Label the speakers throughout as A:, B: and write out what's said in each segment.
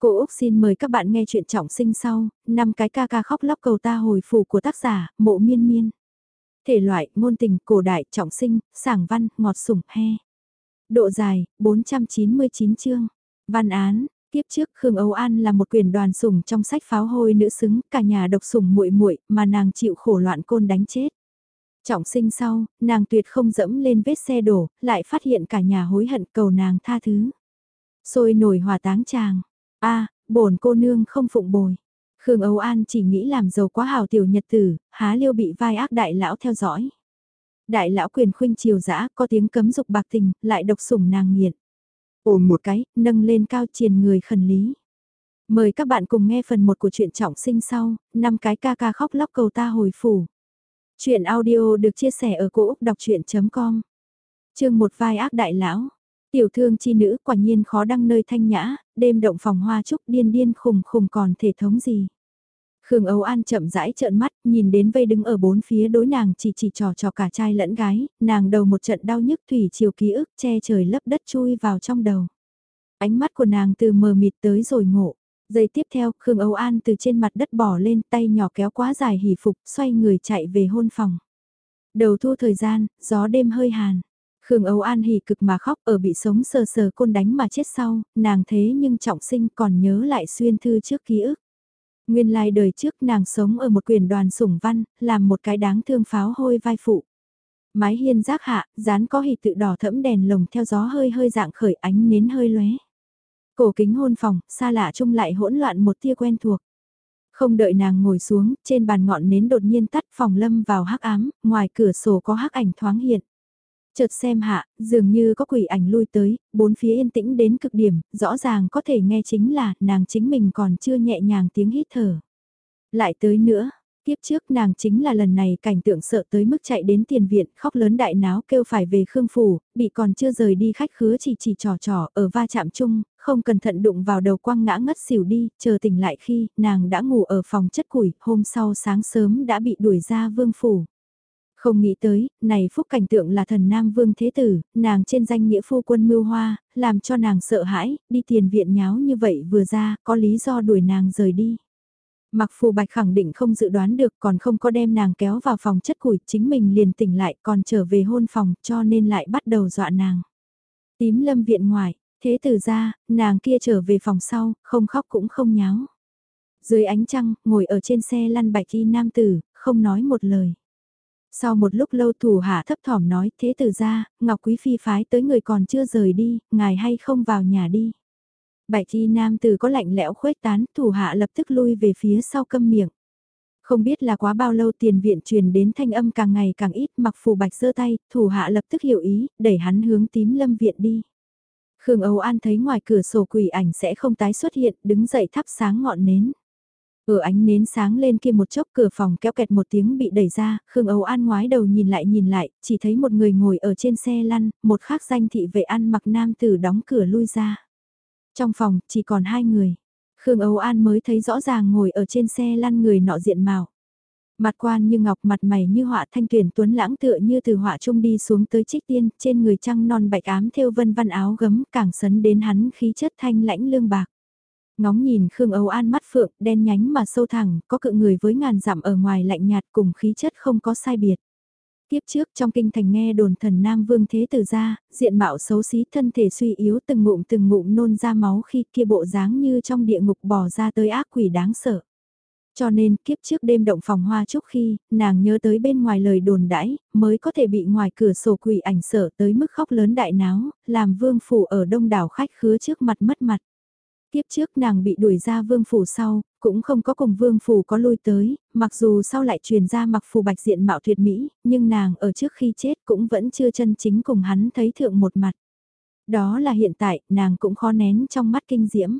A: Cô Úc xin mời các bạn nghe chuyện trọng sinh sau, năm cái ca ca khóc lóc cầu ta hồi phủ của tác giả, mộ miên miên. Thể loại, ngôn tình, cổ đại, trọng sinh, sảng văn, ngọt sủng, he. Độ dài, 499 chương. Văn án, tiếp trước Khương Âu An là một quyền đoàn sủng trong sách pháo hôi nữ xứng, cả nhà độc sủng muội muội mà nàng chịu khổ loạn côn đánh chết. Trọng sinh sau, nàng tuyệt không dẫm lên vết xe đổ, lại phát hiện cả nhà hối hận cầu nàng tha thứ. rồi nổi hòa táng chàng, a bổn cô nương không phụng bồi. Khương Âu An chỉ nghĩ làm giàu quá hào tiểu nhật tử, há liêu bị vai ác đại lão theo dõi. Đại lão quyền khuynh chiều dã có tiếng cấm dục bạc tình, lại độc sủng nàng nghiện. Ôm một cái, nâng lên cao triền người khẩn lý. Mời các bạn cùng nghe phần 1 của truyện trọng sinh sau, năm cái ca ca khóc lóc cầu ta hồi phủ. Chuyện audio được chia sẻ ở cỗ đọc chuyện.com Chương một vai ác đại lão Tiểu thương chi nữ quả nhiên khó đăng nơi thanh nhã, đêm động phòng hoa trúc điên điên khùng khùng còn thể thống gì. Khương Âu An chậm rãi trợn mắt, nhìn đến vây đứng ở bốn phía đối nàng chỉ chỉ trò trò cả trai lẫn gái, nàng đầu một trận đau nhức thủy chiều ký ức che trời lấp đất chui vào trong đầu. Ánh mắt của nàng từ mờ mịt tới rồi ngộ. Giây tiếp theo, Khương Âu An từ trên mặt đất bỏ lên tay nhỏ kéo quá dài hỉ phục, xoay người chạy về hôn phòng. Đầu thu thời gian, gió đêm hơi hàn. Khương Âu An hỉ cực mà khóc ở bị sống sờ sờ côn đánh mà chết sau, nàng thế nhưng trọng sinh còn nhớ lại xuyên thư trước ký ức. Nguyên lai đời trước nàng sống ở một quyền đoàn sủng văn, làm một cái đáng thương pháo hôi vai phụ. Mái hiên giác hạ, dán có hỉ tự đỏ thẫm đèn lồng theo gió hơi hơi dạng khởi ánh nến hơi lóe. Cổ kính hôn phòng, xa lạ chung lại hỗn loạn một tia quen thuộc. Không đợi nàng ngồi xuống, trên bàn ngọn nến đột nhiên tắt phòng lâm vào hắc ám, ngoài cửa sổ có hắc ảnh thoáng hiện. Chợt xem hạ, dường như có quỷ ảnh lui tới, bốn phía yên tĩnh đến cực điểm, rõ ràng có thể nghe chính là nàng chính mình còn chưa nhẹ nhàng tiếng hít thở. Lại tới nữa, tiếp trước nàng chính là lần này cảnh tượng sợ tới mức chạy đến tiền viện, khóc lớn đại náo kêu phải về Khương Phủ, bị còn chưa rời đi khách khứa chỉ chỉ trò trò ở va chạm chung, không cẩn thận đụng vào đầu quăng ngã ngất xỉu đi, chờ tỉnh lại khi nàng đã ngủ ở phòng chất củi, hôm sau sáng sớm đã bị đuổi ra Vương Phủ. Không nghĩ tới, này phúc cảnh tượng là thần Nam Vương Thế Tử, nàng trên danh nghĩa phu quân mưu hoa, làm cho nàng sợ hãi, đi tiền viện nháo như vậy vừa ra, có lý do đuổi nàng rời đi. Mặc phù bạch khẳng định không dự đoán được còn không có đem nàng kéo vào phòng chất củi, chính mình liền tỉnh lại còn trở về hôn phòng cho nên lại bắt đầu dọa nàng. Tím lâm viện ngoài, thế từ ra, nàng kia trở về phòng sau, không khóc cũng không nháo. Dưới ánh trăng, ngồi ở trên xe lăn bạch y nam tử, không nói một lời. Sau một lúc lâu thủ hạ thấp thỏm nói thế từ ra, Ngọc Quý Phi phái tới người còn chưa rời đi, ngài hay không vào nhà đi. Bạch chi nam từ có lạnh lẽo khuếch tán, thủ hạ lập tức lui về phía sau câm miệng. Không biết là quá bao lâu tiền viện truyền đến thanh âm càng ngày càng ít mặc phù bạch giơ tay, thủ hạ lập tức hiểu ý, đẩy hắn hướng tím lâm viện đi. Khương Âu An thấy ngoài cửa sổ quỷ ảnh sẽ không tái xuất hiện, đứng dậy thắp sáng ngọn nến. Ở ánh nến sáng lên kia một chốc cửa phòng kéo kẹt một tiếng bị đẩy ra, Khương Âu An ngoái đầu nhìn lại nhìn lại, chỉ thấy một người ngồi ở trên xe lăn, một khác danh thị vệ ăn mặc nam tử đóng cửa lui ra. Trong phòng, chỉ còn hai người. Khương Âu An mới thấy rõ ràng ngồi ở trên xe lăn người nọ diện mạo. Mặt quan như ngọc mặt mày như họa thanh tuyển tuấn lãng tựa như từ họa trung đi xuống tới trích tiên, trên người trăng non bạch ám thêu vân văn áo gấm càng sấn đến hắn khí chất thanh lãnh lương bạc. Ngóng nhìn Khương Âu An mắt phượng, đen nhánh mà sâu thẳng, có cự người với ngàn dặm ở ngoài lạnh nhạt cùng khí chất không có sai biệt. Tiếp trước trong kinh thành nghe đồn thần Nam Vương Thế Tử ra, diện mạo xấu xí thân thể suy yếu từng ngụm từng ngụm nôn ra máu khi kia bộ dáng như trong địa ngục bò ra tới ác quỷ đáng sợ. Cho nên kiếp trước đêm động phòng hoa chúc khi, nàng nhớ tới bên ngoài lời đồn đãi, mới có thể bị ngoài cửa sổ quỷ ảnh sợ tới mức khóc lớn đại náo, làm vương phủ ở đông đảo khách khứa trước mặt mất mặt. Tiếp trước nàng bị đuổi ra vương phủ sau, cũng không có cùng vương phủ có lui tới, mặc dù sau lại truyền ra mặc phù bạch diện mạo tuyệt mỹ, nhưng nàng ở trước khi chết cũng vẫn chưa chân chính cùng hắn thấy thượng một mặt. Đó là hiện tại, nàng cũng khó nén trong mắt kinh diễm.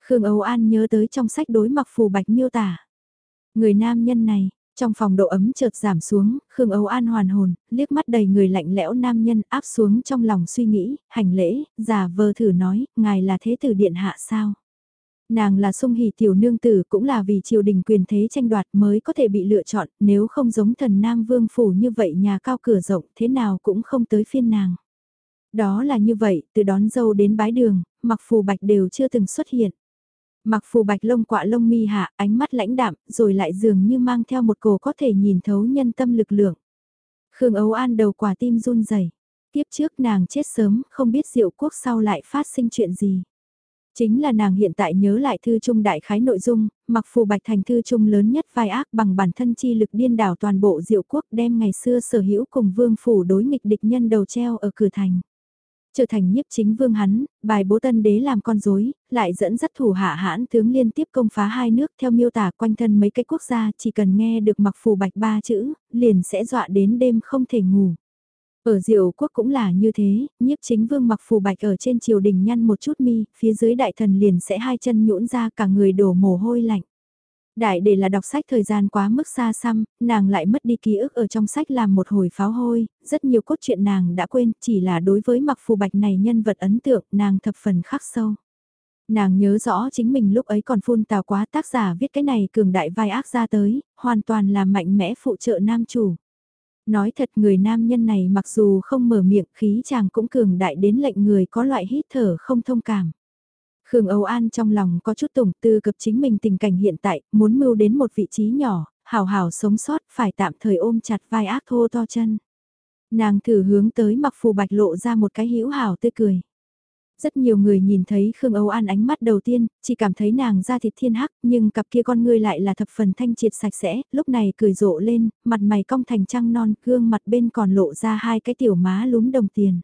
A: Khương Âu An nhớ tới trong sách đối mặc phù bạch miêu tả. Người nam nhân này, trong phòng độ ấm chợt giảm xuống, Khương Âu An hoàn hồn, liếc mắt đầy người lạnh lẽo nam nhân áp xuống trong lòng suy nghĩ, hành lễ, giả vờ thử nói, ngài là thế tử điện hạ sao? Nàng là sung hỷ tiểu nương tử cũng là vì triều đình quyền thế tranh đoạt mới có thể bị lựa chọn, nếu không giống thần Nam Vương Phủ như vậy nhà cao cửa rộng thế nào cũng không tới phiên nàng. Đó là như vậy, từ đón dâu đến bái đường, mặc phù bạch đều chưa từng xuất hiện. Mặc phù bạch lông quạ lông mi hạ, ánh mắt lãnh đạm, rồi lại dường như mang theo một cổ có thể nhìn thấu nhân tâm lực lượng. Khương Ấu An đầu quả tim run rẩy. Tiếp trước nàng chết sớm, không biết diệu quốc sau lại phát sinh chuyện gì. Chính là nàng hiện tại nhớ lại thư trung đại khái nội dung, mặc phù bạch thành thư trung lớn nhất vai ác bằng bản thân chi lực điên đảo toàn bộ diệu quốc đem ngày xưa sở hữu cùng vương phủ đối nghịch địch nhân đầu treo ở cửa thành. Trở thành nhiếp chính vương hắn, bài bố tân đế làm con rối lại dẫn dắt thủ hạ hãn tướng liên tiếp công phá hai nước theo miêu tả quanh thân mấy cái quốc gia chỉ cần nghe được mặc phù bạch ba chữ, liền sẽ dọa đến đêm không thể ngủ. Ở diệu quốc cũng là như thế, nhiếp chính vương mặc phù bạch ở trên triều đình nhăn một chút mi, phía dưới đại thần liền sẽ hai chân nhũn ra cả người đổ mồ hôi lạnh. Đại để là đọc sách thời gian quá mức xa xăm, nàng lại mất đi ký ức ở trong sách làm một hồi pháo hôi, rất nhiều cốt truyện nàng đã quên, chỉ là đối với mặc phù bạch này nhân vật ấn tượng nàng thập phần khắc sâu. Nàng nhớ rõ chính mình lúc ấy còn phun tào quá tác giả viết cái này cường đại vai ác ra tới, hoàn toàn là mạnh mẽ phụ trợ nam chủ. Nói thật người nam nhân này mặc dù không mở miệng khí chàng cũng cường đại đến lệnh người có loại hít thở không thông cảm. Khương Âu An trong lòng có chút tổng tư cập chính mình tình cảnh hiện tại, muốn mưu đến một vị trí nhỏ, hào hào sống sót phải tạm thời ôm chặt vai ác thô to chân. Nàng thử hướng tới mặc phù bạch lộ ra một cái hữu hào tươi cười. Rất nhiều người nhìn thấy Khương Âu An ánh mắt đầu tiên, chỉ cảm thấy nàng da thịt thiên hắc, nhưng cặp kia con ngươi lại là thập phần thanh triệt sạch sẽ, lúc này cười rộ lên, mặt mày cong thành trăng non, gương mặt bên còn lộ ra hai cái tiểu má lúm đồng tiền.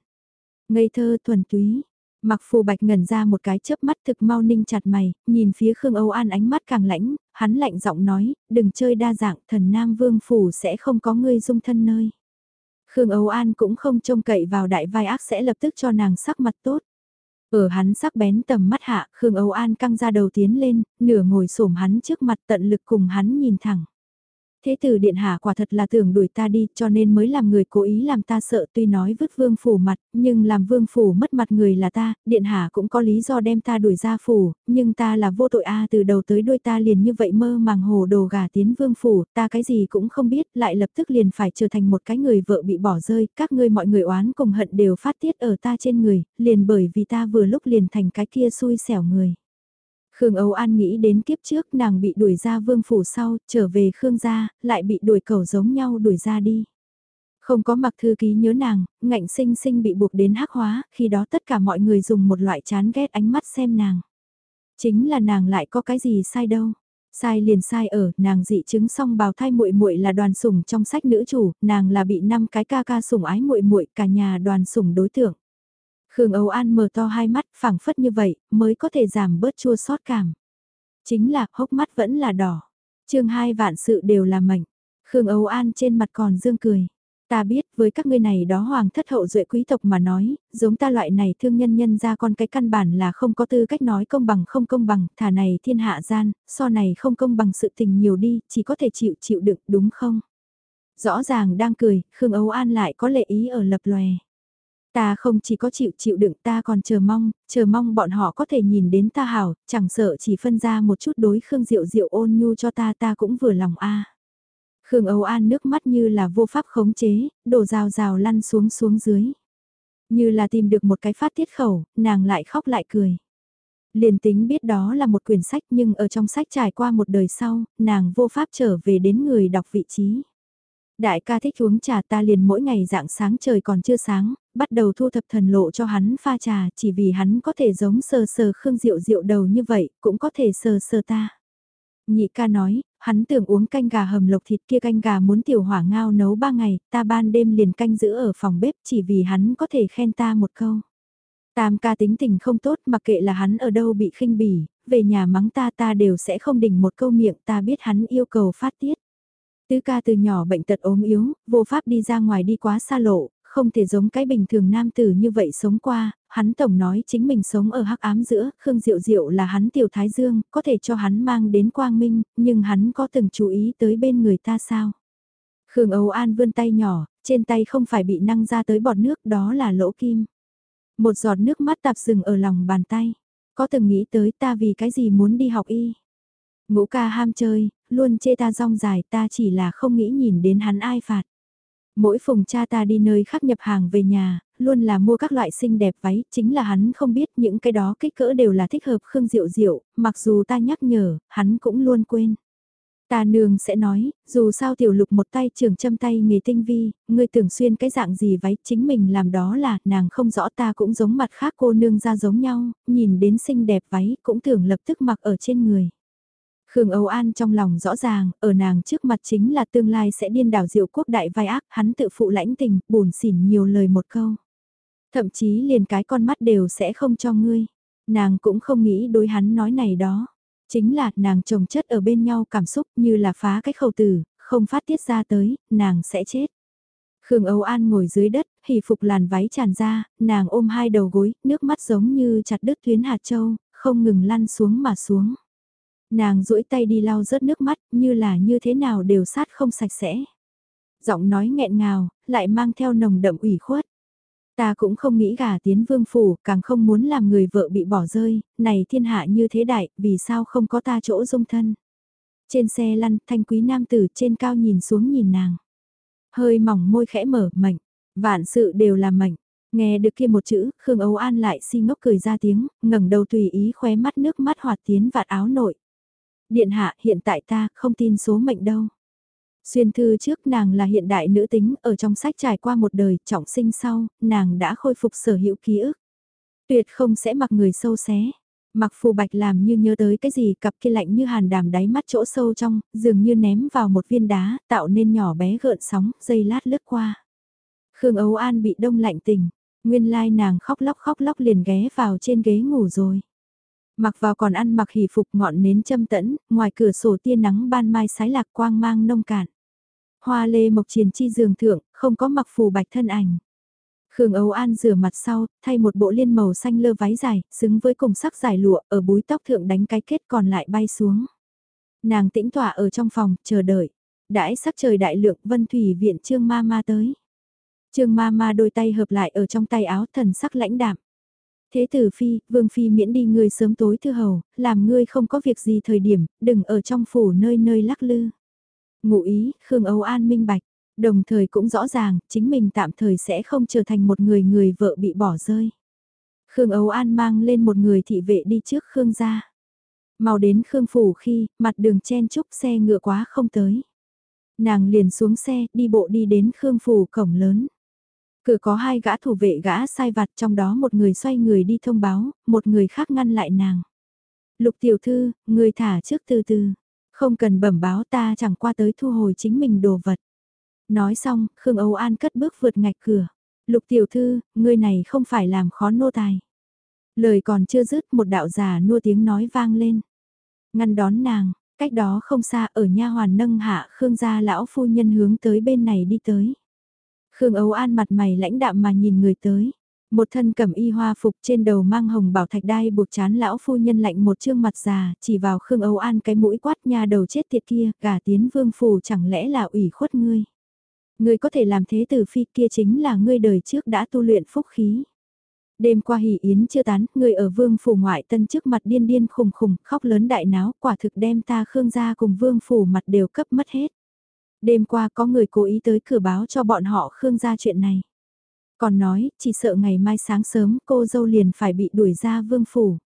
A: Ngây thơ thuần túy, Mặc phù bạch ngẩn ra một cái chớp mắt thực mau ninh chặt mày, nhìn phía Khương Âu An ánh mắt càng lãnh, hắn lạnh giọng nói, đừng chơi đa dạng, thần Nam Vương Phủ sẽ không có ngươi dung thân nơi. Khương Âu An cũng không trông cậy vào đại vai ác sẽ lập tức cho nàng sắc mặt tốt. Ở hắn sắc bén tầm mắt hạ, Khương Âu An căng ra đầu tiến lên, nửa ngồi xổm hắn trước mặt tận lực cùng hắn nhìn thẳng. Thế tử điện hạ quả thật là tưởng đuổi ta đi cho nên mới làm người cố ý làm ta sợ tuy nói vứt vương phủ mặt, nhưng làm vương phủ mất mặt người là ta, điện hạ cũng có lý do đem ta đuổi ra phủ, nhưng ta là vô tội a từ đầu tới đuôi ta liền như vậy mơ màng hồ đồ gà tiến vương phủ, ta cái gì cũng không biết, lại lập tức liền phải trở thành một cái người vợ bị bỏ rơi, các ngươi mọi người oán cùng hận đều phát tiết ở ta trên người, liền bởi vì ta vừa lúc liền thành cái kia xui xẻo người. Khương Âu An nghĩ đến kiếp trước nàng bị đuổi ra vương phủ sau, trở về Khương gia, lại bị đuổi cầu giống nhau đuổi ra đi. Không có mặc thư ký nhớ nàng, ngạnh sinh sinh bị buộc đến hắc hóa, khi đó tất cả mọi người dùng một loại chán ghét ánh mắt xem nàng. Chính là nàng lại có cái gì sai đâu. Sai liền sai ở, nàng dị chứng xong bào thai muội muội là đoàn sủng trong sách nữ chủ, nàng là bị năm cái ca ca sủng ái muội muội cả nhà đoàn sủng đối tượng. Khương Âu An mở to hai mắt, phẳng phất như vậy, mới có thể giảm bớt chua xót cảm. Chính là, hốc mắt vẫn là đỏ. chương hai vạn sự đều là mệnh. Khương Âu An trên mặt còn dương cười. Ta biết, với các ngươi này đó hoàng thất hậu duệ quý tộc mà nói, giống ta loại này thương nhân nhân ra con cái căn bản là không có tư cách nói công bằng không công bằng, thả này thiên hạ gian, so này không công bằng sự tình nhiều đi, chỉ có thể chịu chịu đựng đúng không? Rõ ràng đang cười, Khương Âu An lại có lệ ý ở lập lòe. Ta không chỉ có chịu chịu đựng ta còn chờ mong, chờ mong bọn họ có thể nhìn đến ta hảo, chẳng sợ chỉ phân ra một chút đối Khương Diệu Diệu ôn nhu cho ta ta cũng vừa lòng a. Khương Âu An nước mắt như là vô pháp khống chế, đổ rào rào lăn xuống xuống dưới. Như là tìm được một cái phát tiết khẩu, nàng lại khóc lại cười. Liền tính biết đó là một quyển sách nhưng ở trong sách trải qua một đời sau, nàng vô pháp trở về đến người đọc vị trí. Đại ca thích uống trà ta liền mỗi ngày dạng sáng trời còn chưa sáng, bắt đầu thu thập thần lộ cho hắn pha trà chỉ vì hắn có thể giống sờ sờ khương rượu rượu đầu như vậy, cũng có thể sờ sờ ta. Nhị ca nói, hắn tưởng uống canh gà hầm lộc thịt kia canh gà muốn tiểu hỏa ngao nấu ba ngày, ta ban đêm liền canh giữ ở phòng bếp chỉ vì hắn có thể khen ta một câu. Tam ca tính tình không tốt mặc kệ là hắn ở đâu bị khinh bỉ, về nhà mắng ta ta đều sẽ không đỉnh một câu miệng ta biết hắn yêu cầu phát tiết. Tứ ca từ nhỏ bệnh tật ốm yếu, vô pháp đi ra ngoài đi quá xa lộ, không thể giống cái bình thường nam tử như vậy sống qua, hắn tổng nói chính mình sống ở hắc ám giữa, Khương Diệu Diệu là hắn tiểu thái dương, có thể cho hắn mang đến quang minh, nhưng hắn có từng chú ý tới bên người ta sao? Khương Âu An vươn tay nhỏ, trên tay không phải bị năng ra tới bọt nước đó là lỗ kim. Một giọt nước mắt tạp dừng ở lòng bàn tay. Có từng nghĩ tới ta vì cái gì muốn đi học y? Ngũ ca ham chơi, luôn chê ta rong dài ta chỉ là không nghĩ nhìn đến hắn ai phạt. Mỗi phùng cha ta đi nơi khác nhập hàng về nhà, luôn là mua các loại xinh đẹp váy, chính là hắn không biết những cái đó kích cỡ đều là thích hợp Khương Diệu Diệu, mặc dù ta nhắc nhở, hắn cũng luôn quên. Ta nương sẽ nói, dù sao tiểu lục một tay trường châm tay nghề tinh vi, ngươi tưởng xuyên cái dạng gì váy chính mình làm đó là nàng không rõ ta cũng giống mặt khác cô nương ra giống nhau, nhìn đến xinh đẹp váy cũng tưởng lập tức mặc ở trên người. Khương Âu An trong lòng rõ ràng, ở nàng trước mặt chính là tương lai sẽ điên đảo diệu quốc đại vai ác, hắn tự phụ lãnh tình, buồn xỉn nhiều lời một câu. Thậm chí liền cái con mắt đều sẽ không cho ngươi. Nàng cũng không nghĩ đối hắn nói này đó. Chính là nàng trồng chất ở bên nhau cảm xúc như là phá cái khẩu tử, không phát tiết ra tới, nàng sẽ chết. Khương Âu An ngồi dưới đất, hỉ phục làn váy tràn ra, nàng ôm hai đầu gối, nước mắt giống như chặt đứt tuyến hạt châu, không ngừng lăn xuống mà xuống. Nàng duỗi tay đi lau rớt nước mắt, như là như thế nào đều sát không sạch sẽ. Giọng nói nghẹn ngào, lại mang theo nồng đậm ủy khuất. Ta cũng không nghĩ gả tiến vương phủ, càng không muốn làm người vợ bị bỏ rơi, này thiên hạ như thế đại, vì sao không có ta chỗ dung thân. Trên xe lăn, thanh quý nam tử trên cao nhìn xuống nhìn nàng. Hơi mỏng môi khẽ mở, mệnh, vạn sự đều là mệnh. Nghe được kia một chữ, Khương Âu An lại si ngốc cười ra tiếng, ngẩng đầu tùy ý khóe mắt nước mắt hoạt tiến vạt áo nội. Điện hạ, hiện tại ta không tin số mệnh đâu. Xuyên thư trước nàng là hiện đại nữ tính, ở trong sách trải qua một đời trọng sinh sau, nàng đã khôi phục sở hữu ký ức. Tuyệt không sẽ mặc người sâu xé. Mặc phù bạch làm như nhớ tới cái gì cặp kia lạnh như hàn đàm đáy mắt chỗ sâu trong, dường như ném vào một viên đá, tạo nên nhỏ bé gợn sóng, dây lát lướt qua. Khương Ấu An bị đông lạnh tình, nguyên lai nàng khóc lóc khóc lóc liền ghé vào trên ghế ngủ rồi. Mặc vào còn ăn mặc hỉ phục ngọn nến châm tẫn, ngoài cửa sổ tia nắng ban mai sái lạc quang mang nông cạn. Hoa lê mộc triền chi giường thượng, không có mặc phù bạch thân ảnh. Khương Âu An rửa mặt sau, thay một bộ liên màu xanh lơ váy dài, xứng với cùng sắc dài lụa, ở búi tóc thượng đánh cái kết còn lại bay xuống. Nàng tĩnh tỏa ở trong phòng, chờ đợi. Đãi sắc trời đại lượng, vân thủy viện trương ma ma tới. Trương ma ma đôi tay hợp lại ở trong tay áo thần sắc lãnh đạm. Thế tử phi, vương phi miễn đi ngươi sớm tối thư hầu, làm ngươi không có việc gì thời điểm, đừng ở trong phủ nơi nơi lắc lư. Ngụ ý, Khương Âu An minh bạch, đồng thời cũng rõ ràng, chính mình tạm thời sẽ không trở thành một người người vợ bị bỏ rơi. Khương Âu An mang lên một người thị vệ đi trước Khương gia. Mau đến Khương phủ khi, mặt đường chen chúc xe ngựa quá không tới. Nàng liền xuống xe, đi bộ đi đến Khương phủ cổng lớn. Cửa có hai gã thủ vệ gã sai vặt trong đó một người xoay người đi thông báo, một người khác ngăn lại nàng. Lục tiểu thư, người thả trước từ từ. Không cần bẩm báo ta chẳng qua tới thu hồi chính mình đồ vật. Nói xong, Khương Âu An cất bước vượt ngạch cửa. Lục tiểu thư, người này không phải làm khó nô tài. Lời còn chưa dứt một đạo giả nua tiếng nói vang lên. Ngăn đón nàng, cách đó không xa ở nha hoàn nâng hạ Khương gia lão phu nhân hướng tới bên này đi tới. Khương Âu An mặt mày lãnh đạm mà nhìn người tới. Một thân cẩm y hoa phục trên đầu mang hồng bảo thạch đai buộc chán lão phu nhân lạnh một trương mặt già, chỉ vào Khương Âu An cái mũi quát nha đầu chết tiệt kia, gả tiến vương phủ chẳng lẽ là ủy khuất ngươi. Ngươi có thể làm thế tử phi kia chính là ngươi đời trước đã tu luyện phúc khí. Đêm qua hỷ yến chưa tán, người ở vương phủ ngoại tân trước mặt điên điên khùng khùng, khóc lớn đại náo, quả thực đem ta khương gia cùng vương phủ mặt đều cấp mất hết. Đêm qua có người cố ý tới cửa báo cho bọn họ Khương gia chuyện này. Còn nói, chỉ sợ ngày mai sáng sớm cô dâu liền phải bị đuổi ra vương phủ.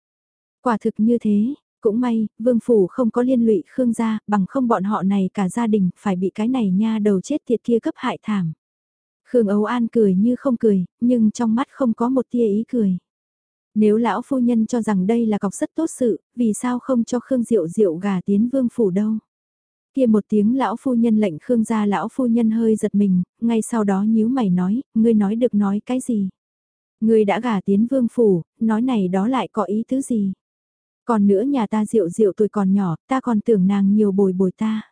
A: Quả thực như thế, cũng may, vương phủ không có liên lụy Khương gia, bằng không bọn họ này cả gia đình phải bị cái này nha đầu chết tiệt kia cấp hại thảm. Khương Âu An cười như không cười, nhưng trong mắt không có một tia ý cười. Nếu lão phu nhân cho rằng đây là cọc rất tốt sự, vì sao không cho Khương Diệu Diệu gà tiến vương phủ đâu? Kia một tiếng lão phu nhân lệnh Khương gia lão phu nhân hơi giật mình, ngay sau đó nhíu mày nói, ngươi nói được nói cái gì? Ngươi đã gả tiến vương phủ, nói này đó lại có ý tứ gì? Còn nữa nhà ta rượu rượu tuổi còn nhỏ, ta còn tưởng nàng nhiều bồi bồi ta.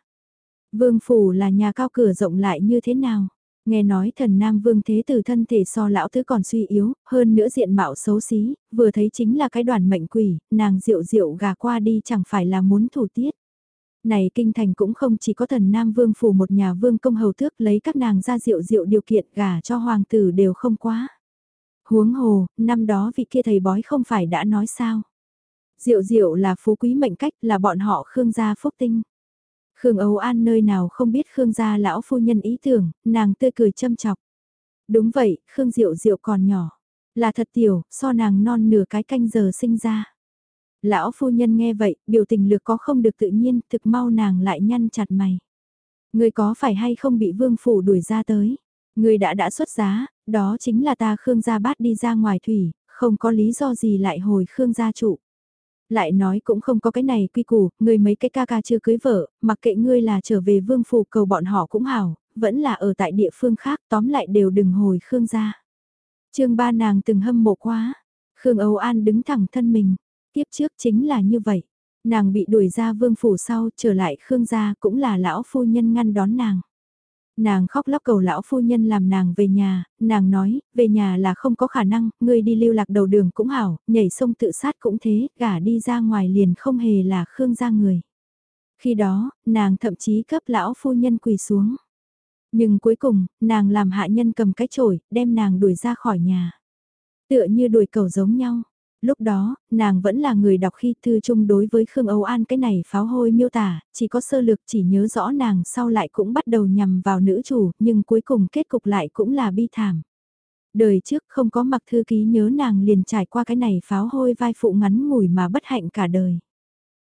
A: Vương phủ là nhà cao cửa rộng lại như thế nào? Nghe nói thần nam vương thế tử thân thể so lão tứ còn suy yếu, hơn nữa diện mạo xấu xí, vừa thấy chính là cái đoàn mệnh quỷ, nàng rượu rượu gà qua đi chẳng phải là muốn thủ tiết. Này kinh thành cũng không chỉ có thần Nam Vương phủ một nhà vương công hầu thước lấy các nàng ra rượu rượu điều kiện gả cho hoàng tử đều không quá. Huống hồ, năm đó vị kia thầy bói không phải đã nói sao. Diệu diệu là phú quý mệnh cách là bọn họ khương gia phúc tinh. Khương Âu An nơi nào không biết Khương gia lão phu nhân ý tưởng, nàng tươi cười châm chọc. Đúng vậy, Khương Diệu Diệu còn nhỏ. Là thật tiểu, so nàng non nửa cái canh giờ sinh ra. Lão phu nhân nghe vậy, biểu tình lược có không được tự nhiên, thực mau nàng lại nhăn chặt mày. Người có phải hay không bị vương phủ đuổi ra tới? Người đã đã xuất giá, đó chính là ta Khương gia bát đi ra ngoài thủy, không có lý do gì lại hồi Khương gia trụ. Lại nói cũng không có cái này quy củ, người mấy cái ca ca chưa cưới vợ, mặc kệ ngươi là trở về vương phủ cầu bọn họ cũng hảo, vẫn là ở tại địa phương khác tóm lại đều đừng hồi Khương gia. chương ba nàng từng hâm mộ quá, Khương Âu An đứng thẳng thân mình, tiếp trước chính là như vậy. Nàng bị đuổi ra vương phủ sau trở lại Khương gia cũng là lão phu nhân ngăn đón nàng. Nàng khóc lóc cầu lão phu nhân làm nàng về nhà, nàng nói, về nhà là không có khả năng, ngươi đi lưu lạc đầu đường cũng hảo, nhảy sông tự sát cũng thế, gả đi ra ngoài liền không hề là Khương gia người. Khi đó, nàng thậm chí cấp lão phu nhân quỳ xuống. Nhưng cuối cùng, nàng làm hạ nhân cầm cái chổi, đem nàng đuổi ra khỏi nhà. Tựa như đuổi cầu giống nhau. Lúc đó, nàng vẫn là người đọc khi thư chung đối với Khương Âu An cái này pháo hôi miêu tả, chỉ có sơ lược chỉ nhớ rõ nàng sau lại cũng bắt đầu nhằm vào nữ chủ, nhưng cuối cùng kết cục lại cũng là bi thảm. Đời trước không có mặc thư ký nhớ nàng liền trải qua cái này pháo hôi vai phụ ngắn ngủi mà bất hạnh cả đời.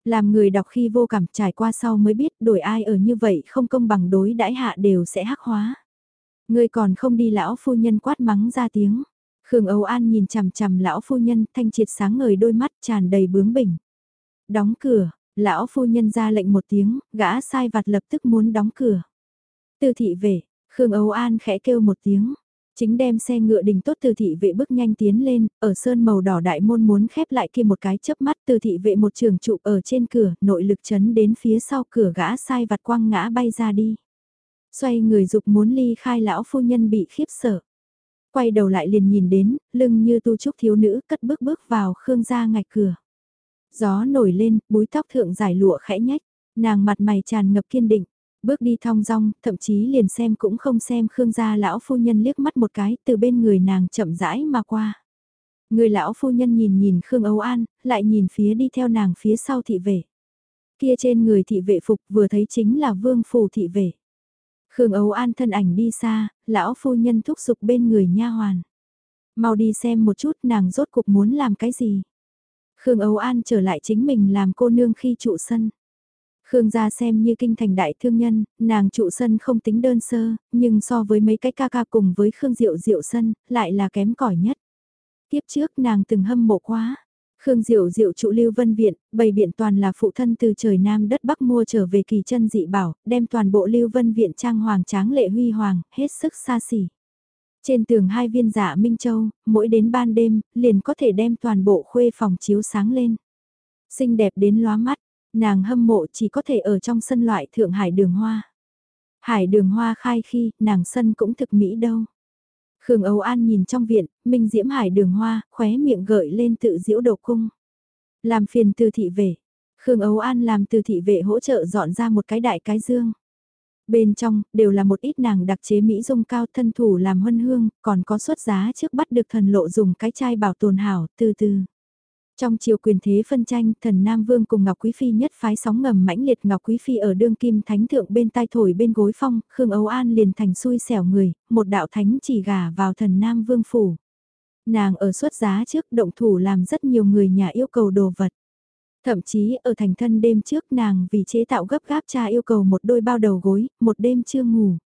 A: Làm người đọc khi vô cảm trải qua sau mới biết đổi ai ở như vậy không công bằng đối đãi hạ đều sẽ hắc hóa. Người còn không đi lão phu nhân quát mắng ra tiếng. Khương Âu An nhìn chằm chằm lão phu nhân thanh triệt sáng ngời đôi mắt tràn đầy bướng bỉnh. Đóng cửa, lão phu nhân ra lệnh một tiếng, gã sai vặt lập tức muốn đóng cửa. Từ thị vệ, Khương Âu An khẽ kêu một tiếng, chính đem xe ngựa đình tốt từ thị vệ bước nhanh tiến lên, ở sơn màu đỏ đại môn muốn khép lại kia một cái chớp mắt từ thị vệ một trường trụ ở trên cửa, nội lực chấn đến phía sau cửa gã sai vặt quăng ngã bay ra đi. Xoay người dục muốn ly khai lão phu nhân bị khiếp sợ. Quay đầu lại liền nhìn đến, lưng như tu trúc thiếu nữ cất bước bước vào khương gia ngạch cửa. Gió nổi lên, búi tóc thượng giải lụa khẽ nhách, nàng mặt mày tràn ngập kiên định, bước đi thong dong, thậm chí liền xem cũng không xem Khương gia lão phu nhân liếc mắt một cái từ bên người nàng chậm rãi mà qua. Người lão phu nhân nhìn nhìn Khương Âu An, lại nhìn phía đi theo nàng phía sau thị vệ. Kia trên người thị vệ phục vừa thấy chính là vương phủ thị vệ. Khương Âu An thân ảnh đi xa, lão phu nhân thúc giục bên người nha hoàn. Mau đi xem một chút nàng rốt cuộc muốn làm cái gì. Khương Âu An trở lại chính mình làm cô nương khi trụ sân. Khương gia xem như kinh thành đại thương nhân, nàng trụ sân không tính đơn sơ, nhưng so với mấy cái ca ca cùng với Khương Diệu Diệu sân, lại là kém cỏi nhất. Tiếp trước nàng từng hâm mộ quá, Khương Diệu Diệu trụ Lưu Vân Viện, bày biện toàn là phụ thân từ trời Nam đất Bắc mua trở về kỳ chân dị bảo, đem toàn bộ Lưu Vân Viện trang hoàng tráng lệ huy hoàng, hết sức xa xỉ. Trên tường hai viên dạ Minh Châu, mỗi đến ban đêm, liền có thể đem toàn bộ khuê phòng chiếu sáng lên. Xinh đẹp đến lóa mắt, nàng hâm mộ chỉ có thể ở trong sân loại thượng hải đường hoa. Hải đường hoa khai khi, nàng sân cũng thực mỹ đâu. Khương Âu An nhìn trong viện, Minh Diễm Hải đường hoa, khóe miệng gợi lên tự diễu đầu cung. Làm phiền từ thị vệ. Khương Âu An làm từ thị vệ hỗ trợ dọn ra một cái đại cái dương. Bên trong, đều là một ít nàng đặc chế Mỹ dung cao thân thủ làm huân hương, còn có xuất giá trước bắt được thần lộ dùng cái chai bảo tồn hảo, từ từ. Trong chiều quyền thế phân tranh, thần Nam Vương cùng Ngọc Quý Phi nhất phái sóng ngầm mãnh liệt Ngọc Quý Phi ở đương kim thánh thượng bên tai thổi bên gối phong, Khương Âu An liền thành xui xẻo người, một đạo thánh chỉ gả vào thần Nam Vương phủ. Nàng ở xuất giá trước động thủ làm rất nhiều người nhà yêu cầu đồ vật. Thậm chí ở thành thân đêm trước nàng vì chế tạo gấp gáp cha yêu cầu một đôi bao đầu gối, một đêm chưa ngủ.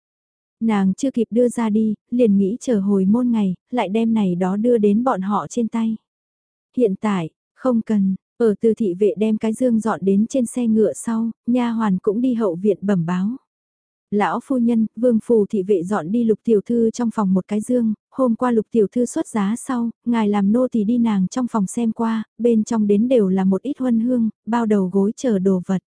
A: Nàng chưa kịp đưa ra đi, liền nghĩ chờ hồi môn ngày, lại đem này đó đưa đến bọn họ trên tay. Hiện tại, không cần, ở từ thị vệ đem cái dương dọn đến trên xe ngựa sau, nha hoàn cũng đi hậu viện bẩm báo. Lão phu nhân, vương phù thị vệ dọn đi lục tiểu thư trong phòng một cái dương, hôm qua lục tiểu thư xuất giá sau, ngài làm nô thì đi nàng trong phòng xem qua, bên trong đến đều là một ít huân hương, bao đầu gối chờ đồ vật.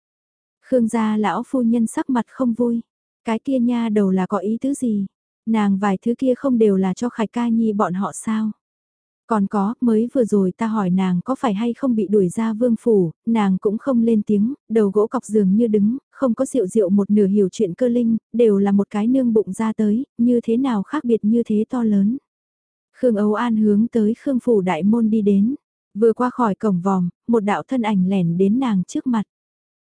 A: Khương gia lão phu nhân sắc mặt không vui, cái kia nha đầu là có ý tứ gì, nàng vài thứ kia không đều là cho khải ca nhi bọn họ sao. Còn có, mới vừa rồi ta hỏi nàng có phải hay không bị đuổi ra vương phủ, nàng cũng không lên tiếng, đầu gỗ cọc giường như đứng, không có rượu rượu một nửa hiểu chuyện cơ linh, đều là một cái nương bụng ra tới, như thế nào khác biệt như thế to lớn. Khương Âu An hướng tới Khương Phủ Đại Môn đi đến, vừa qua khỏi cổng vòm, một đạo thân ảnh lẻn đến nàng trước mặt.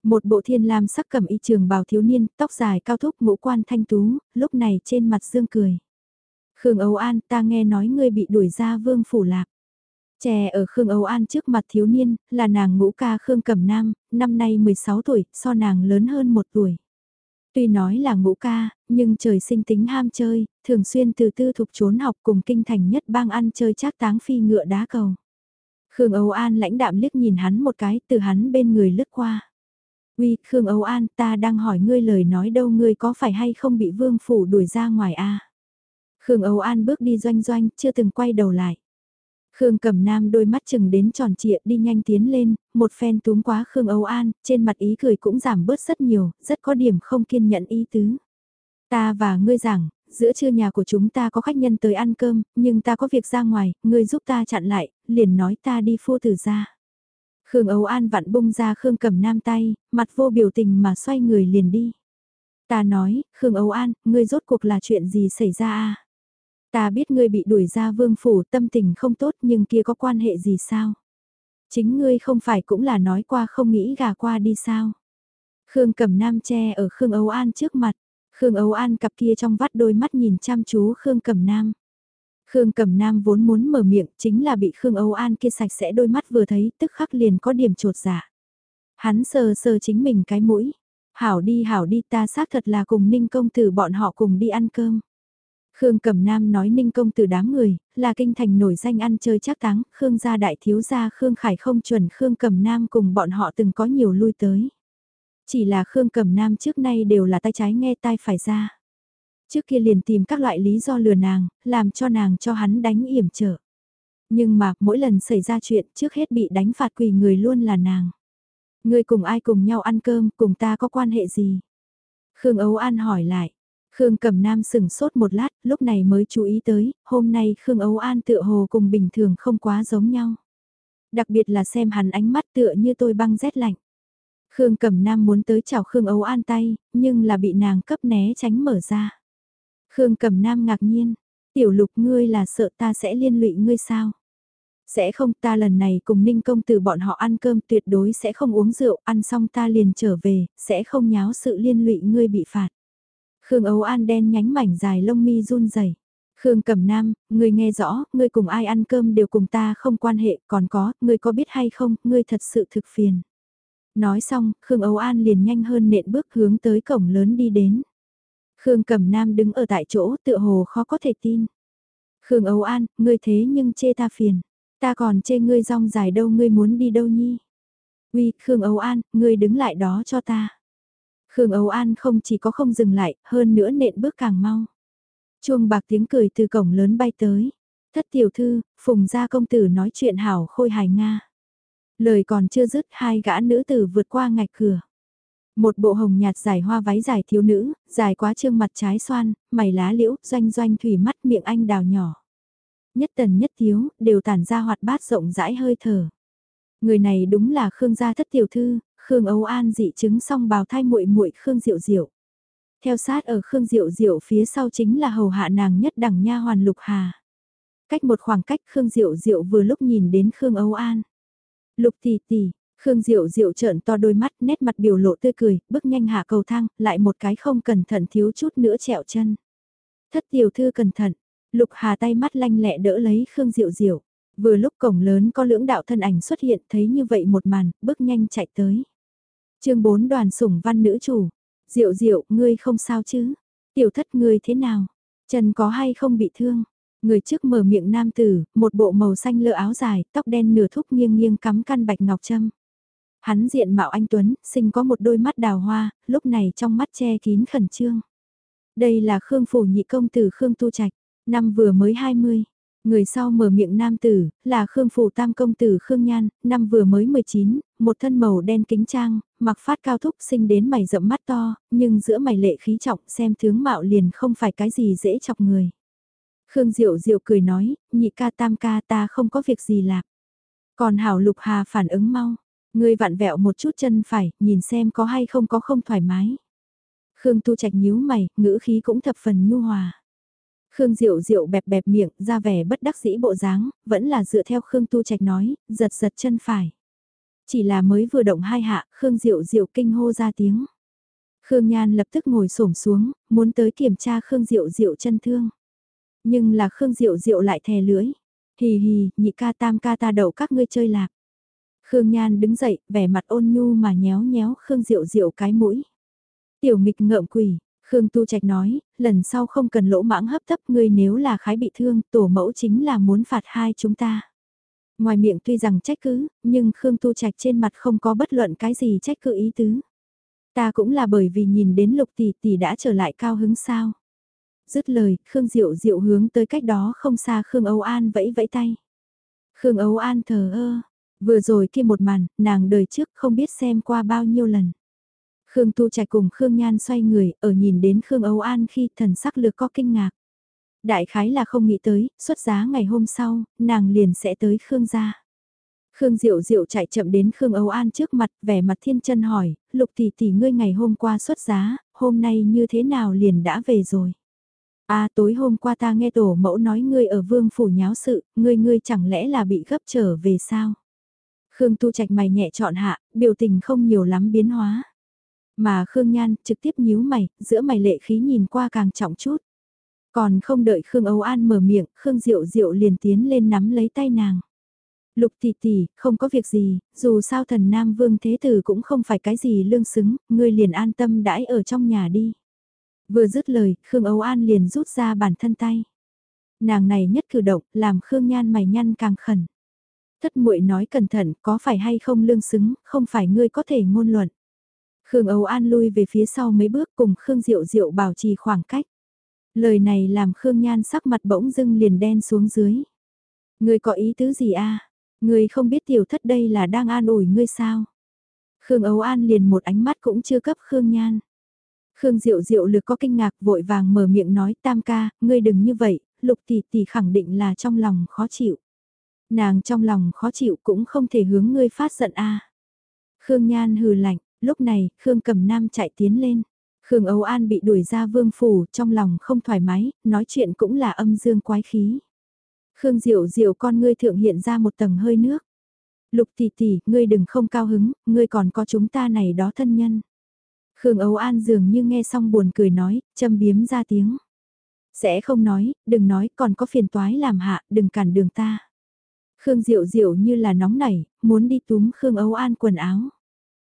A: Một bộ thiên lam sắc cẩm y trường bào thiếu niên, tóc dài cao thúc ngũ quan thanh tú, lúc này trên mặt dương cười. Khương Âu An ta nghe nói ngươi bị đuổi ra vương phủ lạc. Chè ở Khương Âu An trước mặt thiếu niên, là nàng ngũ ca Khương Cẩm Nam, năm nay 16 tuổi, so nàng lớn hơn một tuổi. Tuy nói là ngũ ca, nhưng trời sinh tính ham chơi, thường xuyên từ tư thục trốn học cùng kinh thành nhất bang ăn chơi chác táng phi ngựa đá cầu. Khương Âu An lãnh đạm liếc nhìn hắn một cái, từ hắn bên người lướt qua. Uy, Khương Âu An, ta đang hỏi ngươi lời nói đâu ngươi có phải hay không bị vương phủ đuổi ra ngoài a? Khương Âu An bước đi doanh doanh, chưa từng quay đầu lại. Khương Cẩm Nam đôi mắt chừng đến tròn trịa đi nhanh tiến lên, một phen túm quá Khương Âu An, trên mặt ý cười cũng giảm bớt rất nhiều, rất có điểm không kiên nhẫn ý tứ. Ta và ngươi rằng, giữa trưa nhà của chúng ta có khách nhân tới ăn cơm, nhưng ta có việc ra ngoài, ngươi giúp ta chặn lại, liền nói ta đi phu tử ra. Khương Âu An vặn bung ra Khương Cẩm Nam tay, mặt vô biểu tình mà xoay người liền đi. Ta nói, Khương Âu An, ngươi rốt cuộc là chuyện gì xảy ra à? Ta biết ngươi bị đuổi ra vương phủ, tâm tình không tốt, nhưng kia có quan hệ gì sao? Chính ngươi không phải cũng là nói qua không nghĩ gà qua đi sao? Khương Cẩm Nam che ở Khương Âu An trước mặt. Khương Âu An cặp kia trong vắt đôi mắt nhìn chăm chú Khương Cẩm Nam. Khương Cẩm Nam vốn muốn mở miệng, chính là bị Khương Âu An kia sạch sẽ đôi mắt vừa thấy, tức khắc liền có điểm trột dạ. Hắn sờ sờ chính mình cái mũi. Hảo đi hảo đi, ta xác thật là cùng Ninh công tử bọn họ cùng đi ăn cơm. Khương Cẩm Nam nói Ninh công tử đám người, là kinh thành nổi danh ăn chơi chắc táng, Khương gia đại thiếu gia Khương Khải không chuẩn Khương Cẩm Nam cùng bọn họ từng có nhiều lui tới. Chỉ là Khương Cẩm Nam trước nay đều là tay trái nghe tai phải ra. Trước kia liền tìm các loại lý do lừa nàng, làm cho nàng cho hắn đánh yểm trở. Nhưng mà, mỗi lần xảy ra chuyện trước hết bị đánh phạt quỳ người luôn là nàng. Người cùng ai cùng nhau ăn cơm, cùng ta có quan hệ gì? Khương Ấu An hỏi lại. Khương Cẩm Nam sừng sốt một lát, lúc này mới chú ý tới, hôm nay Khương Âu An tựa hồ cùng bình thường không quá giống nhau. Đặc biệt là xem hắn ánh mắt tựa như tôi băng rét lạnh. Khương Cẩm Nam muốn tới chào Khương Âu An tay, nhưng là bị nàng cấp né tránh mở ra. Khương Cẩm Nam ngạc nhiên, tiểu lục ngươi là sợ ta sẽ liên lụy ngươi sao? Sẽ không ta lần này cùng Ninh Công từ bọn họ ăn cơm tuyệt đối sẽ không uống rượu, ăn xong ta liền trở về, sẽ không nháo sự liên lụy ngươi bị phạt. Khương Âu An đen nhánh mảnh dài lông mi run rẩy. Khương Cẩm Nam, ngươi nghe rõ, ngươi cùng ai ăn cơm đều cùng ta không quan hệ, còn có, ngươi có biết hay không, ngươi thật sự thực phiền. Nói xong, Khương Âu An liền nhanh hơn nện bước hướng tới cổng lớn đi đến. Khương Cẩm Nam đứng ở tại chỗ tựa hồ khó có thể tin. Khương Âu An, ngươi thế nhưng chê ta phiền. Ta còn chê ngươi rong dài đâu ngươi muốn đi đâu nhi. Uy, Khương Âu An, ngươi đứng lại đó cho ta. Khương âu An không chỉ có không dừng lại, hơn nữa nện bước càng mau. Chuông bạc tiếng cười từ cổng lớn bay tới. Thất tiểu thư, phùng gia công tử nói chuyện hảo khôi hài Nga. Lời còn chưa dứt hai gã nữ tử vượt qua ngạch cửa. Một bộ hồng nhạt dài hoa váy dài thiếu nữ, dài quá trương mặt trái xoan, mày lá liễu, doanh doanh thủy mắt miệng anh đào nhỏ. Nhất tần nhất thiếu, đều tản ra hoạt bát rộng rãi hơi thở. Người này đúng là Khương gia thất tiểu thư, Khương Âu An dị chứng xong bào thai muội muội Khương Diệu Diệu. Theo sát ở Khương Diệu Diệu phía sau chính là hầu hạ nàng nhất đẳng nha hoàn Lục Hà. Cách một khoảng cách Khương Diệu Diệu vừa lúc nhìn đến Khương Âu An. Lục tỷ tỷ, Khương Diệu Diệu trợn to đôi mắt, nét mặt biểu lộ tươi cười, bước nhanh hạ cầu thang, lại một cái không cẩn thận thiếu chút nữa trẹo chân. Thất tiểu thư cẩn thận, Lục Hà tay mắt lanh lẹ đỡ lấy Khương Diệu Diệu. Vừa lúc cổng lớn có lưỡng đạo thân ảnh xuất hiện thấy như vậy một màn, bước nhanh chạy tới chương 4 đoàn sủng văn nữ chủ. Diệu Diệu, ngươi không sao chứ? Tiểu thất ngươi thế nào? Chân có hay không bị thương? Người trước mở miệng nam tử, một bộ màu xanh lơ áo dài, tóc đen nửa thúc nghiêng nghiêng cắm căn bạch ngọc châm. Hắn diện mạo anh Tuấn, sinh có một đôi mắt đào hoa, lúc này trong mắt che kín khẩn trương. Đây là Khương Phủ nhị công tử Khương Tu Trạch, năm vừa mới 20. Người sau mở miệng nam tử, là Khương Phủ Tam Công Tử Khương Nhan, năm vừa mới 19, một thân màu đen kính trang, mặc phát cao thúc sinh đến mày rậm mắt to, nhưng giữa mày lệ khí trọng xem tướng mạo liền không phải cái gì dễ chọc người. Khương Diệu Diệu cười nói, nhị ca tam ca ta không có việc gì lạc. Còn Hảo Lục Hà phản ứng mau, người vặn vẹo một chút chân phải, nhìn xem có hay không có không thoải mái. Khương Tu Trạch nhíu mày, ngữ khí cũng thập phần nhu hòa. Khương Diệu Diệu bẹp bẹp miệng, ra vẻ bất đắc dĩ bộ dáng, vẫn là dựa theo Khương Tu Trạch nói, giật giật chân phải. Chỉ là mới vừa động hai hạ, Khương Diệu Diệu kinh hô ra tiếng. Khương Nhan lập tức ngồi xổm xuống, muốn tới kiểm tra Khương Diệu Diệu chân thương. Nhưng là Khương Diệu Diệu lại thè lưỡi. Hì hì, nhị ca tam ca ta đậu các ngươi chơi lạc. Khương Nhan đứng dậy, vẻ mặt ôn nhu mà nhéo nhéo Khương Diệu Diệu cái mũi. Tiểu nghịch ngợm quỷ, Khương Tu Trạch nói, lần sau không cần lỗ mãng hấp tấp ngươi nếu là khái bị thương, tổ mẫu chính là muốn phạt hai chúng ta. Ngoài miệng tuy rằng trách cứ, nhưng Khương Tu Trạch trên mặt không có bất luận cái gì trách cứ ý tứ. Ta cũng là bởi vì nhìn đến lục tỷ tỷ đã trở lại cao hứng sao. Dứt lời, Khương Diệu Diệu hướng tới cách đó không xa Khương Âu An vẫy vẫy tay. Khương Âu An thờ ơ, vừa rồi kia một màn, nàng đời trước không biết xem qua bao nhiêu lần. Khương Tu Trạch cùng Khương Nhan xoay người, ở nhìn đến Khương Âu An khi thần sắc lược có kinh ngạc. Đại khái là không nghĩ tới, xuất giá ngày hôm sau, nàng liền sẽ tới Khương gia. Khương Diệu Diệu chạy chậm đến Khương Âu An trước mặt, vẻ mặt thiên chân hỏi, lục tỷ tỷ ngươi ngày hôm qua xuất giá, hôm nay như thế nào liền đã về rồi. À tối hôm qua ta nghe tổ mẫu nói ngươi ở vương phủ nháo sự, ngươi ngươi chẳng lẽ là bị gấp trở về sao? Khương Tu Trạch mày nhẹ chọn hạ, biểu tình không nhiều lắm biến hóa. Mà Khương Nhan trực tiếp nhíu mày, giữa mày lệ khí nhìn qua càng trọng chút. Còn không đợi Khương Âu An mở miệng, Khương Diệu Diệu liền tiến lên nắm lấy tay nàng. Lục tỷ tỷ, không có việc gì, dù sao thần Nam Vương Thế Tử cũng không phải cái gì lương xứng, ngươi liền an tâm đãi ở trong nhà đi. Vừa dứt lời, Khương Âu An liền rút ra bản thân tay. Nàng này nhất cử động, làm Khương Nhan mày nhăn càng khẩn. Thất muội nói cẩn thận, có phải hay không lương xứng, không phải ngươi có thể ngôn luận. Khương Âu An lui về phía sau mấy bước cùng Khương Diệu Diệu bảo trì khoảng cách. Lời này làm Khương Nhan sắc mặt bỗng dưng liền đen xuống dưới. Ngươi có ý tứ gì a? Ngươi không biết tiểu thất đây là đang an ủi ngươi sao? Khương Âu An liền một ánh mắt cũng chưa cấp Khương Nhan. Khương Diệu Diệu lực có kinh ngạc vội vàng mở miệng nói tam ca, ngươi đừng như vậy, lục tỷ tỷ khẳng định là trong lòng khó chịu. Nàng trong lòng khó chịu cũng không thể hướng ngươi phát giận a. Khương Nhan hừ lạnh, lúc này Khương Cầm Nam chạy tiến lên. Khương Âu An bị đuổi ra vương phủ, trong lòng không thoải mái, nói chuyện cũng là âm dương quái khí. Khương Diệu Diệu con ngươi thượng hiện ra một tầng hơi nước. Lục tỷ tỷ, ngươi đừng không cao hứng, ngươi còn có chúng ta này đó thân nhân. Khương Âu An dường như nghe xong buồn cười nói, châm biếm ra tiếng. Sẽ không nói, đừng nói, còn có phiền toái làm hạ, đừng cản đường ta. Khương Diệu Diệu như là nóng nảy, muốn đi túm Khương Âu An quần áo.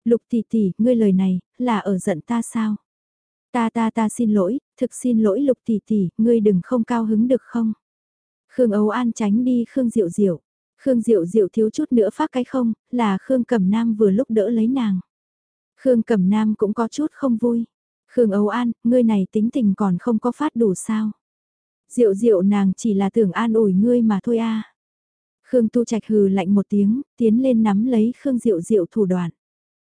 A: Lục tỷ tỷ, ngươi lời này, là ở giận ta sao? Ta ta ta xin lỗi, thực xin lỗi lục tỷ tỷ, ngươi đừng không cao hứng được không? Khương Âu An tránh đi Khương Diệu Diệu. Khương Diệu Diệu thiếu chút nữa phát cái không, là Khương Cẩm Nam vừa lúc đỡ lấy nàng. Khương Cẩm Nam cũng có chút không vui. Khương Âu An, ngươi này tính tình còn không có phát đủ sao? Diệu Diệu nàng chỉ là tưởng an ủi ngươi mà thôi a. Khương Tu Trạch hừ lạnh một tiếng, tiến lên nắm lấy Khương Diệu Diệu thủ đoạn.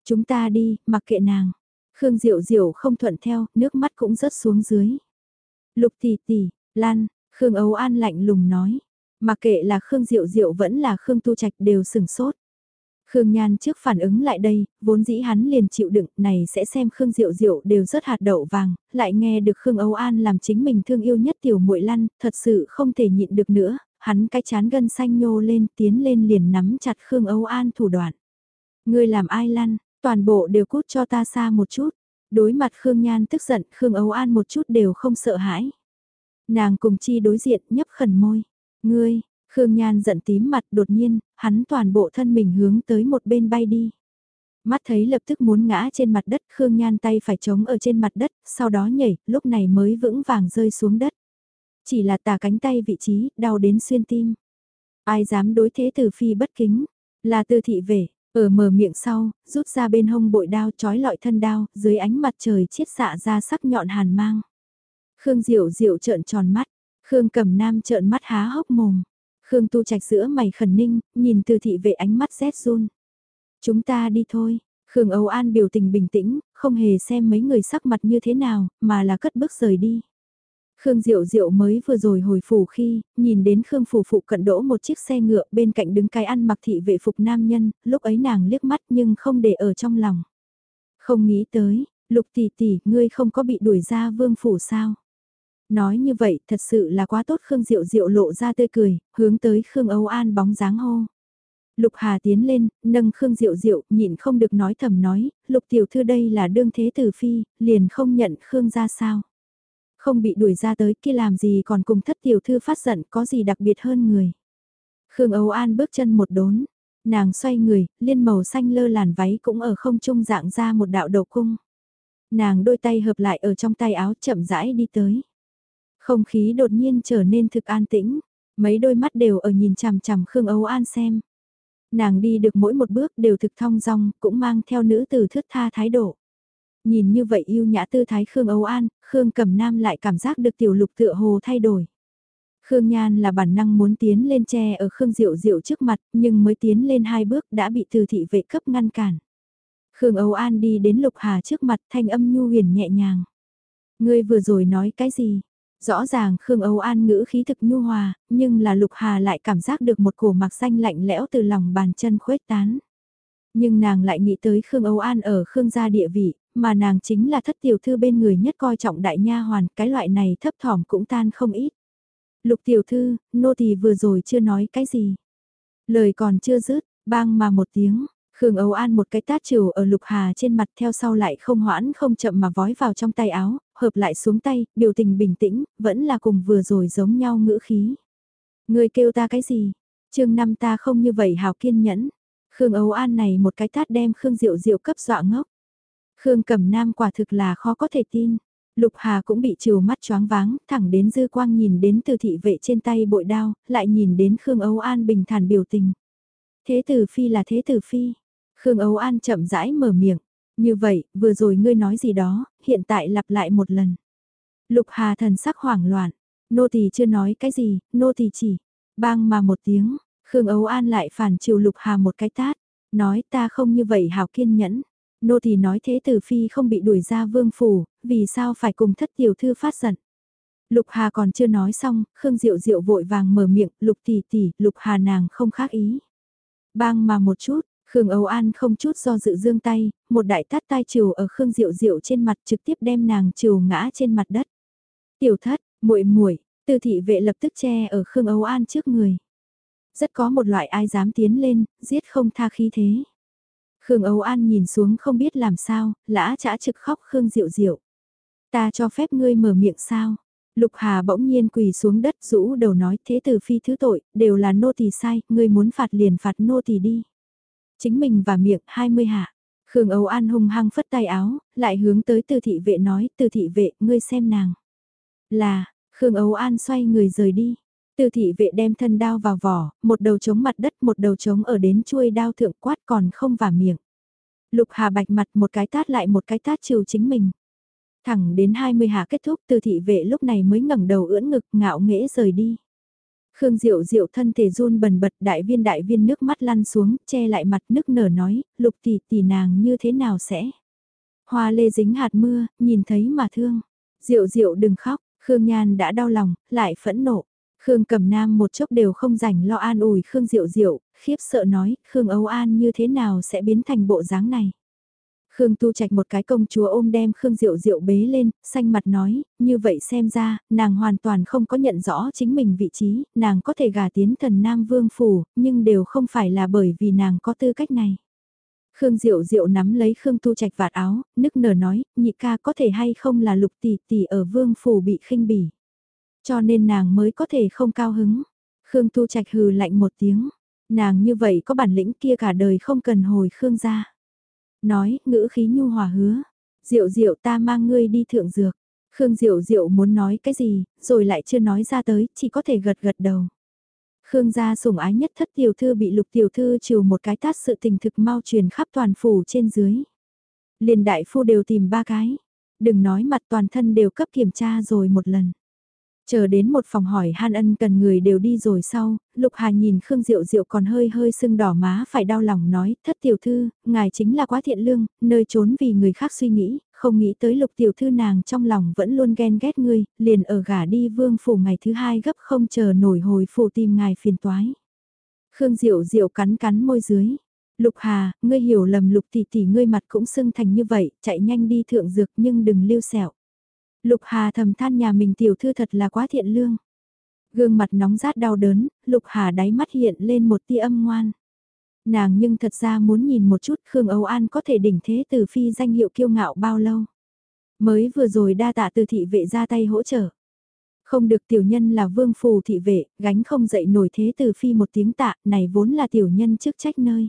A: Chúng ta đi, mặc kệ nàng. Khương Diệu Diệu không thuận theo, nước mắt cũng rớt xuống dưới. Lục tỷ tỷ, Lan, Khương Âu An lạnh lùng nói. Mặc kệ là Khương Diệu Diệu vẫn là Khương Tu Trạch đều sừng sốt. Khương Nhan trước phản ứng lại đây, vốn dĩ hắn liền chịu đựng, này sẽ xem Khương Diệu Diệu đều rất hạt đậu vàng, lại nghe được Khương Âu An làm chính mình thương yêu nhất tiểu muội lăn, thật sự không thể nhịn được nữa, hắn cái chán gân xanh nhô lên tiến lên liền nắm chặt Khương Âu An thủ đoạn. Ngươi làm ai lăn, toàn bộ đều cút cho ta xa một chút. Đối mặt Khương Nhan tức giận, Khương Âu An một chút đều không sợ hãi. Nàng cùng chi đối diện nhấp khẩn môi. Ngươi, Khương Nhan giận tím mặt đột nhiên, hắn toàn bộ thân mình hướng tới một bên bay đi. Mắt thấy lập tức muốn ngã trên mặt đất Khương Nhan tay phải chống ở trên mặt đất, sau đó nhảy, lúc này mới vững vàng rơi xuống đất. Chỉ là tà cánh tay vị trí, đau đến xuyên tim. Ai dám đối thế từ phi bất kính, là từ thị về, ở mở miệng sau, rút ra bên hông bội đao trói lọi thân đao, dưới ánh mặt trời chiết xạ ra sắc nhọn hàn mang. Khương Diệu Diệu trợn tròn mắt, Khương Cẩm Nam trợn mắt há hốc mồm. Khương Tu Trạch giữa mày khẩn ninh, nhìn từ thị vệ ánh mắt rét run. Chúng ta đi thôi. Khương Âu An biểu tình bình tĩnh, không hề xem mấy người sắc mặt như thế nào, mà là cất bước rời đi. Khương Diệu Diệu mới vừa rồi hồi phủ khi, nhìn đến Khương Phủ Phụ cận đỗ một chiếc xe ngựa bên cạnh đứng cái ăn mặc thị vệ phục nam nhân, lúc ấy nàng liếc mắt nhưng không để ở trong lòng. Không nghĩ tới, lục tỷ tỷ, ngươi không có bị đuổi ra vương phủ sao? Nói như vậy thật sự là quá tốt Khương Diệu Diệu lộ ra tươi cười, hướng tới Khương Âu An bóng dáng hô. Lục Hà tiến lên, nâng Khương Diệu Diệu, nhịn không được nói thầm nói, Lục Tiểu Thư đây là đương thế tử phi, liền không nhận Khương ra sao. Không bị đuổi ra tới kia làm gì còn cùng thất Tiểu Thư phát giận có gì đặc biệt hơn người. Khương Âu An bước chân một đốn, nàng xoay người, liên màu xanh lơ làn váy cũng ở không trung dạng ra một đạo đầu cung. Nàng đôi tay hợp lại ở trong tay áo chậm rãi đi tới. Không khí đột nhiên trở nên thực an tĩnh, mấy đôi mắt đều ở nhìn chằm chằm Khương Âu An xem. Nàng đi được mỗi một bước đều thực thong dong, cũng mang theo nữ tử thước tha thái độ. Nhìn như vậy yêu nhã tư thái Khương Âu An, Khương Cẩm Nam lại cảm giác được tiểu lục tựa hồ thay đổi. Khương Nhan là bản năng muốn tiến lên che ở Khương Diệu Diệu trước mặt, nhưng mới tiến lên hai bước đã bị từ thị vệ cấp ngăn cản. Khương Âu An đi đến Lục Hà trước mặt thanh âm nhu huyền nhẹ nhàng. Ngươi vừa rồi nói cái gì? Rõ ràng Khương Âu An ngữ khí thực nhu hòa, nhưng là Lục Hà lại cảm giác được một cổ mặc xanh lạnh lẽo từ lòng bàn chân khuếch tán. Nhưng nàng lại nghĩ tới Khương Âu An ở Khương gia địa vị, mà nàng chính là thất tiểu thư bên người nhất coi trọng đại nha hoàn, cái loại này thấp thỏm cũng tan không ít. Lục tiểu thư, nô tỳ vừa rồi chưa nói cái gì. Lời còn chưa dứt, bang mà một tiếng, Khương Âu An một cái tát chiều ở Lục Hà trên mặt theo sau lại không hoãn không chậm mà vói vào trong tay áo, hợp lại xuống tay, biểu tình bình tĩnh, vẫn là cùng vừa rồi giống nhau ngữ khí. Người kêu ta cái gì? chương năm ta không như vậy hào kiên nhẫn. Khương Âu An này một cái tát đem Khương Diệu Diệu cấp dọa ngốc. Khương Cẩm Nam quả thực là khó có thể tin. Lục Hà cũng bị trừ mắt choáng váng, thẳng đến dư quang nhìn đến từ thị vệ trên tay bội đao, lại nhìn đến Khương Âu An bình thản biểu tình. Thế tử phi là thế tử phi. Khương Âu An chậm rãi mở miệng. Như vậy, vừa rồi ngươi nói gì đó, hiện tại lặp lại một lần. Lục Hà thần sắc hoảng loạn. Nô tỳ chưa nói cái gì, nô tỳ chỉ. Bang mà một tiếng, Khương Âu An lại phản chiều Lục Hà một cái tát. Nói ta không như vậy hào kiên nhẫn. Nô thì nói thế tử phi không bị đuổi ra vương phủ, vì sao phải cùng thất tiểu thư phát giận. Lục Hà còn chưa nói xong, Khương Diệu Diệu vội vàng mở miệng, Lục tỷ tỷ, Lục Hà nàng không khác ý. Bang mà một chút, Khương Âu An không chút do dự dương tay, một đại tát tai trừ ở Khương Diệu Diệu trên mặt trực tiếp đem nàng trừ ngã trên mặt đất. Tiểu thất, muội muội, tư thị vệ lập tức che ở Khương Âu An trước người. Rất có một loại ai dám tiến lên, giết không tha khí thế. Khương Âu An nhìn xuống không biết làm sao, lã chả trực khóc Khương Diệu Diệu. Ta cho phép ngươi mở miệng sao? Lục Hà bỗng nhiên quỳ xuống đất rũ đầu nói thế tử phi thứ tội, đều là nô tỳ sai, ngươi muốn phạt liền phạt nô tỳ đi. Chính mình và miệng 20 hạ. Khương Âu An hung hăng phất tay áo, lại hướng tới từ thị vệ nói, từ thị vệ, ngươi xem nàng. Là, Khương Âu An xoay người rời đi. Từ thị vệ đem thân đao vào vỏ, một đầu chống mặt đất một đầu chống ở đến chuôi đao thượng quát còn không vào miệng. Lục Hà bạch mặt một cái tát lại một cái tát chiều chính mình. Thẳng đến 20 hạ kết thúc từ thị vệ lúc này mới ngẩng đầu ưỡn ngực ngạo nghễ rời đi. Khương Diệu Diệu thân thể run bần bật đại viên đại viên nước mắt lăn xuống, che lại mặt nước nở nói, lục tỷ tỷ nàng như thế nào sẽ. Hoa lê dính hạt mưa, nhìn thấy mà thương. Diệu Diệu đừng khóc, Khương Nhan đã đau lòng, lại phẫn nộ. Khương Cẩm Nam một chốc đều không rảnh lo an ủi Khương Diệu Diệu, khiếp sợ nói, Khương Âu An như thế nào sẽ biến thành bộ dáng này. Khương Tu Trạch một cái công chúa ôm đem Khương Diệu Diệu bế lên, xanh mặt nói, như vậy xem ra, nàng hoàn toàn không có nhận rõ chính mình vị trí, nàng có thể gả tiến thần Nam Vương Phủ, nhưng đều không phải là bởi vì nàng có tư cách này. Khương Diệu Diệu nắm lấy Khương Tu Trạch vạt áo, nức nở nói, nhị ca có thể hay không là lục tỷ tỷ ở Vương Phủ bị khinh bỉ. Cho nên nàng mới có thể không cao hứng. Khương Tu Trạch hừ lạnh một tiếng, nàng như vậy có bản lĩnh kia cả đời không cần hồi Khương ra. Nói, ngữ khí nhu hòa hứa. Diệu diệu ta mang ngươi đi thượng dược. Khương Diệu Diệu muốn nói cái gì, rồi lại chưa nói ra tới, chỉ có thể gật gật đầu. Khương gia sủng ái nhất thất tiểu thư bị lục tiểu thư chiều một cái tát sự tình thực mau truyền khắp toàn phủ trên dưới. Liền đại phu đều tìm ba cái. Đừng nói mặt toàn thân đều cấp kiểm tra rồi một lần. Chờ đến một phòng hỏi Han Ân cần người đều đi rồi sau, Lục Hà nhìn Khương Diệu Diệu còn hơi hơi sưng đỏ má phải đau lòng nói, thất tiểu thư, ngài chính là quá thiện lương, nơi trốn vì người khác suy nghĩ, không nghĩ tới lục tiểu thư nàng trong lòng vẫn luôn ghen ghét ngươi, liền ở gả đi vương phủ ngày thứ hai gấp không chờ nổi hồi phủ tìm ngài phiền toái. Khương Diệu Diệu cắn cắn môi dưới. Lục Hà, ngươi hiểu lầm lục tỷ tỷ ngươi mặt cũng sưng thành như vậy, chạy nhanh đi thượng dược nhưng đừng lưu sẹo. Lục Hà thầm than nhà mình tiểu thư thật là quá thiện lương. Gương mặt nóng rát đau đớn, Lục Hà đáy mắt hiện lên một tia âm ngoan. Nàng nhưng thật ra muốn nhìn một chút Khương Âu An có thể đỉnh thế từ phi danh hiệu kiêu ngạo bao lâu. Mới vừa rồi đa tạ từ thị vệ ra tay hỗ trợ. Không được tiểu nhân là vương phù thị vệ, gánh không dậy nổi thế từ phi một tiếng tạ, này vốn là tiểu nhân chức trách nơi.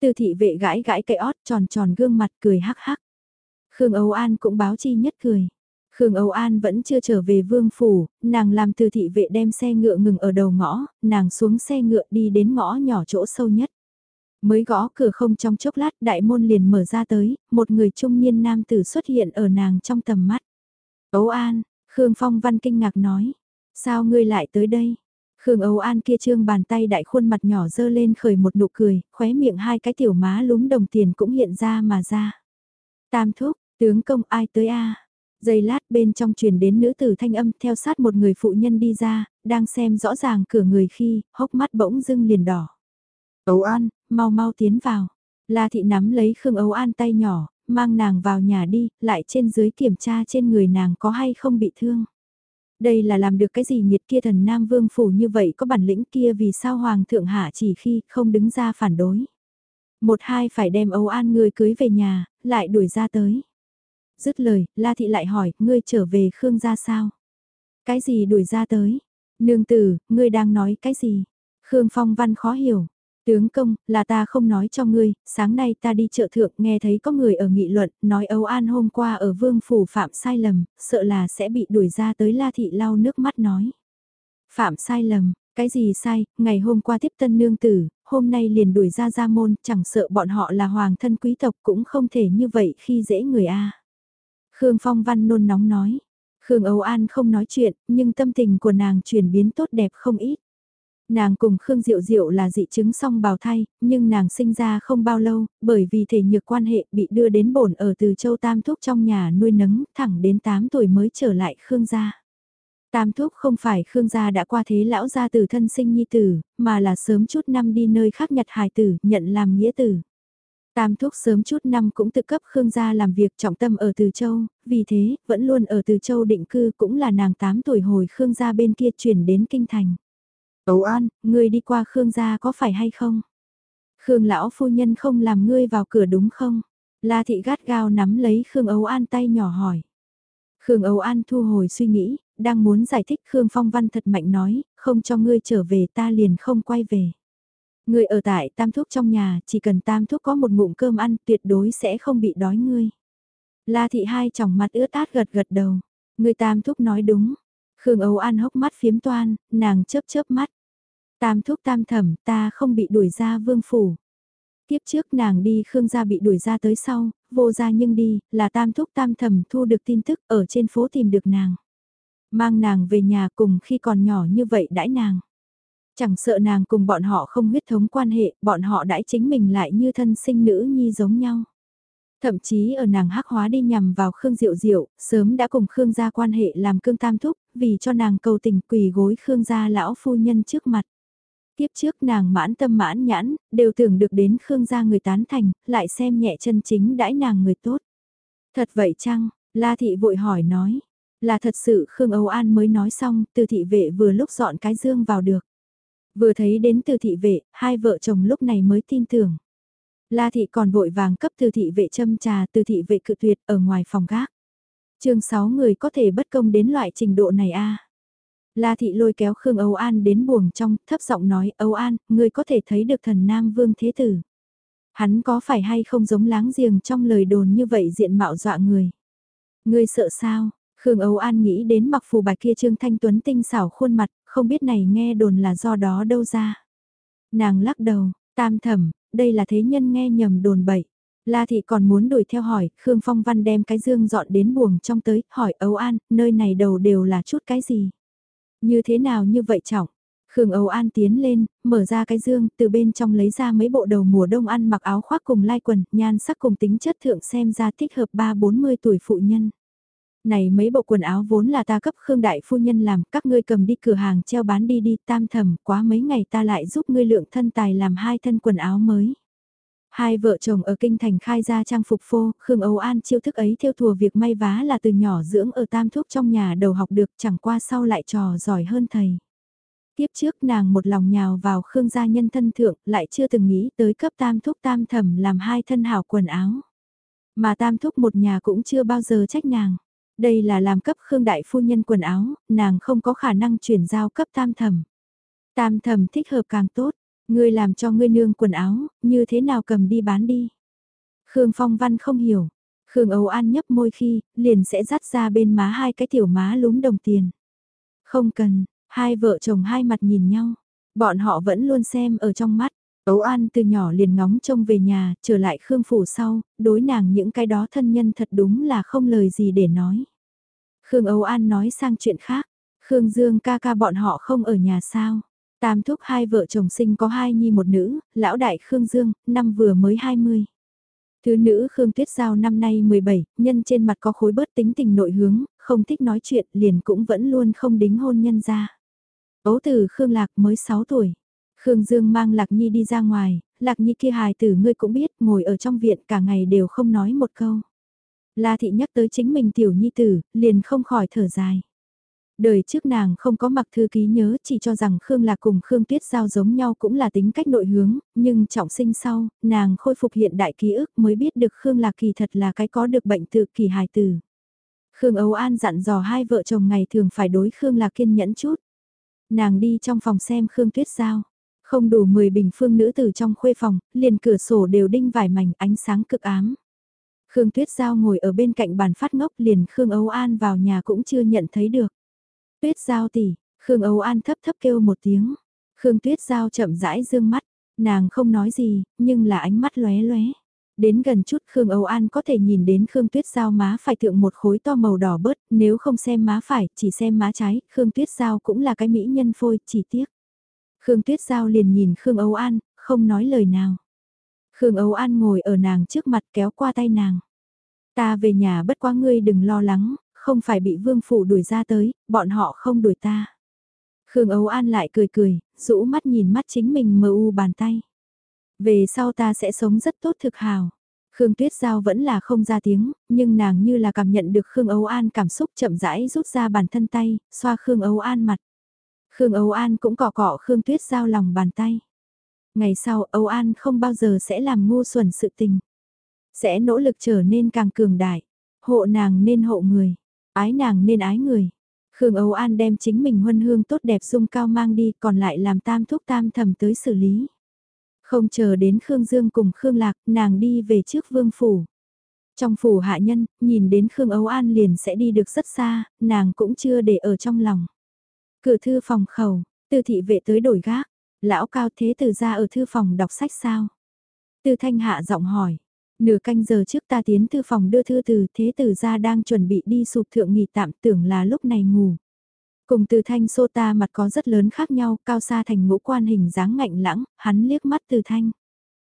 A: Từ thị vệ gãi gãi cây ót tròn tròn gương mặt cười hắc hắc. Khương Âu An cũng báo chi nhất cười. Khương Âu An vẫn chưa trở về vương phủ, nàng làm từ thị vệ đem xe ngựa ngừng ở đầu ngõ, nàng xuống xe ngựa đi đến ngõ nhỏ chỗ sâu nhất. Mới gõ cửa không trong chốc lát đại môn liền mở ra tới, một người trung niên nam tử xuất hiện ở nàng trong tầm mắt. Âu An, Khương Phong Văn kinh ngạc nói, sao ngươi lại tới đây? Khương Âu An kia trương bàn tay đại khuôn mặt nhỏ dơ lên khởi một nụ cười, khóe miệng hai cái tiểu má lúm đồng tiền cũng hiện ra mà ra. Tam thúc, tướng công ai tới a? Giây lát bên trong truyền đến nữ tử thanh âm theo sát một người phụ nhân đi ra, đang xem rõ ràng cửa người khi, hốc mắt bỗng dưng liền đỏ. Âu An, mau mau tiến vào. La thị nắm lấy Khương Âu An tay nhỏ, mang nàng vào nhà đi, lại trên dưới kiểm tra trên người nàng có hay không bị thương. Đây là làm được cái gì nhiệt kia thần Nam Vương Phủ như vậy có bản lĩnh kia vì sao Hoàng thượng hạ chỉ khi không đứng ra phản đối. Một hai phải đem Âu An người cưới về nhà, lại đuổi ra tới. Dứt lời, La Thị lại hỏi, ngươi trở về Khương gia sao? Cái gì đuổi ra tới? Nương tử, ngươi đang nói cái gì? Khương Phong Văn khó hiểu. Tướng công, là ta không nói cho ngươi, sáng nay ta đi chợ thượng nghe thấy có người ở nghị luận, nói Âu An hôm qua ở vương phủ phạm sai lầm, sợ là sẽ bị đuổi ra tới La Thị lau nước mắt nói. Phạm sai lầm, cái gì sai, ngày hôm qua tiếp tân nương tử, hôm nay liền đuổi ra ra môn, chẳng sợ bọn họ là hoàng thân quý tộc cũng không thể như vậy khi dễ người A. Khương Phong Văn nôn nóng nói. Khương Âu An không nói chuyện, nhưng tâm tình của nàng chuyển biến tốt đẹp không ít. Nàng cùng Khương Diệu Diệu là dị chứng song bào thai, nhưng nàng sinh ra không bao lâu, bởi vì thể nhược quan hệ bị đưa đến bổn ở từ châu Tam Thúc trong nhà nuôi nấng, thẳng đến 8 tuổi mới trở lại Khương gia. Tam Thúc không phải Khương gia đã qua thế lão gia từ thân sinh nhi tử, mà là sớm chút năm đi nơi khác nhặt hài tử, nhận làm nghĩa tử. Tam Thúc sớm chút năm cũng tự cấp Khương gia làm việc trọng tâm ở Từ Châu, vì thế, vẫn luôn ở Từ Châu định cư cũng là nàng 8 tuổi hồi Khương gia bên kia chuyển đến Kinh Thành. Âu An, ngươi đi qua Khương gia có phải hay không? Khương lão phu nhân không làm ngươi vào cửa đúng không? La thị gắt gao nắm lấy Khương Âu An tay nhỏ hỏi. Khương Âu An thu hồi suy nghĩ, đang muốn giải thích Khương Phong Văn thật mạnh nói, không cho ngươi trở về ta liền không quay về người ở tại tam thuốc trong nhà, chỉ cần tam thuốc có một ngụm cơm ăn tuyệt đối sẽ không bị đói ngươi. La thị hai chồng mặt ướt át gật gật đầu. người tam thúc nói đúng. Khương Âu An hốc mắt phiếm toan, nàng chớp chớp mắt. Tam thúc tam thẩm ta không bị đuổi ra vương phủ. Tiếp trước nàng đi Khương gia bị đuổi ra tới sau, vô gia nhưng đi, là tam thúc tam thẩm thu được tin tức ở trên phố tìm được nàng. Mang nàng về nhà cùng khi còn nhỏ như vậy đãi nàng. Chẳng sợ nàng cùng bọn họ không huyết thống quan hệ, bọn họ đãi chính mình lại như thân sinh nữ nhi giống nhau. Thậm chí ở nàng hắc hóa đi nhằm vào Khương Diệu Diệu, sớm đã cùng Khương gia quan hệ làm cương tam thúc, vì cho nàng cầu tình quỳ gối Khương gia lão phu nhân trước mặt. Tiếp trước nàng mãn tâm mãn nhãn, đều tưởng được đến Khương gia người tán thành, lại xem nhẹ chân chính đãi nàng người tốt. Thật vậy chăng? La thị vội hỏi nói. Là thật sự Khương Âu An mới nói xong, từ thị vệ vừa lúc dọn cái dương vào được. Vừa thấy đến từ thị vệ, hai vợ chồng lúc này mới tin tưởng. La thị còn vội vàng cấp từ thị vệ châm trà từ thị vệ cự tuyệt ở ngoài phòng gác. chương 6 người có thể bất công đến loại trình độ này a La thị lôi kéo Khương Âu An đến buồng trong, thấp giọng nói, Âu An, người có thể thấy được thần Nam Vương Thế Tử. Hắn có phải hay không giống láng giềng trong lời đồn như vậy diện mạo dọa người. người sợ sao? Khương Âu An nghĩ đến mặc phù bài kia Trương Thanh Tuấn tinh xảo khuôn mặt, không biết này nghe đồn là do đó đâu ra. Nàng lắc đầu, tam thẩm, đây là thế nhân nghe nhầm đồn bậy. La thị còn muốn đuổi theo hỏi, Khương Phong Văn đem cái dương dọn đến buồng trong tới, hỏi Âu An, nơi này đầu đều là chút cái gì? Như thế nào như vậy trọng? Khương Âu An tiến lên, mở ra cái dương, từ bên trong lấy ra mấy bộ đầu mùa đông ăn mặc áo khoác cùng lai quần, nhan sắc cùng tính chất thượng xem ra thích hợp 3-40 tuổi phụ nhân. Này mấy bộ quần áo vốn là ta cấp Khương Đại Phu Nhân làm, các ngươi cầm đi cửa hàng treo bán đi đi, tam thầm, quá mấy ngày ta lại giúp ngươi lượng thân tài làm hai thân quần áo mới. Hai vợ chồng ở kinh thành khai ra trang phục phô, Khương Âu An chiêu thức ấy theo thùa việc may vá là từ nhỏ dưỡng ở tam thúc trong nhà đầu học được chẳng qua sau lại trò giỏi hơn thầy. Tiếp trước nàng một lòng nhào vào Khương gia nhân thân thượng, lại chưa từng nghĩ tới cấp tam thúc tam thẩm làm hai thân hảo quần áo. Mà tam thúc một nhà cũng chưa bao giờ trách nàng. Đây là làm cấp Khương đại phu nhân quần áo, nàng không có khả năng chuyển giao cấp tam thẩm. Tam thẩm thích hợp càng tốt, ngươi làm cho ngươi nương quần áo, như thế nào cầm đi bán đi. Khương Phong Văn không hiểu, Khương Âu An nhấp môi khi, liền sẽ dắt ra bên má hai cái tiểu má lúm đồng tiền. Không cần, hai vợ chồng hai mặt nhìn nhau, bọn họ vẫn luôn xem ở trong mắt. Âu An từ nhỏ liền ngóng trông về nhà, trở lại Khương Phủ sau, đối nàng những cái đó thân nhân thật đúng là không lời gì để nói. Khương Âu An nói sang chuyện khác, Khương Dương ca ca bọn họ không ở nhà sao. Tam thúc hai vợ chồng sinh có hai nhi một nữ, lão đại Khương Dương, năm vừa mới 20. Thứ nữ Khương Tuyết Giao năm nay 17, nhân trên mặt có khối bớt tính tình nội hướng, không thích nói chuyện liền cũng vẫn luôn không đính hôn nhân ra. Ấu tử Khương Lạc mới 6 tuổi. Khương Dương mang Lạc Nhi đi ra ngoài, Lạc Nhi kia hài tử ngươi cũng biết ngồi ở trong viện cả ngày đều không nói một câu. La Thị nhắc tới chính mình tiểu nhi tử, liền không khỏi thở dài. Đời trước nàng không có mặc thư ký nhớ chỉ cho rằng Khương Lạc cùng Khương Tuyết Giao giống nhau cũng là tính cách nội hướng, nhưng trọng sinh sau, nàng khôi phục hiện đại ký ức mới biết được Khương Lạc kỳ thật là cái có được bệnh tự kỳ hài tử. Khương Âu An dặn dò hai vợ chồng ngày thường phải đối Khương Lạc kiên nhẫn chút. Nàng đi trong phòng xem Khương Tuyết Giao. Không đủ 10 bình phương nữ từ trong khuê phòng, liền cửa sổ đều đinh vài mảnh ánh sáng cực ám. Khương Tuyết Giao ngồi ở bên cạnh bàn phát ngốc liền Khương Âu An vào nhà cũng chưa nhận thấy được. Tuyết Giao tỷ, Khương Âu An thấp thấp kêu một tiếng. Khương Tuyết Giao chậm rãi dương mắt, nàng không nói gì, nhưng là ánh mắt lóe lóe. Đến gần chút Khương Âu An có thể nhìn đến Khương Tuyết Giao má phải thượng một khối to màu đỏ bớt, nếu không xem má phải, chỉ xem má trái, Khương Tuyết Giao cũng là cái mỹ nhân phôi, chỉ tiếc. Khương Tuyết Giao liền nhìn Khương Âu An, không nói lời nào. Khương Âu An ngồi ở nàng trước mặt kéo qua tay nàng. Ta về nhà bất quá ngươi đừng lo lắng, không phải bị vương phủ đuổi ra tới, bọn họ không đuổi ta. Khương Âu An lại cười cười, rũ mắt nhìn mắt chính mình mờ u bàn tay. Về sau ta sẽ sống rất tốt thực hào. Khương Tuyết Giao vẫn là không ra tiếng, nhưng nàng như là cảm nhận được Khương Âu An cảm xúc chậm rãi rút ra bản thân tay, xoa Khương Âu An mặt. Khương Âu An cũng cỏ cỏ Khương Tuyết Giao lòng bàn tay. Ngày sau Âu An không bao giờ sẽ làm ngu xuẩn sự tình. Sẽ nỗ lực trở nên càng cường đại. Hộ nàng nên hộ người. Ái nàng nên ái người. Khương Âu An đem chính mình huân hương tốt đẹp dung cao mang đi còn lại làm tam thúc tam thầm tới xử lý. Không chờ đến Khương Dương cùng Khương Lạc, nàng đi về trước vương phủ. Trong phủ hạ nhân, nhìn đến Khương Âu An liền sẽ đi được rất xa, nàng cũng chưa để ở trong lòng. Cửa thư phòng khẩu, tư thị vệ tới đổi gác, lão cao thế từ ra ở thư phòng đọc sách sao? Tư thanh hạ giọng hỏi, nửa canh giờ trước ta tiến thư phòng đưa thư từ thế từ ra đang chuẩn bị đi sụp thượng nghỉ tạm tưởng là lúc này ngủ. Cùng từ thanh xô ta mặt có rất lớn khác nhau, cao xa thành ngũ quan hình dáng ngạnh lãng, hắn liếc mắt từ thanh.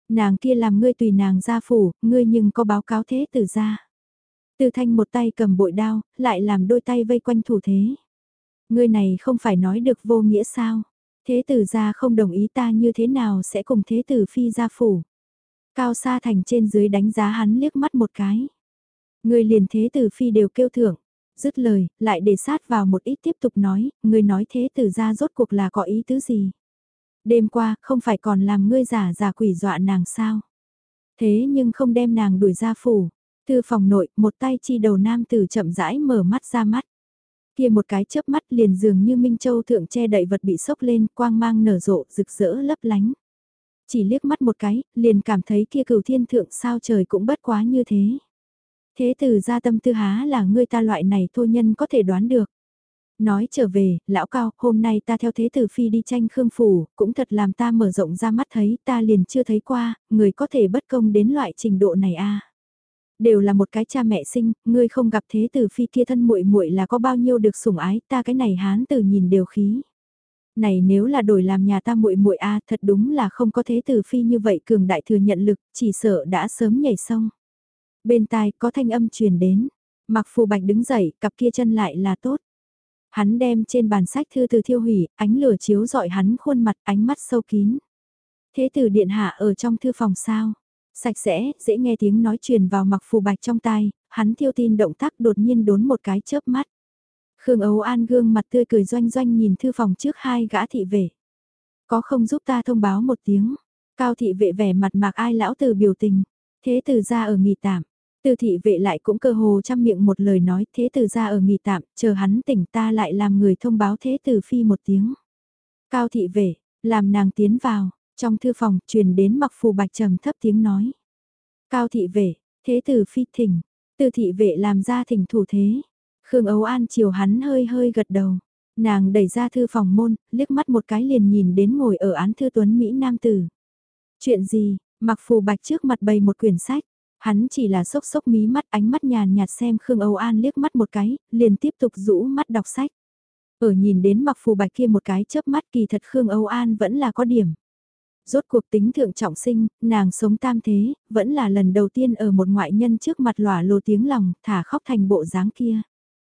A: Nàng kia làm ngươi tùy nàng ra phủ, ngươi nhưng có báo cáo thế từ ra. Từ thanh một tay cầm bội đao, lại làm đôi tay vây quanh thủ thế. Ngươi này không phải nói được vô nghĩa sao? Thế tử gia không đồng ý ta như thế nào sẽ cùng thế tử phi gia phủ. Cao Sa thành trên dưới đánh giá hắn liếc mắt một cái. Ngươi liền thế tử phi đều kêu thưởng dứt lời, lại để sát vào một ít tiếp tục nói, ngươi nói thế tử gia rốt cuộc là có ý tứ gì. Đêm qua, không phải còn làm ngươi giả giả quỷ dọa nàng sao. Thế nhưng không đem nàng đuổi ra phủ. Thư phòng nội, một tay chi đầu nam tử chậm rãi mở mắt ra mắt. Kia một cái chớp mắt liền dường như Minh Châu thượng che đậy vật bị sốc lên, quang mang nở rộ, rực rỡ lấp lánh. Chỉ liếc mắt một cái, liền cảm thấy kia cửu thiên thượng sao trời cũng bất quá như thế. Thế từ gia tâm tư há là ngươi ta loại này thô nhân có thể đoán được. Nói trở về, lão cao, hôm nay ta theo thế tử phi đi tranh khương phủ, cũng thật làm ta mở rộng ra mắt thấy, ta liền chưa thấy qua, người có thể bất công đến loại trình độ này a à. Đều là một cái cha mẹ sinh, ngươi không gặp thế tử phi kia thân muội muội là có bao nhiêu được sủng ái, ta cái này hán tử nhìn đều khí. Này nếu là đổi làm nhà ta muội muội a, thật đúng là không có thế tử phi như vậy cường đại thừa nhận lực, chỉ sợ đã sớm nhảy sông. Bên tai có thanh âm truyền đến. Mặc phù bạch đứng dậy, cặp kia chân lại là tốt. Hắn đem trên bàn sách thư từ thiêu hủy, ánh lửa chiếu dọi hắn khuôn mặt ánh mắt sâu kín. Thế tử điện hạ ở trong thư phòng sao? Sạch sẽ, dễ nghe tiếng nói truyền vào mặc phù bạch trong tai, hắn thiêu tin động tác đột nhiên đốn một cái chớp mắt. Khương Ấu An gương mặt tươi cười doanh doanh nhìn thư phòng trước hai gã thị vệ. Có không giúp ta thông báo một tiếng. Cao thị vệ vẻ mặt mạc ai lão từ biểu tình. Thế từ ra ở nghỉ tạm. Từ thị vệ lại cũng cơ hồ chăm miệng một lời nói thế từ ra ở nghỉ tạm, chờ hắn tỉnh ta lại làm người thông báo thế từ phi một tiếng. Cao thị vệ, làm nàng tiến vào, trong thư phòng truyền đến mặc phù bạch trầm thấp tiếng nói. Cao thị vệ, thế từ phi thỉnh, từ thị vệ làm ra thỉnh thủ thế. Khương Ấu An chiều hắn hơi hơi gật đầu. Nàng đẩy ra thư phòng môn, liếc mắt một cái liền nhìn đến ngồi ở án thư tuấn Mỹ Nam Tử. Chuyện gì, mặc phù bạch trước mặt bày một quyển sách. Hắn chỉ là sốc sốc mí mắt ánh mắt nhàn nhạt xem Khương Âu An liếc mắt một cái, liền tiếp tục rũ mắt đọc sách. Ở nhìn đến mặc phù bạch kia một cái chớp mắt kỳ thật Khương Âu An vẫn là có điểm. Rốt cuộc tính thượng trọng sinh, nàng sống tam thế, vẫn là lần đầu tiên ở một ngoại nhân trước mặt lỏa lồ tiếng lòng, thả khóc thành bộ dáng kia.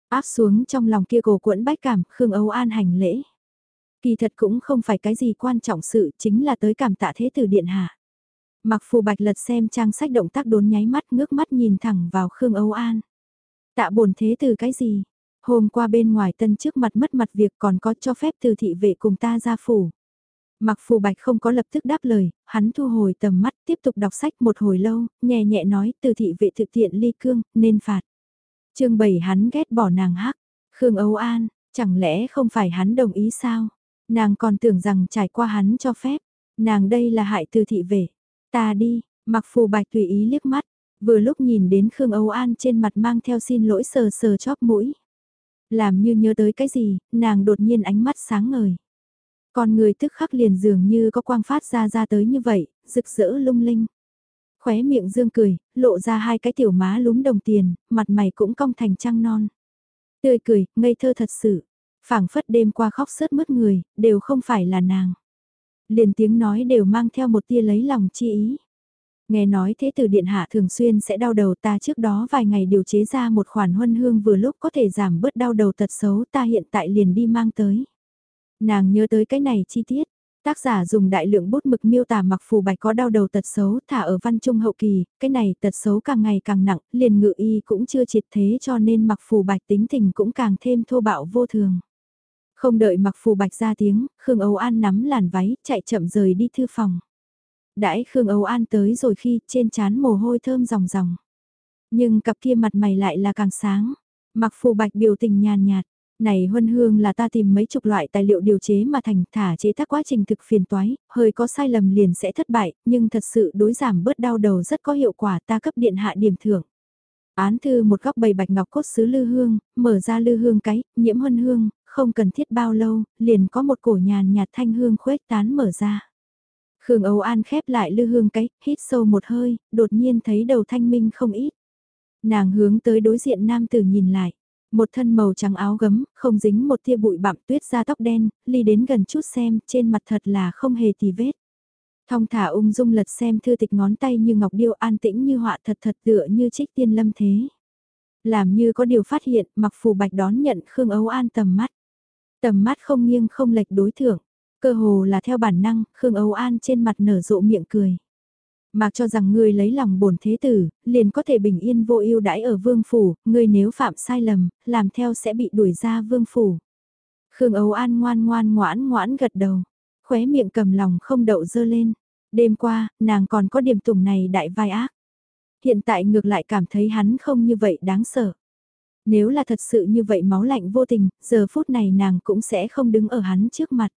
A: Áp xuống trong lòng kia cổ cuộn bách cảm, Khương Âu An hành lễ. Kỳ thật cũng không phải cái gì quan trọng sự, chính là tới cảm tạ thế tử điện hạ. Mặc phù bạch lật xem trang sách động tác đốn nháy mắt ngước mắt nhìn thẳng vào Khương Âu An. Tạ bổn thế từ cái gì? Hôm qua bên ngoài tân trước mặt mất mặt việc còn có cho phép từ thị vệ cùng ta ra phủ. Mặc phù bạch không có lập tức đáp lời, hắn thu hồi tầm mắt tiếp tục đọc sách một hồi lâu, nhẹ nhẹ nói từ thị vệ thực tiện ly cương, nên phạt. chương 7 hắn ghét bỏ nàng hắc, Khương Âu An, chẳng lẽ không phải hắn đồng ý sao? Nàng còn tưởng rằng trải qua hắn cho phép, nàng đây là hại từ thị vệ. Ta đi, mặc phù bạch tùy ý liếc mắt, vừa lúc nhìn đến Khương Âu An trên mặt mang theo xin lỗi sờ sờ chóp mũi. Làm như nhớ tới cái gì, nàng đột nhiên ánh mắt sáng ngời. Con người tức khắc liền dường như có quang phát ra ra tới như vậy, rực rỡ lung linh. Khóe miệng dương cười, lộ ra hai cái tiểu má lúm đồng tiền, mặt mày cũng cong thành trăng non. Tươi cười, ngây thơ thật sự. phảng phất đêm qua khóc sớt mất người, đều không phải là nàng liền tiếng nói đều mang theo một tia lấy lòng chi ý. Nghe nói thế tử điện hạ thường xuyên sẽ đau đầu ta trước đó vài ngày điều chế ra một khoản huân hương vừa lúc có thể giảm bớt đau đầu tật xấu ta hiện tại liền đi mang tới. Nàng nhớ tới cái này chi tiết, tác giả dùng đại lượng bút mực miêu tả mặc phù bạch có đau đầu tật xấu thả ở văn trung hậu kỳ, cái này tật xấu càng ngày càng nặng, liền ngự y cũng chưa triệt thế cho nên mặc phù bạch tính tình cũng càng thêm thô bạo vô thường. Không đợi mặc phù bạch ra tiếng, Khương Âu An nắm làn váy, chạy chậm rời đi thư phòng. Đãi Khương Âu An tới rồi khi trên chán mồ hôi thơm ròng ròng. Nhưng cặp kia mặt mày lại là càng sáng. Mặc phù bạch biểu tình nhàn nhạt. Này huân hương là ta tìm mấy chục loại tài liệu điều chế mà thành thả chế tác quá trình thực phiền toái, hơi có sai lầm liền sẽ thất bại, nhưng thật sự đối giảm bớt đau đầu rất có hiệu quả ta cấp điện hạ điểm thưởng. Án thư một góc bầy bạch ngọc cốt sứ lư hương, mở ra lư hương cái, nhiễm huân hương, không cần thiết bao lâu, liền có một cổ nhàn nhạt thanh hương khuếch tán mở ra. Khương Âu An khép lại lư hương cái, hít sâu một hơi, đột nhiên thấy đầu thanh minh không ít. Nàng hướng tới đối diện nam tử nhìn lại. Một thân màu trắng áo gấm, không dính một tia bụi bặm tuyết ra tóc đen, ly đến gần chút xem, trên mặt thật là không hề tì vết. Thong thả ung dung lật xem thư tịch ngón tay như ngọc điêu an tĩnh như họa thật thật tựa như trích tiên lâm thế. Làm như có điều phát hiện, mặc phù bạch đón nhận Khương ấu An tầm mắt. Tầm mắt không nghiêng không lệch đối thưởng, cơ hồ là theo bản năng, Khương ấu An trên mặt nở rộ miệng cười. Mặc cho rằng ngươi lấy lòng bổn thế tử, liền có thể bình yên vô ưu đãi ở vương phủ, ngươi nếu phạm sai lầm, làm theo sẽ bị đuổi ra vương phủ. Khương Âu An ngoan ngoan ngoãn ngoãn gật đầu, khóe miệng cầm lòng không đậu dơ lên. Đêm qua, nàng còn có điểm tùng này đại vai ác. Hiện tại ngược lại cảm thấy hắn không như vậy đáng sợ. Nếu là thật sự như vậy máu lạnh vô tình, giờ phút này nàng cũng sẽ không đứng ở hắn trước mặt.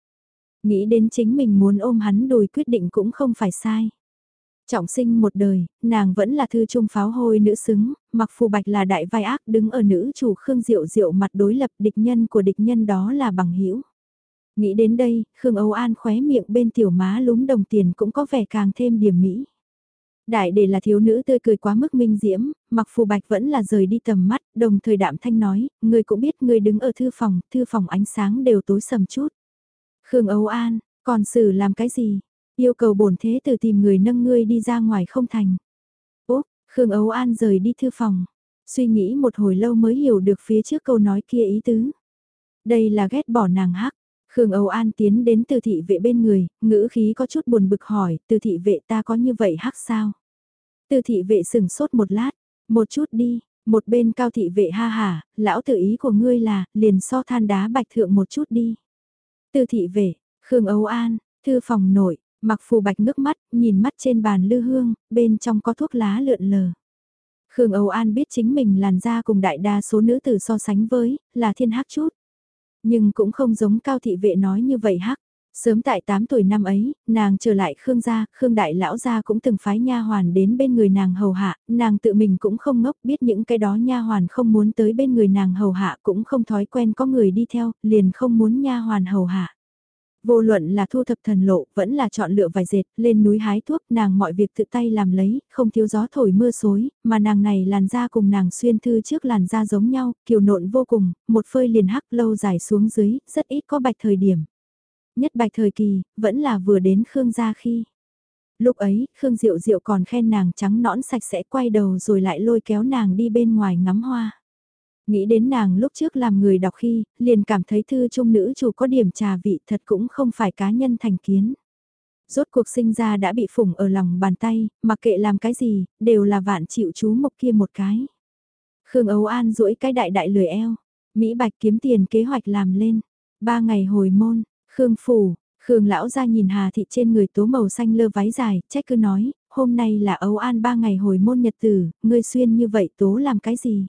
A: Nghĩ đến chính mình muốn ôm hắn đùi quyết định cũng không phải sai. Trọng sinh một đời, nàng vẫn là thư trung pháo hôi nữ xứng, mặc phù bạch là đại vai ác đứng ở nữ chủ Khương Diệu Diệu mặt đối lập địch nhân của địch nhân đó là bằng hữu Nghĩ đến đây, Khương Âu An khóe miệng bên tiểu má lúm đồng tiền cũng có vẻ càng thêm điểm mỹ. Đại để là thiếu nữ tươi cười quá mức minh diễm, mặc phù bạch vẫn là rời đi tầm mắt, đồng thời đạm thanh nói, người cũng biết người đứng ở thư phòng, thư phòng ánh sáng đều tối sầm chút. Khương Âu An, còn xử làm cái gì? Yêu cầu bổn thế từ tìm người nâng ngươi đi ra ngoài không thành. Úp, Khương Âu An rời đi thư phòng. Suy nghĩ một hồi lâu mới hiểu được phía trước câu nói kia ý tứ. Đây là ghét bỏ nàng hắc. Khương Âu An tiến đến từ thị vệ bên người, ngữ khí có chút buồn bực hỏi, từ thị vệ ta có như vậy hắc sao? Từ thị vệ sừng sốt một lát, một chút đi, Một bên cao thị vệ ha hả, lão tự ý của ngươi là, liền so than đá bạch thượng một chút đi. Tư thị vệ, Khương Âu An, thư phòng nội, mặc phù bạch ngước mắt, nhìn mắt trên bàn lư hương, bên trong có thuốc lá lượn lờ. Khương Âu An biết chính mình làn da cùng đại đa số nữ tử so sánh với, là thiên hắc chút. Nhưng cũng không giống cao thị vệ nói như vậy hắc. Sớm tại 8 tuổi năm ấy, nàng trở lại Khương gia, Khương đại lão gia cũng từng phái nha hoàn đến bên người nàng hầu hạ, nàng tự mình cũng không ngốc biết những cái đó nha hoàn không muốn tới bên người nàng hầu hạ cũng không thói quen có người đi theo, liền không muốn nha hoàn hầu hạ. Vô luận là thu thập thần lộ, vẫn là chọn lựa vài dệt, lên núi hái thuốc, nàng mọi việc tự tay làm lấy, không thiếu gió thổi mưa xối, mà nàng này làn da cùng nàng xuyên thư trước làn da giống nhau, kiều nộn vô cùng, một phơi liền hắc lâu dài xuống dưới, rất ít có bạch thời điểm. Nhất bạch thời kỳ, vẫn là vừa đến Khương gia khi. Lúc ấy, Khương Diệu Diệu còn khen nàng trắng nõn sạch sẽ quay đầu rồi lại lôi kéo nàng đi bên ngoài ngắm hoa. Nghĩ đến nàng lúc trước làm người đọc khi, liền cảm thấy thư trung nữ chủ có điểm trà vị thật cũng không phải cá nhân thành kiến. Rốt cuộc sinh ra đã bị phủng ở lòng bàn tay, mặc kệ làm cái gì, đều là vạn chịu chú mộc kia một cái. Khương Âu An duỗi cái đại đại lười eo, Mỹ Bạch kiếm tiền kế hoạch làm lên. Ba ngày hồi môn, Khương Phủ, Khương Lão ra nhìn Hà Thị trên người tố màu xanh lơ váy dài, trách cứ nói, hôm nay là Âu An ba ngày hồi môn nhật tử, ngươi xuyên như vậy tố làm cái gì?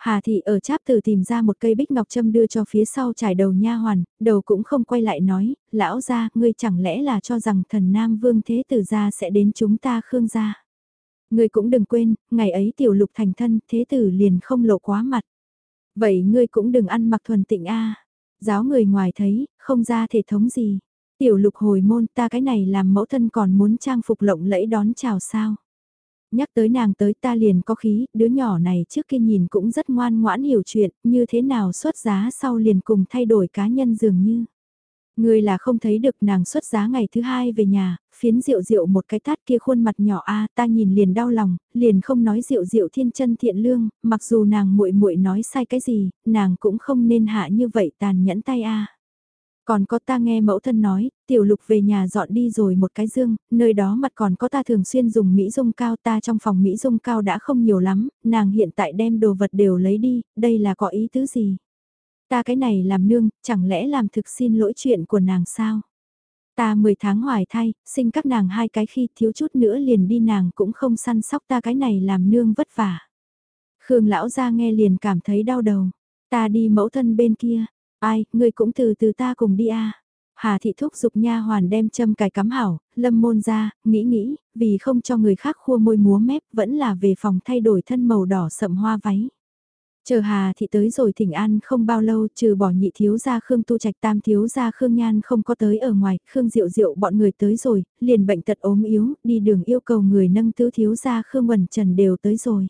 A: Hà thị ở cháp từ tìm ra một cây bích ngọc châm đưa cho phía sau trải đầu nha hoàn, đầu cũng không quay lại nói, lão gia, ngươi chẳng lẽ là cho rằng thần nam vương thế tử gia sẽ đến chúng ta khương gia. Ngươi cũng đừng quên, ngày ấy tiểu lục thành thân, thế tử liền không lộ quá mặt. Vậy ngươi cũng đừng ăn mặc thuần tịnh a Giáo người ngoài thấy, không ra thể thống gì. Tiểu lục hồi môn ta cái này làm mẫu thân còn muốn trang phục lộng lẫy đón chào sao nhắc tới nàng tới ta liền có khí, đứa nhỏ này trước kia nhìn cũng rất ngoan ngoãn hiểu chuyện, như thế nào xuất giá sau liền cùng thay đổi cá nhân dường như. Người là không thấy được nàng xuất giá ngày thứ hai về nhà, phiến rượu rượu một cái tát kia khuôn mặt nhỏ a ta nhìn liền đau lòng, liền không nói rượu rượu thiên chân thiện lương, mặc dù nàng muội muội nói sai cái gì, nàng cũng không nên hạ như vậy tàn nhẫn tay a còn có ta nghe mẫu thân nói, tiểu lục về nhà dọn đi rồi một cái dương, nơi đó mặt còn có ta thường xuyên dùng Mỹ dung cao ta trong phòng Mỹ dung cao đã không nhiều lắm, nàng hiện tại đem đồ vật đều lấy đi, đây là có ý tứ gì? Ta cái này làm nương, chẳng lẽ làm thực xin lỗi chuyện của nàng sao? Ta 10 tháng hoài thai, sinh các nàng hai cái khi thiếu chút nữa liền đi nàng cũng không săn sóc ta cái này làm nương vất vả. Khương lão ra nghe liền cảm thấy đau đầu. Ta đi mẫu thân bên kia, Ai, ngươi cũng từ từ ta cùng đi a. Hà thị thúc giục nha hoàn đem châm cài cắm hảo, lâm môn ra, nghĩ nghĩ, vì không cho người khác khua môi múa mép vẫn là về phòng thay đổi thân màu đỏ sậm hoa váy. Chờ Hà thị tới rồi thỉnh an không bao lâu trừ bỏ nhị thiếu gia Khương Tu Trạch tam thiếu gia Khương Nhan không có tới ở ngoài, Khương Diệu Diệu bọn người tới rồi, liền bệnh tật ốm yếu, đi đường yêu cầu người nâng tứ thiếu gia Khương Quần Trần đều tới rồi.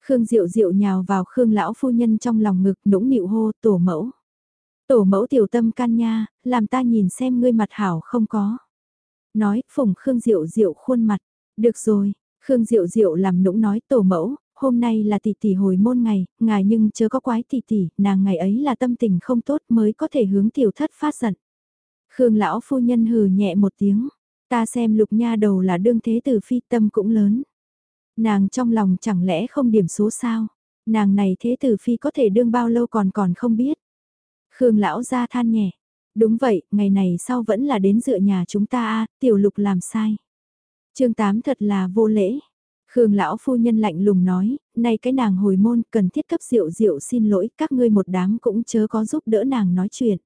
A: Khương Diệu Diệu nhào vào Khương lão phu nhân trong lòng ngực nũng nịu hô tổ mẫu. Tổ mẫu tiểu tâm can nha, làm ta nhìn xem ngươi mặt hảo không có. Nói, phùng Khương Diệu Diệu khuôn mặt. Được rồi, Khương Diệu Diệu làm nũng nói tổ mẫu, hôm nay là tỷ tỷ hồi môn ngày, ngài nhưng chớ có quái tỷ tỷ, nàng ngày ấy là tâm tình không tốt mới có thể hướng tiểu thất phát giận. Khương lão phu nhân hừ nhẹ một tiếng, ta xem lục nha đầu là đương thế tử phi tâm cũng lớn. Nàng trong lòng chẳng lẽ không điểm số sao, nàng này thế tử phi có thể đương bao lâu còn còn không biết. Khương lão ra than nhẹ. Đúng vậy, ngày này sau vẫn là đến dựa nhà chúng ta a tiểu lục làm sai. chương 8 thật là vô lễ. Khương lão phu nhân lạnh lùng nói, nay cái nàng hồi môn cần thiết cấp rượu rượu xin lỗi các ngươi một đám cũng chớ có giúp đỡ nàng nói chuyện.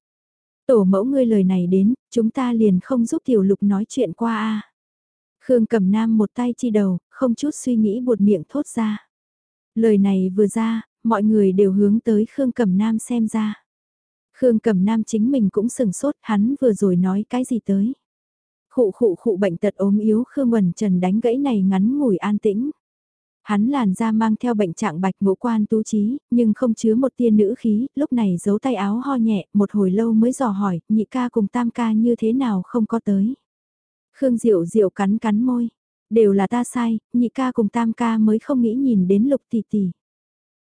A: Tổ mẫu ngươi lời này đến, chúng ta liền không giúp tiểu lục nói chuyện qua a Khương cầm nam một tay chi đầu, không chút suy nghĩ buột miệng thốt ra. Lời này vừa ra, mọi người đều hướng tới Khương cầm nam xem ra. Khương Cẩm Nam chính mình cũng sừng sốt, hắn vừa rồi nói cái gì tới. Khụ khụ khụ bệnh tật ốm yếu Khương Quần Trần đánh gãy này ngắn ngủi an tĩnh. Hắn làn da mang theo bệnh trạng bạch ngũ quan tú trí, nhưng không chứa một tia nữ khí, lúc này giấu tay áo ho nhẹ, một hồi lâu mới dò hỏi, nhị ca cùng tam ca như thế nào không có tới. Khương Diệu Diệu cắn cắn môi, đều là ta sai, nhị ca cùng tam ca mới không nghĩ nhìn đến lục tỷ tỷ.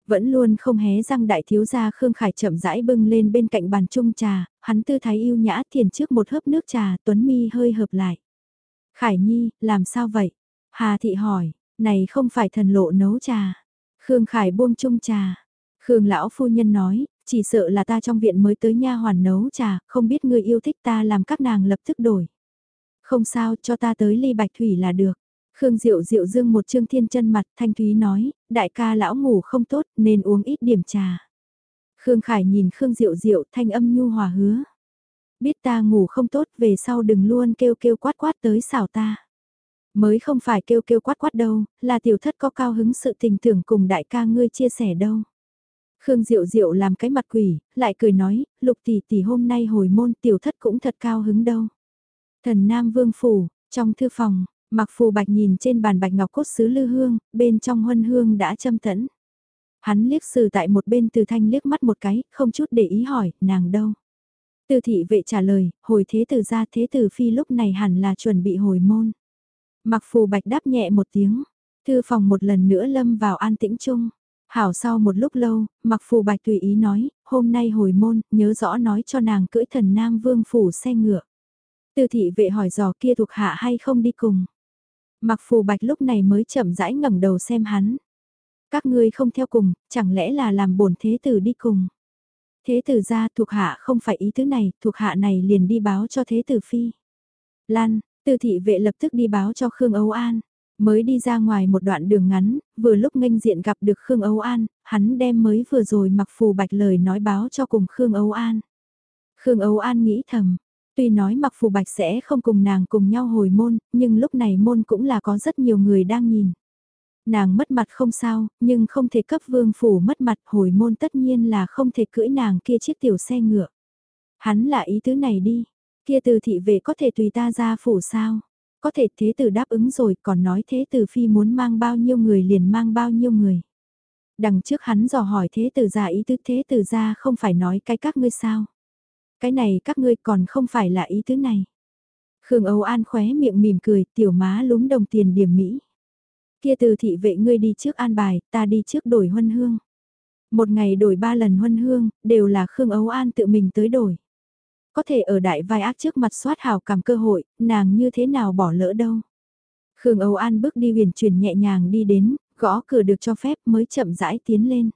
A: Vẫn luôn không hé răng đại thiếu gia Khương Khải chậm rãi bưng lên bên cạnh bàn chung trà, hắn tư thái yêu nhã thiền trước một hớp nước trà Tuấn Mi hơi hợp lại. Khải Nhi, làm sao vậy? Hà Thị hỏi, này không phải thần lộ nấu trà. Khương Khải buông chung trà. Khương lão phu nhân nói, chỉ sợ là ta trong viện mới tới nha hoàn nấu trà, không biết người yêu thích ta làm các nàng lập tức đổi. Không sao, cho ta tới ly bạch thủy là được. Khương Diệu Diệu dương một trương thiên chân mặt, Thanh Thúy nói, đại ca lão ngủ không tốt nên uống ít điểm trà. Khương Khải nhìn Khương Diệu Diệu thanh âm nhu hòa hứa. Biết ta ngủ không tốt về sau đừng luôn kêu kêu quát quát tới xảo ta. Mới không phải kêu kêu quát quát đâu, là tiểu thất có cao hứng sự tình tưởng cùng đại ca ngươi chia sẻ đâu. Khương Diệu Diệu làm cái mặt quỷ, lại cười nói, lục tỷ tỷ hôm nay hồi môn tiểu thất cũng thật cao hứng đâu. Thần Nam Vương Phủ, trong thư phòng, mặc phù bạch nhìn trên bàn bạch ngọc cốt sứ lư hương, bên trong huân hương đã châm tẫn. Hắn liếc sử tại một bên từ thanh liếc mắt một cái, không chút để ý hỏi, nàng đâu. Từ thị vệ trả lời, hồi thế tử ra thế tử phi lúc này hẳn là chuẩn bị hồi môn. Mặc phù bạch đáp nhẹ một tiếng, thư phòng một lần nữa lâm vào an tĩnh chung. Hảo sau một lúc lâu, mặc phù bạch tùy ý nói, hôm nay hồi môn, nhớ rõ nói cho nàng cưỡi thần nam vương phủ xe ngựa. Từ thị vệ hỏi dò kia thuộc hạ hay không đi cùng. Mặc phù bạch lúc này mới chậm rãi ngẩng đầu xem hắn. Các ngươi không theo cùng, chẳng lẽ là làm bổn thế tử đi cùng. Thế tử ra thuộc hạ không phải ý thứ này, thuộc hạ này liền đi báo cho thế tử phi. Lan, tư thị vệ lập tức đi báo cho Khương Âu An. Mới đi ra ngoài một đoạn đường ngắn, vừa lúc nghênh diện gặp được Khương Âu An, hắn đem mới vừa rồi mặc phù bạch lời nói báo cho cùng Khương Âu An. Khương Âu An nghĩ thầm, tuy nói mặc phù bạch sẽ không cùng nàng cùng nhau hồi môn, nhưng lúc này môn cũng là có rất nhiều người đang nhìn. Nàng mất mặt không sao, nhưng không thể cấp vương phủ mất mặt hồi môn tất nhiên là không thể cưỡi nàng kia chiếc tiểu xe ngựa. Hắn là ý tứ này đi, kia từ thị vệ có thể tùy ta ra phủ sao? Có thể thế tử đáp ứng rồi còn nói thế tử phi muốn mang bao nhiêu người liền mang bao nhiêu người. Đằng trước hắn dò hỏi thế tử ra ý tứ thế tử ra không phải nói cái các ngươi sao. Cái này các ngươi còn không phải là ý thứ này. Khương Âu An khóe miệng mỉm cười tiểu má lúm đồng tiền điểm Mỹ. Kia từ thị vệ ngươi đi trước an bài, ta đi trước đổi huân hương. Một ngày đổi ba lần huân hương, đều là Khương Âu An tự mình tới đổi có thể ở đại vai ác trước mặt soát hào cảm cơ hội, nàng như thế nào bỏ lỡ đâu. Khương Âu An bước đi huyền chuyển nhẹ nhàng đi đến, gõ cửa được cho phép mới chậm rãi tiến lên.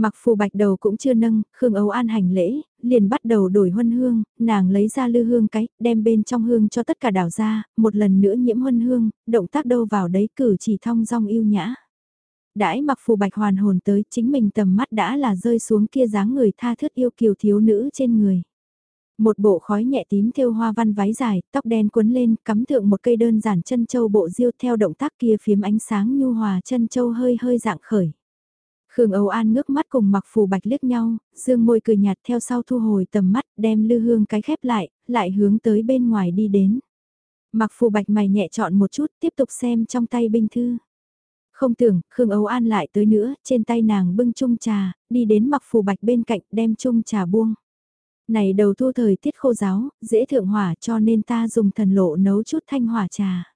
A: Mặc phù bạch đầu cũng chưa nâng, Khương ấu An hành lễ, liền bắt đầu đổi huân hương, nàng lấy ra lư hương cái, đem bên trong hương cho tất cả đảo ra, một lần nữa nhiễm huân hương, động tác đâu vào đấy cử chỉ thong dong yêu nhã. Đãi mặc phù bạch hoàn hồn tới, chính mình tầm mắt đã là rơi xuống kia dáng người tha thướt yêu kiều thiếu nữ trên người. Một bộ khói nhẹ tím thêu hoa văn váy dài, tóc đen cuốn lên, cắm thượng một cây đơn giản chân châu bộ diêu theo động tác kia phiếm ánh sáng nhu hòa chân châu hơi hơi dạng khởi. Khương Âu An ngước mắt cùng mặc phù bạch liếc nhau, dương môi cười nhạt theo sau thu hồi tầm mắt, đem lư hương cái khép lại, lại hướng tới bên ngoài đi đến. Mặc phù bạch mày nhẹ chọn một chút, tiếp tục xem trong tay binh thư. Không tưởng, Khương Âu An lại tới nữa, trên tay nàng bưng chung trà, đi đến mặc phù bạch bên cạnh đem chung trà buông. Này đầu thu thời tiết khô giáo, dễ thượng hỏa cho nên ta dùng thần lộ nấu chút thanh hỏa trà.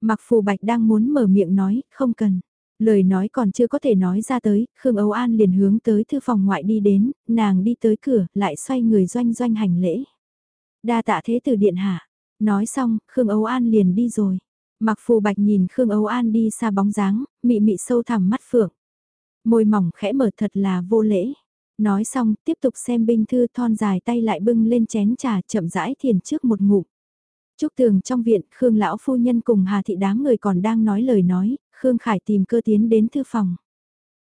A: Mặc phù bạch đang muốn mở miệng nói, không cần. Lời nói còn chưa có thể nói ra tới, Khương Âu An liền hướng tới thư phòng ngoại đi đến, nàng đi tới cửa, lại xoay người doanh doanh hành lễ. Đa tạ thế từ điện hạ. Nói xong, Khương Âu An liền đi rồi. Mặc phù bạch nhìn Khương Âu An đi xa bóng dáng, mị mị sâu thẳm mắt phượng. Môi mỏng khẽ mở thật là vô lễ. Nói xong, tiếp tục xem binh thư thon dài tay lại bưng lên chén trà chậm rãi thiền trước một ngụm. Trúc tường trong viện, Khương lão phu nhân cùng Hà thị đám người còn đang nói lời nói, Khương Khải tìm cơ tiến đến thư phòng.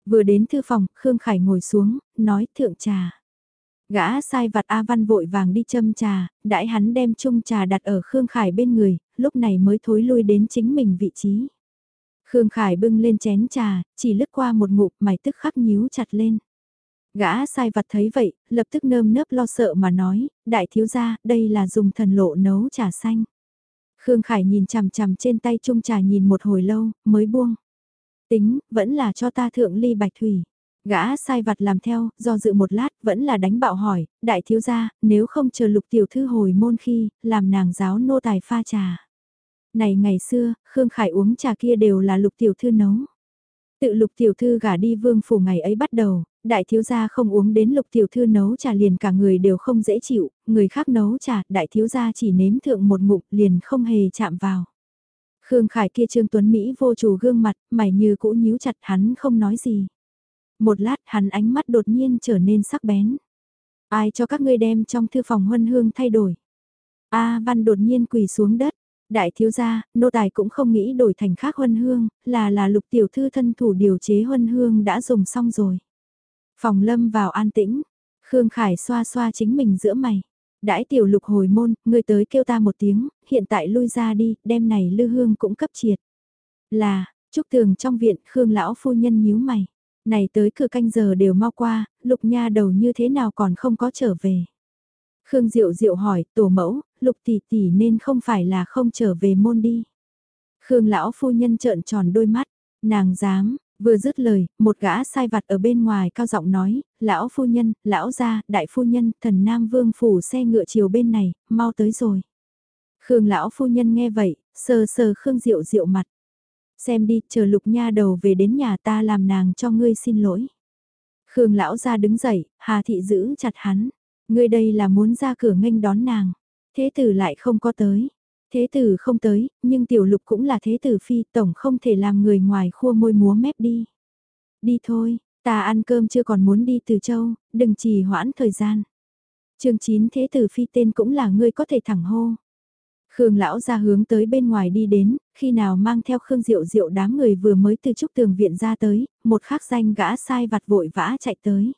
A: Vừa đến thư phòng, Khương Khải ngồi xuống, nói thượng trà. Gã sai vặt A Văn vội vàng đi châm trà, đãi hắn đem chung trà đặt ở Khương Khải bên người, lúc này mới thối lui đến chính mình vị trí. Khương Khải bưng lên chén trà, chỉ lướt qua một ngụm mày tức khắc nhíu chặt lên. Gã sai vặt thấy vậy, lập tức nơm nớp lo sợ mà nói, đại thiếu gia, đây là dùng thần lộ nấu trà xanh. Khương Khải nhìn chằm chằm trên tay chung trà nhìn một hồi lâu, mới buông. Tính, vẫn là cho ta thượng ly bạch thủy. Gã sai vặt làm theo, do dự một lát, vẫn là đánh bạo hỏi, đại thiếu gia, nếu không chờ lục tiểu thư hồi môn khi, làm nàng giáo nô tài pha trà. Này ngày xưa, Khương Khải uống trà kia đều là lục tiểu thư nấu. Tự lục tiểu thư gả đi vương phủ ngày ấy bắt đầu, đại thiếu gia không uống đến lục tiểu thư nấu trà liền cả người đều không dễ chịu, người khác nấu trà, đại thiếu gia chỉ nếm thượng một ngụm liền không hề chạm vào. Khương Khải kia Trương Tuấn Mỹ vô chủ gương mặt, mày như cũ nhíu chặt hắn không nói gì. Một lát hắn ánh mắt đột nhiên trở nên sắc bén. Ai cho các ngươi đem trong thư phòng huân hương thay đổi. A Văn đột nhiên quỳ xuống đất. Đại thiếu gia, nô tài cũng không nghĩ đổi thành khác huân hương, là là lục tiểu thư thân thủ điều chế huân hương đã dùng xong rồi. Phòng lâm vào an tĩnh, Khương Khải xoa xoa chính mình giữa mày. Đãi tiểu lục hồi môn, người tới kêu ta một tiếng, hiện tại lui ra đi, đêm này lư hương cũng cấp triệt. Là, trúc tường trong viện, Khương lão phu nhân nhíu mày. Này tới cửa canh giờ đều mau qua, lục nha đầu như thế nào còn không có trở về. Khương Diệu Diệu hỏi, tổ mẫu, lục tỷ tỷ nên không phải là không trở về môn đi. Khương lão phu nhân trợn tròn đôi mắt, nàng dám, vừa dứt lời, một gã sai vặt ở bên ngoài cao giọng nói, lão phu nhân, lão gia, đại phu nhân, thần nam vương phủ xe ngựa chiều bên này, mau tới rồi. Khương lão phu nhân nghe vậy, sờ sờ Khương Diệu Diệu mặt. Xem đi, chờ lục nha đầu về đến nhà ta làm nàng cho ngươi xin lỗi. Khương lão gia đứng dậy, Hà thị giữ chặt hắn. Ngươi đây là muốn ra cửa nghênh đón nàng. Thế tử lại không có tới. Thế tử không tới, nhưng tiểu lục cũng là thế tử phi, tổng không thể làm người ngoài khua môi múa mép đi. Đi thôi, ta ăn cơm chưa còn muốn đi từ châu, đừng trì hoãn thời gian. chương 9 thế tử phi tên cũng là người có thể thẳng hô. Khương lão ra hướng tới bên ngoài đi đến, khi nào mang theo Khương Diệu Diệu đám người vừa mới từ trúc tường viện ra tới, một khắc danh gã sai vặt vội vã chạy tới.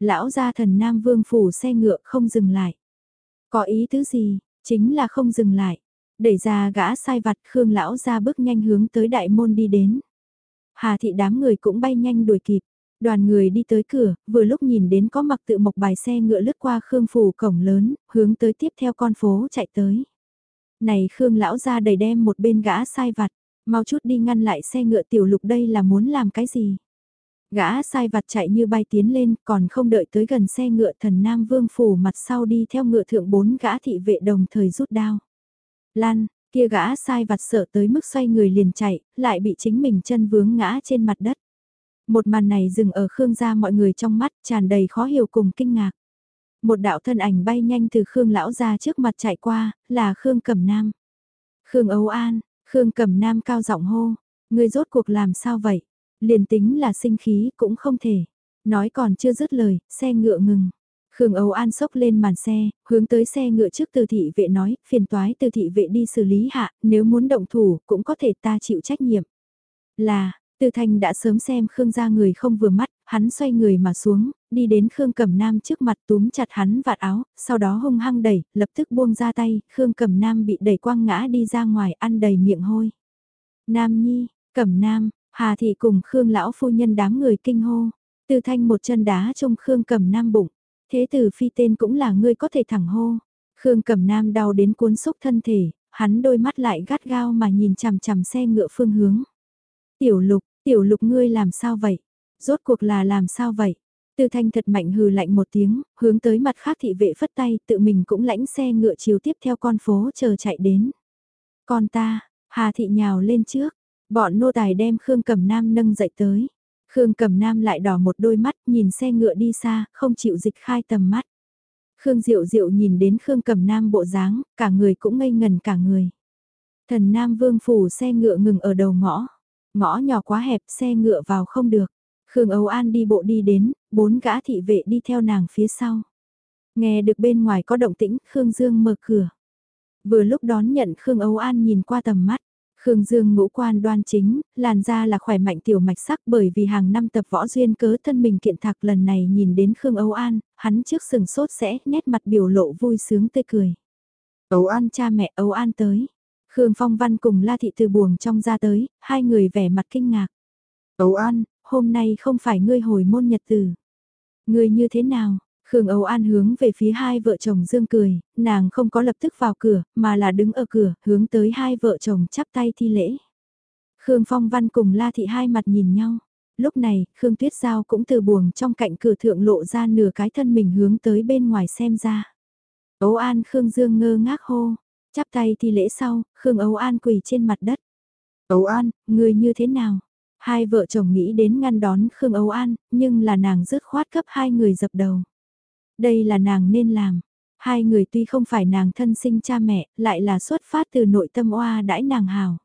A: Lão gia thần Nam Vương phủ xe ngựa không dừng lại. Có ý tứ gì, chính là không dừng lại. Đẩy ra gã sai vặt Khương lão ra bước nhanh hướng tới đại môn đi đến. Hà thị đám người cũng bay nhanh đuổi kịp. Đoàn người đi tới cửa, vừa lúc nhìn đến có mặc tự mộc bài xe ngựa lướt qua Khương phủ cổng lớn, hướng tới tiếp theo con phố chạy tới. Này Khương lão ra đầy đem một bên gã sai vặt, mau chút đi ngăn lại xe ngựa tiểu lục đây là muốn làm cái gì? Gã sai vặt chạy như bay tiến lên, còn không đợi tới gần xe ngựa thần Nam Vương phủ mặt sau đi theo ngựa thượng bốn gã thị vệ đồng thời rút đao. Lan, kia gã sai vặt sợ tới mức xoay người liền chạy, lại bị chính mình chân vướng ngã trên mặt đất. Một màn này dừng ở Khương gia mọi người trong mắt tràn đầy khó hiểu cùng kinh ngạc. Một đạo thân ảnh bay nhanh từ Khương lão ra trước mặt chạy qua, là Khương Cẩm Nam. Khương Âu An, Khương Cẩm Nam cao giọng hô, ngươi rốt cuộc làm sao vậy? Liền tính là sinh khí cũng không thể. Nói còn chưa dứt lời, xe ngựa ngừng. Khương Âu An sốc lên màn xe, hướng tới xe ngựa trước từ thị vệ nói, phiền toái từ thị vệ đi xử lý hạ, nếu muốn động thủ, cũng có thể ta chịu trách nhiệm. Là, từ thành đã sớm xem Khương ra người không vừa mắt, hắn xoay người mà xuống, đi đến Khương Cẩm Nam trước mặt túm chặt hắn vạt áo, sau đó hung hăng đẩy, lập tức buông ra tay, Khương Cẩm Nam bị đẩy quăng ngã đi ra ngoài ăn đầy miệng hôi. Nam Nhi, Cẩm Nam, Hà Thị cùng Khương lão phu nhân đám người kinh hô. Từ thanh một chân đá trong Khương Cẩm nam bụng. Thế tử phi tên cũng là ngươi có thể thẳng hô. Khương cẩm nam đau đến cuốn xúc thân thể, hắn đôi mắt lại gắt gao mà nhìn chằm chằm xe ngựa phương hướng. Tiểu lục, tiểu lục ngươi làm sao vậy? Rốt cuộc là làm sao vậy? tư thanh thật mạnh hừ lạnh một tiếng, hướng tới mặt khác thị vệ phất tay, tự mình cũng lãnh xe ngựa chiều tiếp theo con phố chờ chạy đến. Con ta, Hà thị nhào lên trước, Bọn nô tài đem Khương Cẩm Nam nâng dậy tới. Khương Cẩm Nam lại đỏ một đôi mắt nhìn xe ngựa đi xa, không chịu dịch khai tầm mắt. Khương Diệu Diệu nhìn đến Khương Cẩm Nam bộ dáng, cả người cũng ngây ngần cả người. Thần Nam Vương phủ xe ngựa ngừng ở đầu ngõ. Ngõ nhỏ quá hẹp, xe ngựa vào không được. Khương Âu An đi bộ đi đến, bốn gã thị vệ đi theo nàng phía sau. Nghe được bên ngoài có động tĩnh, Khương Dương mở cửa. Vừa lúc đón nhận Khương Âu An nhìn qua tầm mắt. Khương Dương ngũ quan đoan chính, làn da là khỏe mạnh tiểu mạch sắc bởi vì hàng năm tập võ duyên cớ thân mình kiện thạc lần này nhìn đến Khương Âu An, hắn trước sừng sốt sẽ nét mặt biểu lộ vui sướng tươi cười. Âu An cha mẹ Âu An tới. Khương Phong Văn cùng La Thị từ buồng trong ra tới, hai người vẻ mặt kinh ngạc. Âu An, hôm nay không phải ngươi hồi môn nhật tử. Ngươi như thế nào? Khương Âu An hướng về phía hai vợ chồng Dương cười, nàng không có lập tức vào cửa, mà là đứng ở cửa, hướng tới hai vợ chồng chắp tay thi lễ. Khương Phong Văn cùng La Thị hai mặt nhìn nhau. Lúc này, Khương Tuyết Giao cũng từ buồng trong cạnh cửa thượng lộ ra nửa cái thân mình hướng tới bên ngoài xem ra. Âu An Khương Dương ngơ ngác hô, chắp tay thi lễ sau, Khương Âu An quỳ trên mặt đất. Âu An, người như thế nào? Hai vợ chồng nghĩ đến ngăn đón Khương Âu An, nhưng là nàng dứt khoát cấp hai người dập đầu. Đây là nàng nên làm. Hai người tuy không phải nàng thân sinh cha mẹ, lại là xuất phát từ nội tâm oa đãi nàng hào.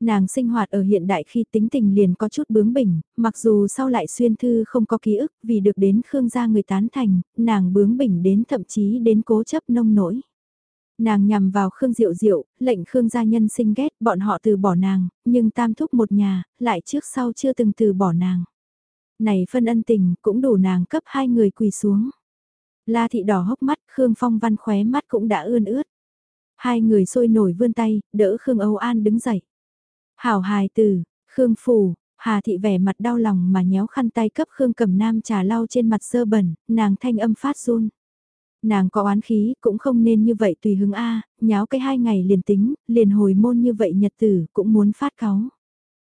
A: Nàng sinh hoạt ở hiện đại khi tính tình liền có chút bướng bỉnh, mặc dù sau lại xuyên thư không có ký ức vì được đến Khương gia người tán thành, nàng bướng bỉnh đến thậm chí đến cố chấp nông nổi. Nàng nhằm vào Khương Diệu Diệu, lệnh Khương gia nhân sinh ghét bọn họ từ bỏ nàng, nhưng tam thúc một nhà, lại trước sau chưa từng từ bỏ nàng. Này phân ân tình cũng đủ nàng cấp hai người quỳ xuống. La thị đỏ hốc mắt, Khương Phong văn khóe mắt cũng đã ươn ướt. Hai người sôi nổi vươn tay, đỡ Khương Âu An đứng dậy. Hảo hài từ, Khương Phủ, Hà Thị vẻ mặt đau lòng mà nhéo khăn tay cấp Khương Cẩm Nam trà lau trên mặt sơ bẩn, nàng thanh âm phát run. Nàng có oán khí, cũng không nên như vậy tùy hứng A, nháo cái hai ngày liền tính, liền hồi môn như vậy nhật tử, cũng muốn phát cáu.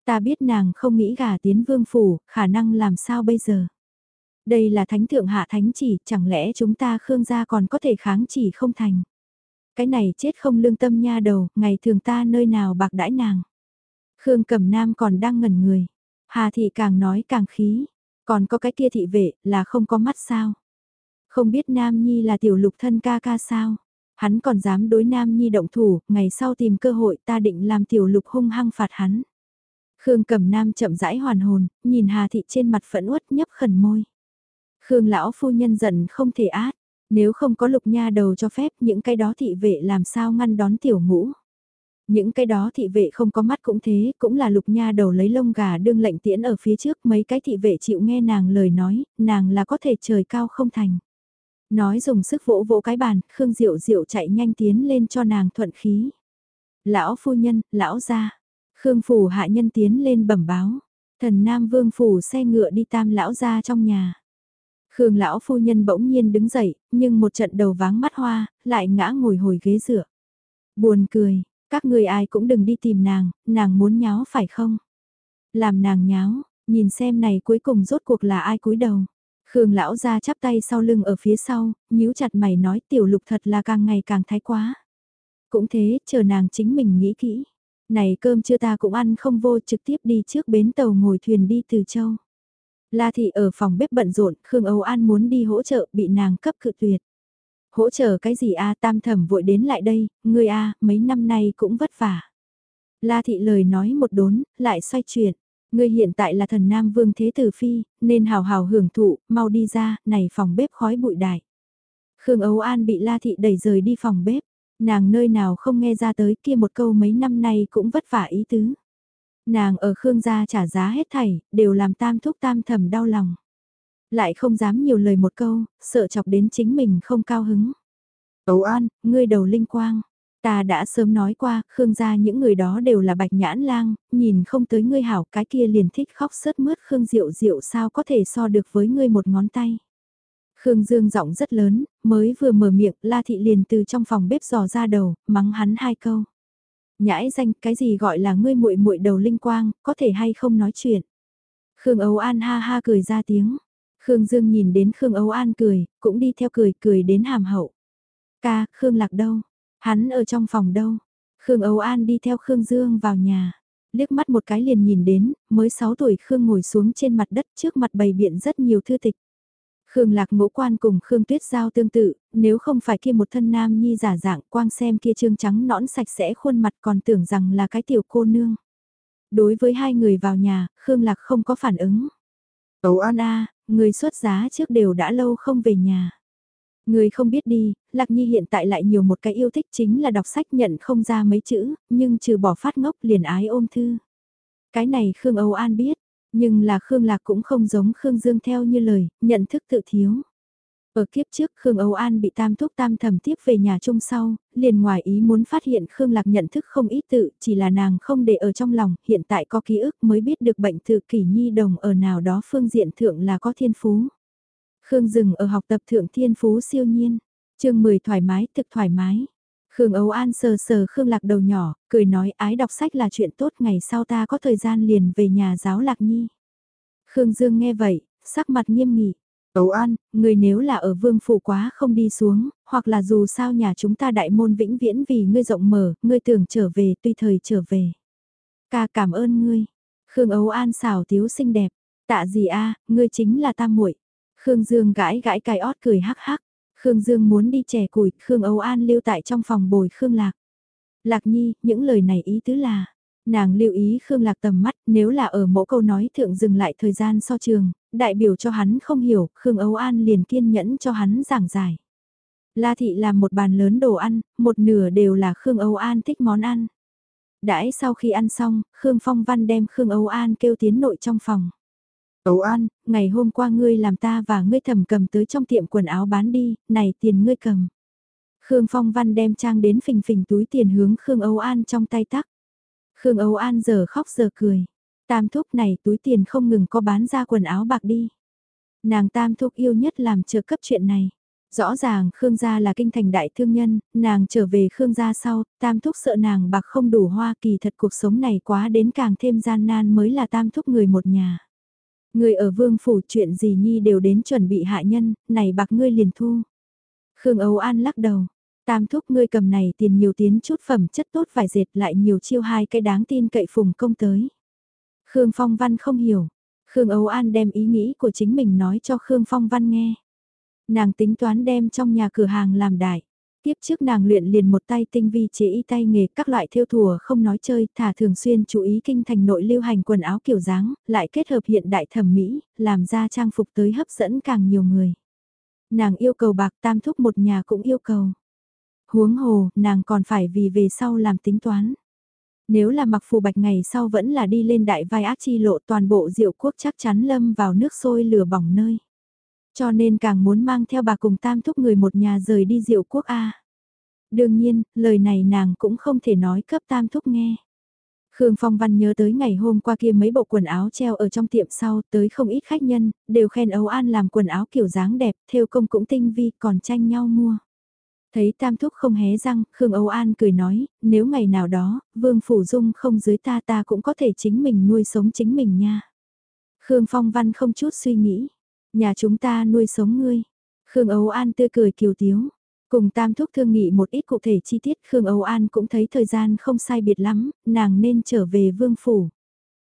A: Ta biết nàng không nghĩ gả tiến vương phủ, khả năng làm sao bây giờ. Đây là thánh thượng hạ thánh chỉ, chẳng lẽ chúng ta khương gia còn có thể kháng chỉ không thành. Cái này chết không lương tâm nha đầu, ngày thường ta nơi nào bạc đãi nàng. Khương Cẩm Nam còn đang ngẩn người. Hà thị càng nói càng khí. Còn có cái kia thị vệ là không có mắt sao. Không biết Nam Nhi là tiểu lục thân ca ca sao. Hắn còn dám đối Nam Nhi động thủ, ngày sau tìm cơ hội ta định làm tiểu lục hung hăng phạt hắn. Khương Cẩm Nam chậm rãi hoàn hồn, nhìn Hà thị trên mặt phẫn uất nhấp khẩn môi. Khương lão phu nhân giận không thể át, nếu không có lục nha đầu cho phép những cái đó thị vệ làm sao ngăn đón tiểu ngũ. Những cái đó thị vệ không có mắt cũng thế, cũng là lục nha đầu lấy lông gà đương lệnh tiễn ở phía trước mấy cái thị vệ chịu nghe nàng lời nói, nàng là có thể trời cao không thành. Nói dùng sức vỗ vỗ cái bàn, Khương Diệu Diệu chạy nhanh tiến lên cho nàng thuận khí. Lão phu nhân, lão gia. Khương phủ hạ nhân tiến lên bẩm báo. Thần Nam Vương phủ xe ngựa đi tam lão gia trong nhà. Khương lão phu nhân bỗng nhiên đứng dậy, nhưng một trận đầu váng mắt hoa, lại ngã ngồi hồi ghế dựa. Buồn cười, các người ai cũng đừng đi tìm nàng, nàng muốn nháo phải không? Làm nàng nháo, nhìn xem này cuối cùng rốt cuộc là ai cúi đầu. Khương lão ra chắp tay sau lưng ở phía sau, nhíu chặt mày nói tiểu lục thật là càng ngày càng thái quá. Cũng thế, chờ nàng chính mình nghĩ kỹ. Này cơm chưa ta cũng ăn không vô trực tiếp đi trước bến tàu ngồi thuyền đi từ châu. La thị ở phòng bếp bận rộn, Khương Âu An muốn đi hỗ trợ bị nàng cấp cự tuyệt. Hỗ trợ cái gì a tam thẩm vội đến lại đây, ngươi a mấy năm nay cũng vất vả. La thị lời nói một đốn, lại xoay chuyển. Ngươi hiện tại là thần nam vương thế tử phi, nên hào hào hưởng thụ, mau đi ra, này phòng bếp khói bụi đại. Khương Âu An bị La thị đẩy rời đi phòng bếp, nàng nơi nào không nghe ra tới kia một câu mấy năm nay cũng vất vả ý tứ. Nàng ở Khương gia trả giá hết thảy, đều làm tam thúc tam thầm đau lòng. Lại không dám nhiều lời một câu, sợ chọc đến chính mình không cao hứng. Ấu An, ngươi đầu linh quang. Ta đã sớm nói qua, Khương gia những người đó đều là bạch nhãn lang, nhìn không tới ngươi hảo cái kia liền thích khóc sớt mướt Khương Diệu Diệu sao có thể so được với ngươi một ngón tay. Khương Dương giọng rất lớn, mới vừa mở miệng, La Thị liền từ trong phòng bếp dò ra đầu, mắng hắn hai câu. Nhãi danh, cái gì gọi là ngươi muội muội đầu linh quang, có thể hay không nói chuyện. Khương Âu An ha ha cười ra tiếng. Khương Dương nhìn đến Khương Âu An cười, cũng đi theo cười, cười đến hàm hậu. Ca, Khương Lạc đâu? Hắn ở trong phòng đâu? Khương Âu An đi theo Khương Dương vào nhà. Liếc mắt một cái liền nhìn đến, mới 6 tuổi Khương ngồi xuống trên mặt đất trước mặt bày biện rất nhiều thư tịch. Khương Lạc ngũ quan cùng Khương Tuyết Giao tương tự, nếu không phải kia một thân nam nhi giả dạng quang xem kia trương trắng nõn sạch sẽ khuôn mặt còn tưởng rằng là cái tiểu cô nương. Đối với hai người vào nhà, Khương Lạc không có phản ứng. Ấu An A, người xuất giá trước đều đã lâu không về nhà. Người không biết đi, Lạc Nhi hiện tại lại nhiều một cái yêu thích chính là đọc sách nhận không ra mấy chữ, nhưng trừ bỏ phát ngốc liền ái ôm thư. Cái này Khương Âu An biết, nhưng là Khương Lạc cũng không giống Khương Dương theo như lời, nhận thức tự thiếu. Ở kiếp trước Khương Âu An bị tam thúc tam thẩm tiếp về nhà chung sau, liền ngoài ý muốn phát hiện Khương Lạc nhận thức không ít tự, chỉ là nàng không để ở trong lòng, hiện tại có ký ức mới biết được bệnh tự kỷ nhi đồng ở nào đó phương diện thượng là có thiên phú. Khương dừng ở học tập thượng thiên phú siêu nhiên, chương 10 thoải mái thực thoải mái. Khương Âu An sờ sờ Khương Lạc đầu nhỏ, cười nói ái đọc sách là chuyện tốt ngày sau ta có thời gian liền về nhà giáo Lạc Nhi. Khương Dương nghe vậy, sắc mặt nghiêm nghị. Âu An, người nếu là ở vương phủ quá không đi xuống, hoặc là dù sao nhà chúng ta đại môn vĩnh viễn vì ngươi rộng mở, ngươi tưởng trở về tùy thời trở về. Ca cảm ơn ngươi. Khương Âu An xảo tiếu xinh đẹp. Tạ gì a, ngươi chính là tam muội. Khương Dương gãi gãi cài ót cười hắc hắc. Khương Dương muốn đi chè củi, Khương Âu An lưu tại trong phòng bồi Khương Lạc. Lạc Nhi, những lời này ý tứ là, Nàng lưu ý Khương Lạc tầm mắt, nếu là ở mỗi câu nói thượng dừng lại thời gian so trường, đại biểu cho hắn không hiểu, Khương Âu An liền kiên nhẫn cho hắn giảng giải. La Thị làm một bàn lớn đồ ăn, một nửa đều là Khương Âu An thích món ăn. Đãi sau khi ăn xong, Khương Phong Văn đem Khương Âu An kêu tiến nội trong phòng. Âu An, ngày hôm qua ngươi làm ta và ngươi thầm cầm tới trong tiệm quần áo bán đi, này tiền ngươi cầm. Khương Phong Văn đem trang đến phình phình túi tiền hướng Khương Âu An trong tay tắc. Khương Âu An giờ khóc giờ cười. Tam thúc này túi tiền không ngừng có bán ra quần áo bạc đi. Nàng tam thúc yêu nhất làm trợ cấp chuyện này. Rõ ràng Khương gia là kinh thành đại thương nhân, nàng trở về Khương gia sau, tam thúc sợ nàng bạc không đủ hoa kỳ thật cuộc sống này quá đến càng thêm gian nan mới là tam thúc người một nhà. Người ở vương phủ chuyện gì nhi đều đến chuẩn bị hạ nhân, này bạc ngươi liền thu. Khương Âu An lắc đầu, tam thúc ngươi cầm này tiền nhiều tiến chút phẩm chất tốt vài dệt lại nhiều chiêu hai cái đáng tin cậy phùng công tới. Khương Phong Văn không hiểu, Khương Âu An đem ý nghĩ của chính mình nói cho Khương Phong Văn nghe. Nàng tính toán đem trong nhà cửa hàng làm đại. Tiếp trước nàng luyện liền một tay tinh vi chế y tay nghề các loại theo thùa không nói chơi, thả thường xuyên chú ý kinh thành nội lưu hành quần áo kiểu dáng, lại kết hợp hiện đại thẩm mỹ, làm ra trang phục tới hấp dẫn càng nhiều người. Nàng yêu cầu bạc tam thúc một nhà cũng yêu cầu. Huống hồ, nàng còn phải vì về sau làm tính toán. Nếu là mặc phù bạch ngày sau vẫn là đi lên đại vai ác chi lộ toàn bộ diệu quốc chắc chắn lâm vào nước sôi lửa bỏng nơi. Cho nên càng muốn mang theo bà cùng tam thúc người một nhà rời đi diệu quốc A. Đương nhiên, lời này nàng cũng không thể nói cấp tam thúc nghe. Khương Phong Văn nhớ tới ngày hôm qua kia mấy bộ quần áo treo ở trong tiệm sau tới không ít khách nhân, đều khen Âu An làm quần áo kiểu dáng đẹp, theo công cũng tinh vi còn tranh nhau mua. Thấy Tam Thúc không hé răng, Khương Âu An cười nói, nếu ngày nào đó, Vương Phủ Dung không dưới ta ta cũng có thể chính mình nuôi sống chính mình nha. Khương Phong Văn không chút suy nghĩ, nhà chúng ta nuôi sống ngươi. Khương Âu An tươi cười kiều tiếu. Cùng Tam Thúc thương nghị một ít cụ thể chi tiết Khương Âu An cũng thấy thời gian không sai biệt lắm, nàng nên trở về Vương Phủ.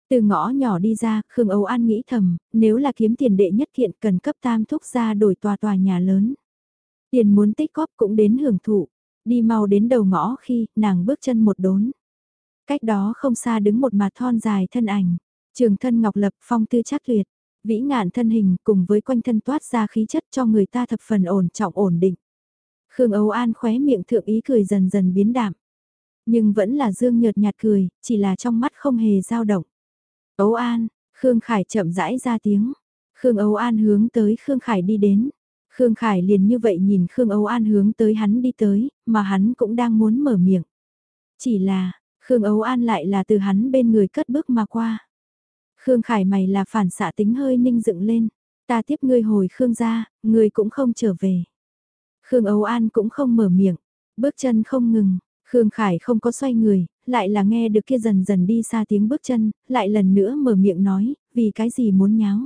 A: Từ ngõ nhỏ đi ra, Khương Âu An nghĩ thầm, nếu là kiếm tiền đệ nhất kiện cần cấp Tam Thúc ra đổi tòa tòa nhà lớn. Tiền muốn tích góp cũng đến hưởng thụ. Đi mau đến đầu ngõ khi nàng bước chân một đốn. Cách đó không xa đứng một mặt thon dài thân ảnh. Trường thân ngọc lập phong tư chắc tuyệt. Vĩ ngạn thân hình cùng với quanh thân toát ra khí chất cho người ta thập phần ổn trọng ổn định. Khương Âu An khóe miệng thượng ý cười dần dần biến đạm. Nhưng vẫn là dương nhợt nhạt cười, chỉ là trong mắt không hề dao động. Âu An, Khương Khải chậm rãi ra tiếng. Khương Âu An hướng tới Khương Khải đi đến. Khương Khải liền như vậy nhìn Khương Âu An hướng tới hắn đi tới, mà hắn cũng đang muốn mở miệng. Chỉ là, Khương Âu An lại là từ hắn bên người cất bước mà qua. Khương Khải mày là phản xạ tính hơi ninh dựng lên. Ta tiếp ngươi hồi Khương ra, ngươi cũng không trở về. Khương Âu An cũng không mở miệng, bước chân không ngừng. Khương Khải không có xoay người, lại là nghe được kia dần dần đi xa tiếng bước chân, lại lần nữa mở miệng nói, vì cái gì muốn nháo.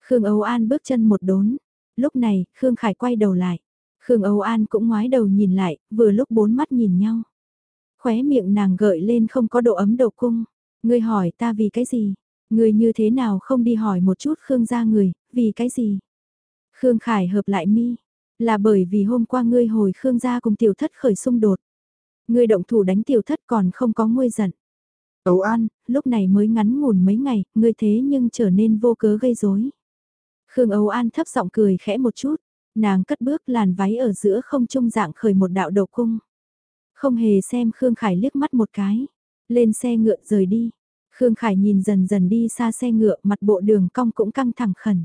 A: Khương Âu An bước chân một đốn, Lúc này, Khương Khải quay đầu lại. Khương Âu An cũng ngoái đầu nhìn lại, vừa lúc bốn mắt nhìn nhau. Khóe miệng nàng gợi lên không có độ ấm độ cung. Ngươi hỏi ta vì cái gì? Ngươi như thế nào không đi hỏi một chút Khương gia người, vì cái gì? Khương Khải hợp lại mi. Là bởi vì hôm qua ngươi hồi Khương gia cùng tiểu thất khởi xung đột. Ngươi động thủ đánh tiểu thất còn không có nguôi giận. Âu An, lúc này mới ngắn ngủn mấy ngày, ngươi thế nhưng trở nên vô cớ gây rối. Khương Âu An thấp giọng cười khẽ một chút, nàng cất bước làn váy ở giữa không trung dạng khởi một đạo đầu cung. Không hề xem Khương Khải liếc mắt một cái, lên xe ngựa rời đi. Khương Khải nhìn dần dần đi xa xe ngựa mặt bộ đường cong cũng căng thẳng khẩn.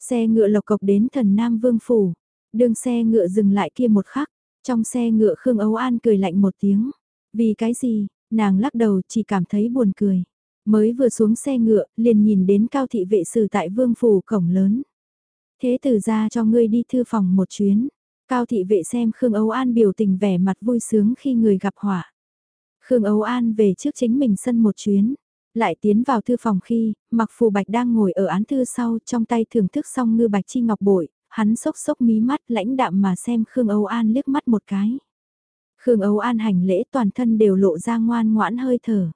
A: Xe ngựa lộc cộc đến thần Nam Vương Phủ, đường xe ngựa dừng lại kia một khắc, trong xe ngựa Khương Âu An cười lạnh một tiếng. Vì cái gì, nàng lắc đầu chỉ cảm thấy buồn cười. Mới vừa xuống xe ngựa, liền nhìn đến cao thị vệ sử tại vương phủ cổng lớn. Thế từ ra cho ngươi đi thư phòng một chuyến. Cao thị vệ xem Khương Âu An biểu tình vẻ mặt vui sướng khi người gặp họa. Khương Âu An về trước chính mình sân một chuyến. Lại tiến vào thư phòng khi, mặc phù bạch đang ngồi ở án thư sau trong tay thưởng thức xong ngư bạch chi ngọc bội, hắn sốc sốc mí mắt lãnh đạm mà xem Khương Âu An liếc mắt một cái. Khương Âu An hành lễ toàn thân đều lộ ra ngoan ngoãn hơi thở.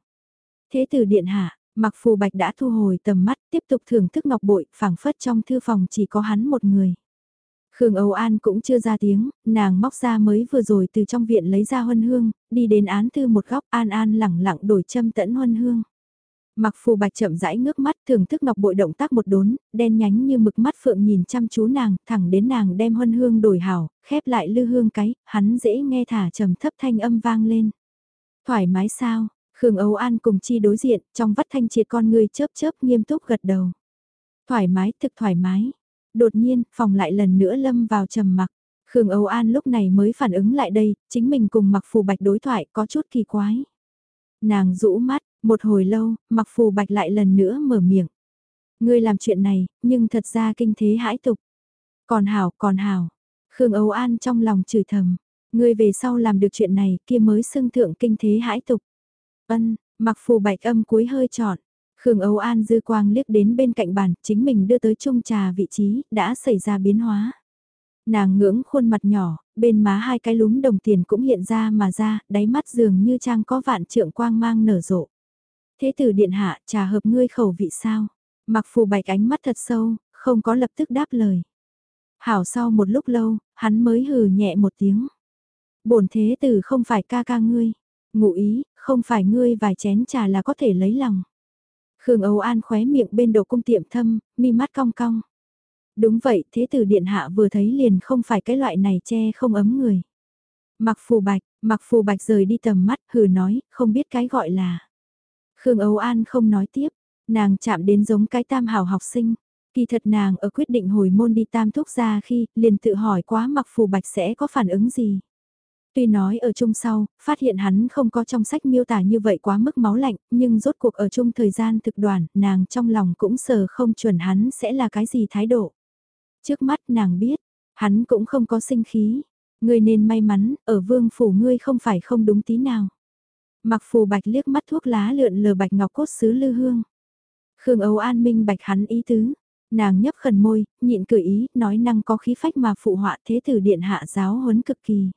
A: Thế tử điện hạ, mặc phù bạch đã thu hồi tầm mắt tiếp tục thưởng thức ngọc bội, phảng phất trong thư phòng chỉ có hắn một người. Khương Âu An cũng chưa ra tiếng, nàng móc ra mới vừa rồi từ trong viện lấy ra huân hương, đi đến án thư một góc An An lẳng lặng đổi châm tẫn huân hương. Mặc phù bạch chậm rãi ngước mắt thưởng thức ngọc bội động tác một đốn, đen nhánh như mực mắt phượng nhìn chăm chú nàng, thẳng đến nàng đem huân hương đổi hảo, khép lại lư hương cái, hắn dễ nghe thả trầm thấp thanh âm vang lên. Thoải mái sao, Khương Âu An cùng chi đối diện, trong vắt thanh triệt con người chớp chớp nghiêm túc gật đầu. Thoải mái, thực thoải mái. Đột nhiên, phòng lại lần nữa lâm vào trầm mặc. Khương Âu An lúc này mới phản ứng lại đây, chính mình cùng mặc phù bạch đối thoại có chút kỳ quái. Nàng rũ mắt, một hồi lâu, mặc phù bạch lại lần nữa mở miệng. Ngươi làm chuyện này, nhưng thật ra kinh thế hãi tục. Còn hảo, còn hảo. Khương Âu An trong lòng chửi thầm. Ngươi về sau làm được chuyện này kia mới xưng thượng kinh thế hãi tục. Ân, mặc phù bạch âm cuối hơi trọn. Khương Âu An dư quang liếc đến bên cạnh bàn, chính mình đưa tới chung trà vị trí, đã xảy ra biến hóa. Nàng ngưỡng khuôn mặt nhỏ, bên má hai cái lúm đồng tiền cũng hiện ra mà ra, đáy mắt dường như trang có vạn trượng quang mang nở rộ. Thế tử điện hạ, trà hợp ngươi khẩu vị sao? Mặc phù bạch ánh mắt thật sâu, không có lập tức đáp lời. Hảo sau một lúc lâu, hắn mới hừ nhẹ một tiếng. bổn thế tử không phải ca ca ngươi. Ngụ ý, không phải ngươi vài chén trà là có thể lấy lòng. Khương Âu An khóe miệng bên đầu cung tiệm thâm, mi mắt cong cong. Đúng vậy, thế tử điện hạ vừa thấy liền không phải cái loại này che không ấm người. Mặc phù bạch, mặc phù bạch rời đi tầm mắt, hừ nói, không biết cái gọi là. Khương Âu An không nói tiếp, nàng chạm đến giống cái tam hảo học sinh. Kỳ thật nàng ở quyết định hồi môn đi tam thúc ra khi liền tự hỏi quá mặc phù bạch sẽ có phản ứng gì. Tuy nói ở chung sau, phát hiện hắn không có trong sách miêu tả như vậy quá mức máu lạnh, nhưng rốt cuộc ở chung thời gian thực đoàn, nàng trong lòng cũng sờ không chuẩn hắn sẽ là cái gì thái độ. Trước mắt nàng biết, hắn cũng không có sinh khí. Ngươi nên may mắn, ở vương phủ ngươi không phải không đúng tí nào. Mặc phù bạch liếc mắt thuốc lá lượn lờ bạch ngọc cốt sứ lư hương. Khương Âu An minh bạch hắn ý tứ. Nàng nhấp khẩn môi, nhịn cười ý, nói năng có khí phách mà phụ họa thế tử điện hạ giáo huấn cực kỳ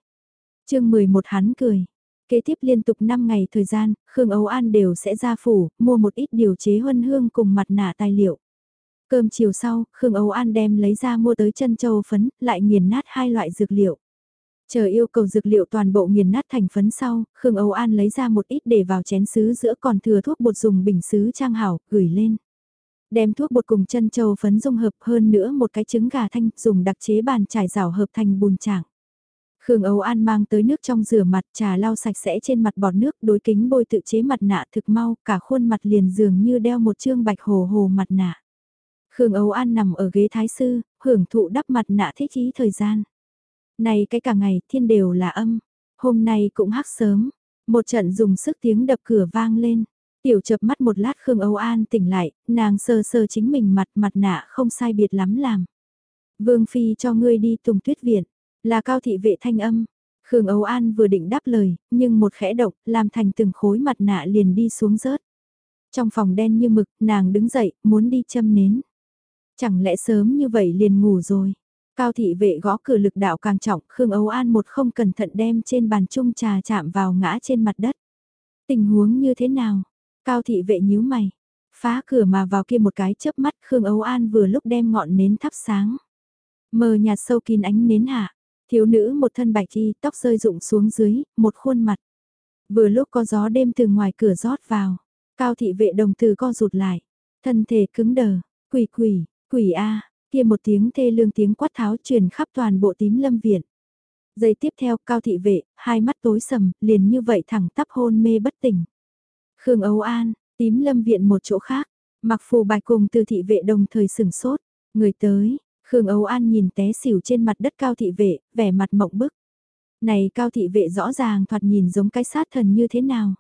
A: chương 11 hắn cười. Kế tiếp liên tục 5 ngày thời gian, Khương Âu An đều sẽ ra phủ, mua một ít điều chế huân hương cùng mặt nạ tài liệu. Cơm chiều sau, Khương Âu An đem lấy ra mua tới chân châu phấn, lại nghiền nát hai loại dược liệu. Chờ yêu cầu dược liệu toàn bộ nghiền nát thành phấn sau, Khương Âu An lấy ra một ít để vào chén sứ giữa còn thừa thuốc bột dùng bình sứ trang hảo, gửi lên. Đem thuốc bột cùng chân châu phấn dung hợp hơn nữa một cái trứng gà thanh dùng đặc chế bàn trải rào hợp thành bùn trạng. Khương Âu An mang tới nước trong rửa mặt trà lau sạch sẽ trên mặt bọt nước đối kính bôi tự chế mặt nạ thực mau, cả khuôn mặt liền dường như đeo một chương bạch hồ hồ mặt nạ. Khương Âu An nằm ở ghế thái sư, hưởng thụ đắp mặt nạ thích ý thời gian. Này cái cả ngày thiên đều là âm, hôm nay cũng hắc sớm, một trận dùng sức tiếng đập cửa vang lên. Tiểu chập mắt một lát Khương Âu An tỉnh lại, nàng sơ sơ chính mình mặt mặt nạ không sai biệt lắm làm. Vương Phi cho ngươi đi tùng tuyết viện. Là cao thị vệ thanh âm. Khương Âu An vừa định đáp lời, nhưng một khẽ động, làm thành từng khối mặt nạ liền đi xuống rớt. Trong phòng đen như mực, nàng đứng dậy, muốn đi châm nến. Chẳng lẽ sớm như vậy liền ngủ rồi. Cao thị vệ gõ cửa lực đạo càng trọng, Khương Âu An một không cẩn thận đem trên bàn chung trà chạm vào ngã trên mặt đất. Tình huống như thế nào? Cao thị vệ nhíu mày. Phá cửa mà vào kia một cái chớp mắt Khương Âu An vừa lúc đem ngọn nến thắp sáng. Mờ nhạt sâu kín ánh nến hạ. Thiếu nữ một thân bạch y, tóc rơi rụng xuống dưới, một khuôn mặt. Vừa lúc có gió đêm từ ngoài cửa rót vào, cao thị vệ đồng từ co rụt lại, thân thể cứng đờ, quỷ quỷ, quỷ a, kia một tiếng thê lương tiếng quát tháo truyền khắp toàn bộ tím lâm viện. Giây tiếp theo cao thị vệ, hai mắt tối sầm, liền như vậy thẳng tắp hôn mê bất tỉnh. Khương Âu An, tím lâm viện một chỗ khác, mặc phù bạch cùng từ thị vệ đồng thời sửng sốt, người tới, Khương Âu An nhìn té xỉu trên mặt đất cao thị vệ, vẻ mặt mộng bức. Này cao thị vệ rõ ràng thoạt nhìn giống cái sát thần như thế nào.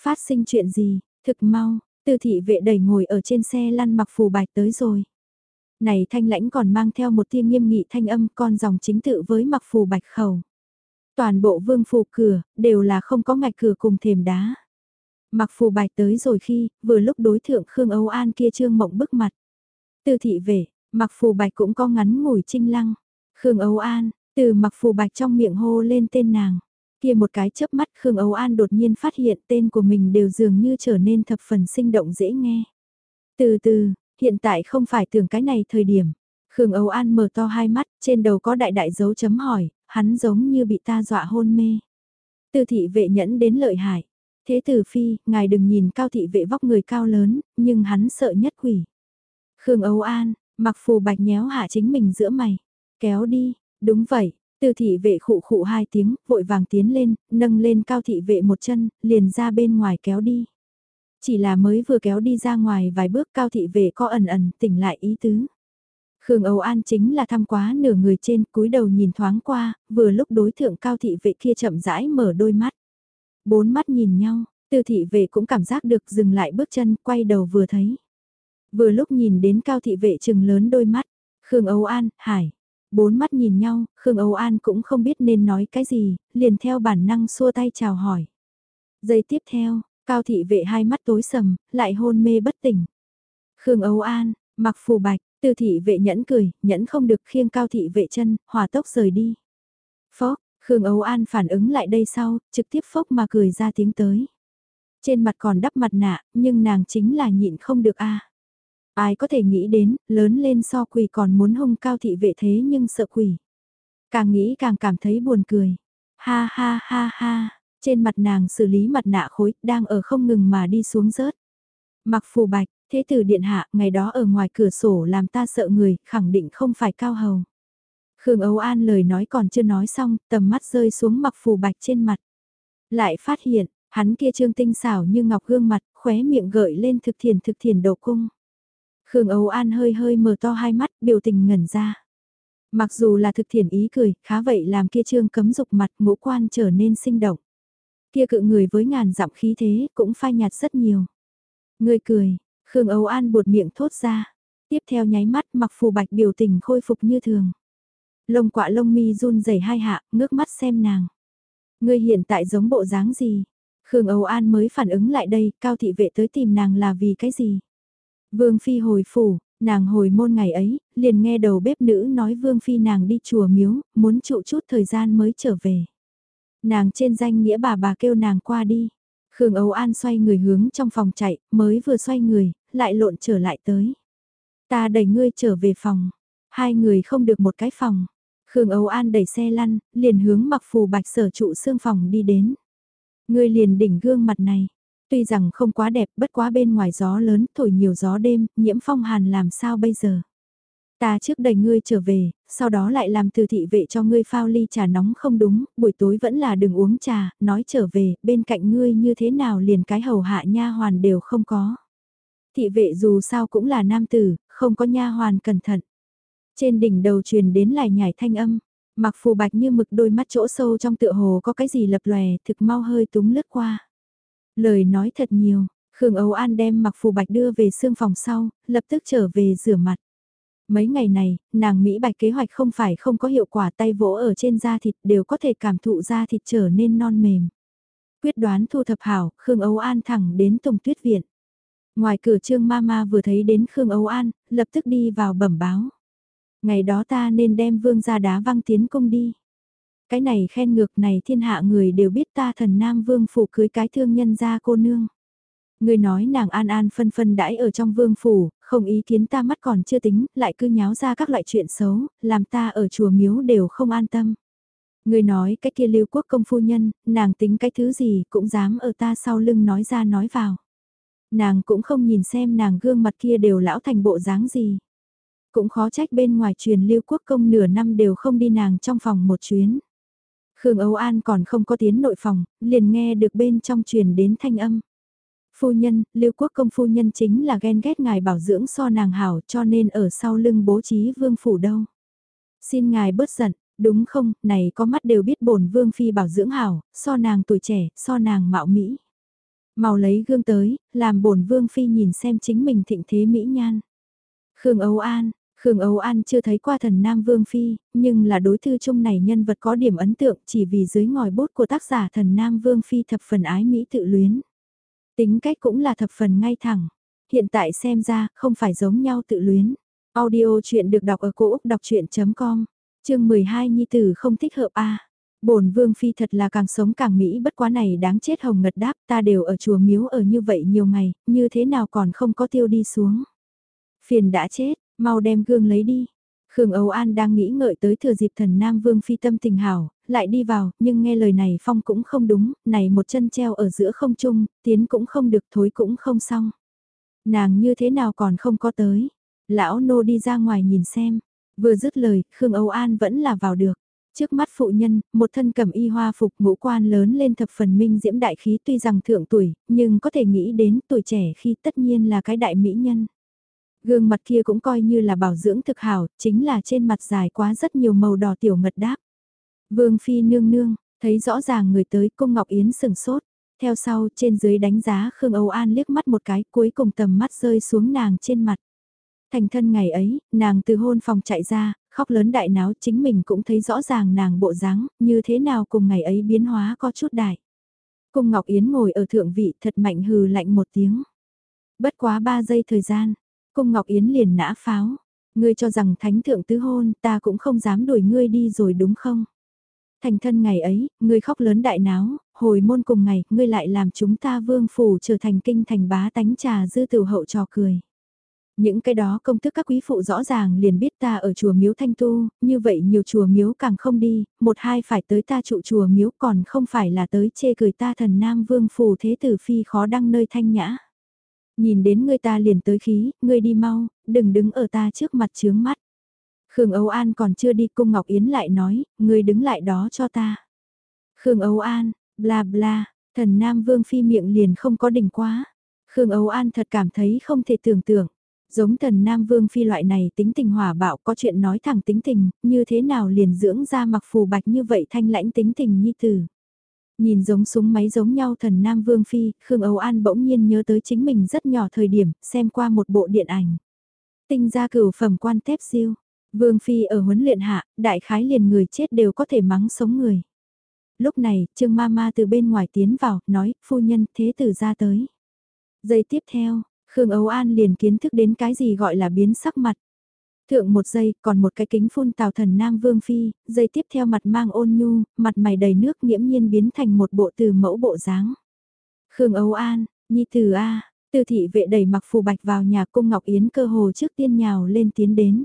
A: Phát sinh chuyện gì, thực mau, tư thị vệ đẩy ngồi ở trên xe lăn mặc phù bạch tới rồi. Này thanh lãnh còn mang theo một tia nghiêm nghị thanh âm con dòng chính tự với mặc phù bạch khẩu. Toàn bộ vương phù cửa, đều là không có ngạch cửa cùng thềm đá. Mặc phù bạch tới rồi khi, vừa lúc đối thượng Khương Âu An kia trương mộng bức mặt. Tư thị về Mặc phù bạch cũng có ngắn ngủi trinh lăng. Khương Âu An, từ mặc phù bạch trong miệng hô lên tên nàng. Kia một cái chớp mắt Khương Âu An đột nhiên phát hiện tên của mình đều dường như trở nên thập phần sinh động dễ nghe. Từ từ, hiện tại không phải tưởng cái này thời điểm. Khương Âu An mở to hai mắt, trên đầu có đại đại dấu chấm hỏi, hắn giống như bị ta dọa hôn mê. Tư thị vệ nhẫn đến lợi hại. Thế tử phi, ngài đừng nhìn cao thị vệ vóc người cao lớn, nhưng hắn sợ nhất quỷ. Khương Âu An, mặc phù bạch nhéo hạ chính mình giữa mày. Kéo đi, đúng vậy, tư thị vệ khụ khụ hai tiếng, vội vàng tiến lên, nâng lên cao thị vệ một chân, liền ra bên ngoài kéo đi. Chỉ là mới vừa kéo đi ra ngoài vài bước cao thị vệ có ẩn ẩn tỉnh lại ý tứ. Khương Âu An chính là thăm quá nửa người trên cúi đầu nhìn thoáng qua, vừa lúc đối thượng cao thị vệ kia chậm rãi mở đôi mắt. Bốn mắt nhìn nhau, tư thị vệ cũng cảm giác được dừng lại bước chân quay đầu vừa thấy. Vừa lúc nhìn đến cao thị vệ trừng lớn đôi mắt, Khương Âu An, Hải. Bốn mắt nhìn nhau, Khương Âu An cũng không biết nên nói cái gì, liền theo bản năng xua tay chào hỏi. Giây tiếp theo, cao thị vệ hai mắt tối sầm, lại hôn mê bất tỉnh. Khương Âu An, mặc phù bạch, tư thị vệ nhẫn cười, nhẫn không được khiêng cao thị vệ chân, hòa tốc rời đi. Phó, Khương Âu An phản ứng lại đây sau, trực tiếp phốc mà cười ra tiếng tới. Trên mặt còn đắp mặt nạ, nhưng nàng chính là nhịn không được a. Ai có thể nghĩ đến, lớn lên so quỷ còn muốn hung cao thị vệ thế nhưng sợ quỷ. Càng nghĩ càng cảm thấy buồn cười. Ha ha ha ha, trên mặt nàng xử lý mặt nạ khối, đang ở không ngừng mà đi xuống rớt. Mặc phù bạch, thế tử điện hạ, ngày đó ở ngoài cửa sổ làm ta sợ người, khẳng định không phải cao hầu. Khương Âu An lời nói còn chưa nói xong, tầm mắt rơi xuống mặc phù bạch trên mặt. Lại phát hiện, hắn kia trương tinh xảo như ngọc gương mặt, khóe miệng gợi lên thực thiền thực thiền đầu cung. Khương Âu An hơi hơi mở to hai mắt, biểu tình ngẩn ra. Mặc dù là thực thiền ý cười, khá vậy làm kia trương cấm dục mặt ngũ quan trở nên sinh động. Kia cự người với ngàn dặm khí thế cũng phai nhạt rất nhiều. Người cười, Khương Âu An buột miệng thốt ra. Tiếp theo nháy mắt mặc phù bạch biểu tình khôi phục như thường. Lông quạ lông mi run rẩy hai hạ, ngước mắt xem nàng. Ngươi hiện tại giống bộ dáng gì? Khương Âu An mới phản ứng lại đây, cao thị vệ tới tìm nàng là vì cái gì? Vương Phi hồi phủ, nàng hồi môn ngày ấy, liền nghe đầu bếp nữ nói Vương Phi nàng đi chùa miếu, muốn trụ chút thời gian mới trở về. Nàng trên danh nghĩa bà bà kêu nàng qua đi. Khương Âu An xoay người hướng trong phòng chạy, mới vừa xoay người, lại lộn trở lại tới. Ta đẩy ngươi trở về phòng. Hai người không được một cái phòng. Khương Âu An đẩy xe lăn, liền hướng mặc phù bạch sở trụ xương phòng đi đến. Ngươi liền đỉnh gương mặt này. Tuy rằng không quá đẹp bất quá bên ngoài gió lớn, thổi nhiều gió đêm, nhiễm phong hàn làm sao bây giờ. Ta trước đầy ngươi trở về, sau đó lại làm từ thị vệ cho ngươi phao ly trà nóng không đúng, buổi tối vẫn là đừng uống trà, nói trở về, bên cạnh ngươi như thế nào liền cái hầu hạ nha hoàn đều không có. Thị vệ dù sao cũng là nam tử, không có nha hoàn cẩn thận. Trên đỉnh đầu truyền đến lại nhảy thanh âm, mặc phù bạch như mực đôi mắt chỗ sâu trong tựa hồ có cái gì lập lòe, thực mau hơi túng lướt qua. Lời nói thật nhiều, Khương Âu An đem mặc phù bạch đưa về xương phòng sau, lập tức trở về rửa mặt. Mấy ngày này, nàng Mỹ bạch kế hoạch không phải không có hiệu quả tay vỗ ở trên da thịt đều có thể cảm thụ da thịt trở nên non mềm. Quyết đoán thu thập hảo, Khương Âu An thẳng đến Tùng Tuyết Viện. Ngoài cửa trương Mama vừa thấy đến Khương Âu An, lập tức đi vào bẩm báo. Ngày đó ta nên đem vương ra đá văng tiến công đi. Cái này khen ngược này thiên hạ người đều biết ta thần nam vương phủ cưới cái thương nhân ra cô nương. Người nói nàng an an phân phân đãi ở trong vương phủ, không ý kiến ta mắt còn chưa tính, lại cứ nháo ra các loại chuyện xấu, làm ta ở chùa miếu đều không an tâm. Người nói cái kia lưu quốc công phu nhân, nàng tính cái thứ gì cũng dám ở ta sau lưng nói ra nói vào. Nàng cũng không nhìn xem nàng gương mặt kia đều lão thành bộ dáng gì. Cũng khó trách bên ngoài truyền lưu quốc công nửa năm đều không đi nàng trong phòng một chuyến. Khương Âu An còn không có tiến nội phòng, liền nghe được bên trong truyền đến thanh âm. Phu nhân, lưu quốc công phu nhân chính là ghen ghét ngài bảo dưỡng so nàng hảo cho nên ở sau lưng bố trí vương phủ đâu. Xin ngài bớt giận, đúng không, này có mắt đều biết bổn vương phi bảo dưỡng hảo, so nàng tuổi trẻ, so nàng mạo mỹ. Mau lấy gương tới, làm bổn vương phi nhìn xem chính mình thịnh thế mỹ nhan. Khương Âu An, Khương Âu An chưa thấy qua thần Nam Vương Phi, nhưng là đối thư chung này nhân vật có điểm ấn tượng chỉ vì dưới ngòi bút của tác giả thần Nam Vương Phi thập phần ái Mỹ tự luyến. Tính cách cũng là thập phần ngay thẳng. Hiện tại xem ra, không phải giống nhau tự luyến. Audio chuyện được đọc ở cổ Úc đọc chuyện.com, chương 12 Nhi Tử không thích hợp a bổn vương phi thật là càng sống càng mỹ bất quá này đáng chết hồng ngật đáp ta đều ở chùa miếu ở như vậy nhiều ngày, như thế nào còn không có tiêu đi xuống. Phiền đã chết, mau đem gương lấy đi. Khương Âu An đang nghĩ ngợi tới thừa dịp thần Nam Vương phi tâm tình hảo, lại đi vào, nhưng nghe lời này phong cũng không đúng, này một chân treo ở giữa không trung, tiến cũng không được thối cũng không xong. Nàng như thế nào còn không có tới. Lão nô đi ra ngoài nhìn xem, vừa dứt lời, Khương Âu An vẫn là vào được. Trước mắt phụ nhân, một thân cầm y hoa phục ngũ quan lớn lên thập phần minh diễm đại khí tuy rằng thượng tuổi, nhưng có thể nghĩ đến tuổi trẻ khi tất nhiên là cái đại mỹ nhân. Gương mặt kia cũng coi như là bảo dưỡng thực hảo, chính là trên mặt dài quá rất nhiều màu đỏ tiểu ngật đáp. Vương Phi nương nương, thấy rõ ràng người tới cung Ngọc Yến sừng sốt. Theo sau trên dưới đánh giá Khương Âu An liếc mắt một cái cuối cùng tầm mắt rơi xuống nàng trên mặt. Thành thân ngày ấy, nàng từ hôn phòng chạy ra, khóc lớn đại náo chính mình cũng thấy rõ ràng nàng bộ dáng như thế nào cùng ngày ấy biến hóa có chút đại. Cung Ngọc Yến ngồi ở thượng vị thật mạnh hừ lạnh một tiếng. Bất quá ba giây thời gian, Cung Ngọc Yến liền nã pháo. Ngươi cho rằng thánh thượng tứ hôn ta cũng không dám đuổi ngươi đi rồi đúng không? Thành thân ngày ấy, ngươi khóc lớn đại náo, hồi môn cùng ngày, ngươi lại làm chúng ta vương phủ trở thành kinh thành bá tánh trà dư tử hậu trò cười. Những cái đó công thức các quý phụ rõ ràng liền biết ta ở chùa miếu thanh tu, như vậy nhiều chùa miếu càng không đi, một hai phải tới ta trụ chùa miếu còn không phải là tới chê cười ta thần nam vương phủ thế tử phi khó đăng nơi thanh nhã. Nhìn đến người ta liền tới khí, ngươi đi mau, đừng đứng ở ta trước mặt chướng mắt. Khương Âu An còn chưa đi cung Ngọc Yến lại nói, ngươi đứng lại đó cho ta. Khương Âu An, bla bla, thần Nam Vương Phi miệng liền không có đỉnh quá. Khương Âu An thật cảm thấy không thể tưởng tượng. Giống thần Nam Vương Phi loại này tính tình hỏa bạo có chuyện nói thẳng tính tình, như thế nào liền dưỡng ra mặc phù bạch như vậy thanh lãnh tính tình nhi tử. Nhìn giống súng máy giống nhau thần Nam Vương Phi, Khương Âu An bỗng nhiên nhớ tới chính mình rất nhỏ thời điểm, xem qua một bộ điện ảnh. Tinh ra cửu phẩm quan tép siêu. Vương Phi ở huấn luyện hạ, đại khái liền người chết đều có thể mắng sống người. Lúc này, Trương Mama từ bên ngoài tiến vào, nói, phu nhân, thế tử ra tới. Giây tiếp theo, Khương Âu An liền kiến thức đến cái gì gọi là biến sắc mặt. Thượng một giây, còn một cái kính phun tào thần Nam Vương Phi, giây tiếp theo mặt mang ôn nhu, mặt mày đầy nước nghiễm nhiên biến thành một bộ từ mẫu bộ dáng. Khương Âu An, Nhi Từ A, từ thị vệ đẩy mặc phù bạch vào nhà cung Ngọc Yến cơ hồ trước tiên nhào lên tiến đến.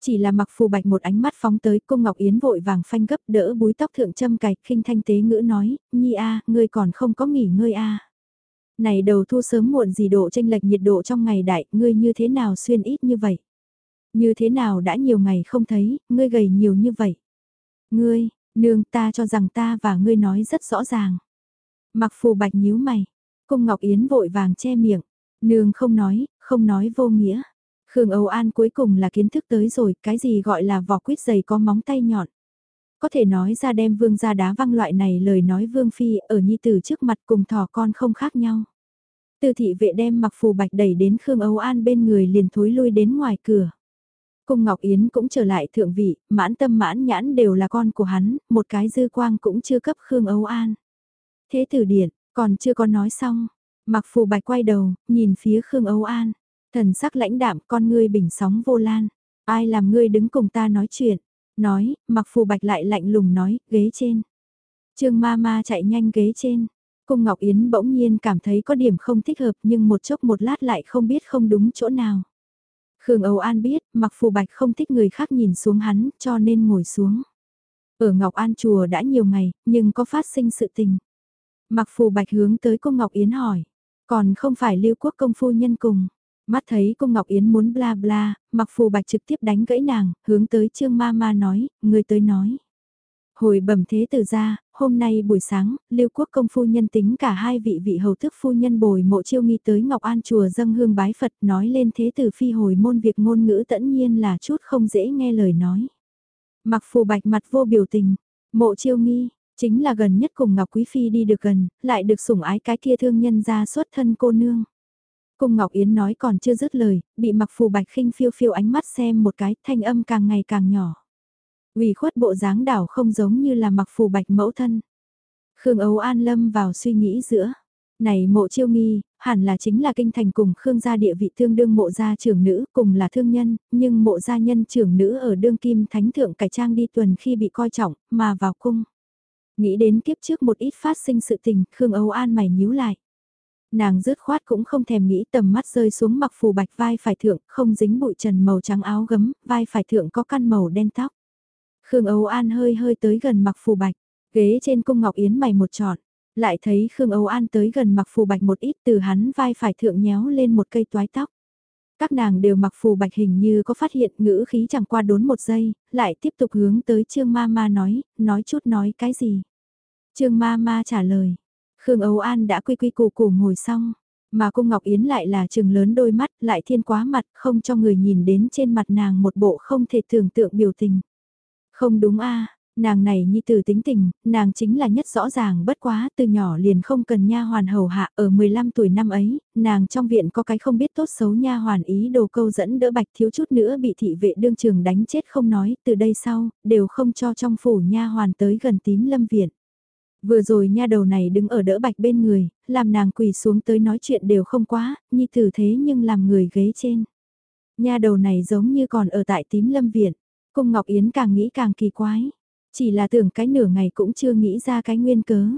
A: Chỉ là mặc phù bạch một ánh mắt phóng tới cung Ngọc Yến vội vàng phanh gấp đỡ búi tóc thượng châm cạch khinh thanh tế ngữ nói, Nhi A, ngươi còn không có nghỉ ngơi A. Này đầu thu sớm muộn gì độ tranh lệch nhiệt độ trong ngày đại, ngươi như thế nào xuyên ít như vậy? Như thế nào đã nhiều ngày không thấy, ngươi gầy nhiều như vậy. Ngươi, nương ta cho rằng ta và ngươi nói rất rõ ràng. Mặc phù bạch nhíu mày, cung Ngọc Yến vội vàng che miệng, nương không nói, không nói vô nghĩa. Khương Âu An cuối cùng là kiến thức tới rồi, cái gì gọi là vỏ quýt dày có móng tay nhọn. Có thể nói ra đem vương ra đá văng loại này lời nói vương phi ở nhi tử trước mặt cùng thỏ con không khác nhau. Từ thị vệ đem mặc phù bạch đẩy đến Khương Âu An bên người liền thối lui đến ngoài cửa. Cung Ngọc Yến cũng trở lại thượng vị, mãn tâm mãn nhãn đều là con của hắn, một cái dư quang cũng chưa cấp Khương Âu An. Thế tử điện, còn chưa có nói xong, mặc phù bạch quay đầu, nhìn phía Khương Âu An, thần sắc lãnh đạm con ngươi bình sóng vô lan, ai làm ngươi đứng cùng ta nói chuyện, nói, mặc phù bạch lại lạnh lùng nói, ghế trên. Trương ma ma chạy nhanh ghế trên, cung Ngọc Yến bỗng nhiên cảm thấy có điểm không thích hợp nhưng một chốc một lát lại không biết không đúng chỗ nào. Khương Âu An biết, mặc phù bạch không thích người khác nhìn xuống hắn, cho nên ngồi xuống. Ở Ngọc An chùa đã nhiều ngày, nhưng có phát sinh sự tình. Mặc phù bạch hướng tới cô Ngọc Yến hỏi, còn không phải lưu quốc công phu nhân cùng. Mắt thấy cô Ngọc Yến muốn bla bla, mặc phù bạch trực tiếp đánh gãy nàng, hướng tới trương ma ma nói, người tới nói. Hồi bẩm thế tử ra, hôm nay buổi sáng, Lưu Quốc công phu nhân tính cả hai vị vị hầu thức phu nhân bồi mộ chiêu nghi tới Ngọc An chùa dâng hương bái Phật nói lên thế tử phi hồi môn việc ngôn ngữ tẫn nhiên là chút không dễ nghe lời nói. Mặc phù bạch mặt vô biểu tình, mộ chiêu nghi, chính là gần nhất cùng Ngọc Quý Phi đi được gần, lại được sủng ái cái kia thương nhân ra xuất thân cô nương. Cung Ngọc Yến nói còn chưa dứt lời, bị mặc phù bạch khinh phiêu phiêu ánh mắt xem một cái thanh âm càng ngày càng nhỏ ủy khuất bộ dáng đảo không giống như là mặc phù bạch mẫu thân. Khương Âu An lâm vào suy nghĩ giữa. Này mộ chiêu nghi, hẳn là chính là kinh thành cùng Khương gia địa vị tương đương mộ gia trưởng nữ cùng là thương nhân, nhưng mộ gia nhân trưởng nữ ở đương kim thánh thượng cải trang đi tuần khi bị coi trọng, mà vào cung. Nghĩ đến kiếp trước một ít phát sinh sự tình, Khương Âu An mày nhíu lại. Nàng rứt khoát cũng không thèm nghĩ tầm mắt rơi xuống mặc phù bạch vai phải thượng, không dính bụi trần màu trắng áo gấm, vai phải thượng có căn màu đen tóc. Khương Âu An hơi hơi tới gần mặc phù bạch, ghế trên cung Ngọc Yến mày một trọn, lại thấy Khương Âu An tới gần mặc phù bạch một ít từ hắn vai phải thượng nhéo lên một cây toái tóc. Các nàng đều mặc phù bạch hình như có phát hiện ngữ khí chẳng qua đốn một giây, lại tiếp tục hướng tới Trương Ma Ma nói, nói chút nói cái gì. Trương Ma Ma trả lời, Khương Âu An đã quy quy củ củ ngồi xong, mà cung Ngọc Yến lại là trừng lớn đôi mắt, lại thiên quá mặt, không cho người nhìn đến trên mặt nàng một bộ không thể tưởng tượng biểu tình. Không đúng a nàng này nhi tử tính tình, nàng chính là nhất rõ ràng bất quá, từ nhỏ liền không cần nha hoàn hầu hạ, ở 15 tuổi năm ấy, nàng trong viện có cái không biết tốt xấu nha hoàn ý đồ câu dẫn đỡ bạch thiếu chút nữa bị thị vệ đương trường đánh chết không nói, từ đây sau, đều không cho trong phủ nha hoàn tới gần tím lâm viện. Vừa rồi nha đầu này đứng ở đỡ bạch bên người, làm nàng quỳ xuống tới nói chuyện đều không quá, nhi tử thế nhưng làm người ghế trên. Nha đầu này giống như còn ở tại tím lâm viện, cung Ngọc Yến càng nghĩ càng kỳ quái. Chỉ là tưởng cái nửa ngày cũng chưa nghĩ ra cái nguyên cớ.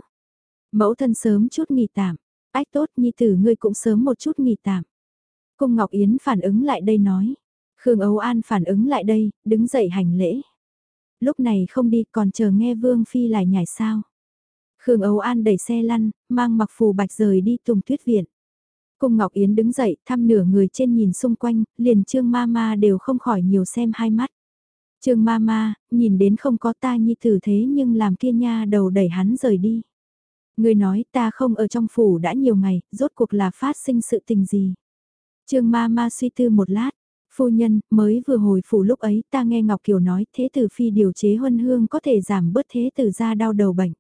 A: Mẫu thân sớm chút nghỉ tạm, ách tốt nhi tử ngươi cũng sớm một chút nghỉ tạm. Cung Ngọc Yến phản ứng lại đây nói. Khương Âu An phản ứng lại đây, đứng dậy hành lễ. Lúc này không đi còn chờ nghe Vương Phi lại nhảy sao. Khương Âu An đẩy xe lăn, mang mặc phù bạch rời đi tùng tuyết viện. Cung Ngọc Yến đứng dậy, thăm nửa người trên nhìn xung quanh, liền trương ma ma đều không khỏi nhiều xem hai mắt. Trương ma ma, nhìn đến không có ta nhi tử thế nhưng làm kia nha đầu đẩy hắn rời đi. Người nói ta không ở trong phủ đã nhiều ngày, rốt cuộc là phát sinh sự tình gì. Trương ma ma suy tư một lát, phu nhân, mới vừa hồi phủ lúc ấy ta nghe Ngọc Kiều nói thế tử phi điều chế huân hương có thể giảm bớt thế tử ra đau đầu bệnh.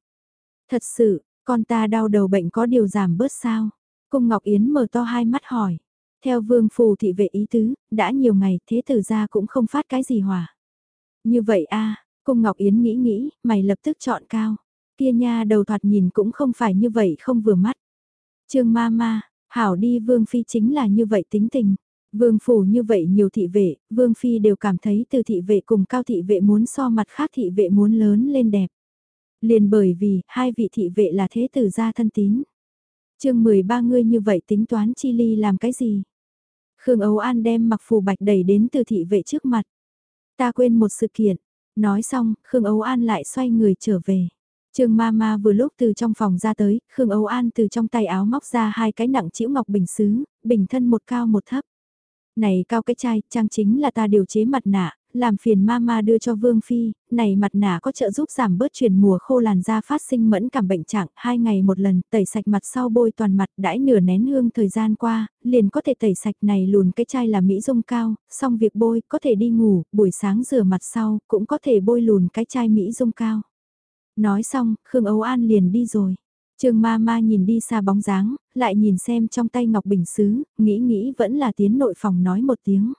A: Thật sự, con ta đau đầu bệnh có điều giảm bớt sao? Cung Ngọc Yến mở to hai mắt hỏi. Theo vương phù thị vệ ý tứ, đã nhiều ngày thế tử ra cũng không phát cái gì hỏa. Như vậy a cung Ngọc Yến nghĩ nghĩ, mày lập tức chọn cao. Kia nha đầu thoạt nhìn cũng không phải như vậy không vừa mắt. Trương ma ma, hảo đi vương phi chính là như vậy tính tình. Vương phủ như vậy nhiều thị vệ, vương phi đều cảm thấy từ thị vệ cùng cao thị vệ muốn so mặt khác thị vệ muốn lớn lên đẹp. Liền bởi vì, hai vị thị vệ là thế tử gia thân tín. chương 13 ngươi như vậy tính toán chi ly làm cái gì? Khương Âu An đem mặc phù bạch đẩy đến từ thị vệ trước mặt. Ta quên một sự kiện. Nói xong, Khương Âu An lại xoay người trở về. Trương Mama vừa lúc từ trong phòng ra tới, Khương Âu An từ trong tay áo móc ra hai cái nặng chĩu ngọc bình xứ, bình thân một cao một thấp. Này cao cái chai, trang chính là ta điều chế mặt nạ, làm phiền mama đưa cho Vương Phi, này mặt nạ có trợ giúp giảm bớt chuyển mùa khô làn da phát sinh mẫn cảm bệnh trạng, hai ngày một lần, tẩy sạch mặt sau bôi toàn mặt, đãi nửa nén hương thời gian qua, liền có thể tẩy sạch này lùn cái chai là mỹ dung cao, xong việc bôi, có thể đi ngủ, buổi sáng rửa mặt sau, cũng có thể bôi lùn cái chai mỹ dung cao. Nói xong, Khương Âu An liền đi rồi. Trương ma ma nhìn đi xa bóng dáng, lại nhìn xem trong tay Ngọc Bình Sứ, nghĩ nghĩ vẫn là tiến nội phòng nói một tiếng.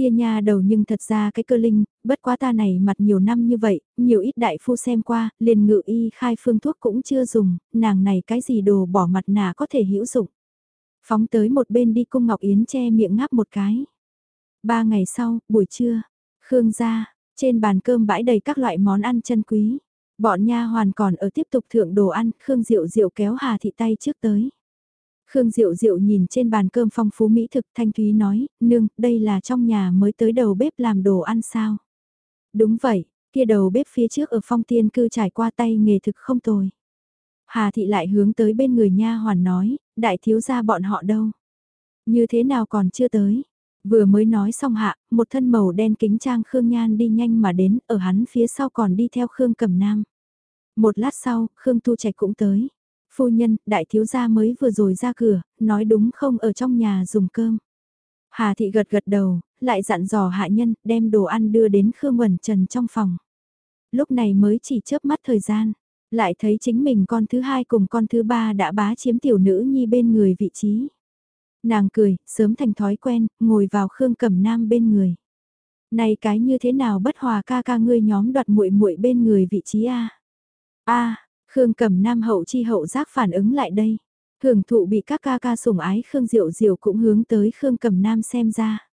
A: Kia nha đầu nhưng thật ra cái cơ linh, bất quá ta này mặt nhiều năm như vậy, nhiều ít đại phu xem qua, liền ngự y khai phương thuốc cũng chưa dùng, nàng này cái gì đồ bỏ mặt nà có thể hữu dụng. Phóng tới một bên đi cung Ngọc Yến che miệng ngáp một cái. Ba ngày sau, buổi trưa, Khương gia, trên bàn cơm bãi đầy các loại món ăn chân quý. Bọn nha hoàn còn ở tiếp tục thượng đồ ăn, Khương Diệu Diệu kéo Hà Thị tay trước tới. Khương Diệu Diệu nhìn trên bàn cơm phong phú mỹ thực Thanh Thúy nói, nương, đây là trong nhà mới tới đầu bếp làm đồ ăn sao? Đúng vậy, kia đầu bếp phía trước ở phong tiên cư trải qua tay nghề thực không tồi. Hà Thị lại hướng tới bên người nha hoàn nói, đại thiếu gia bọn họ đâu? Như thế nào còn chưa tới? Vừa mới nói xong hạ, một thân màu đen kính trang Khương Nhan đi nhanh mà đến, ở hắn phía sau còn đi theo Khương Cẩm Nam. Một lát sau, Khương Tu Trạch cũng tới. Phu nhân, đại thiếu gia mới vừa rồi ra cửa, nói đúng không ở trong nhà dùng cơm. Hà thị gật gật đầu, lại dặn dò hạ nhân, đem đồ ăn đưa đến Khương Quẩn Trần trong phòng. Lúc này mới chỉ chớp mắt thời gian, lại thấy chính mình con thứ hai cùng con thứ ba đã bá chiếm tiểu nữ nhi bên người vị trí. Nàng cười, sớm thành thói quen, ngồi vào Khương Cẩm Nam bên người. Này cái như thế nào bất hòa ca ca ngươi nhóm đoạt muội muội bên người vị trí a? A, Khương Cẩm Nam hậu chi hậu giác phản ứng lại đây. Hưởng thụ bị các ca ca sủng ái Khương Diệu Diệu cũng hướng tới Khương Cẩm Nam xem ra.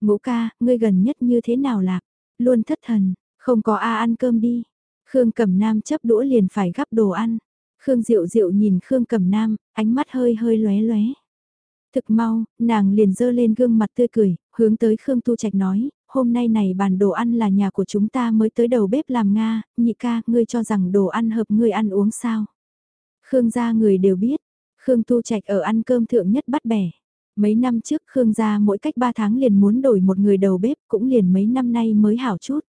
A: Ngũ ca, ngươi gần nhất như thế nào lạc? Luôn thất thần, không có A ăn cơm đi. Khương Cẩm Nam chấp đũa liền phải gắp đồ ăn. Khương Diệu Diệu nhìn Khương Cẩm Nam, ánh mắt hơi hơi lóe lóe. Thực mau, nàng liền dơ lên gương mặt tươi cười, hướng tới Khương Tu Trạch nói, hôm nay này bàn đồ ăn là nhà của chúng ta mới tới đầu bếp làm Nga, nhị ca, ngươi cho rằng đồ ăn hợp ngươi ăn uống sao. Khương gia người đều biết, Khương Tu Trạch ở ăn cơm thượng nhất bắt bẻ. Mấy năm trước Khương gia mỗi cách 3 tháng liền muốn đổi một người đầu bếp, cũng liền mấy năm nay mới hảo chút.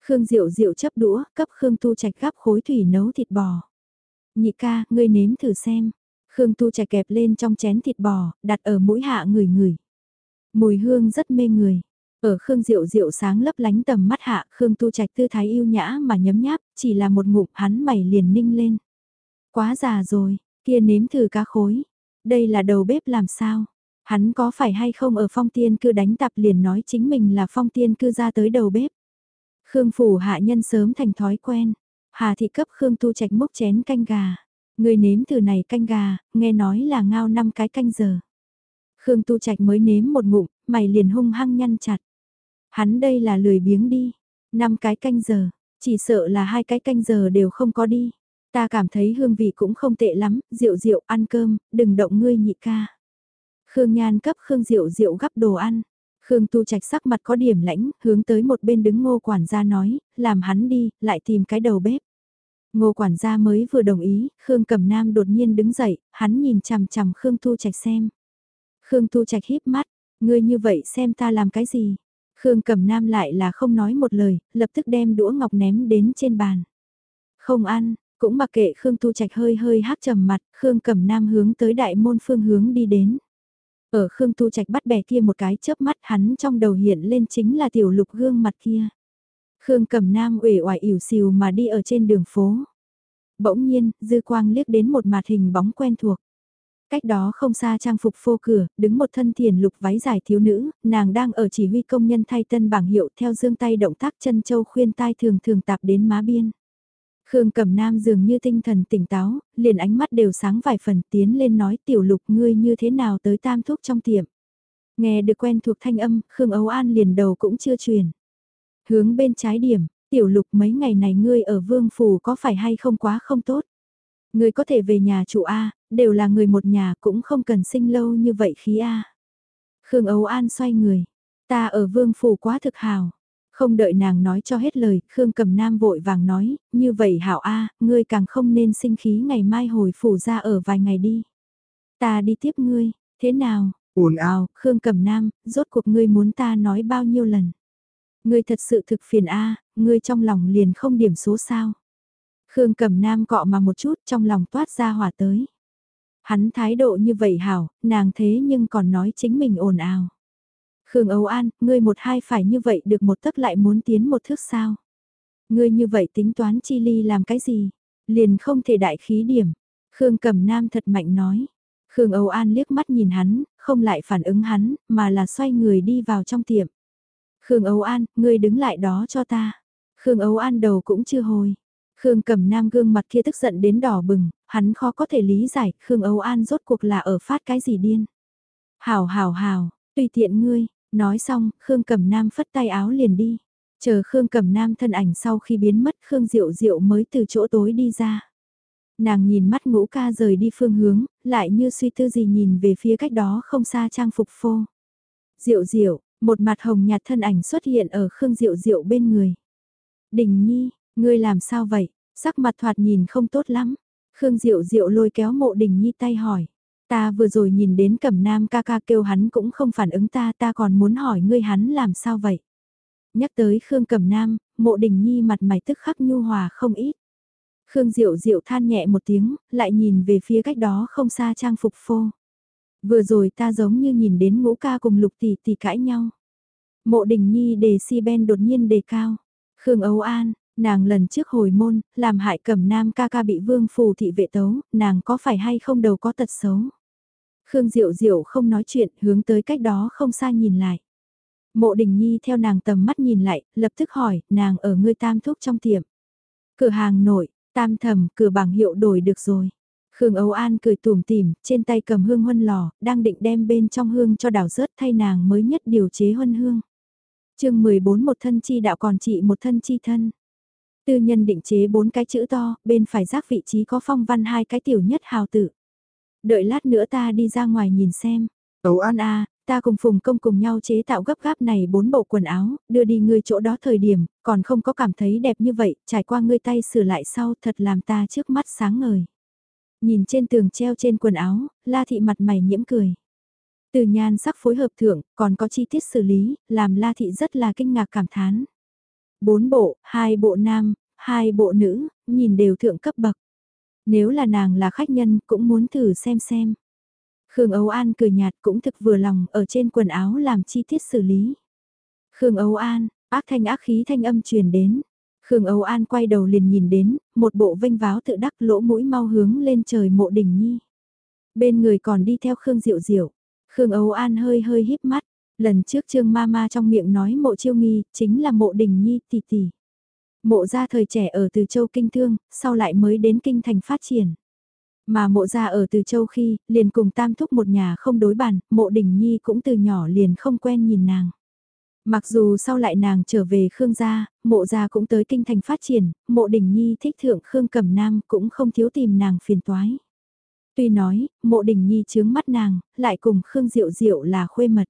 A: Khương Diệu Diệu chấp đũa, cấp Khương Tu Trạch gắp khối thủy nấu thịt bò. Nhị ca, ngươi nếm thử xem. Khương Tu Trạch kẹp lên trong chén thịt bò, đặt ở mũi hạ người người. Mùi hương rất mê người. Ở Khương Diệu Diệu sáng lấp lánh tầm mắt hạ, Khương Tu Trạch tư thái yêu nhã mà nhấm nháp, chỉ là một ngụm hắn mày liền ninh lên. Quá già rồi, kia nếm thử cá khối. Đây là đầu bếp làm sao? Hắn có phải hay không ở phong tiên cư đánh tạp liền nói chính mình là phong tiên cư ra tới đầu bếp. Khương phủ hạ nhân sớm thành thói quen. Hà thị cấp Khương Tu Trạch múc chén canh gà. Người nếm thử này canh gà, nghe nói là ngao năm cái canh giờ. Khương Tu Trạch mới nếm một ngụm, mày liền hung hăng nhăn chặt. Hắn đây là lười biếng đi. Năm cái canh giờ, chỉ sợ là hai cái canh giờ đều không có đi. Ta cảm thấy hương vị cũng không tệ lắm, rượu rượu ăn cơm, đừng động ngươi nhị ca. Khương Nhan cấp Khương Diệu Diệu gắp đồ ăn. Khương Tu Trạch sắc mặt có điểm lãnh, hướng tới một bên đứng ngô quản gia nói, làm hắn đi, lại tìm cái đầu bếp. Ngô quản gia mới vừa đồng ý, Khương Cẩm Nam đột nhiên đứng dậy, hắn nhìn chằm chằm Khương Tu Trạch xem. Khương Tu Trạch híp mắt, ngươi như vậy xem ta làm cái gì? Khương Cẩm Nam lại là không nói một lời, lập tức đem đũa ngọc ném đến trên bàn. Không ăn, cũng mặc kệ Khương Tu Trạch hơi hơi hắc trầm mặt, Khương Cẩm Nam hướng tới đại môn phương hướng đi đến. Ở Khương Tu Trạch bắt bẻ kia một cái chớp mắt hắn trong đầu hiện lên chính là tiểu lục gương mặt kia. Khương Cẩm Nam uể oải ỉu xìu mà đi ở trên đường phố. Bỗng nhiên, dư quang liếc đến một mặt hình bóng quen thuộc. Cách đó không xa trang phục phô cửa, đứng một thân thiền lục váy dài thiếu nữ, nàng đang ở chỉ huy công nhân thay tân bảng hiệu theo dương tay động tác chân châu khuyên tai thường thường tạp đến má biên. Khương Cẩm Nam dường như tinh thần tỉnh táo, liền ánh mắt đều sáng vài phần tiến lên nói tiểu lục ngươi như thế nào tới tam thuốc trong tiệm. Nghe được quen thuộc thanh âm, Khương Âu An liền đầu cũng chưa truyền. Hướng bên trái điểm, tiểu lục mấy ngày này ngươi ở vương phủ có phải hay không quá không tốt. Ngươi có thể về nhà chủ A, đều là người một nhà cũng không cần sinh lâu như vậy khí A. Khương Âu An xoay người, ta ở vương phủ quá thực hào. Không đợi nàng nói cho hết lời, Khương Cầm Nam vội vàng nói, như vậy hảo A, ngươi càng không nên sinh khí ngày mai hồi phủ ra ở vài ngày đi. Ta đi tiếp ngươi, thế nào? ồn ào, Khương Cầm Nam, rốt cuộc ngươi muốn ta nói bao nhiêu lần? Ngươi thật sự thực phiền A, ngươi trong lòng liền không điểm số sao? Khương Cầm Nam cọ mà một chút trong lòng toát ra hỏa tới. Hắn thái độ như vậy hảo, nàng thế nhưng còn nói chính mình ồn ào. Khương Âu An, ngươi một hai phải như vậy được một tấc lại muốn tiến một thước sao? Ngươi như vậy tính toán chi ly làm cái gì? Liền không thể đại khí điểm. Khương Cẩm Nam thật mạnh nói. Khương Âu An liếc mắt nhìn hắn, không lại phản ứng hắn, mà là xoay người đi vào trong tiệm. Khương Âu An, ngươi đứng lại đó cho ta. Khương Âu An đầu cũng chưa hồi. Khương Cẩm Nam gương mặt kia tức giận đến đỏ bừng, hắn khó có thể lý giải Khương Âu An rốt cuộc là ở phát cái gì điên. Hảo hảo hảo, tùy tiện ngươi, Nói xong, Khương Cẩm Nam phất tay áo liền đi. Chờ Khương Cẩm Nam thân ảnh sau khi biến mất Khương Diệu Diệu mới từ chỗ tối đi ra. Nàng nhìn mắt ngũ ca rời đi phương hướng, lại như suy tư gì nhìn về phía cách đó không xa trang phục phô. Diệu Diệu, một mặt hồng nhạt thân ảnh xuất hiện ở Khương Diệu Diệu bên người. Đình Nhi, ngươi làm sao vậy? Sắc mặt thoạt nhìn không tốt lắm. Khương Diệu Diệu lôi kéo mộ Đình Nhi tay hỏi. Ta vừa rồi nhìn đến cẩm nam ca ca kêu hắn cũng không phản ứng ta ta còn muốn hỏi ngươi hắn làm sao vậy. Nhắc tới Khương cẩm nam, mộ đình nhi mặt mày tức khắc nhu hòa không ít. Khương Diệu Diệu than nhẹ một tiếng, lại nhìn về phía cách đó không xa trang phục phô. Vừa rồi ta giống như nhìn đến ngũ ca cùng lục tỷ tỷ cãi nhau. Mộ đình nhi đề si ben đột nhiên đề cao. Khương Âu An, nàng lần trước hồi môn, làm hại cẩm nam ca ca bị vương phù thị vệ tấu, nàng có phải hay không đầu có tật xấu. Khương Diệu Diệu không nói chuyện, hướng tới cách đó không xa nhìn lại. Mộ Đình Nhi theo nàng tầm mắt nhìn lại, lập tức hỏi, nàng ở ngươi tam thuốc trong tiệm. Cửa hàng nổi, tam thầm, cửa bảng hiệu đổi được rồi. Khương Âu An cười tủm tỉm, trên tay cầm hương huân lò, đang định đem bên trong hương cho đảo rớt thay nàng mới nhất điều chế huân hương. chương 14 một thân chi đạo còn trị một thân chi thân. Tư nhân định chế bốn cái chữ to, bên phải giác vị trí có phong văn hai cái tiểu nhất hào tử. Đợi lát nữa ta đi ra ngoài nhìn xem. Ấu An A, ta cùng Phùng Công cùng nhau chế tạo gấp gáp này bốn bộ quần áo, đưa đi ngươi chỗ đó thời điểm, còn không có cảm thấy đẹp như vậy, trải qua ngươi tay sửa lại sau thật làm ta trước mắt sáng ngời. Nhìn trên tường treo trên quần áo, La Thị mặt mày nhiễm cười. Từ nhan sắc phối hợp thượng, còn có chi tiết xử lý, làm La Thị rất là kinh ngạc cảm thán. Bốn bộ, hai bộ nam, hai bộ nữ, nhìn đều thượng cấp bậc. Nếu là nàng là khách nhân cũng muốn thử xem xem. Khương Âu An cười nhạt cũng thực vừa lòng ở trên quần áo làm chi tiết xử lý. Khương Âu An, ác thanh ác khí thanh âm truyền đến. Khương Âu An quay đầu liền nhìn đến, một bộ vênh váo tự đắc lỗ mũi mau hướng lên trời mộ đỉnh nhi. Bên người còn đi theo Khương Diệu Diệu. Khương Âu An hơi hơi híp mắt, lần trước Trương Mama trong miệng nói mộ chiêu nghi, chính là mộ đỉnh nhi tỷ tỷ. Mộ gia thời trẻ ở từ châu kinh thương, sau lại mới đến kinh thành phát triển. Mà mộ gia ở từ châu khi, liền cùng tam thúc một nhà không đối bàn, mộ Đình nhi cũng từ nhỏ liền không quen nhìn nàng. Mặc dù sau lại nàng trở về Khương gia, mộ gia cũng tới kinh thành phát triển, mộ Đình nhi thích thượng Khương Cẩm Nam cũng không thiếu tìm nàng phiền toái. Tuy nói, mộ đình nhi chướng mắt nàng, lại cùng Khương Diệu Diệu là khuê mật.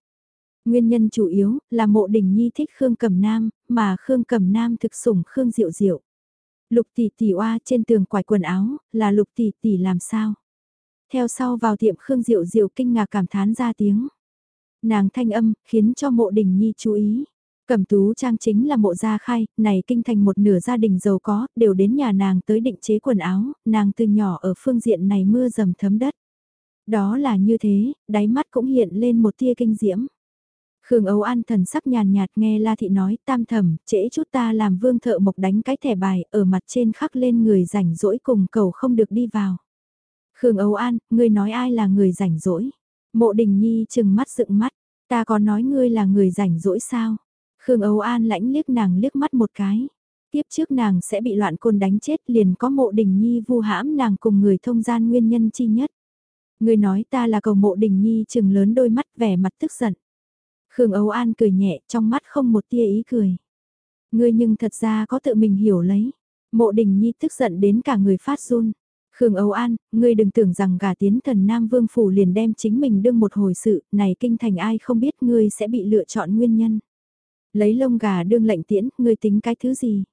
A: Nguyên nhân chủ yếu là mộ đình nhi thích Khương Cẩm Nam, mà Khương Cẩm Nam thực sủng Khương Diệu Diệu. Lục tỷ tỷ oa trên tường quải quần áo, là lục tỷ tỷ làm sao? Theo sau vào tiệm Khương Diệu Diệu kinh ngạc cảm thán ra tiếng. Nàng thanh âm, khiến cho mộ đình nhi chú ý. Cẩm tú trang chính là mộ gia khai, này kinh thành một nửa gia đình giàu có, đều đến nhà nàng tới định chế quần áo, nàng từ nhỏ ở phương diện này mưa dầm thấm đất. Đó là như thế, đáy mắt cũng hiện lên một tia kinh diễm. Khương Âu An thần sắc nhàn nhạt nghe La Thị nói tam thầm, trễ chút ta làm vương thợ mộc đánh cái thẻ bài ở mặt trên khắc lên người rảnh rỗi cùng cầu không được đi vào. Khương Âu An, ngươi nói ai là người rảnh rỗi? Mộ Đình Nhi chừng mắt dựng mắt, ta có nói ngươi là người rảnh rỗi sao? Khương Âu An lãnh liếc nàng liếc mắt một cái. Tiếp trước nàng sẽ bị loạn côn đánh chết liền có mộ đình nhi vu hãm nàng cùng người thông gian nguyên nhân chi nhất. Người nói ta là cầu mộ đình nhi chừng lớn đôi mắt vẻ mặt tức giận. Khương Âu An cười nhẹ trong mắt không một tia ý cười. Ngươi nhưng thật ra có tự mình hiểu lấy. Mộ đình nhi tức giận đến cả người phát run. Khương Âu An, ngươi đừng tưởng rằng gà tiến thần Nam Vương Phủ liền đem chính mình đương một hồi sự, này kinh thành ai không biết ngươi sẽ bị lựa chọn nguyên nhân. Lấy lông gà đương lệnh tiễn, ngươi tính cái thứ gì?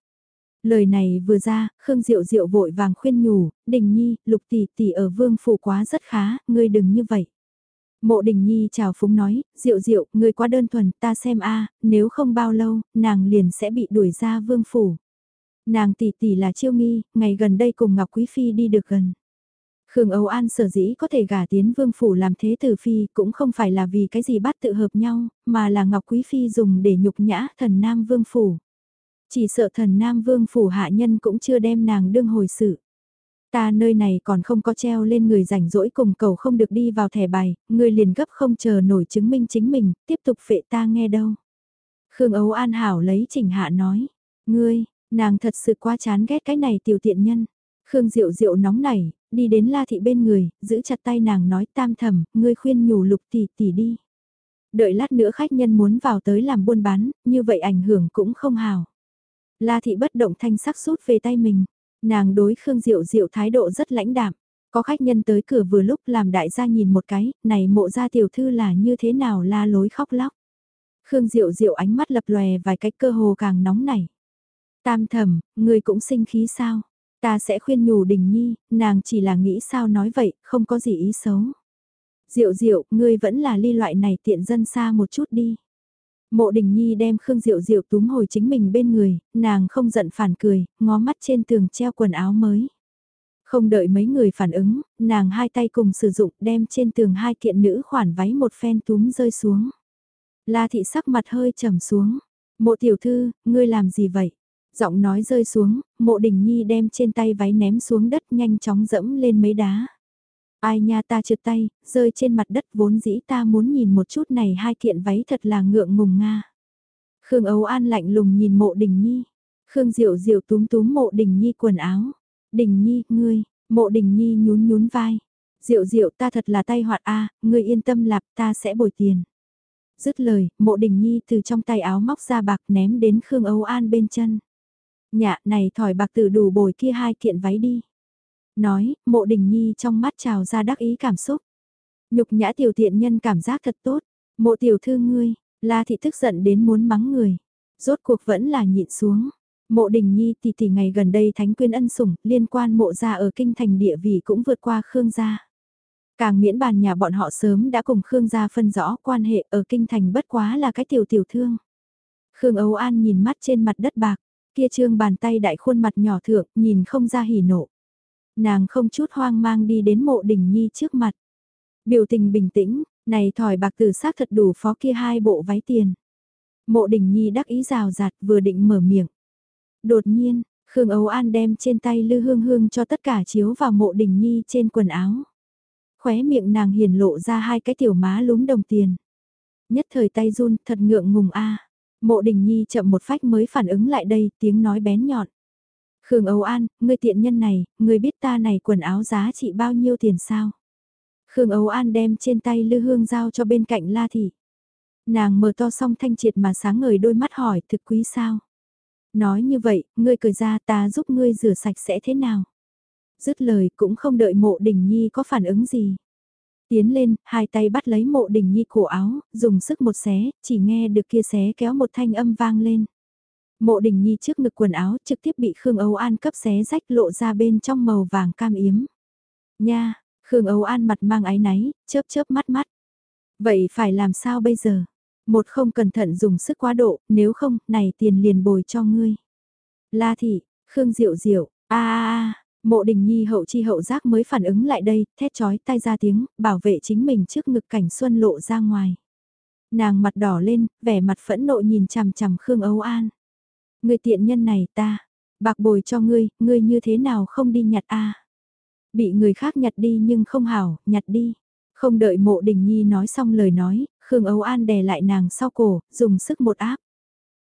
A: Lời này vừa ra, Khương Diệu Diệu vội vàng khuyên nhủ, Đình Nhi, Lục Tỷ Tỷ ở vương phủ quá rất khá, ngươi đừng như vậy. Mộ Đình Nhi chào phúng nói, Diệu Diệu, ngươi quá đơn thuần, ta xem a, nếu không bao lâu, nàng liền sẽ bị đuổi ra vương phủ. Nàng tỷ tỷ là chiêu nghi, ngày gần đây cùng Ngọc Quý Phi đi được gần. Khương Âu An sở dĩ có thể gả tiến vương phủ làm thế tử phi cũng không phải là vì cái gì bắt tự hợp nhau, mà là Ngọc Quý Phi dùng để nhục nhã thần Nam vương phủ. Chỉ sợ thần Nam vương phủ hạ nhân cũng chưa đem nàng đương hồi sự. Ta nơi này còn không có treo lên người rảnh rỗi cùng cầu không được đi vào thẻ bài, người liền gấp không chờ nổi chứng minh chính mình, tiếp tục phệ ta nghe đâu. Khương ấu An Hảo lấy chỉnh hạ nói, ngươi, nàng thật sự quá chán ghét cái này tiểu tiện nhân. Khương Diệu Diệu nóng nảy, đi đến La Thị bên người, giữ chặt tay nàng nói tam thầm, ngươi khuyên nhủ lục tỷ tỷ đi. Đợi lát nữa khách nhân muốn vào tới làm buôn bán, như vậy ảnh hưởng cũng không hào. La Thị bất động thanh sắc rút về tay mình, nàng đối Khương Diệu Diệu thái độ rất lãnh đạm. Có khách nhân tới cửa vừa lúc làm đại gia nhìn một cái, này mộ gia tiểu thư là như thế nào la lối khóc lóc. Khương Diệu Diệu ánh mắt lập lòe vài cách cơ hồ càng nóng nảy. Tam thầm, người cũng sinh khí sao? Ta sẽ khuyên nhủ Đình Nhi, nàng chỉ là nghĩ sao nói vậy, không có gì ý xấu. Diệu diệu, ngươi vẫn là ly loại này tiện dân xa một chút đi. Mộ Đình Nhi đem Khương Diệu Diệu túm hồi chính mình bên người, nàng không giận phản cười, ngó mắt trên tường treo quần áo mới. Không đợi mấy người phản ứng, nàng hai tay cùng sử dụng đem trên tường hai kiện nữ khoản váy một phen túm rơi xuống. La thị sắc mặt hơi trầm xuống. Mộ tiểu thư, ngươi làm gì vậy? Giọng nói rơi xuống, mộ đình nhi đem trên tay váy ném xuống đất nhanh chóng dẫm lên mấy đá. Ai nha ta trượt tay, rơi trên mặt đất vốn dĩ ta muốn nhìn một chút này hai kiện váy thật là ngượng ngùng nga. Khương ấu An lạnh lùng nhìn mộ đình nhi. Khương Diệu Diệu túm túm mộ đình nhi quần áo. Đình nhi, ngươi, mộ đình nhi nhún nhún vai. Diệu Diệu ta thật là tay hoạt a, ngươi yên tâm lạp ta sẽ bồi tiền. Dứt lời, mộ đình nhi từ trong tay áo móc ra bạc ném đến Khương ấu An bên chân. Nhạ này thỏi bạc từ đủ bồi kia hai kiện váy đi. Nói, mộ đình nhi trong mắt trào ra đắc ý cảm xúc. Nhục nhã tiểu tiện nhân cảm giác thật tốt. Mộ tiểu thư ngươi, la thị tức giận đến muốn mắng người. Rốt cuộc vẫn là nhịn xuống. Mộ đình nhi tỷ tỷ ngày gần đây thánh quyên ân sủng, liên quan mộ gia ở kinh thành địa vị cũng vượt qua Khương gia. Càng miễn bàn nhà bọn họ sớm đã cùng Khương gia phân rõ quan hệ ở kinh thành bất quá là cái tiểu tiểu thương. Khương Âu An nhìn mắt trên mặt đất bạc, kia trương bàn tay đại khuôn mặt nhỏ thượng, nhìn không ra hỉ nộ. Nàng không chút hoang mang đi đến mộ đình nhi trước mặt. Biểu tình bình tĩnh, này thỏi bạc tử xác thật đủ phó kia hai bộ váy tiền. Mộ đình nhi đắc ý rào rạt vừa định mở miệng. Đột nhiên, Khương Âu An đem trên tay lư hương hương cho tất cả chiếu vào mộ đình nhi trên quần áo. Khóe miệng nàng hiền lộ ra hai cái tiểu má lúm đồng tiền. Nhất thời tay run thật ngượng ngùng a Mộ đình nhi chậm một phách mới phản ứng lại đây tiếng nói bén nhọn. Khương Âu An, ngươi tiện nhân này, ngươi biết ta này quần áo giá trị bao nhiêu tiền sao? Khương Âu An đem trên tay lư hương giao cho bên cạnh La Thị. Nàng mở to song thanh triệt mà sáng ngời đôi mắt hỏi thực quý sao? Nói như vậy, ngươi cười ra ta giúp ngươi rửa sạch sẽ thế nào? Dứt lời cũng không đợi mộ đình nhi có phản ứng gì. Tiến lên, hai tay bắt lấy mộ đình nhi cổ áo, dùng sức một xé, chỉ nghe được kia xé kéo một thanh âm vang lên. Mộ đình nhi trước ngực quần áo trực tiếp bị Khương Âu An cấp xé rách lộ ra bên trong màu vàng cam yếm. Nha, Khương Âu An mặt mang ái náy, chớp chớp mắt mắt. Vậy phải làm sao bây giờ? Một không cẩn thận dùng sức quá độ, nếu không, này tiền liền bồi cho ngươi. La thị, Khương Diệu Diệu, a a a, Mộ Đình Nhi hậu chi hậu giác mới phản ứng lại đây, thét chói tai ra tiếng, bảo vệ chính mình trước ngực cảnh xuân lộ ra ngoài. Nàng mặt đỏ lên, vẻ mặt phẫn nộ nhìn chằm chằm Khương Âu An. Người tiện nhân này ta, bạc bồi cho ngươi, ngươi như thế nào không đi nhặt a? Bị người khác nhặt đi nhưng không hảo, nhặt đi. Không đợi mộ đình nhi nói xong lời nói, Khương Âu An đè lại nàng sau cổ, dùng sức một áp.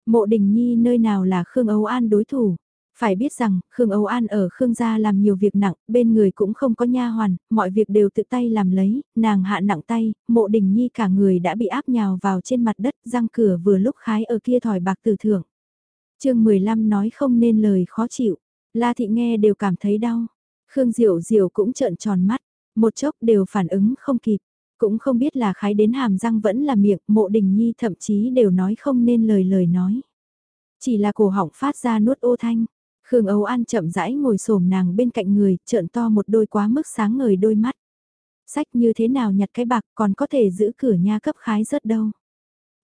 A: Mộ đình nhi nơi nào là Khương Âu An đối thủ. Phải biết rằng, Khương Âu An ở Khương gia làm nhiều việc nặng, bên người cũng không có nha hoàn, mọi việc đều tự tay làm lấy, nàng hạ nặng tay, mộ đình nhi cả người đã bị áp nhào vào trên mặt đất, răng cửa vừa lúc khái ở kia thỏi bạc tử thưởng chương 15 nói không nên lời khó chịu, La Thị nghe đều cảm thấy đau. Khương Diệu Diệu cũng trợn tròn mắt, một chốc đều phản ứng không kịp, cũng không biết là khái đến hàm răng vẫn là miệng, mộ đình nhi thậm chí đều nói không nên lời lời nói. Chỉ là cổ họng phát ra nuốt ô thanh, Khương Âu An chậm rãi ngồi xổm nàng bên cạnh người, trợn to một đôi quá mức sáng ngời đôi mắt. Sách như thế nào nhặt cái bạc còn có thể giữ cửa nha cấp khái rớt đâu.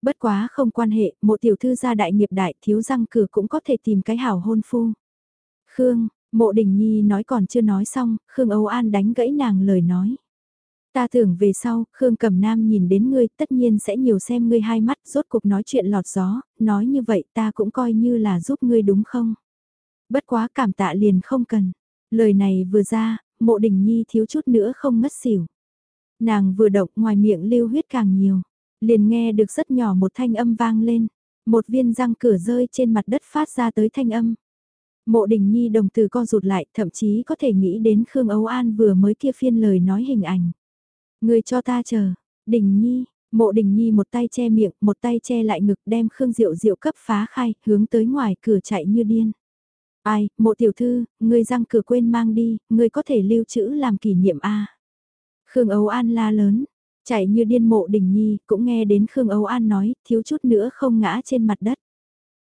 A: Bất quá không quan hệ, một tiểu thư gia đại nghiệp đại thiếu răng cửa cũng có thể tìm cái hảo hôn phu. Khương, mộ đình nhi nói còn chưa nói xong, Khương Âu An đánh gãy nàng lời nói. Ta tưởng về sau, Khương Cẩm Nam nhìn đến ngươi tất nhiên sẽ nhiều xem ngươi hai mắt rốt cuộc nói chuyện lọt gió, nói như vậy ta cũng coi như là giúp ngươi đúng không? Bất quá cảm tạ liền không cần. Lời này vừa ra, mộ đình nhi thiếu chút nữa không ngất xỉu. Nàng vừa động ngoài miệng lưu huyết càng nhiều. Liền nghe được rất nhỏ một thanh âm vang lên. Một viên răng cửa rơi trên mặt đất phát ra tới thanh âm. Mộ đình nhi đồng từ co rụt lại thậm chí có thể nghĩ đến Khương Ấu An vừa mới kia phiên lời nói hình ảnh. Người cho ta chờ, đình nhi, mộ đình nhi một tay che miệng, một tay che lại ngực đem Khương Diệu Diệu cấp phá khai, hướng tới ngoài cửa chạy như điên. Ai, mộ tiểu thư, người răng cửa quên mang đi, người có thể lưu trữ làm kỷ niệm A. Khương Âu An la lớn, chạy như điên mộ đình nhi, cũng nghe đến Khương Âu An nói, thiếu chút nữa không ngã trên mặt đất.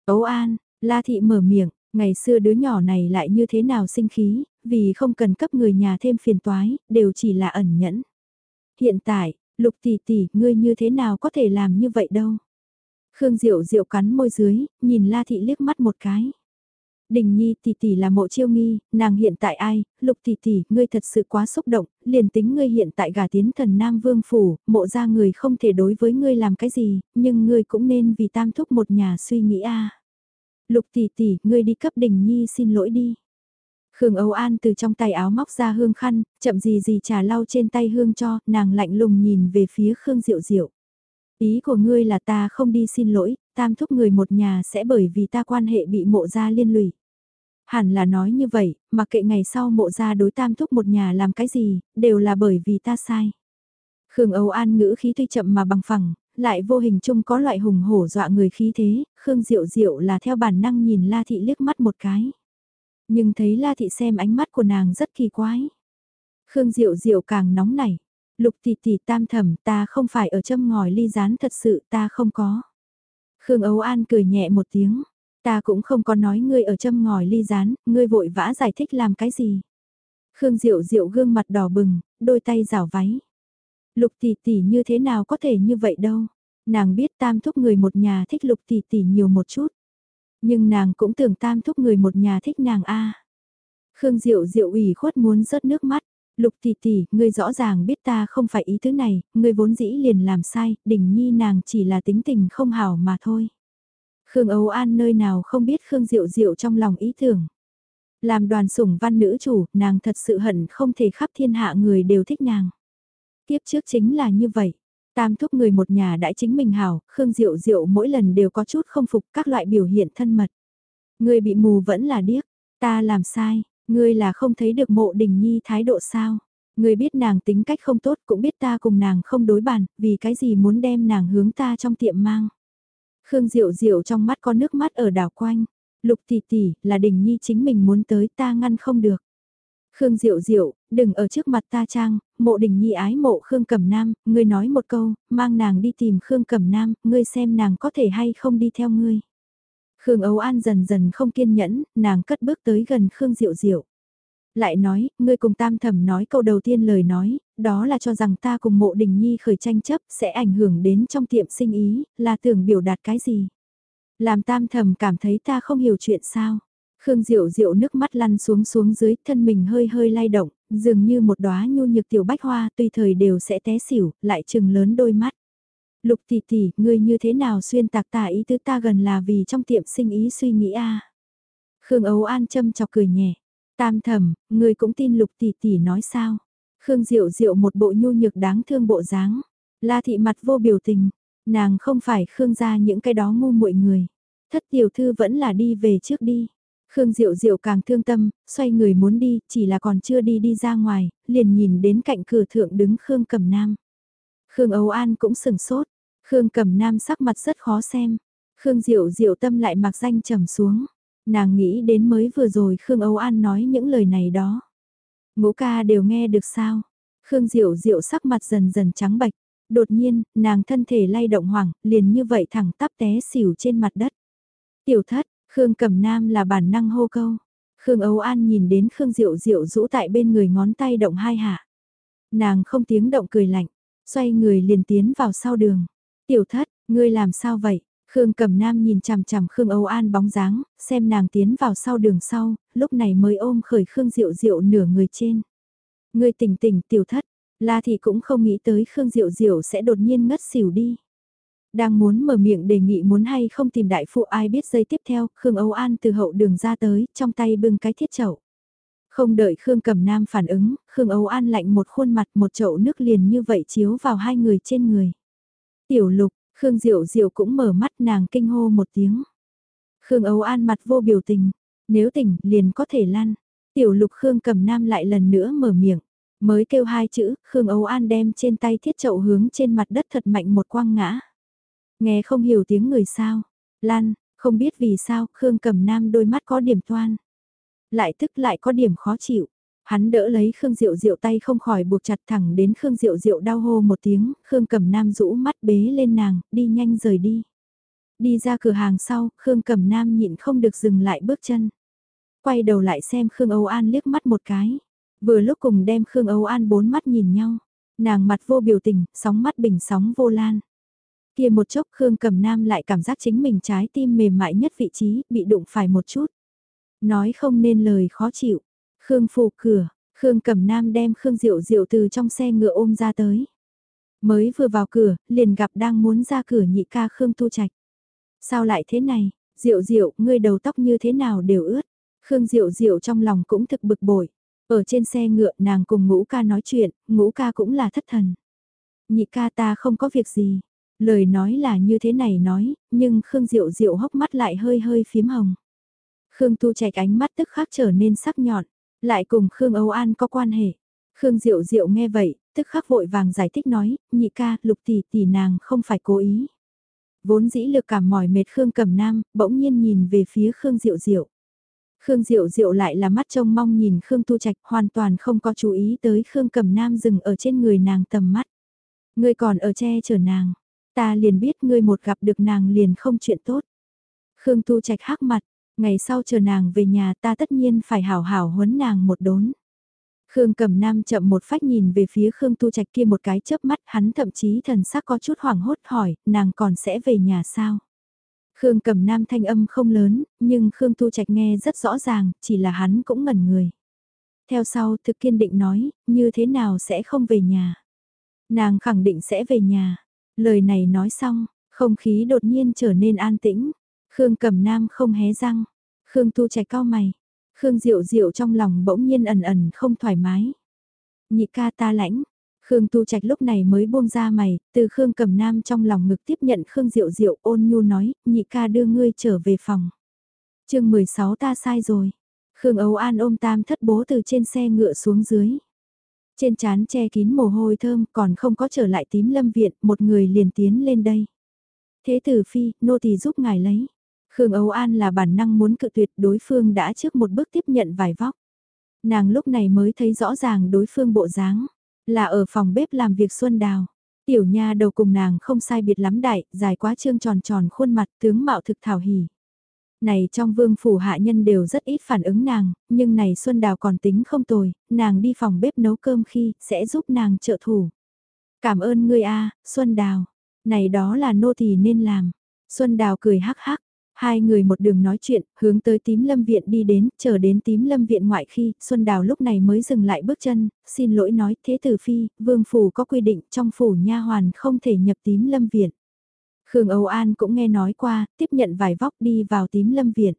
A: Âu An, la thị mở miệng, ngày xưa đứa nhỏ này lại như thế nào sinh khí, vì không cần cấp người nhà thêm phiền toái, đều chỉ là ẩn nhẫn. Hiện tại, lục tỷ tỷ, ngươi như thế nào có thể làm như vậy đâu. Khương Diệu Diệu cắn môi dưới, nhìn La Thị liếc mắt một cái. Đình Nhi tỷ tỷ là mộ chiêu nghi, nàng hiện tại ai, lục tỷ tỷ, ngươi thật sự quá xúc động, liền tính ngươi hiện tại gả tiến thần Nam Vương Phủ, mộ ra người không thể đối với ngươi làm cái gì, nhưng ngươi cũng nên vì tam thúc một nhà suy nghĩ a. Lục tỷ tỷ, ngươi đi cấp Đình Nhi xin lỗi đi. Khương Âu An từ trong tay áo móc ra hương khăn, chậm gì gì trà lau trên tay hương cho, nàng lạnh lùng nhìn về phía Khương Diệu Diệu. Ý của ngươi là ta không đi xin lỗi, tam thúc người một nhà sẽ bởi vì ta quan hệ bị mộ gia liên lụy. Hẳn là nói như vậy, mà kệ ngày sau mộ gia đối tam thúc một nhà làm cái gì, đều là bởi vì ta sai. Khương Âu An ngữ khí tuy chậm mà bằng phẳng, lại vô hình chung có loại hùng hổ dọa người khí thế, Khương Diệu Diệu là theo bản năng nhìn La Thị liếc mắt một cái. Nhưng thấy La Thị xem ánh mắt của nàng rất kỳ quái. Khương Diệu Diệu càng nóng nảy. Lục tỷ tỷ tam thẩm ta không phải ở châm ngòi ly rán thật sự ta không có. Khương Âu An cười nhẹ một tiếng. Ta cũng không có nói ngươi ở châm ngòi ly rán, ngươi vội vã giải thích làm cái gì. Khương Diệu Diệu gương mặt đỏ bừng, đôi tay rảo váy. Lục tỷ tỷ như thế nào có thể như vậy đâu. Nàng biết tam thúc người một nhà thích lục tỷ tỷ nhiều một chút. Nhưng nàng cũng tưởng tam thúc người một nhà thích nàng a. Khương Diệu Diệu ủy khuất muốn rớt nước mắt. Lục tỷ tỷ, ngươi rõ ràng biết ta không phải ý thứ này, ngươi vốn dĩ liền làm sai, đỉnh nhi nàng chỉ là tính tình không hảo mà thôi. Khương Âu An nơi nào không biết Khương Diệu Diệu trong lòng ý tưởng. Làm đoàn sủng văn nữ chủ, nàng thật sự hận không thể khắp thiên hạ người đều thích nàng. Tiếp trước chính là như vậy. Tam thúc người một nhà đã chính mình hảo, Khương Diệu Diệu mỗi lần đều có chút không phục các loại biểu hiện thân mật. Người bị mù vẫn là điếc, ta làm sai, ngươi là không thấy được mộ đình nhi thái độ sao. Ngươi biết nàng tính cách không tốt cũng biết ta cùng nàng không đối bàn, vì cái gì muốn đem nàng hướng ta trong tiệm mang. Khương Diệu Diệu trong mắt có nước mắt ở đảo quanh. Lục tỷ tỷ, là đình nhi chính mình muốn tới ta ngăn không được. Khương Diệu Diệu, đừng ở trước mặt ta trang, mộ đình nhi ái mộ Khương Cẩm Nam, ngươi nói một câu, mang nàng đi tìm Khương Cẩm Nam, ngươi xem nàng có thể hay không đi theo ngươi. Khương Âu An dần dần không kiên nhẫn, nàng cất bước tới gần Khương Diệu Diệu. Lại nói, ngươi cùng tam thẩm nói câu đầu tiên lời nói, đó là cho rằng ta cùng mộ đình nhi khởi tranh chấp sẽ ảnh hưởng đến trong tiệm sinh ý, là tưởng biểu đạt cái gì. Làm tam thẩm cảm thấy ta không hiểu chuyện sao. Khương Diệu Diệu nước mắt lăn xuống xuống dưới, thân mình hơi hơi lay động, dường như một đóa nhu nhược tiểu bách hoa, tùy thời đều sẽ té xỉu, lại trừng lớn đôi mắt. Lục tỷ tỷ, ngươi như thế nào xuyên tạc tả ý tứ ta gần là vì trong tiệm sinh ý suy nghĩ a. Khương Ấu An châm chọc cười nhẹ. Tam thẩm, ngươi cũng tin lục tỷ tỷ nói sao? Khương Diệu Diệu một bộ nhu nhược đáng thương bộ dáng. La thị mặt vô biểu tình, nàng không phải Khương gia những cái đó ngu muội người. Thất tiểu thư vẫn là đi về trước đi. Khương Diệu Diệu càng thương tâm, xoay người muốn đi, chỉ là còn chưa đi đi ra ngoài, liền nhìn đến cạnh cửa thượng đứng Khương Cẩm Nam. Khương Âu An cũng sừng sốt, Khương Cẩm Nam sắc mặt rất khó xem. Khương Diệu Diệu tâm lại mặc danh trầm xuống. Nàng nghĩ đến mới vừa rồi Khương Âu An nói những lời này đó. Ngũ ca đều nghe được sao? Khương Diệu Diệu sắc mặt dần dần trắng bạch. Đột nhiên, nàng thân thể lay động hoảng, liền như vậy thẳng tắp té xỉu trên mặt đất. Tiểu thất, Khương Cẩm Nam là bản năng hô câu. Khương Âu An nhìn đến Khương Diệu Diệu rũ tại bên người ngón tay động hai hạ. Nàng không tiếng động cười lạnh, xoay người liền tiến vào sau đường. Tiểu thất, ngươi làm sao vậy? Khương Cẩm Nam nhìn chằm chằm Khương Âu An bóng dáng, xem nàng tiến vào sau đường sau, lúc này mới ôm khởi Khương Diệu Diệu nửa người trên. Ngươi tỉnh tỉnh tiểu thất, La thì cũng không nghĩ tới Khương Diệu Diệu sẽ đột nhiên ngất xỉu đi. Đang muốn mở miệng đề nghị muốn hay không tìm đại phụ ai biết giây tiếp theo, Khương Âu An từ hậu đường ra tới, trong tay bưng cái thiết chậu. Không đợi Khương Cẩm Nam phản ứng, Khương Âu An lạnh một khuôn mặt một chậu nước liền như vậy chiếu vào hai người trên người. Tiểu lục, Khương Diệu Diệu cũng mở mắt nàng kinh hô một tiếng. Khương Âu An mặt vô biểu tình, nếu tỉnh liền có thể lăn. Tiểu lục Khương cầm nam lại lần nữa mở miệng. Mới kêu hai chữ, Khương Âu An đem trên tay thiết chậu hướng trên mặt đất thật mạnh một quang ngã. Nghe không hiểu tiếng người sao. Lan, không biết vì sao, Khương cầm nam đôi mắt có điểm toan. Lại tức lại có điểm khó chịu. Hắn đỡ lấy Khương Diệu Diệu tay không khỏi buộc chặt thẳng đến Khương Diệu Diệu đau hô một tiếng, Khương Cẩm Nam rũ mắt bế lên nàng, đi nhanh rời đi. Đi ra cửa hàng sau, Khương Cẩm Nam nhịn không được dừng lại bước chân. Quay đầu lại xem Khương Âu An liếc mắt một cái. Vừa lúc cùng đem Khương Âu An bốn mắt nhìn nhau. Nàng mặt vô biểu tình, sóng mắt bình sóng vô lan. Kia một chốc Khương Cẩm Nam lại cảm giác chính mình trái tim mềm mại nhất vị trí, bị đụng phải một chút. Nói không nên lời khó chịu Khương phủ cửa, Khương Cẩm Nam đem Khương Diệu Diệu từ trong xe ngựa ôm ra tới. Mới vừa vào cửa, liền gặp đang muốn ra cửa nhị ca Khương Tu Trạch. Sao lại thế này, Diệu Diệu, ngươi đầu tóc như thế nào đều ướt. Khương Diệu Diệu trong lòng cũng thực bực bội. Ở trên xe ngựa nàng cùng ngũ ca nói chuyện, ngũ ca cũng là thất thần. Nhị ca ta không có việc gì. Lời nói là như thế này nói, nhưng Khương Diệu Diệu hốc mắt lại hơi hơi phím hồng. Khương Tu Trạch ánh mắt tức khắc trở nên sắc nhọn. Lại cùng Khương Âu An có quan hệ. Khương Diệu Diệu nghe vậy, tức khắc vội vàng giải thích nói, nhị ca, lục tỷ tỷ nàng không phải cố ý. Vốn dĩ lực cảm mỏi mệt Khương Cẩm Nam, bỗng nhiên nhìn về phía Khương Diệu Diệu. Khương Diệu Diệu lại là mắt trông mong nhìn Khương Tu Trạch hoàn toàn không có chú ý tới Khương Cẩm Nam dừng ở trên người nàng tầm mắt. Ngươi còn ở che chở nàng, ta liền biết ngươi một gặp được nàng liền không chuyện tốt. Khương Tu Trạch hắc mặt, ngày sau chờ nàng về nhà ta tất nhiên phải hảo hảo huấn nàng một đốn. Khương Cẩm Nam chậm một phách nhìn về phía Khương Tu Trạch kia một cái chớp mắt, hắn thậm chí thần sắc có chút hoảng hốt hỏi, nàng còn sẽ về nhà sao? Khương Cẩm Nam thanh âm không lớn, nhưng Khương Tu Trạch nghe rất rõ ràng, chỉ là hắn cũng ngẩn người. Theo sau thực kiên định nói, như thế nào sẽ không về nhà? Nàng khẳng định sẽ về nhà. Lời này nói xong, không khí đột nhiên trở nên an tĩnh. Khương Cẩm Nam không hé răng. Khương Tu Trạch cao mày, Khương Diệu Diệu trong lòng bỗng nhiên ẩn ẩn không thoải mái. Nhị ca ta lãnh, Khương Tu Trạch lúc này mới buông ra mày, từ Khương cẩm Nam trong lòng ngực tiếp nhận Khương Diệu Diệu ôn nhu nói, nhị ca đưa ngươi trở về phòng. chương 16 ta sai rồi. Khương Âu An ôm tam thất bố từ trên xe ngựa xuống dưới. Trên chán che kín mồ hôi thơm còn không có trở lại tím lâm viện, một người liền tiến lên đây. Thế tử phi, nô tỳ giúp ngài lấy. Khương Âu An là bản năng muốn cự tuyệt đối phương đã trước một bước tiếp nhận vải vóc. Nàng lúc này mới thấy rõ ràng đối phương bộ dáng, là ở phòng bếp làm việc Xuân Đào. Tiểu nha đầu cùng nàng không sai biệt lắm đại, dài quá trương tròn tròn khuôn mặt tướng mạo thực thảo hỉ. Này trong vương phủ hạ nhân đều rất ít phản ứng nàng, nhưng này Xuân Đào còn tính không tồi, nàng đi phòng bếp nấu cơm khi, sẽ giúp nàng trợ thủ. Cảm ơn ngươi a Xuân Đào. Này đó là nô tỳ nên làm. Xuân Đào cười hắc hắc, Hai người một đường nói chuyện, hướng tới tím lâm viện đi đến, chờ đến tím lâm viện ngoại khi, Xuân Đào lúc này mới dừng lại bước chân, xin lỗi nói, thế tử phi, vương phủ có quy định trong phủ nha hoàn không thể nhập tím lâm viện. Khương Âu An cũng nghe nói qua, tiếp nhận vài vóc đi vào tím lâm viện.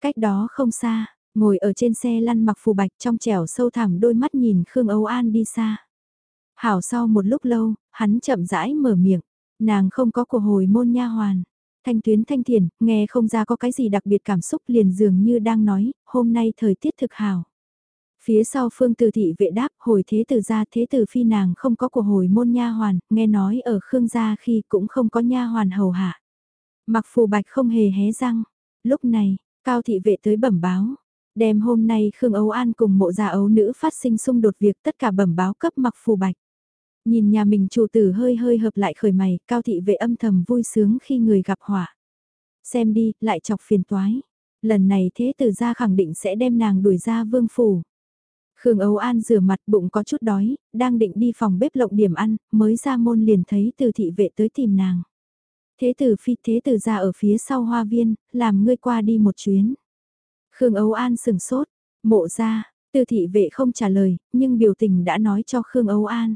A: Cách đó không xa, ngồi ở trên xe lăn mặc phù bạch trong trẻo sâu thẳm đôi mắt nhìn Khương Âu An đi xa. Hảo sau một lúc lâu, hắn chậm rãi mở miệng, nàng không có của hồi môn nha hoàn. Thanh tuyến thanh thiền, nghe không ra có cái gì đặc biệt cảm xúc liền dường như đang nói, hôm nay thời tiết thực hào. Phía sau phương từ thị vệ đáp hồi thế tử gia thế tử phi nàng không có của hồi môn nha hoàn, nghe nói ở Khương gia khi cũng không có nha hoàn hầu hạ. Mặc phù bạch không hề hé răng. Lúc này, cao thị vệ tới bẩm báo. Đêm hôm nay Khương Âu An cùng mộ già ấu nữ phát sinh xung đột việc tất cả bẩm báo cấp mặc phù bạch. Nhìn nhà mình chủ tử hơi hơi hợp lại khởi mày, cao thị vệ âm thầm vui sướng khi người gặp họa. Xem đi, lại chọc phiền toái. Lần này thế tử gia khẳng định sẽ đem nàng đuổi ra vương phủ. Khương Âu An rửa mặt bụng có chút đói, đang định đi phòng bếp lộng điểm ăn, mới ra môn liền thấy từ thị vệ tới tìm nàng. Thế tử phi thế tử ra ở phía sau hoa viên, làm ngươi qua đi một chuyến. Khương Âu An sừng sốt, mộ ra, từ thị vệ không trả lời, nhưng biểu tình đã nói cho Khương Âu An.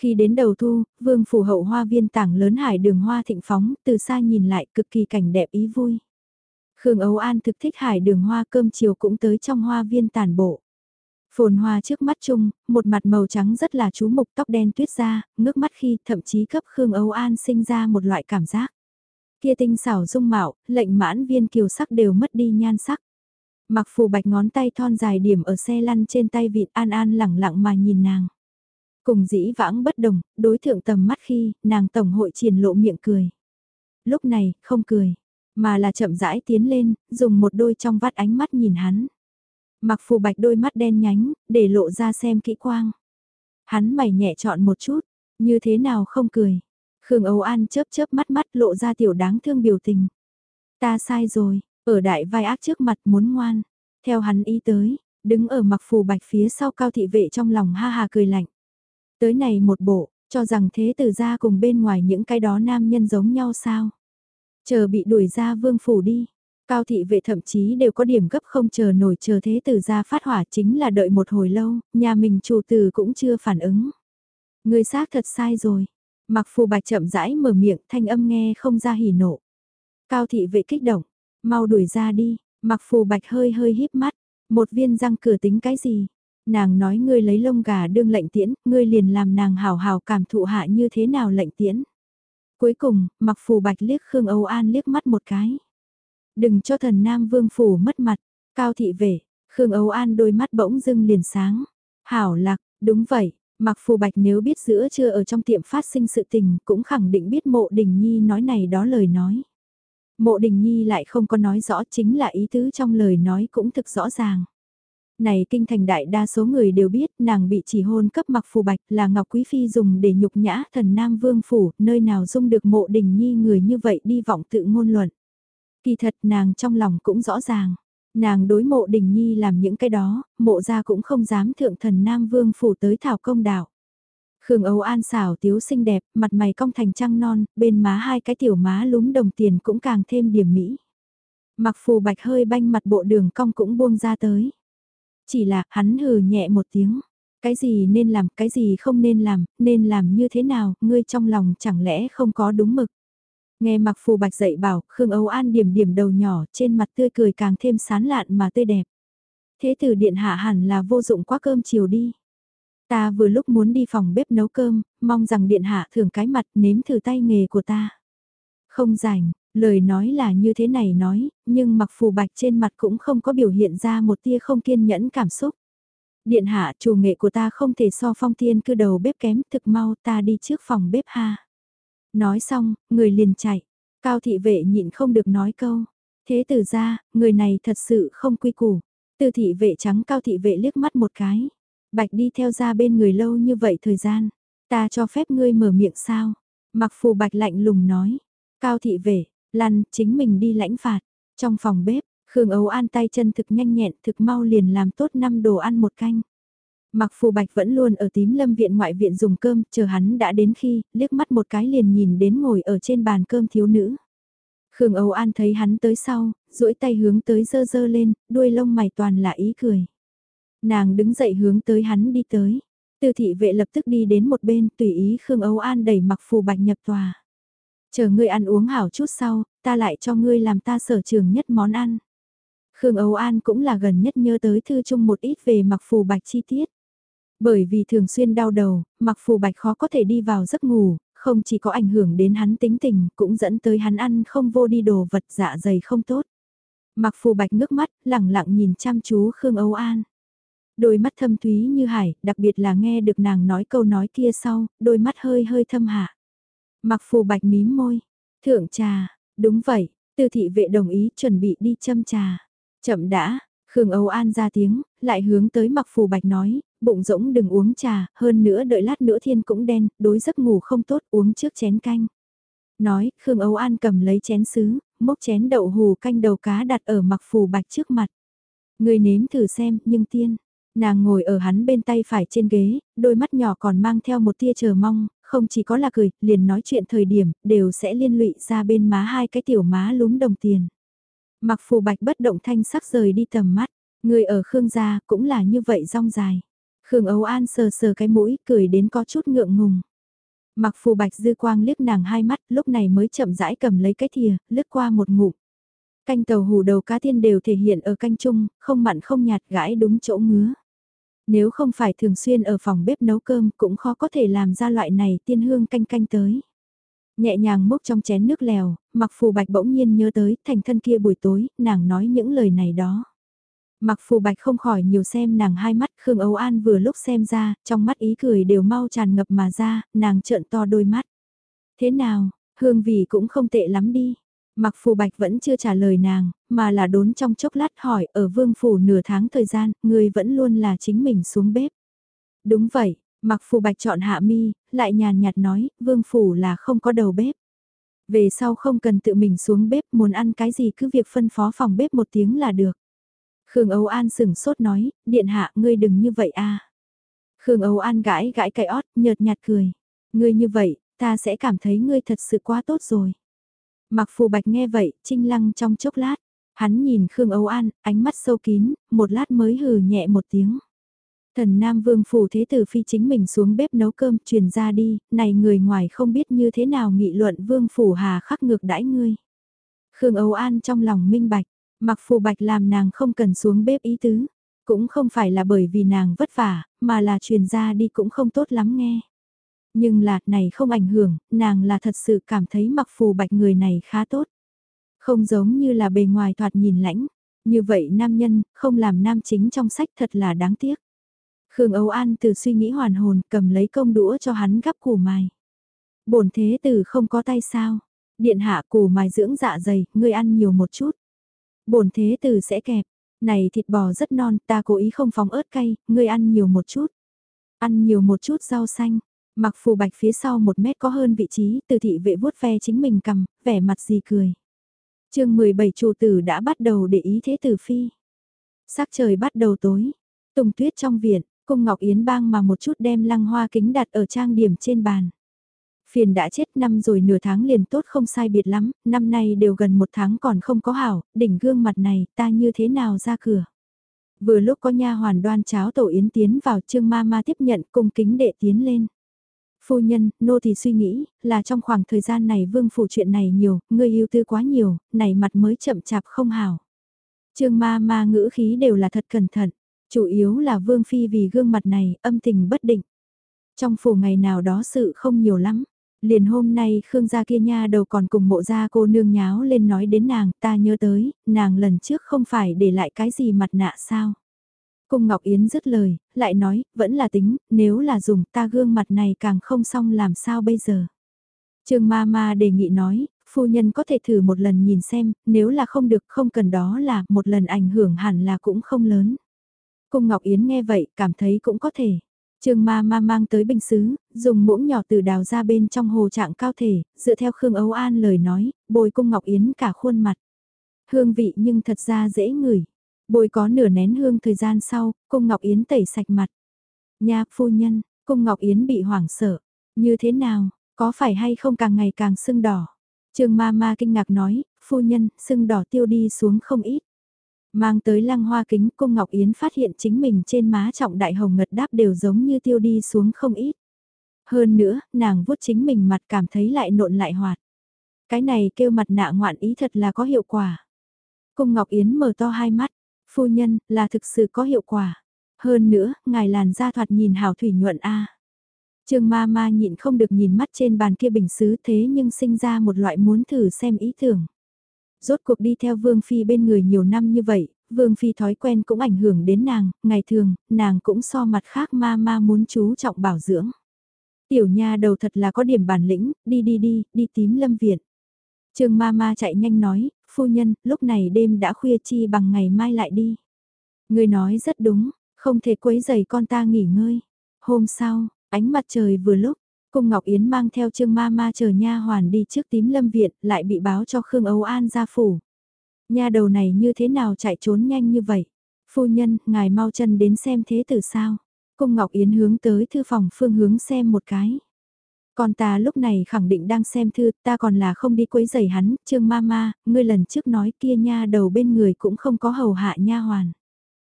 A: Khi đến đầu thu, vương phủ hậu hoa viên tảng lớn hải đường hoa thịnh phóng, từ xa nhìn lại cực kỳ cảnh đẹp ý vui. Khương ấu An thực thích hải đường hoa cơm chiều cũng tới trong hoa viên tàn bộ. Phồn hoa trước mắt chung, một mặt màu trắng rất là chú mục tóc đen tuyết ra, ngước mắt khi thậm chí cấp Khương Âu An sinh ra một loại cảm giác. Kia tinh xảo dung mạo, lệnh mãn viên kiều sắc đều mất đi nhan sắc. Mặc phù bạch ngón tay thon dài điểm ở xe lăn trên tay vịt an an lẳng lặng mà nhìn nàng. Cùng dĩ vãng bất đồng, đối thượng tầm mắt khi, nàng tổng hội triển lộ miệng cười. Lúc này, không cười, mà là chậm rãi tiến lên, dùng một đôi trong vắt ánh mắt nhìn hắn. Mặc phù bạch đôi mắt đen nhánh, để lộ ra xem kỹ quang. Hắn mày nhẹ chọn một chút, như thế nào không cười. Khương Âu An chớp chớp mắt mắt lộ ra tiểu đáng thương biểu tình. Ta sai rồi, ở đại vai ác trước mặt muốn ngoan. Theo hắn ý tới, đứng ở mặc phù bạch phía sau cao thị vệ trong lòng ha ha cười lạnh. Tới này một bộ, cho rằng thế tử ra cùng bên ngoài những cái đó nam nhân giống nhau sao. Chờ bị đuổi ra vương phủ đi. Cao thị vệ thậm chí đều có điểm gấp không chờ nổi chờ thế tử ra phát hỏa chính là đợi một hồi lâu, nhà mình chủ tử cũng chưa phản ứng. Người xác thật sai rồi. Mặc phù bạch chậm rãi mở miệng thanh âm nghe không ra hỉ nộ. Cao thị vệ kích động, mau đuổi ra đi, mặc phù bạch hơi hơi híp mắt, một viên răng cửa tính cái gì, nàng nói ngươi lấy lông gà đương lệnh tiễn, ngươi liền làm nàng hào hào cảm thụ hạ như thế nào lệnh tiễn. Cuối cùng, mặc phù bạch liếc Khương Âu An liếc mắt một cái. Đừng cho thần Nam Vương Phủ mất mặt, cao thị về, Khương Âu An đôi mắt bỗng dưng liền sáng. Hảo lạc, đúng vậy, mặc phù bạch nếu biết giữa chưa ở trong tiệm phát sinh sự tình cũng khẳng định biết mộ đình nhi nói này đó lời nói. Mộ Đình Nhi lại không có nói rõ chính là ý tứ trong lời nói cũng thực rõ ràng. Này kinh thành đại đa số người đều biết nàng bị chỉ hôn cấp mặc phù bạch là Ngọc Quý Phi dùng để nhục nhã thần Nam Vương Phủ, nơi nào dung được mộ đình nhi người như vậy đi vọng tự ngôn luận. Kỳ thật nàng trong lòng cũng rõ ràng, nàng đối mộ đình nhi làm những cái đó, mộ ra cũng không dám thượng thần Nam Vương Phủ tới thảo công đạo. Khương Âu An xảo tiếu xinh đẹp, mặt mày cong thành trăng non, bên má hai cái tiểu má lúm đồng tiền cũng càng thêm điểm mỹ. Mặc phù bạch hơi banh mặt bộ đường cong cũng buông ra tới. Chỉ là hắn hừ nhẹ một tiếng. Cái gì nên làm, cái gì không nên làm, nên làm như thế nào, ngươi trong lòng chẳng lẽ không có đúng mực. Nghe mặc phù bạch dậy bảo, Khương Âu An điểm điểm đầu nhỏ trên mặt tươi cười càng thêm sán lạn mà tươi đẹp. Thế từ điện hạ hẳn là vô dụng quá cơm chiều đi. Ta vừa lúc muốn đi phòng bếp nấu cơm, mong rằng điện hạ thưởng cái mặt nếm thử tay nghề của ta. Không rảnh, lời nói là như thế này nói, nhưng mặc phù bạch trên mặt cũng không có biểu hiện ra một tia không kiên nhẫn cảm xúc. Điện hạ chủ nghệ của ta không thể so phong thiên cư đầu bếp kém thực mau ta đi trước phòng bếp ha. Nói xong, người liền chạy. Cao thị vệ nhịn không được nói câu. Thế từ ra, người này thật sự không quy củ. Từ thị vệ trắng cao thị vệ liếc mắt một cái. Bạch đi theo ra bên người lâu như vậy thời gian. Ta cho phép ngươi mở miệng sao? Mặc phù bạch lạnh lùng nói. Cao thị vệ, lăn, chính mình đi lãnh phạt. Trong phòng bếp, Khương Ấu An tay chân thực nhanh nhẹn thực mau liền làm tốt năm đồ ăn một canh. Mặc phù bạch vẫn luôn ở tím lâm viện ngoại viện dùng cơm, chờ hắn đã đến khi, liếc mắt một cái liền nhìn đến ngồi ở trên bàn cơm thiếu nữ. Khương Âu An thấy hắn tới sau, duỗi tay hướng tới dơ dơ lên, đuôi lông mày toàn là ý cười. Nàng đứng dậy hướng tới hắn đi tới. Tư thị vệ lập tức đi đến một bên tùy ý Khương Âu An đẩy mặc phù bạch nhập tòa. Chờ ngươi ăn uống hảo chút sau, ta lại cho ngươi làm ta sở trường nhất món ăn. Khương Âu An cũng là gần nhất nhớ tới thư chung một ít về mặc phù bạch chi tiết. Bởi vì thường xuyên đau đầu, mặc phù bạch khó có thể đi vào giấc ngủ, không chỉ có ảnh hưởng đến hắn tính tình, cũng dẫn tới hắn ăn không vô đi đồ vật dạ dày không tốt. Mặc phù bạch ngước mắt, lẳng lặng nhìn chăm chú Khương Âu An. Đôi mắt thâm thúy như hải, đặc biệt là nghe được nàng nói câu nói kia sau, đôi mắt hơi hơi thâm hạ. Mặc phù bạch mím môi. Thượng trà, đúng vậy, tư thị vệ đồng ý chuẩn bị đi châm trà. Chậm đã, Khương Âu An ra tiếng, lại hướng tới mặc phù bạch nói, bụng rỗng đừng uống trà, hơn nữa đợi lát nữa thiên cũng đen, đối giấc ngủ không tốt uống trước chén canh. Nói, Khương Âu An cầm lấy chén sứ, mốc chén đậu hù canh đầu cá đặt ở mặc phù bạch trước mặt. Người nếm thử xem, nhưng tiên, nàng ngồi ở hắn bên tay phải trên ghế, đôi mắt nhỏ còn mang theo một tia chờ mong, không chỉ có là cười, liền nói chuyện thời điểm, đều sẽ liên lụy ra bên má hai cái tiểu má lúm đồng tiền. Mặc phù bạch bất động thanh sắc rời đi tầm mắt, người ở Khương gia cũng là như vậy rong dài. Khương Âu An sờ sờ cái mũi cười đến có chút ngượng ngùng. Mặc phù bạch dư quang liếc nàng hai mắt lúc này mới chậm rãi cầm lấy cái thìa, lướt qua một ngụm. Canh tàu hủ đầu cá tiên đều thể hiện ở canh chung, không mặn không nhạt gãi đúng chỗ ngứa. Nếu không phải thường xuyên ở phòng bếp nấu cơm cũng khó có thể làm ra loại này tiên hương canh canh tới. Nhẹ nhàng múc trong chén nước lèo, mặc phù bạch bỗng nhiên nhớ tới thành thân kia buổi tối, nàng nói những lời này đó. Mặc phù bạch không khỏi nhiều xem nàng hai mắt Khương Âu An vừa lúc xem ra, trong mắt ý cười đều mau tràn ngập mà ra, nàng trợn to đôi mắt. Thế nào, hương vị cũng không tệ lắm đi. Mặc phù bạch vẫn chưa trả lời nàng, mà là đốn trong chốc lát hỏi ở vương phủ nửa tháng thời gian, người vẫn luôn là chính mình xuống bếp. Đúng vậy, mặc phù bạch chọn hạ mi, lại nhàn nhạt nói, vương phủ là không có đầu bếp. Về sau không cần tự mình xuống bếp, muốn ăn cái gì cứ việc phân phó phòng bếp một tiếng là được. Khương Âu An sừng sốt nói, điện hạ ngươi đừng như vậy a. Khương Âu An gãi gãi cái ót, nhợt nhạt cười. Ngươi như vậy, ta sẽ cảm thấy ngươi thật sự quá tốt rồi. Mặc phù bạch nghe vậy, trinh lăng trong chốc lát. Hắn nhìn Khương Âu An, ánh mắt sâu kín, một lát mới hừ nhẹ một tiếng. Thần Nam Vương Phủ Thế Tử Phi chính mình xuống bếp nấu cơm truyền ra đi, này người ngoài không biết như thế nào nghị luận Vương Phủ Hà khắc ngược đãi ngươi. Khương Âu An trong lòng minh bạch, mặc phù bạch làm nàng không cần xuống bếp ý tứ, cũng không phải là bởi vì nàng vất vả, mà là truyền ra đi cũng không tốt lắm nghe. Nhưng là, này không ảnh hưởng, nàng là thật sự cảm thấy mặc phù bạch người này khá tốt. Không giống như là bề ngoài thoạt nhìn lãnh, như vậy nam nhân, không làm nam chính trong sách thật là đáng tiếc. Khương Âu An từ suy nghĩ hoàn hồn cầm lấy công đũa cho hắn gắp củ mài. bổn thế tử không có tay sao? Điện hạ củ mài dưỡng dạ dày, ngươi ăn nhiều một chút. bổn thế tử sẽ kẹp, này thịt bò rất non, ta cố ý không phóng ớt cay, ngươi ăn nhiều một chút. Ăn nhiều một chút rau xanh, mặc phù bạch phía sau một mét có hơn vị trí, từ thị vệ vuốt ve chính mình cầm, vẻ mặt gì cười. chương 17 chủ tử đã bắt đầu để ý thế tử phi. Sắc trời bắt đầu tối, tùng tuyết trong viện, cung Ngọc Yến bang mà một chút đem lăng hoa kính đặt ở trang điểm trên bàn. Phiền đã chết năm rồi nửa tháng liền tốt không sai biệt lắm, năm nay đều gần một tháng còn không có hảo, đỉnh gương mặt này ta như thế nào ra cửa. Vừa lúc có nha hoàn đoan cháo tổ yến tiến vào trương ma ma tiếp nhận cung kính đệ tiến lên. Phu nhân, nô thì suy nghĩ, là trong khoảng thời gian này vương phủ chuyện này nhiều, người yêu tư quá nhiều, này mặt mới chậm chạp không hảo. Trương ma ma ngữ khí đều là thật cẩn thận, chủ yếu là vương phi vì gương mặt này âm tình bất định. Trong phủ ngày nào đó sự không nhiều lắm, Liền hôm nay Khương gia kia nha đầu còn cùng mộ gia cô nương nháo lên nói đến nàng, ta nhớ tới, nàng lần trước không phải để lại cái gì mặt nạ sao. Cung Ngọc Yến dứt lời, lại nói, vẫn là tính, nếu là dùng ta gương mặt này càng không xong làm sao bây giờ. Trương ma ma đề nghị nói, phu nhân có thể thử một lần nhìn xem, nếu là không được không cần đó là một lần ảnh hưởng hẳn là cũng không lớn. Cung Ngọc Yến nghe vậy cảm thấy cũng có thể. Trương ma ma mang tới bình xứ, dùng muỗng nhỏ từ đào ra bên trong hồ trạng cao thể, dựa theo Khương Âu An lời nói, bồi cung Ngọc Yến cả khuôn mặt. Hương vị nhưng thật ra dễ ngửi. Bồi có nửa nén hương thời gian sau, cung Ngọc Yến tẩy sạch mặt. Nha phu nhân, cung Ngọc Yến bị hoảng sợ. Như thế nào, có phải hay không càng ngày càng sưng đỏ? Trương ma ma kinh ngạc nói, phu nhân, sưng đỏ tiêu đi xuống không ít. Mang tới lăng hoa kính cung Ngọc Yến phát hiện chính mình trên má trọng đại hồng ngật đáp đều giống như tiêu đi xuống không ít. Hơn nữa, nàng vuốt chính mình mặt cảm thấy lại nộn lại hoạt. Cái này kêu mặt nạ ngoạn ý thật là có hiệu quả. Cung Ngọc Yến mở to hai mắt, phu nhân, là thực sự có hiệu quả. Hơn nữa, ngài làn da thoạt nhìn hào thủy nhuận a. Trương ma ma nhịn không được nhìn mắt trên bàn kia bình xứ thế nhưng sinh ra một loại muốn thử xem ý tưởng. Rốt cuộc đi theo Vương Phi bên người nhiều năm như vậy, Vương Phi thói quen cũng ảnh hưởng đến nàng, ngày thường, nàng cũng so mặt khác ma ma muốn chú trọng bảo dưỡng. Tiểu nha đầu thật là có điểm bản lĩnh, đi đi đi, đi tím lâm viện. Trương ma ma chạy nhanh nói, phu nhân, lúc này đêm đã khuya chi bằng ngày mai lại đi. Người nói rất đúng, không thể quấy giày con ta nghỉ ngơi. Hôm sau, ánh mặt trời vừa lúc, Cung Ngọc Yến mang theo Trương Ma Ma chờ nha hoàn đi trước tím lâm viện, lại bị báo cho Khương Âu An ra phủ. Nha đầu này như thế nào chạy trốn nhanh như vậy? Phu nhân, ngài mau chân đến xem thế tử sao? Cung Ngọc Yến hướng tới thư phòng phương hướng xem một cái con ta lúc này khẳng định đang xem thư, ta còn là không đi quấy giày hắn, Trương mama ngươi lần trước nói kia nha đầu bên người cũng không có hầu hạ nha hoàn.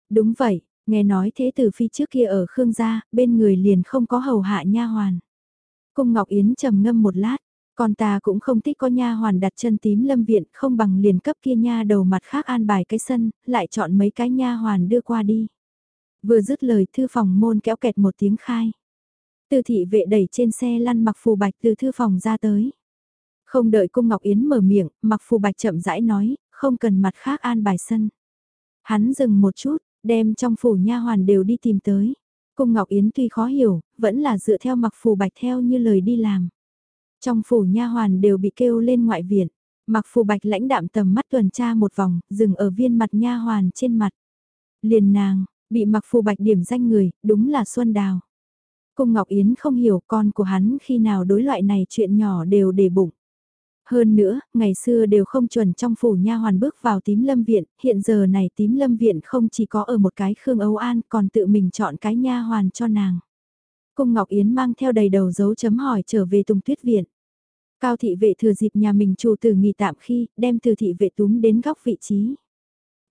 A: Đúng vậy, nghe nói thế tử phi trước kia ở Khương gia, bên người liền không có hầu hạ nha hoàn. Cung Ngọc Yến trầm ngâm một lát, con ta cũng không thích có nha hoàn đặt chân tím lâm viện, không bằng liền cấp kia nha đầu mặt khác an bài cái sân, lại chọn mấy cái nha hoàn đưa qua đi. Vừa dứt lời thư phòng môn kéo kẹt một tiếng khai. Từ thị vệ đẩy trên xe lăn mặc phù bạch từ thư phòng ra tới. Không đợi cung Ngọc Yến mở miệng, mặc phù bạch chậm rãi nói, không cần mặt khác an bài sân. Hắn dừng một chút, đem trong phủ nha hoàn đều đi tìm tới. Cung Ngọc Yến tuy khó hiểu, vẫn là dựa theo mặc phù bạch theo như lời đi làm. Trong phủ nha hoàn đều bị kêu lên ngoại viện, mặc phù bạch lãnh đạm tầm mắt tuần tra một vòng, dừng ở viên mặt nha hoàn trên mặt. Liền nàng, bị mặc phù bạch điểm danh người, đúng là Xuân Đào. Cung Ngọc Yến không hiểu con của hắn khi nào đối loại này chuyện nhỏ đều để bụng. Hơn nữa, ngày xưa đều không chuẩn trong phủ nha hoàn bước vào tím lâm viện, hiện giờ này tím lâm viện không chỉ có ở một cái Khương Âu An còn tự mình chọn cái nha hoàn cho nàng. Cung Ngọc Yến mang theo đầy đầu dấu chấm hỏi trở về Tùng Tuyết Viện. Cao thị vệ thừa dịp nhà mình chủ tử nghỉ tạm khi, đem từ thị vệ túm đến góc vị trí.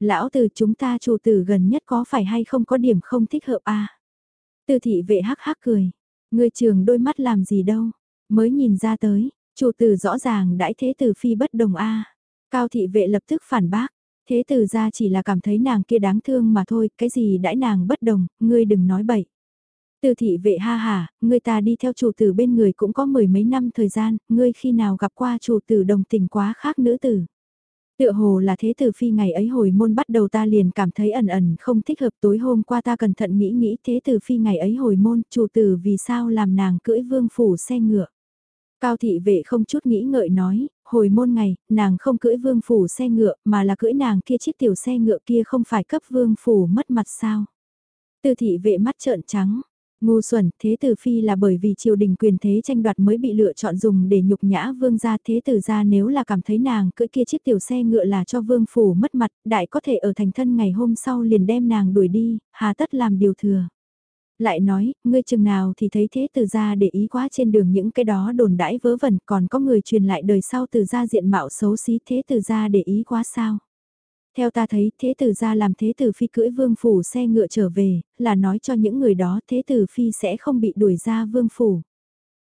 A: Lão từ chúng ta chủ tử gần nhất có phải hay không có điểm không thích hợp à? Từ thị vệ hắc hắc cười. Người trường đôi mắt làm gì đâu. Mới nhìn ra tới, chủ tử rõ ràng đãi thế tử phi bất đồng a Cao thị vệ lập tức phản bác. Thế tử ra chỉ là cảm thấy nàng kia đáng thương mà thôi, cái gì đãi nàng bất đồng, ngươi đừng nói bậy. Từ thị vệ ha hà, người ta đi theo chủ tử bên người cũng có mười mấy năm thời gian, ngươi khi nào gặp qua chủ tử đồng tình quá khác nữ tử. Tựa hồ là thế tử phi ngày ấy hồi môn bắt đầu ta liền cảm thấy ẩn ẩn không thích hợp tối hôm qua ta cẩn thận nghĩ nghĩ thế tử phi ngày ấy hồi môn chủ tử vì sao làm nàng cưỡi vương phủ xe ngựa. Cao thị vệ không chút nghĩ ngợi nói, hồi môn ngày, nàng không cưỡi vương phủ xe ngựa mà là cưỡi nàng kia chiếc tiểu xe ngựa kia không phải cấp vương phủ mất mặt sao. Tư thị vệ mắt trợn trắng, Ngu xuẩn, thế tử phi là bởi vì triều đình quyền thế tranh đoạt mới bị lựa chọn dùng để nhục nhã vương gia thế tử gia nếu là cảm thấy nàng cưỡi kia chiếc tiểu xe ngựa là cho vương phủ mất mặt, đại có thể ở thành thân ngày hôm sau liền đem nàng đuổi đi, hà tất làm điều thừa. Lại nói, ngươi chừng nào thì thấy thế tử gia để ý quá trên đường những cái đó đồn đãi vớ vẩn còn có người truyền lại đời sau từ gia diện mạo xấu xí thế tử gia để ý quá sao. Theo ta thấy, thế tử ra làm thế tử phi cưỡi vương phủ xe ngựa trở về, là nói cho những người đó thế tử phi sẽ không bị đuổi ra vương phủ.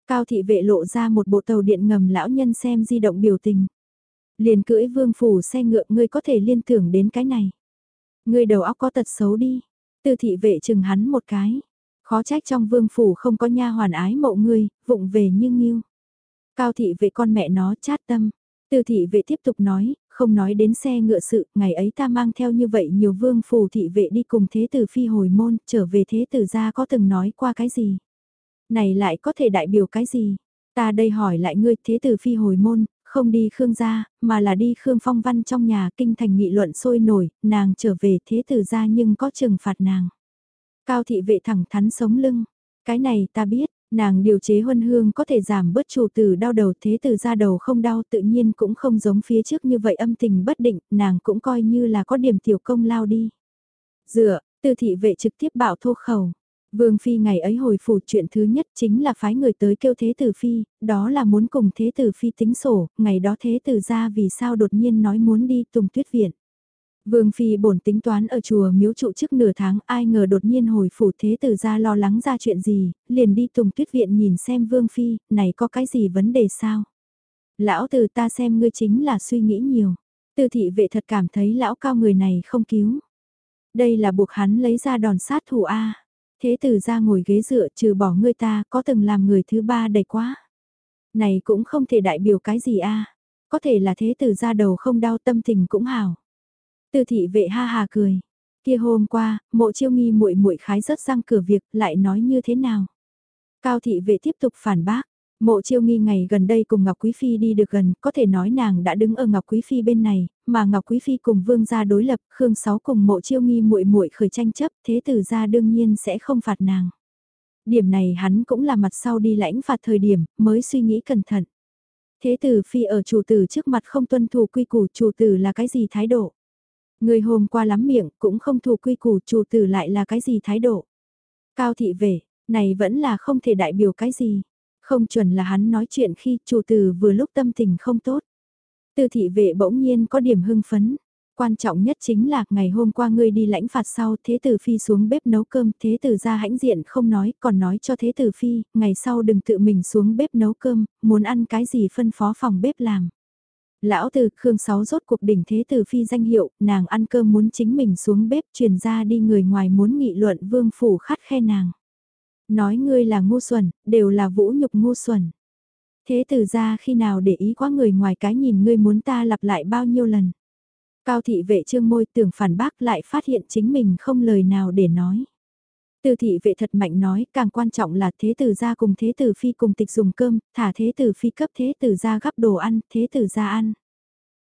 A: Cao thị vệ lộ ra một bộ tàu điện ngầm lão nhân xem di động biểu tình. Liền cưỡi vương phủ xe ngựa ngươi có thể liên tưởng đến cái này. Ngươi đầu óc có tật xấu đi. Tư thị vệ chừng hắn một cái. Khó trách trong vương phủ không có nha hoàn ái mộ ngươi, vụng về như nghiêu. Cao thị vệ con mẹ nó chát tâm. Tư thị vệ tiếp tục nói, không nói đến xe ngựa sự, ngày ấy ta mang theo như vậy nhiều vương phù thị vệ đi cùng thế tử phi hồi môn, trở về thế tử gia có từng nói qua cái gì? Này lại có thể đại biểu cái gì? Ta đây hỏi lại ngươi, thế tử phi hồi môn, không đi Khương gia, mà là đi Khương Phong Văn trong nhà kinh thành nghị luận sôi nổi, nàng trở về thế tử gia nhưng có trừng phạt nàng. Cao thị vệ thẳng thắn sống lưng, cái này ta biết, Nàng điều chế huân hương có thể giảm bớt chủ tử đau đầu thế tử ra đầu không đau tự nhiên cũng không giống phía trước như vậy âm tình bất định, nàng cũng coi như là có điểm tiểu công lao đi. Dựa, tư thị vệ trực tiếp bảo thô khẩu. Vương Phi ngày ấy hồi phủ chuyện thứ nhất chính là phái người tới kêu Thế Tử Phi, đó là muốn cùng Thế Tử Phi tính sổ, ngày đó Thế Tử ra vì sao đột nhiên nói muốn đi tùng tuyết viện. Vương Phi bổn tính toán ở chùa miếu trụ trước nửa tháng ai ngờ đột nhiên hồi phủ thế tử ra lo lắng ra chuyện gì, liền đi tùng tuyết viện nhìn xem Vương Phi, này có cái gì vấn đề sao? Lão từ ta xem ngươi chính là suy nghĩ nhiều. Tư thị vệ thật cảm thấy lão cao người này không cứu. Đây là buộc hắn lấy ra đòn sát thủ A. Thế tử ra ngồi ghế dựa trừ bỏ ngươi ta có từng làm người thứ ba đầy quá. Này cũng không thể đại biểu cái gì A. Có thể là thế tử ra đầu không đau tâm tình cũng hảo. Tư thị vệ ha hà cười. Kia hôm qua, mộ chiêu nghi muội muội khái rớt răng cửa việc, lại nói như thế nào? Cao thị vệ tiếp tục phản bác. Mộ chiêu nghi ngày gần đây cùng Ngọc Quý Phi đi được gần, có thể nói nàng đã đứng ở Ngọc Quý Phi bên này, mà Ngọc Quý Phi cùng vương gia đối lập, Khương Sáu cùng mộ chiêu nghi muội muội khởi tranh chấp, thế tử gia đương nhiên sẽ không phạt nàng. Điểm này hắn cũng là mặt sau đi lãnh phạt thời điểm, mới suy nghĩ cẩn thận. Thế tử Phi ở chủ tử trước mặt không tuân thủ quy củ chủ tử là cái gì thái độ? Người hôm qua lắm miệng cũng không thù quy củ chủ tử lại là cái gì thái độ. Cao thị về, này vẫn là không thể đại biểu cái gì. Không chuẩn là hắn nói chuyện khi chủ tử vừa lúc tâm tình không tốt. Tư thị vệ bỗng nhiên có điểm hưng phấn. Quan trọng nhất chính là ngày hôm qua ngươi đi lãnh phạt sau thế tử phi xuống bếp nấu cơm thế tử ra hãnh diện không nói còn nói cho thế tử phi ngày sau đừng tự mình xuống bếp nấu cơm muốn ăn cái gì phân phó phòng bếp làm. Lão từ Khương Sáu rốt cuộc đỉnh thế từ phi danh hiệu, nàng ăn cơm muốn chính mình xuống bếp truyền ra đi người ngoài muốn nghị luận vương phủ khắt khe nàng. Nói ngươi là ngu xuẩn, đều là vũ nhục ngu xuẩn. Thế từ ra khi nào để ý quá người ngoài cái nhìn ngươi muốn ta lặp lại bao nhiêu lần. Cao thị vệ trương môi tưởng phản bác lại phát hiện chính mình không lời nào để nói. Từ thị vệ thật mạnh nói, càng quan trọng là thế tử gia cùng thế tử phi cùng tịch dùng cơm, thả thế tử phi cấp thế tử gia gắp đồ ăn, thế tử gia ăn.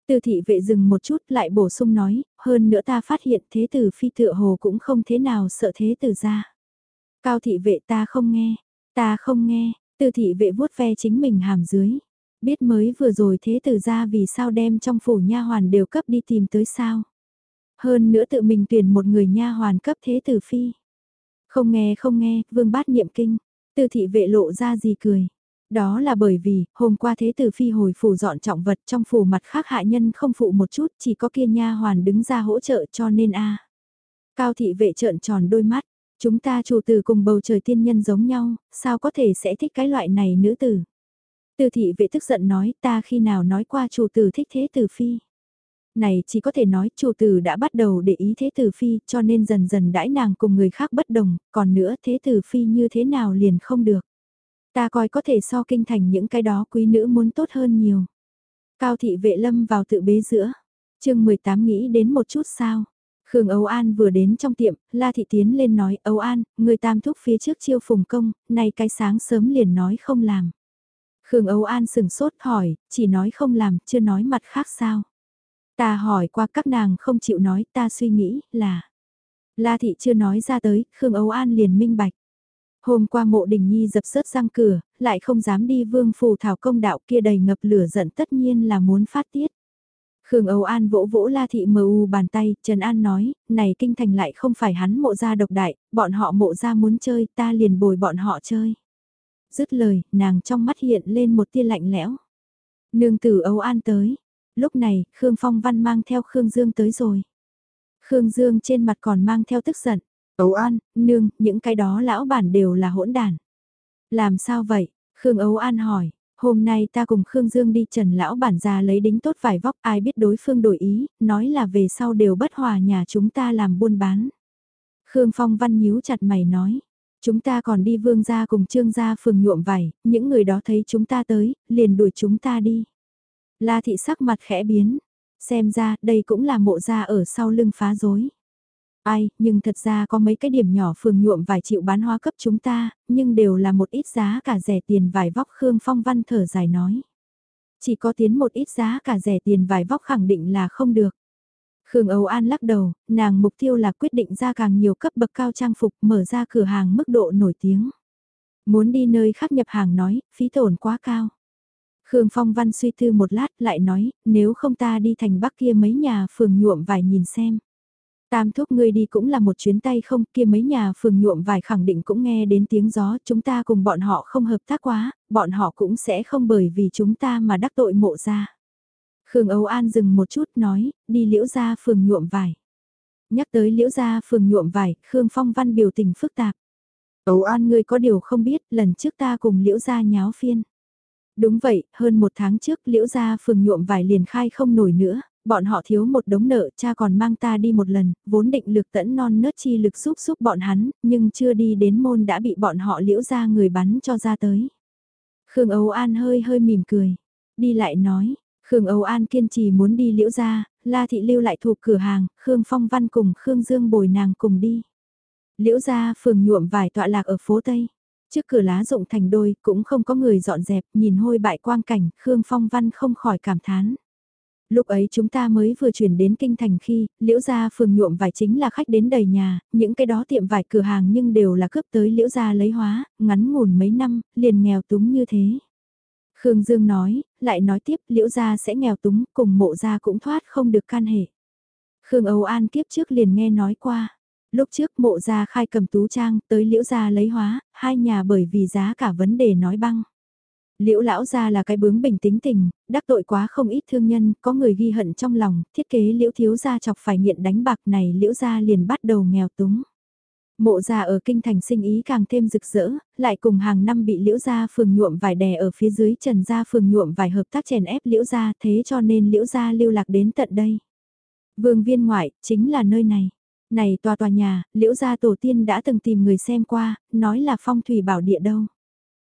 A: Từ thị vệ dừng một chút lại bổ sung nói, hơn nữa ta phát hiện thế tử phi tựa hồ cũng không thế nào sợ thế tử gia. Cao thị vệ ta không nghe, ta không nghe, từ thị vệ vuốt ve chính mình hàm dưới. Biết mới vừa rồi thế tử gia vì sao đem trong phủ nha hoàn đều cấp đi tìm tới sao. Hơn nữa tự mình tuyển một người nha hoàn cấp thế tử phi. Không nghe không nghe, vương bát niệm kinh, tư thị vệ lộ ra gì cười. Đó là bởi vì, hôm qua thế tử phi hồi phủ dọn trọng vật trong phủ mặt khác hạ nhân không phụ một chút, chỉ có kia nha hoàn đứng ra hỗ trợ cho nên a Cao thị vệ trợn tròn đôi mắt, chúng ta chủ tử cùng bầu trời tiên nhân giống nhau, sao có thể sẽ thích cái loại này nữ tử. tư thị vệ tức giận nói ta khi nào nói qua chủ tử thích thế tử phi. Này chỉ có thể nói chủ tử đã bắt đầu để ý thế tử phi cho nên dần dần đãi nàng cùng người khác bất đồng, còn nữa thế tử phi như thế nào liền không được. Ta coi có thể so kinh thành những cái đó quý nữ muốn tốt hơn nhiều. Cao thị vệ lâm vào tự bế giữa. chương 18 nghĩ đến một chút sao. Khương Âu An vừa đến trong tiệm, La Thị Tiến lên nói Âu An, người tam thúc phía trước chiêu phùng công, nay cái sáng sớm liền nói không làm. Khương Âu An sừng sốt hỏi, chỉ nói không làm, chưa nói mặt khác sao. Ta hỏi qua các nàng không chịu nói, ta suy nghĩ là... La Thị chưa nói ra tới, Khương Âu An liền minh bạch. Hôm qua mộ đình nhi dập sớt răng cửa, lại không dám đi vương phù thảo công đạo kia đầy ngập lửa giận tất nhiên là muốn phát tiết. Khương Âu An vỗ vỗ La Thị mờ u bàn tay, Trần An nói, này kinh thành lại không phải hắn mộ gia độc đại, bọn họ mộ gia muốn chơi, ta liền bồi bọn họ chơi. Dứt lời, nàng trong mắt hiện lên một tia lạnh lẽo. Nương tử Âu An tới. Lúc này, Khương Phong Văn mang theo Khương Dương tới rồi. Khương Dương trên mặt còn mang theo tức giận. ấu An, nương, những cái đó lão bản đều là hỗn đàn. Làm sao vậy? Khương ấu An hỏi. Hôm nay ta cùng Khương Dương đi trần lão bản già lấy đính tốt vài vóc ai biết đối phương đổi ý, nói là về sau đều bất hòa nhà chúng ta làm buôn bán. Khương Phong Văn nhíu chặt mày nói, chúng ta còn đi vương gia cùng trương gia phường nhuộm vải, những người đó thấy chúng ta tới, liền đuổi chúng ta đi. La thị sắc mặt khẽ biến, xem ra đây cũng là mộ gia ở sau lưng phá rối. Ai, nhưng thật ra có mấy cái điểm nhỏ phường nhuộm vài chịu bán hoa cấp chúng ta, nhưng đều là một ít giá cả rẻ tiền vải vóc Khương Phong Văn thở dài nói. Chỉ có tiến một ít giá cả rẻ tiền vải vóc khẳng định là không được. Khương Âu An lắc đầu, nàng mục tiêu là quyết định ra càng nhiều cấp bậc cao trang phục mở ra cửa hàng mức độ nổi tiếng. Muốn đi nơi khác nhập hàng nói, phí tổn quá cao. Khương Phong Văn suy tư một lát lại nói, nếu không ta đi thành bắc kia mấy nhà phường nhuộm vải nhìn xem. Tam thúc ngươi đi cũng là một chuyến tay không, kia mấy nhà phường nhuộm vải khẳng định cũng nghe đến tiếng gió, chúng ta cùng bọn họ không hợp tác quá, bọn họ cũng sẽ không bởi vì chúng ta mà đắc tội mộ ra. Khương Âu An dừng một chút nói, đi liễu ra phường nhuộm vải. Nhắc tới liễu ra phường nhuộm vải, Khương Phong Văn biểu tình phức tạp. Âu An ngươi có điều không biết, lần trước ta cùng liễu ra nháo phiên. Đúng vậy, hơn một tháng trước liễu gia phường nhuộm vải liền khai không nổi nữa, bọn họ thiếu một đống nợ, cha còn mang ta đi một lần, vốn định lực tẫn non nớt chi lực giúp giúp bọn hắn, nhưng chưa đi đến môn đã bị bọn họ liễu ra người bắn cho ra tới. Khương Âu An hơi hơi mỉm cười, đi lại nói, Khương Âu An kiên trì muốn đi liễu ra, La Thị lưu lại thuộc cửa hàng, Khương Phong Văn cùng Khương Dương bồi nàng cùng đi. Liễu ra phường nhuộm vải tọa lạc ở phố Tây. Trước cửa lá rụng thành đôi, cũng không có người dọn dẹp, nhìn hôi bại quang cảnh, Khương Phong Văn không khỏi cảm thán. Lúc ấy chúng ta mới vừa chuyển đến kinh thành khi, liễu gia phường nhuộm vải chính là khách đến đầy nhà, những cái đó tiệm vải cửa hàng nhưng đều là cướp tới liễu gia lấy hóa, ngắn ngủn mấy năm, liền nghèo túng như thế. Khương Dương nói, lại nói tiếp liễu gia sẽ nghèo túng, cùng mộ gia cũng thoát không được can hệ. Khương Âu An kiếp trước liền nghe nói qua. Lúc trước mộ gia khai cầm tú trang tới liễu gia lấy hóa, hai nhà bởi vì giá cả vấn đề nói băng. Liễu lão gia là cái bướng bình tính tình, đắc tội quá không ít thương nhân, có người ghi hận trong lòng, thiết kế liễu thiếu gia chọc phải nghiện đánh bạc này liễu gia liền bắt đầu nghèo túng. Mộ gia ở kinh thành sinh ý càng thêm rực rỡ, lại cùng hàng năm bị liễu gia phường nhuộm vải đè ở phía dưới trần gia phường nhuộm vải hợp tác chèn ép liễu gia thế cho nên liễu gia lưu lạc đến tận đây. Vương viên ngoại, chính là nơi này. Này tòa tòa nhà, liễu gia tổ tiên đã từng tìm người xem qua, nói là phong thủy bảo địa đâu.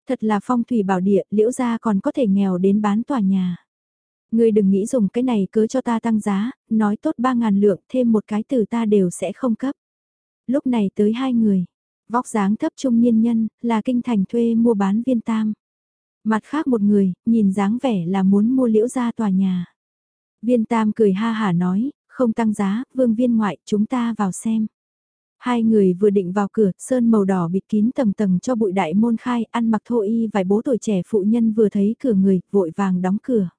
A: Thật là phong thủy bảo địa, liễu gia còn có thể nghèo đến bán tòa nhà. Ngươi đừng nghĩ dùng cái này cứ cho ta tăng giá, nói tốt ba ngàn lượng, thêm một cái từ ta đều sẽ không cấp. Lúc này tới hai người, vóc dáng thấp trung niên nhân, là kinh thành thuê mua bán viên tam. Mặt khác một người, nhìn dáng vẻ là muốn mua liễu gia tòa nhà. Viên tam cười ha hả nói, không tăng giá, vương viên ngoại, chúng ta vào xem. Hai người vừa định vào cửa, sơn màu đỏ bịt kín tầng tầng cho bụi đại môn khai, ăn mặc thô y vài bố tuổi trẻ phụ nhân vừa thấy cửa người, vội vàng đóng cửa.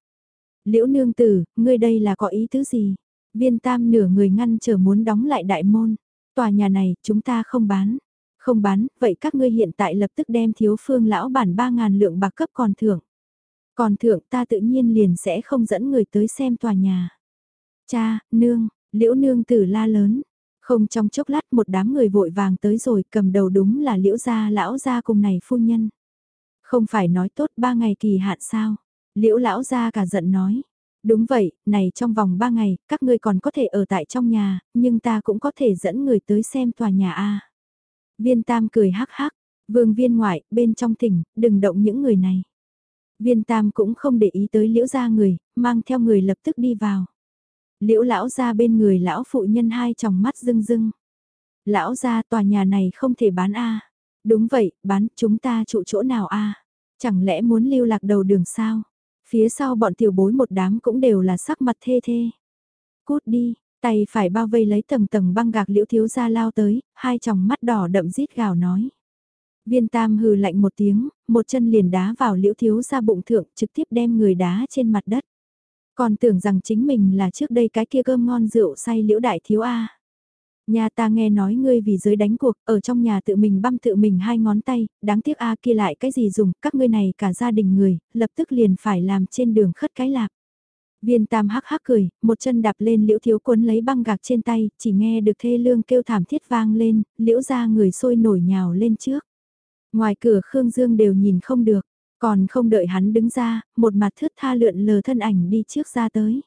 A: Liễu nương tử, ngươi đây là có ý tứ gì? Viên tam nửa người ngăn chờ muốn đóng lại đại môn. Tòa nhà này, chúng ta không bán. Không bán, vậy các ngươi hiện tại lập tức đem thiếu phương lão bản 3.000 lượng bạc cấp còn thưởng. Còn thưởng ta tự nhiên liền sẽ không dẫn người tới xem tòa nhà. Cha, nương, liễu nương tử la lớn, không trong chốc lát một đám người vội vàng tới rồi cầm đầu đúng là liễu gia lão gia cùng này phu nhân. Không phải nói tốt ba ngày kỳ hạn sao? Liễu lão gia cả giận nói. Đúng vậy, này trong vòng ba ngày, các ngươi còn có thể ở tại trong nhà, nhưng ta cũng có thể dẫn người tới xem tòa nhà A. Viên Tam cười hắc hắc, vương viên ngoại, bên trong tỉnh, đừng động những người này. Viên Tam cũng không để ý tới liễu gia người, mang theo người lập tức đi vào. Liễu lão ra bên người lão phụ nhân hai tròng mắt rưng rưng. Lão ra tòa nhà này không thể bán a Đúng vậy, bán chúng ta trụ chỗ nào a Chẳng lẽ muốn lưu lạc đầu đường sao? Phía sau bọn tiểu bối một đám cũng đều là sắc mặt thê thê. Cút đi, tay phải bao vây lấy tầng tầng băng gạc liễu thiếu gia lao tới, hai tròng mắt đỏ đậm rít gào nói. Viên tam hừ lạnh một tiếng, một chân liền đá vào liễu thiếu gia bụng thượng trực tiếp đem người đá trên mặt đất. Còn tưởng rằng chính mình là trước đây cái kia cơm ngon rượu say liễu đại thiếu A. Nhà ta nghe nói ngươi vì giới đánh cuộc, ở trong nhà tự mình băm tự mình hai ngón tay, đáng tiếc A kia lại cái gì dùng, các ngươi này cả gia đình người, lập tức liền phải làm trên đường khất cái lạp. Viên tam hắc hắc cười, một chân đạp lên liễu thiếu cuốn lấy băng gạc trên tay, chỉ nghe được thê lương kêu thảm thiết vang lên, liễu ra người sôi nổi nhào lên trước. Ngoài cửa Khương Dương đều nhìn không được, còn không đợi hắn đứng ra, một mặt thướt tha lượn lờ thân ảnh đi trước ra tới.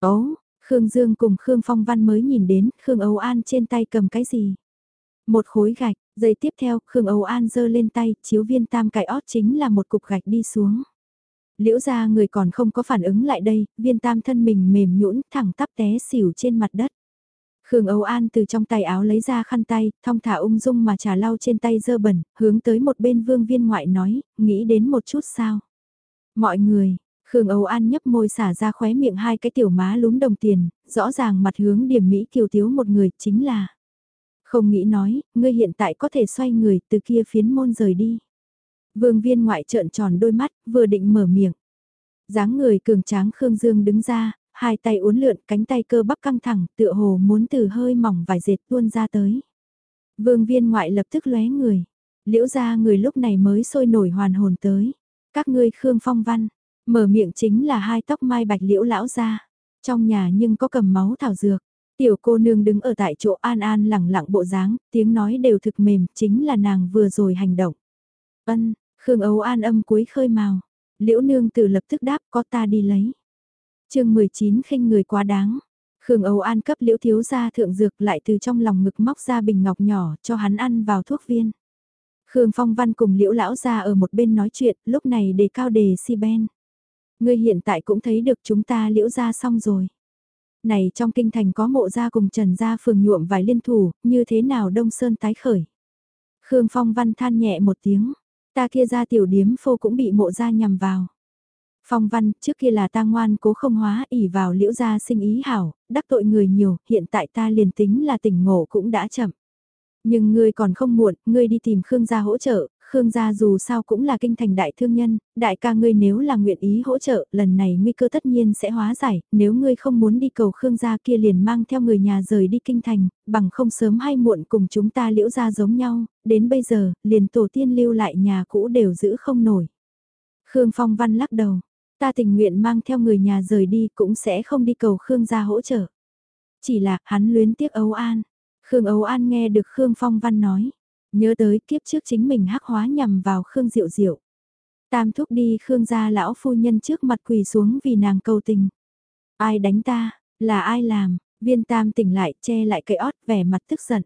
A: Ấu, Khương Dương cùng Khương Phong Văn mới nhìn đến Khương Âu An trên tay cầm cái gì. Một khối gạch, giây tiếp theo Khương Âu An giơ lên tay, chiếu viên tam cải ót chính là một cục gạch đi xuống. Liễu ra người còn không có phản ứng lại đây, viên tam thân mình mềm nhũn thẳng tắp té xỉu trên mặt đất. Khương Âu An từ trong tay áo lấy ra khăn tay, thong thả ung dung mà trà lau trên tay dơ bẩn, hướng tới một bên vương viên ngoại nói, nghĩ đến một chút sao. Mọi người, Khương Âu An nhấp môi xả ra khóe miệng hai cái tiểu má lúm đồng tiền, rõ ràng mặt hướng điểm Mỹ kiều thiếu một người chính là. Không nghĩ nói, ngươi hiện tại có thể xoay người từ kia phiến môn rời đi. Vương viên ngoại trợn tròn đôi mắt, vừa định mở miệng. dáng người cường tráng Khương Dương đứng ra, hai tay uốn lượn cánh tay cơ bắp căng thẳng tựa hồ muốn từ hơi mỏng vài dệt tuôn ra tới. Vương viên ngoại lập tức lóe người. Liễu ra người lúc này mới sôi nổi hoàn hồn tới. Các ngươi Khương Phong Văn, mở miệng chính là hai tóc mai bạch liễu lão ra. Trong nhà nhưng có cầm máu thảo dược. Tiểu cô nương đứng ở tại chỗ an an lẳng lặng bộ dáng, tiếng nói đều thực mềm, chính là nàng vừa rồi hành động. Ân, Khương ấu An âm cuối khơi màu. Liễu nương từ lập tức đáp có ta đi lấy chương 19 khinh người quá đáng. Khương Âu An cấp liễu thiếu gia thượng dược lại từ trong lòng ngực móc ra bình ngọc nhỏ cho hắn ăn vào thuốc viên. Khương Phong Văn cùng liễu lão gia ở một bên nói chuyện, lúc này đề cao đề si ben. Ngươi hiện tại cũng thấy được chúng ta liễu gia xong rồi. Này trong kinh thành có mộ gia cùng trần gia phường nhuộm vài liên thủ, như thế nào đông sơn tái khởi. Khương Phong Văn than nhẹ một tiếng, ta kia ra tiểu điếm phô cũng bị mộ gia nhằm vào. Phong văn, trước kia là ta ngoan cố không hóa ỉ vào liễu gia sinh ý hảo, đắc tội người nhiều, hiện tại ta liền tính là tỉnh ngộ cũng đã chậm. Nhưng ngươi còn không muộn, ngươi đi tìm Khương gia hỗ trợ, Khương gia dù sao cũng là kinh thành đại thương nhân, đại ca ngươi nếu là nguyện ý hỗ trợ, lần này nguy cơ tất nhiên sẽ hóa giải, nếu ngươi không muốn đi cầu Khương gia kia liền mang theo người nhà rời đi kinh thành, bằng không sớm hay muộn cùng chúng ta liễu gia giống nhau, đến bây giờ, liền tổ tiên lưu lại nhà cũ đều giữ không nổi. Khương Phong Văn lắc đầu, Ta tình nguyện mang theo người nhà rời đi cũng sẽ không đi cầu Khương gia hỗ trợ. Chỉ là hắn luyến tiếc Âu An. Khương Âu An nghe được Khương Phong Văn nói. Nhớ tới kiếp trước chính mình hắc hóa nhằm vào Khương Diệu Diệu. Tam thúc đi Khương gia lão phu nhân trước mặt quỳ xuống vì nàng cầu tình. Ai đánh ta, là ai làm, viên tam tỉnh lại che lại cây ót vẻ mặt tức giận.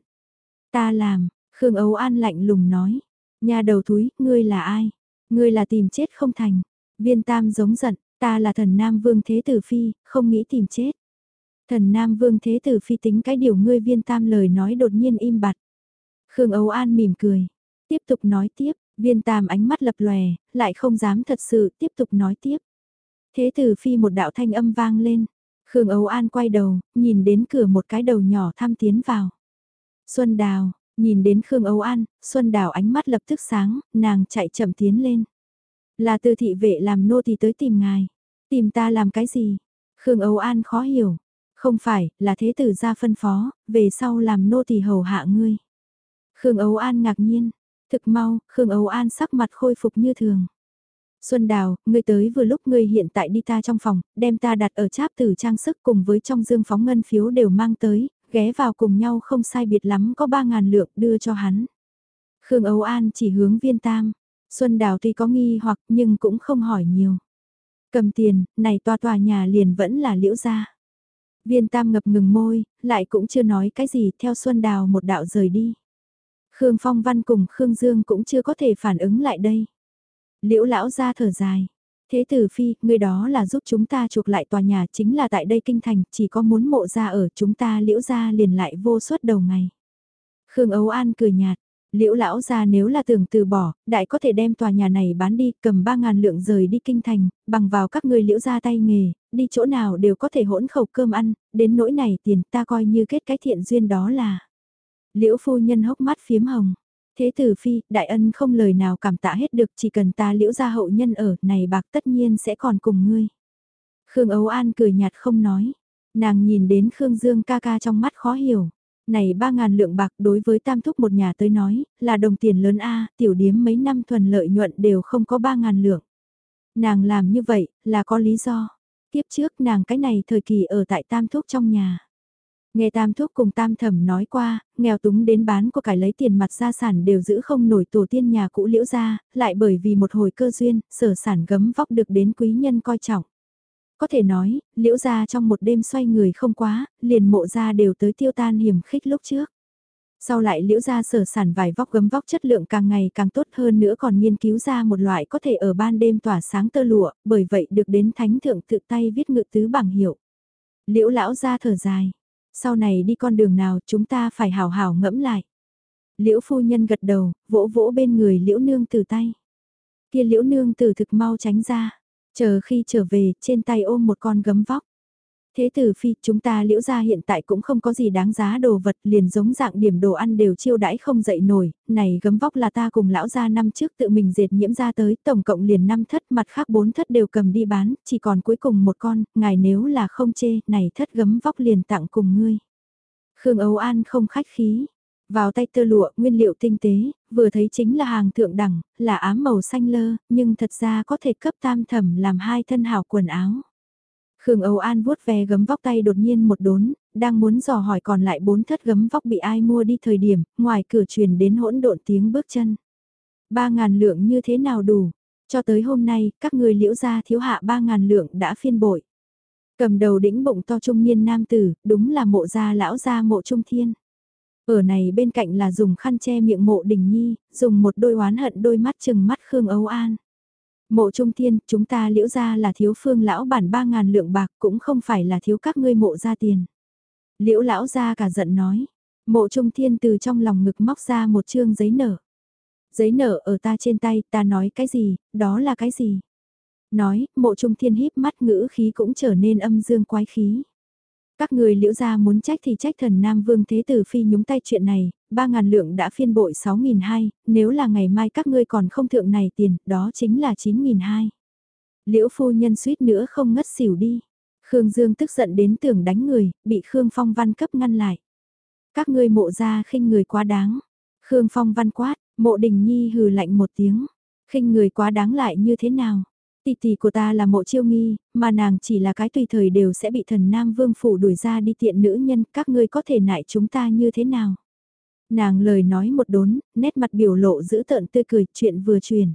A: Ta làm, Khương Âu An lạnh lùng nói. Nhà đầu thúi ngươi là ai? Ngươi là tìm chết không thành. Viên tam giống giận, ta là thần Nam Vương Thế Tử Phi, không nghĩ tìm chết. Thần Nam Vương Thế Tử Phi tính cái điều ngươi viên tam lời nói đột nhiên im bặt. Khương Âu An mỉm cười, tiếp tục nói tiếp, viên tam ánh mắt lập lòe, lại không dám thật sự tiếp tục nói tiếp. Thế Tử Phi một đạo thanh âm vang lên, Khương Âu An quay đầu, nhìn đến cửa một cái đầu nhỏ thăm tiến vào. Xuân Đào, nhìn đến Khương Âu An, Xuân Đào ánh mắt lập tức sáng, nàng chạy chậm tiến lên. Là từ thị vệ làm nô thì tới tìm ngài. Tìm ta làm cái gì? Khương Âu An khó hiểu. Không phải, là thế tử ra phân phó, về sau làm nô thì hầu hạ ngươi. Khương Âu An ngạc nhiên. Thực mau, Khương Âu An sắc mặt khôi phục như thường. Xuân Đào, ngươi tới vừa lúc ngươi hiện tại đi ta trong phòng, đem ta đặt ở cháp tử trang sức cùng với trong dương phóng ngân phiếu đều mang tới, ghé vào cùng nhau không sai biệt lắm có 3.000 lượng đưa cho hắn. Khương Âu An chỉ hướng viên tam, Xuân Đào tuy có nghi hoặc nhưng cũng không hỏi nhiều. Cầm tiền, này tòa tòa nhà liền vẫn là liễu gia. Viên Tam ngập ngừng môi, lại cũng chưa nói cái gì theo Xuân Đào một đạo rời đi. Khương Phong Văn cùng Khương Dương cũng chưa có thể phản ứng lại đây. Liễu lão ra thở dài. Thế tử phi, người đó là giúp chúng ta chuộc lại tòa nhà chính là tại đây kinh thành, chỉ có muốn mộ ra ở chúng ta liễu ra liền lại vô suất đầu ngày. Khương Ấu An cười nhạt, Liễu lão gia nếu là tưởng từ bỏ, đại có thể đem tòa nhà này bán đi, cầm 3.000 lượng rời đi kinh thành, bằng vào các ngươi liễu gia tay nghề, đi chỗ nào đều có thể hỗn khẩu cơm ăn, đến nỗi này tiền ta coi như kết cái thiện duyên đó là. Liễu phu nhân hốc mắt phiếm hồng. Thế tử phi, đại ân không lời nào cảm tạ hết được, chỉ cần ta liễu gia hậu nhân ở, này bạc tất nhiên sẽ còn cùng ngươi. Khương Ấu An cười nhạt không nói. Nàng nhìn đến Khương Dương ca ca trong mắt khó hiểu. Này ba ngàn lượng bạc đối với tam thúc một nhà tới nói, là đồng tiền lớn A, tiểu điếm mấy năm thuần lợi nhuận đều không có ba ngàn lượng. Nàng làm như vậy, là có lý do. Tiếp trước nàng cái này thời kỳ ở tại tam thúc trong nhà. Nghe tam thúc cùng tam thẩm nói qua, nghèo túng đến bán của cải lấy tiền mặt gia sản đều giữ không nổi tổ tiên nhà cũ liễu ra, lại bởi vì một hồi cơ duyên, sở sản gấm vóc được đến quý nhân coi trọng. Có thể nói, liễu ra trong một đêm xoay người không quá, liền mộ ra đều tới tiêu tan hiểm khích lúc trước. Sau lại liễu ra sở sản vải vóc gấm vóc chất lượng càng ngày càng tốt hơn nữa còn nghiên cứu ra một loại có thể ở ban đêm tỏa sáng tơ lụa, bởi vậy được đến thánh thượng tự tay viết ngự tứ bằng hiệu. Liễu lão ra thở dài, sau này đi con đường nào chúng ta phải hào hào ngẫm lại. Liễu phu nhân gật đầu, vỗ vỗ bên người liễu nương từ tay. Kia liễu nương từ thực mau tránh ra, chờ khi trở về trên tay ôm một con gấm vóc. Thế tử phi, chúng ta liễu ra hiện tại cũng không có gì đáng giá đồ vật liền giống dạng điểm đồ ăn đều chiêu đãi không dậy nổi, này gấm vóc là ta cùng lão ra năm trước tự mình dệt nhiễm ra tới, tổng cộng liền năm thất mặt khác bốn thất đều cầm đi bán, chỉ còn cuối cùng một con, ngài nếu là không chê, này thất gấm vóc liền tặng cùng ngươi. Khương Âu An không khách khí, vào tay tơ lụa, nguyên liệu tinh tế, vừa thấy chính là hàng thượng đẳng, là ám màu xanh lơ, nhưng thật ra có thể cấp tam thẩm làm hai thân hảo quần áo. Khương Âu An vuốt ve gấm vóc tay đột nhiên một đốn, đang muốn dò hỏi còn lại bốn thất gấm vóc bị ai mua đi thời điểm, ngoài cửa truyền đến hỗn độn tiếng bước chân. Ba ngàn lượng như thế nào đủ? Cho tới hôm nay, các người liễu gia thiếu hạ ba ngàn lượng đã phiên bội. Cầm đầu đĩnh bụng to trung niên nam tử, đúng là mộ gia lão gia mộ trung thiên. Ở này bên cạnh là dùng khăn che miệng mộ đình nhi, dùng một đôi oán hận đôi mắt chừng mắt Khương Âu An. Mộ trung thiên, chúng ta liễu ra là thiếu phương lão bản ba ngàn lượng bạc cũng không phải là thiếu các ngươi mộ ra tiền. Liễu lão ra cả giận nói, mộ trung thiên từ trong lòng ngực móc ra một chương giấy nở. Giấy nở ở ta trên tay, ta nói cái gì, đó là cái gì? Nói, mộ trung thiên híp mắt ngữ khí cũng trở nên âm dương quái khí. Các người liễu gia muốn trách thì trách thần Nam Vương Thế Tử Phi nhúng tay chuyện này, ba ngàn lượng đã phiên bội sáu nghìn hai, nếu là ngày mai các ngươi còn không thượng này tiền, đó chính là chín nghìn hai. Liễu phu nhân suýt nữa không ngất xỉu đi. Khương Dương tức giận đến tưởng đánh người, bị Khương Phong Văn cấp ngăn lại. Các ngươi mộ ra khinh người quá đáng. Khương Phong Văn quát, mộ đình nhi hừ lạnh một tiếng. khinh người quá đáng lại như thế nào? Tỷ tỷ của ta là mộ chiêu nghi, mà nàng chỉ là cái tùy thời đều sẽ bị thần Nam Vương Phủ đuổi ra đi tiện nữ nhân, các ngươi có thể nại chúng ta như thế nào? Nàng lời nói một đốn, nét mặt biểu lộ giữ tợn tươi cười, chuyện vừa truyền.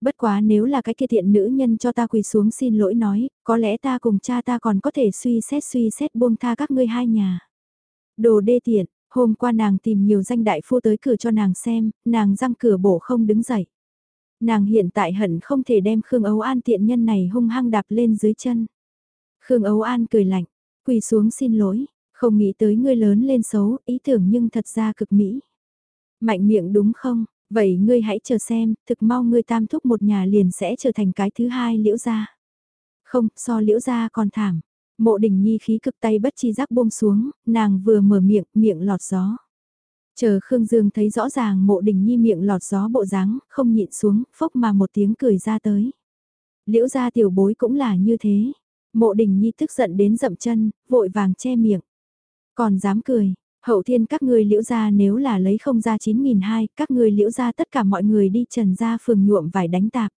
A: Bất quá nếu là cái kia thiện nữ nhân cho ta quỳ xuống xin lỗi nói, có lẽ ta cùng cha ta còn có thể suy xét suy xét buông tha các ngươi hai nhà. Đồ đê tiện, hôm qua nàng tìm nhiều danh đại phu tới cửa cho nàng xem, nàng răng cửa bổ không đứng dậy. Nàng hiện tại hận không thể đem Khương Ấu An tiện nhân này hung hăng đạp lên dưới chân. Khương Ấu An cười lạnh, quỳ xuống xin lỗi, không nghĩ tới ngươi lớn lên xấu, ý tưởng nhưng thật ra cực mỹ. Mạnh miệng đúng không? Vậy ngươi hãy chờ xem, thực mau ngươi tam thúc một nhà liền sẽ trở thành cái thứ hai liễu gia. Không, so liễu gia còn thảm. Mộ đình nhi khí cực tay bất chi giác buông xuống, nàng vừa mở miệng, miệng lọt gió. Chờ Khương Dương thấy rõ ràng mộ đình nhi miệng lọt gió bộ dáng không nhịn xuống, phốc mà một tiếng cười ra tới. Liễu gia tiểu bối cũng là như thế. Mộ đình nhi tức giận đến dậm chân, vội vàng che miệng. Còn dám cười, hậu thiên các ngươi liễu gia nếu là lấy không ra 9.200, các ngươi liễu gia tất cả mọi người đi trần ra phường nhuộm vải đánh tạp.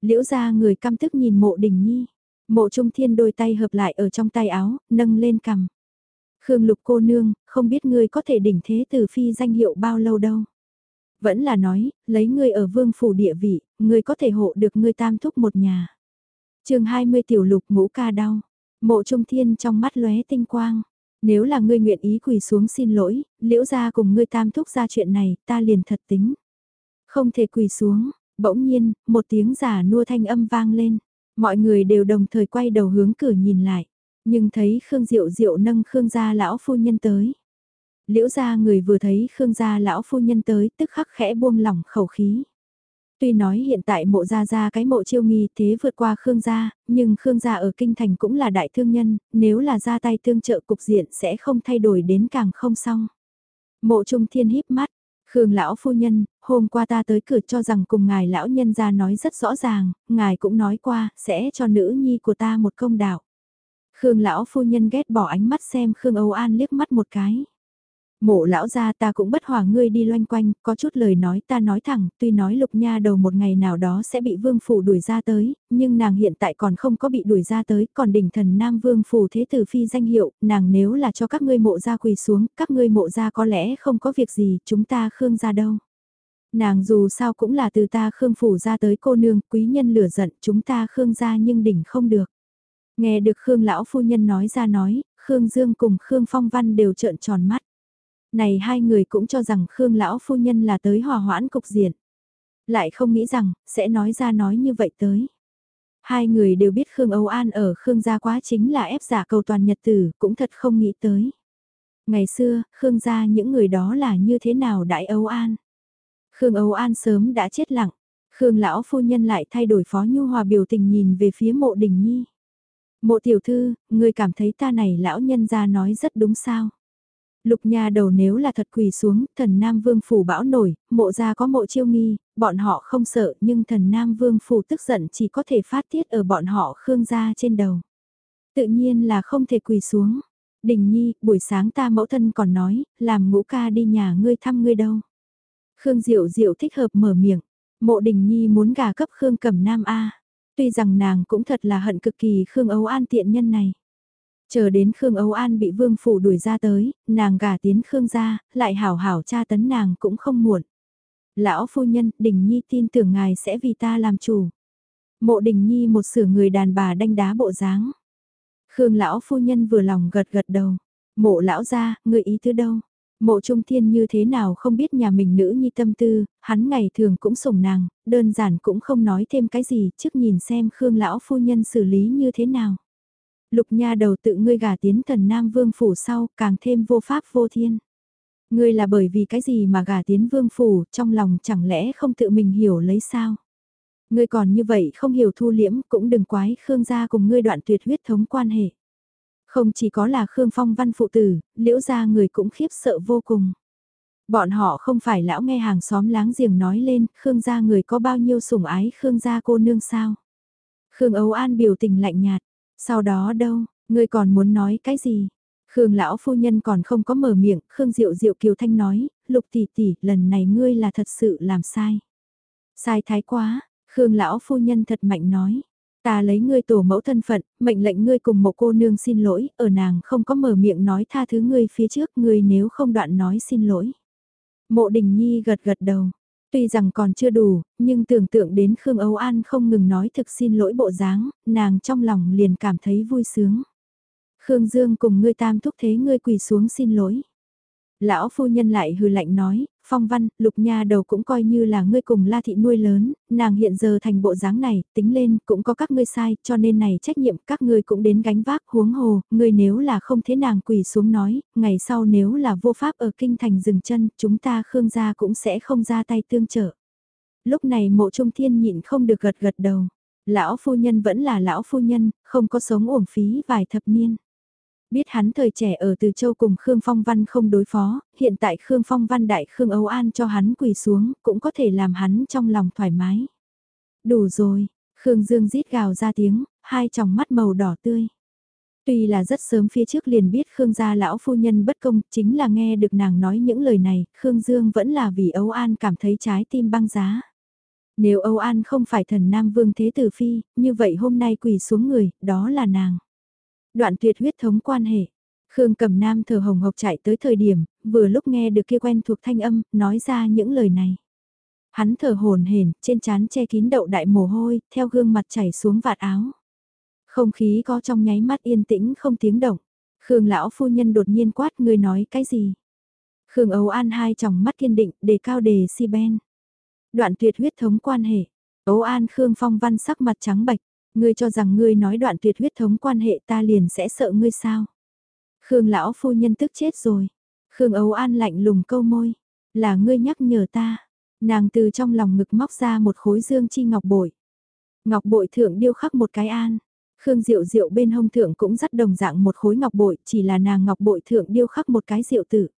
A: Liễu gia người căm tức nhìn mộ đình nhi. Mộ trung thiên đôi tay hợp lại ở trong tay áo, nâng lên cầm. Khương lục cô nương, không biết ngươi có thể đỉnh thế từ phi danh hiệu bao lâu đâu. Vẫn là nói, lấy ngươi ở vương phủ địa vị, ngươi có thể hộ được ngươi tam thúc một nhà. chương 20 tiểu lục ngũ ca đau. Mộ trung thiên trong mắt lóe tinh quang. Nếu là ngươi nguyện ý quỳ xuống xin lỗi, liễu ra cùng ngươi tam thúc ra chuyện này, ta liền thật tính. Không thể quỳ xuống, bỗng nhiên, một tiếng giả nua thanh âm vang lên. Mọi người đều đồng thời quay đầu hướng cửa nhìn lại. Nhưng thấy Khương Diệu Diệu nâng Khương gia lão phu nhân tới. Liễu gia người vừa thấy Khương gia lão phu nhân tới tức khắc khẽ buông lỏng khẩu khí. Tuy nói hiện tại mộ gia gia cái mộ chiêu nghi thế vượt qua Khương gia, nhưng Khương gia ở kinh thành cũng là đại thương nhân, nếu là ra tay tương trợ cục diện sẽ không thay đổi đến càng không xong. Mộ trung thiên híp mắt, Khương lão phu nhân, hôm qua ta tới cửa cho rằng cùng ngài lão nhân gia nói rất rõ ràng, ngài cũng nói qua, sẽ cho nữ nhi của ta một công đạo. Khương lão phu nhân ghét bỏ ánh mắt xem Khương Âu An liếc mắt một cái. Mộ lão gia ta cũng bất hòa ngươi đi loanh quanh, có chút lời nói ta nói thẳng, tuy nói lục nha đầu một ngày nào đó sẽ bị vương phủ đuổi ra tới, nhưng nàng hiện tại còn không có bị đuổi ra tới, còn đỉnh thần nam vương phủ thế tử phi danh hiệu, nàng nếu là cho các ngươi mộ gia quỳ xuống, các ngươi mộ gia có lẽ không có việc gì, chúng ta khương gia đâu. Nàng dù sao cũng là từ ta khương phủ ra tới cô nương, quý nhân lửa giận, chúng ta khương gia nhưng đỉnh không được. Nghe được khương lão phu nhân nói ra nói, khương dương cùng khương phong văn đều trợn tròn mắt. Này hai người cũng cho rằng Khương lão phu nhân là tới hòa hoãn cục diện. Lại không nghĩ rằng, sẽ nói ra nói như vậy tới. Hai người đều biết Khương Âu An ở Khương gia quá chính là ép giả cầu toàn nhật tử, cũng thật không nghĩ tới. Ngày xưa, Khương gia những người đó là như thế nào đại Âu An? Khương Âu An sớm đã chết lặng. Khương lão phu nhân lại thay đổi phó nhu hòa biểu tình nhìn về phía mộ đình nhi. Mộ tiểu thư, người cảm thấy ta này lão nhân gia nói rất đúng sao? Lục nhà đầu nếu là thật quỳ xuống, thần Nam Vương Phủ bão nổi, mộ ra có mộ chiêu nghi, bọn họ không sợ nhưng thần Nam Vương Phủ tức giận chỉ có thể phát tiết ở bọn họ khương gia trên đầu. Tự nhiên là không thể quỳ xuống. Đình Nhi, buổi sáng ta mẫu thân còn nói, làm ngũ ca đi nhà ngươi thăm ngươi đâu. Khương Diệu Diệu thích hợp mở miệng, mộ Đình Nhi muốn gà cấp Khương Cẩm Nam A. Tuy rằng nàng cũng thật là hận cực kỳ Khương Ấu An tiện nhân này. Chờ đến Khương Âu An bị Vương Phủ đuổi ra tới, nàng gả tiến Khương gia, lại hảo hảo tra tấn nàng cũng không muộn. Lão phu nhân, Đình Nhi tin tưởng ngài sẽ vì ta làm chủ. Mộ Đình Nhi một sửa người đàn bà đanh đá bộ dáng. Khương lão phu nhân vừa lòng gật gật đầu. Mộ lão gia, người ý thứ đâu? Mộ Trung Thiên như thế nào không biết nhà mình nữ nhi tâm tư, hắn ngày thường cũng sủng nàng, đơn giản cũng không nói thêm cái gì, trước nhìn xem Khương lão phu nhân xử lý như thế nào. Lục nha đầu tự ngươi gả tiến thần Nam Vương Phủ sau, càng thêm vô pháp vô thiên. Ngươi là bởi vì cái gì mà gả tiến Vương Phủ, trong lòng chẳng lẽ không tự mình hiểu lấy sao? Ngươi còn như vậy không hiểu thu liễm, cũng đừng quái Khương gia cùng ngươi đoạn tuyệt huyết thống quan hệ. Không chỉ có là Khương Phong văn phụ tử, liễu gia người cũng khiếp sợ vô cùng. Bọn họ không phải lão nghe hàng xóm láng giềng nói lên, Khương gia người có bao nhiêu sủng ái Khương gia cô nương sao. Khương Âu An biểu tình lạnh nhạt, sau đó đâu, ngươi còn muốn nói cái gì? Khương lão phu nhân còn không có mở miệng, Khương Diệu Diệu Kiều Thanh nói, lục tỷ tỷ, lần này ngươi là thật sự làm sai. Sai thái quá, Khương lão phu nhân thật mạnh nói. Ta lấy ngươi tổ mẫu thân phận, mệnh lệnh ngươi cùng một cô nương xin lỗi, ở nàng không có mở miệng nói tha thứ ngươi phía trước, ngươi nếu không đoạn nói xin lỗi. Mộ đình nhi gật gật đầu, Tuy rằng còn chưa đủ, nhưng tưởng tượng đến Khương Âu An không ngừng nói thực xin lỗi bộ dáng, nàng trong lòng liền cảm thấy vui sướng. Khương Dương cùng ngươi tam thúc thế ngươi quỳ xuống xin lỗi. Lão phu nhân lại hừ lạnh nói, phong văn, lục nha đầu cũng coi như là ngươi cùng la thị nuôi lớn, nàng hiện giờ thành bộ dáng này, tính lên cũng có các ngươi sai, cho nên này trách nhiệm các ngươi cũng đến gánh vác huống hồ, ngươi nếu là không thế nàng quỳ xuống nói, ngày sau nếu là vô pháp ở kinh thành dừng chân, chúng ta khương gia cũng sẽ không ra tay tương trợ. Lúc này mộ trung thiên nhịn không được gật gật đầu, lão phu nhân vẫn là lão phu nhân, không có sống uổng phí vài thập niên. Biết hắn thời trẻ ở Từ Châu cùng Khương Phong Văn không đối phó, hiện tại Khương Phong Văn đại Khương Âu An cho hắn quỳ xuống, cũng có thể làm hắn trong lòng thoải mái. Đủ rồi, Khương Dương rít gào ra tiếng, hai tròng mắt màu đỏ tươi. Tuy là rất sớm phía trước liền biết Khương gia lão phu nhân bất công, chính là nghe được nàng nói những lời này, Khương Dương vẫn là vì Âu An cảm thấy trái tim băng giá. Nếu Âu An không phải thần Nam Vương Thế Tử Phi, như vậy hôm nay quỳ xuống người, đó là nàng. Đoạn tuyệt huyết thống quan hệ. Khương Cẩm Nam thở hồng hộc chạy tới thời điểm, vừa lúc nghe được kia quen thuộc thanh âm, nói ra những lời này. Hắn thở hồn hển, trên trán che kín đậu đại mồ hôi, theo gương mặt chảy xuống vạt áo. Không khí có trong nháy mắt yên tĩnh không tiếng động. Khương lão phu nhân đột nhiên quát người nói cái gì? Khương Âu An hai tròng mắt kiên định, đề cao đề si ben. Đoạn tuyệt huyết thống quan hệ. Âu An Khương Phong văn sắc mặt trắng bạch. Ngươi cho rằng ngươi nói đoạn tuyệt huyết thống quan hệ ta liền sẽ sợ ngươi sao? Khương lão phu nhân tức chết rồi. Khương Âu An lạnh lùng câu môi, là ngươi nhắc nhở ta. Nàng từ trong lòng ngực móc ra một khối dương chi ngọc bội. Ngọc bội thượng điêu khắc một cái an. Khương Diệu Diệu bên hông thượng cũng rất đồng dạng một khối ngọc bội, chỉ là nàng ngọc bội thượng điêu khắc một cái diệu tử.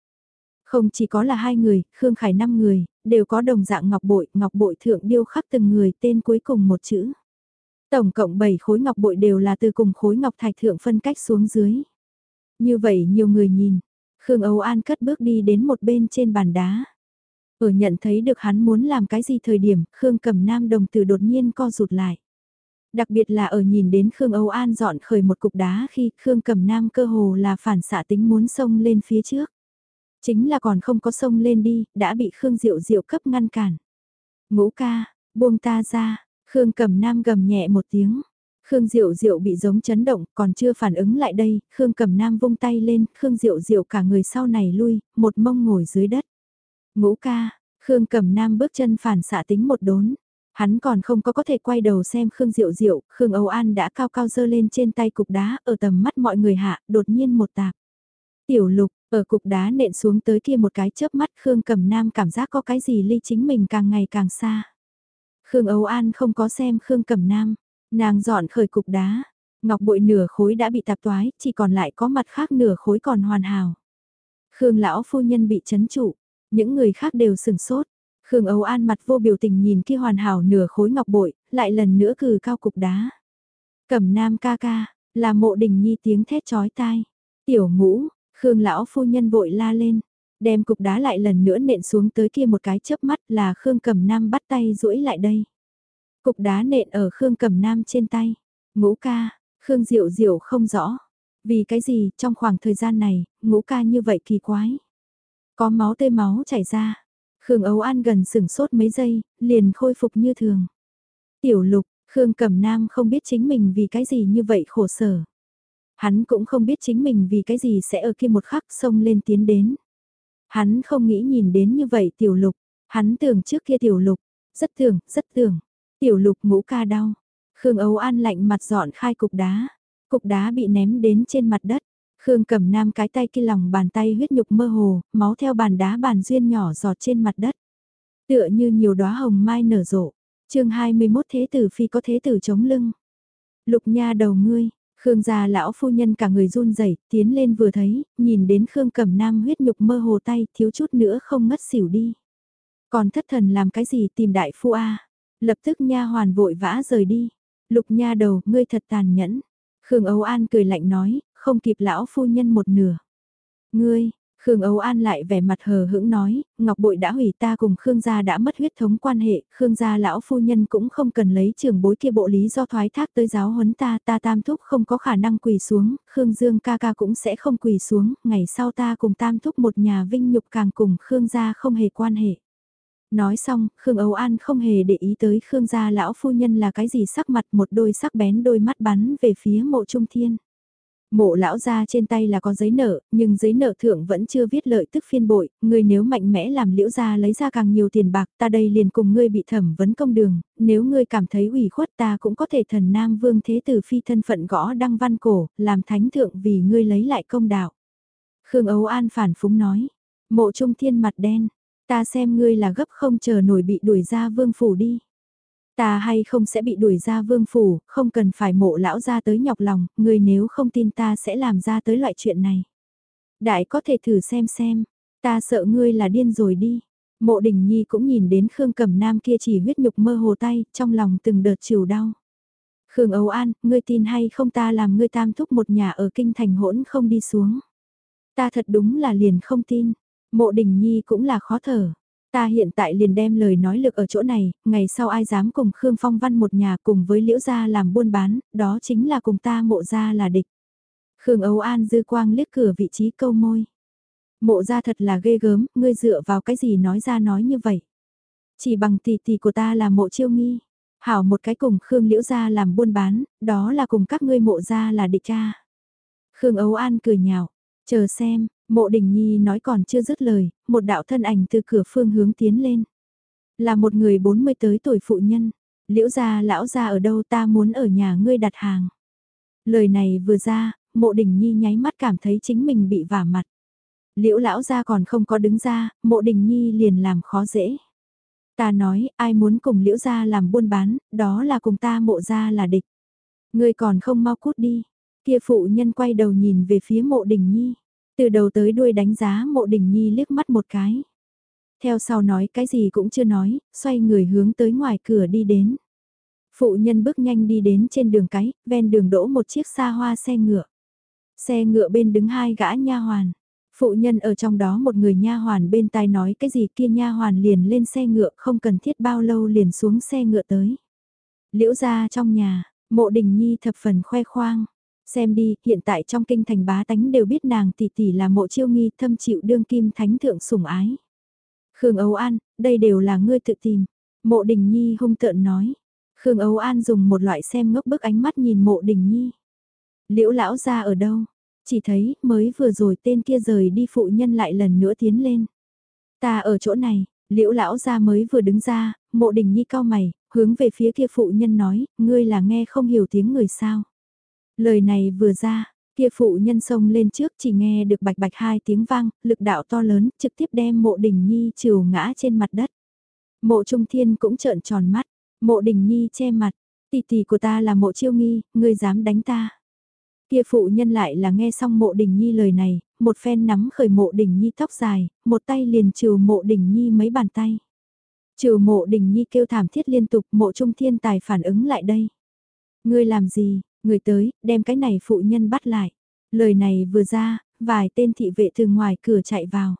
A: Không chỉ có là hai người, Khương Khải năm người, đều có đồng dạng ngọc bội, ngọc bội thượng điêu khắc từng người tên cuối cùng một chữ. Tổng cộng 7 khối ngọc bội đều là từ cùng khối ngọc thạch thượng phân cách xuống dưới. Như vậy nhiều người nhìn, Khương Âu An cất bước đi đến một bên trên bàn đá. Ở nhận thấy được hắn muốn làm cái gì thời điểm, Khương cầm nam đồng tử đột nhiên co rụt lại. Đặc biệt là ở nhìn đến Khương Âu An dọn khởi một cục đá khi Khương cầm nam cơ hồ là phản xạ tính muốn xông lên phía trước. Chính là còn không có xông lên đi, đã bị Khương Diệu Diệu cấp ngăn cản. Ngũ ca, buông ta ra, Khương cầm nam gầm nhẹ một tiếng. Khương Diệu Diệu bị giống chấn động, còn chưa phản ứng lại đây, Khương cầm nam vung tay lên, Khương Diệu Diệu cả người sau này lui, một mông ngồi dưới đất. Ngũ ca, Khương cầm nam bước chân phản xạ tính một đốn. Hắn còn không có có thể quay đầu xem Khương Diệu Diệu, Khương Âu An đã cao cao dơ lên trên tay cục đá ở tầm mắt mọi người hạ, đột nhiên một tạp. Tiểu lục, ở cục đá nện xuống tới kia một cái chớp mắt Khương cầm nam cảm giác có cái gì ly chính mình càng ngày càng xa. Khương Âu An không có xem Khương Cẩm nam, nàng dọn khởi cục đá, ngọc bội nửa khối đã bị tạp toái, chỉ còn lại có mặt khác nửa khối còn hoàn hảo. Khương lão phu nhân bị chấn trụ, những người khác đều sừng sốt. Khương Âu An mặt vô biểu tình nhìn kia hoàn hảo nửa khối ngọc bội, lại lần nữa cử cao cục đá. Cẩm nam ca ca, là mộ đình nhi tiếng thét chói tai. Tiểu ngũ, Khương lão phu nhân vội la lên, đem cục đá lại lần nữa nện xuống tới kia một cái chớp mắt là Khương Cẩm Nam bắt tay duỗi lại đây. Cục đá nện ở Khương Cẩm Nam trên tay. Ngũ ca, Khương Diệu Diệu không rõ. Vì cái gì trong khoảng thời gian này, ngũ ca như vậy kỳ quái. Có máu tê máu chảy ra. Khương Ấu An gần sửng sốt mấy giây, liền khôi phục như thường. Tiểu lục, Khương Cẩm Nam không biết chính mình vì cái gì như vậy khổ sở. Hắn cũng không biết chính mình vì cái gì sẽ ở kia một khắc xông lên tiến đến. Hắn không nghĩ nhìn đến như vậy tiểu lục, hắn tưởng trước kia tiểu lục, rất tưởng, rất tưởng, tiểu lục ngũ ca đau. Khương Ấu An lạnh mặt dọn khai cục đá, cục đá bị ném đến trên mặt đất. Khương cầm nam cái tay kia lòng bàn tay huyết nhục mơ hồ, máu theo bàn đá bàn duyên nhỏ giọt trên mặt đất. Tựa như nhiều đóa hồng mai nở rộ. chương 21 thế tử phi có thế tử chống lưng. Lục nha đầu ngươi, Khương gia lão phu nhân cả người run rẩy tiến lên vừa thấy, nhìn đến Khương Cẩm nam huyết nhục mơ hồ tay thiếu chút nữa không ngất xỉu đi. Còn thất thần làm cái gì tìm đại phu A, lập tức nha hoàn vội vã rời đi. Lục nha đầu, ngươi thật tàn nhẫn. Khương Âu An cười lạnh nói, không kịp lão phu nhân một nửa. Ngươi, Khương Âu An lại vẻ mặt hờ hững nói, Ngọc Bội đã hủy ta cùng Khương gia đã mất huyết thống quan hệ, Khương gia lão phu nhân cũng không cần lấy trường bối kia bộ lý do thoái thác tới giáo huấn ta, ta tam thúc không có khả năng quỳ xuống, Khương Dương ca ca cũng sẽ không quỳ xuống, ngày sau ta cùng tam thúc một nhà vinh nhục càng cùng Khương gia không hề quan hệ. Nói xong, Khương Âu An không hề để ý tới Khương gia lão phu nhân là cái gì sắc mặt một đôi sắc bén đôi mắt bắn về phía mộ trung thiên. Mộ lão ra trên tay là có giấy nợ, nhưng giấy nợ thượng vẫn chưa viết lợi tức phiên bội, ngươi nếu mạnh mẽ làm liễu ra lấy ra càng nhiều tiền bạc ta đây liền cùng ngươi bị thẩm vấn công đường, nếu ngươi cảm thấy ủy khuất ta cũng có thể thần nam vương thế tử phi thân phận gõ đăng văn cổ, làm thánh thượng vì ngươi lấy lại công đạo. Khương Âu An phản phúng nói, mộ trung thiên mặt đen, ta xem ngươi là gấp không chờ nổi bị đuổi ra vương phủ đi. Ta hay không sẽ bị đuổi ra vương phủ, không cần phải mộ lão ra tới nhọc lòng, người nếu không tin ta sẽ làm ra tới loại chuyện này. Đại có thể thử xem xem, ta sợ ngươi là điên rồi đi. Mộ đình nhi cũng nhìn đến Khương cầm nam kia chỉ huyết nhục mơ hồ tay, trong lòng từng đợt chiều đau. Khương Âu An, ngươi tin hay không ta làm ngươi tam thúc một nhà ở kinh thành hỗn không đi xuống. Ta thật đúng là liền không tin. Mộ đình nhi cũng là khó thở. Ta hiện tại liền đem lời nói lực ở chỗ này, ngày sau ai dám cùng Khương Phong Văn một nhà cùng với Liễu Gia làm buôn bán, đó chính là cùng ta mộ gia là địch. Khương Âu An dư quang liếc cửa vị trí câu môi. Mộ gia thật là ghê gớm, ngươi dựa vào cái gì nói ra nói như vậy. Chỉ bằng tỷ tỷ của ta là mộ chiêu nghi. Hảo một cái cùng Khương Liễu Gia làm buôn bán, đó là cùng các ngươi mộ gia là địch cha. Khương Âu An cười nhạo, chờ xem, Mộ Đình Nhi nói còn chưa dứt lời, một đạo thân ảnh từ cửa phương hướng tiến lên. Là một người 40 tới tuổi phụ nhân. Liễu gia lão gia ở đâu ta muốn ở nhà ngươi đặt hàng. Lời này vừa ra, mộ đình nhi nháy mắt cảm thấy chính mình bị vả mặt. Liễu lão gia còn không có đứng ra, mộ đình nhi liền làm khó dễ. Ta nói, ai muốn cùng liễu gia làm buôn bán, đó là cùng ta mộ gia là địch. Ngươi còn không mau cút đi. Kia phụ nhân quay đầu nhìn về phía mộ đình nhi. Từ đầu tới đuôi đánh giá mộ đình nhi liếc mắt một cái. Theo sau nói cái gì cũng chưa nói, xoay người hướng tới ngoài cửa đi đến. Phụ nhân bước nhanh đi đến trên đường cái, ven đường đỗ một chiếc xa hoa xe ngựa. Xe ngựa bên đứng hai gã nha hoàn. Phụ nhân ở trong đó một người nha hoàn bên tai nói cái gì kia nha hoàn liền lên xe ngựa không cần thiết bao lâu liền xuống xe ngựa tới. Liễu ra trong nhà, mộ đình nhi thập phần khoe khoang. Xem đi, hiện tại trong kinh thành bá tánh đều biết nàng tỷ tỷ là mộ chiêu nghi thâm chịu đương kim thánh thượng sủng ái. Khương Âu An, đây đều là ngươi tự tìm. Mộ đình nhi hung tợn nói. Khương Âu An dùng một loại xem ngốc bức ánh mắt nhìn mộ đình nhi. Liễu lão ra ở đâu? Chỉ thấy mới vừa rồi tên kia rời đi phụ nhân lại lần nữa tiến lên. Ta ở chỗ này, liễu lão ra mới vừa đứng ra, mộ đình nhi cao mày, hướng về phía kia phụ nhân nói, ngươi là nghe không hiểu tiếng người sao. Lời này vừa ra, kia phụ nhân sông lên trước chỉ nghe được bạch bạch hai tiếng vang, lực đạo to lớn, trực tiếp đem mộ đình nhi chiều ngã trên mặt đất. Mộ trung thiên cũng trợn tròn mắt, mộ đình nhi che mặt, tỷ tỷ của ta là mộ chiêu nghi, ngươi dám đánh ta. Kia phụ nhân lại là nghe xong mộ đình nhi lời này, một phen nắm khởi mộ đình nhi tóc dài, một tay liền trừ mộ đình nhi mấy bàn tay. Trừ mộ đình nhi kêu thảm thiết liên tục mộ trung thiên tài phản ứng lại đây. Ngươi làm gì, người tới, đem cái này phụ nhân bắt lại. Lời này vừa ra, vài tên thị vệ từ ngoài cửa chạy vào.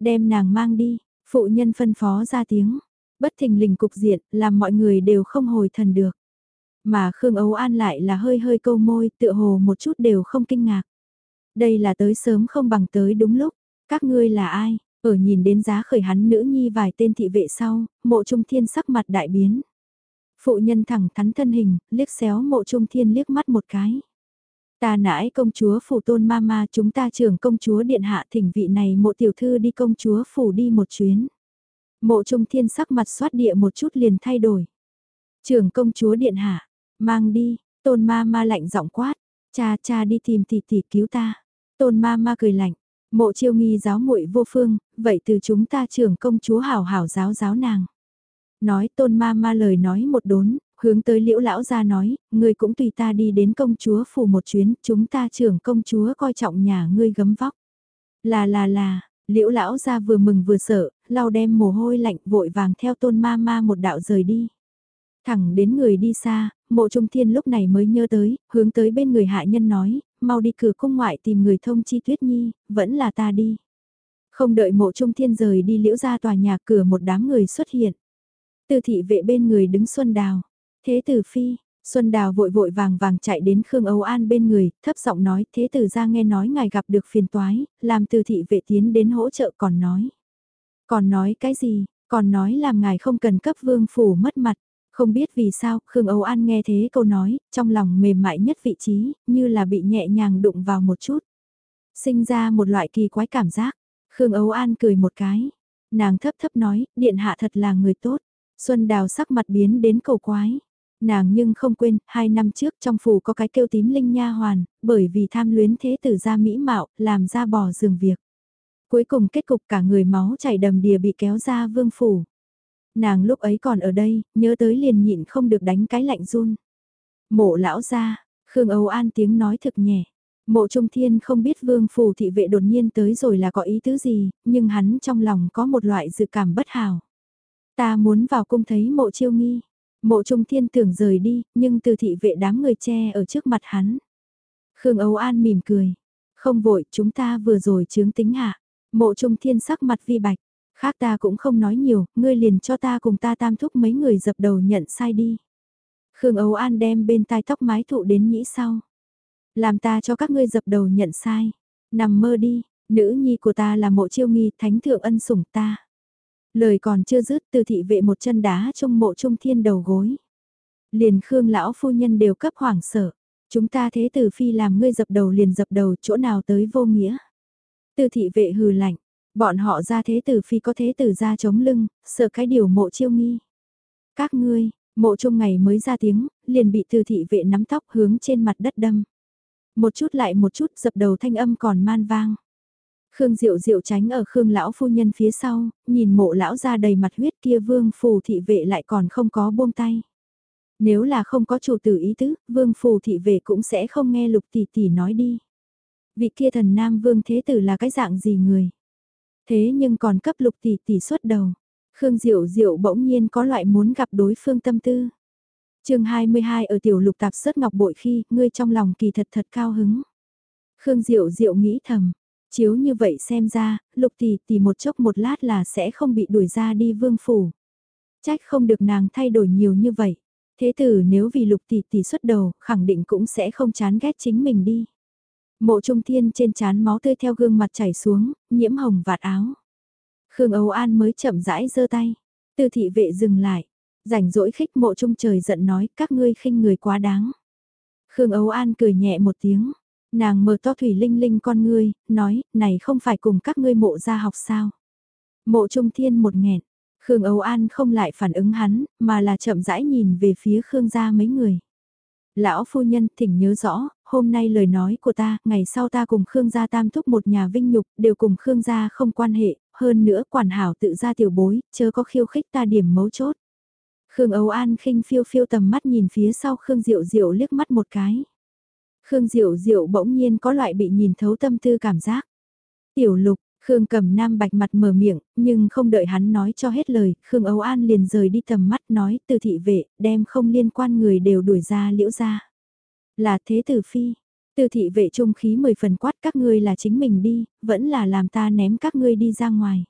A: Đem nàng mang đi, phụ nhân phân phó ra tiếng. Bất thình lình cục diện, làm mọi người đều không hồi thần được. Mà Khương Ấu An lại là hơi hơi câu môi, tựa hồ một chút đều không kinh ngạc. Đây là tới sớm không bằng tới đúng lúc. Các ngươi là ai? Ở nhìn đến giá khởi hắn nữ nhi vài tên thị vệ sau, mộ trung thiên sắc mặt đại biến. Phụ nhân thẳng thắn thân hình, liếc xéo mộ trung thiên liếc mắt một cái. Ta nãi công chúa phủ tôn ma ma chúng ta trưởng công chúa điện hạ thỉnh vị này mộ tiểu thư đi công chúa phủ đi một chuyến. Mộ trung thiên sắc mặt xoát địa một chút liền thay đổi. Trưởng công chúa điện hạ, mang đi, tôn ma ma lạnh giọng quát, cha cha đi tìm tỷ tỷ cứu ta. Tôn ma ma cười lạnh, mộ chiêu nghi giáo muội vô phương, vậy từ chúng ta trưởng công chúa hảo hảo giáo giáo nàng. Nói tôn ma ma lời nói một đốn, hướng tới liễu lão ra nói, ngươi cũng tùy ta đi đến công chúa phủ một chuyến, chúng ta trưởng công chúa coi trọng nhà ngươi gấm vóc. Là là là, liễu lão ra vừa mừng vừa sợ, lau đem mồ hôi lạnh vội vàng theo tôn ma ma một đạo rời đi. Thẳng đến người đi xa, mộ trung thiên lúc này mới nhớ tới, hướng tới bên người hạ nhân nói, mau đi cửa cung ngoại tìm người thông chi tuyết nhi, vẫn là ta đi. Không đợi mộ trung thiên rời đi liễu ra tòa nhà cửa một đám người xuất hiện. Từ thị vệ bên người đứng Xuân Đào. Thế tử phi, Xuân Đào vội vội vàng vàng chạy đến Khương Âu An bên người, thấp giọng nói thế tử ra nghe nói ngài gặp được phiền toái, làm từ thị vệ tiến đến hỗ trợ còn nói. Còn nói cái gì, còn nói làm ngài không cần cấp vương phủ mất mặt. Không biết vì sao, Khương Âu An nghe thế câu nói, trong lòng mềm mại nhất vị trí, như là bị nhẹ nhàng đụng vào một chút. Sinh ra một loại kỳ quái cảm giác. Khương Âu An cười một cái. Nàng thấp thấp nói, điện hạ thật là người tốt. Xuân Đào sắc mặt biến đến cầu quái. Nàng nhưng không quên, hai năm trước trong phủ có cái kêu tím linh nha hoàn, bởi vì tham luyến thế tử ra mỹ mạo, làm ra bỏ giường việc. Cuối cùng kết cục cả người máu chảy đầm đìa bị kéo ra vương phủ. Nàng lúc ấy còn ở đây, nhớ tới liền nhịn không được đánh cái lạnh run. Mộ lão ra, Khương Âu An tiếng nói thực nhẹ. Mộ Trung Thiên không biết vương phủ thị vệ đột nhiên tới rồi là có ý tứ gì, nhưng hắn trong lòng có một loại dự cảm bất hảo. Ta muốn vào cung thấy mộ chiêu nghi. Mộ Trung Thiên tưởng rời đi, nhưng từ thị vệ đám người che ở trước mặt hắn. Khương Âu An mỉm cười. Không vội, chúng ta vừa rồi chướng tính hạ. Mộ Trung Thiên sắc mặt vi bạch. Khác ta cũng không nói nhiều, ngươi liền cho ta cùng ta tam thúc mấy người dập đầu nhận sai đi. Khương Âu An đem bên tai tóc mái thụ đến nhĩ sau. Làm ta cho các ngươi dập đầu nhận sai. Nằm mơ đi, nữ nhi của ta là mộ chiêu nghi thánh thượng ân sủng ta. Lời còn chưa dứt từ thị vệ một chân đá trong mộ trung thiên đầu gối. Liền Khương lão phu nhân đều cấp hoảng sợ. Chúng ta thế tử phi làm ngươi dập đầu liền dập đầu chỗ nào tới vô nghĩa. Từ thị vệ hừ lạnh, bọn họ ra thế tử phi có thế tử ra chống lưng, sợ cái điều mộ chiêu nghi. Các ngươi, mộ trung ngày mới ra tiếng, liền bị từ thị vệ nắm tóc hướng trên mặt đất đâm. Một chút lại một chút dập đầu thanh âm còn man vang. Khương Diệu Diệu tránh ở Khương lão phu nhân phía sau, nhìn mộ lão ra đầy mặt huyết kia vương phù thị vệ lại còn không có buông tay. Nếu là không có chủ tử ý tứ, vương phù thị vệ cũng sẽ không nghe lục tỷ tỷ nói đi. Vị kia thần nam vương thế tử là cái dạng gì người? Thế nhưng còn cấp lục tỷ tỷ xuất đầu. Khương Diệu Diệu bỗng nhiên có loại muốn gặp đối phương tâm tư. chương 22 ở tiểu lục tạp sớt ngọc bội khi, ngươi trong lòng kỳ thật thật cao hứng. Khương Diệu Diệu nghĩ thầm, chiếu như vậy xem ra, lục tỷ tỷ một chốc một lát là sẽ không bị đuổi ra đi vương phủ. Trách không được nàng thay đổi nhiều như vậy. Thế tử nếu vì lục tỷ tỷ xuất đầu, khẳng định cũng sẽ không chán ghét chính mình đi. Mộ trung thiên trên chán máu tươi theo gương mặt chảy xuống, nhiễm hồng vạt áo. Khương Âu An mới chậm rãi giơ tay. Tư thị vệ dừng lại. Rảnh rỗi khích mộ trung trời giận nói các ngươi khinh người quá đáng. Khương Âu An cười nhẹ một tiếng. Nàng mở to thủy linh linh con ngươi, nói, này không phải cùng các ngươi mộ ra học sao. Mộ trung thiên một nghẹn, Khương Âu An không lại phản ứng hắn, mà là chậm rãi nhìn về phía Khương gia mấy người. Lão phu nhân thỉnh nhớ rõ, hôm nay lời nói của ta, ngày sau ta cùng Khương gia tam thúc một nhà vinh nhục, đều cùng Khương gia không quan hệ, hơn nữa quản hảo tự ra tiểu bối, chớ có khiêu khích ta điểm mấu chốt. Khương Âu An khinh phiêu phiêu tầm mắt nhìn phía sau Khương Diệu Diệu liếc mắt một cái. Khương Diệu Diệu bỗng nhiên có loại bị nhìn thấu tâm tư cảm giác. Tiểu lục, Khương cầm nam bạch mặt mở miệng, nhưng không đợi hắn nói cho hết lời, Khương Âu An liền rời đi tầm mắt nói từ thị vệ, đem không liên quan người đều đuổi ra liễu ra. Là thế tử phi, từ thị vệ trung khí mười phần quát các ngươi là chính mình đi, vẫn là làm ta ném các ngươi đi ra ngoài.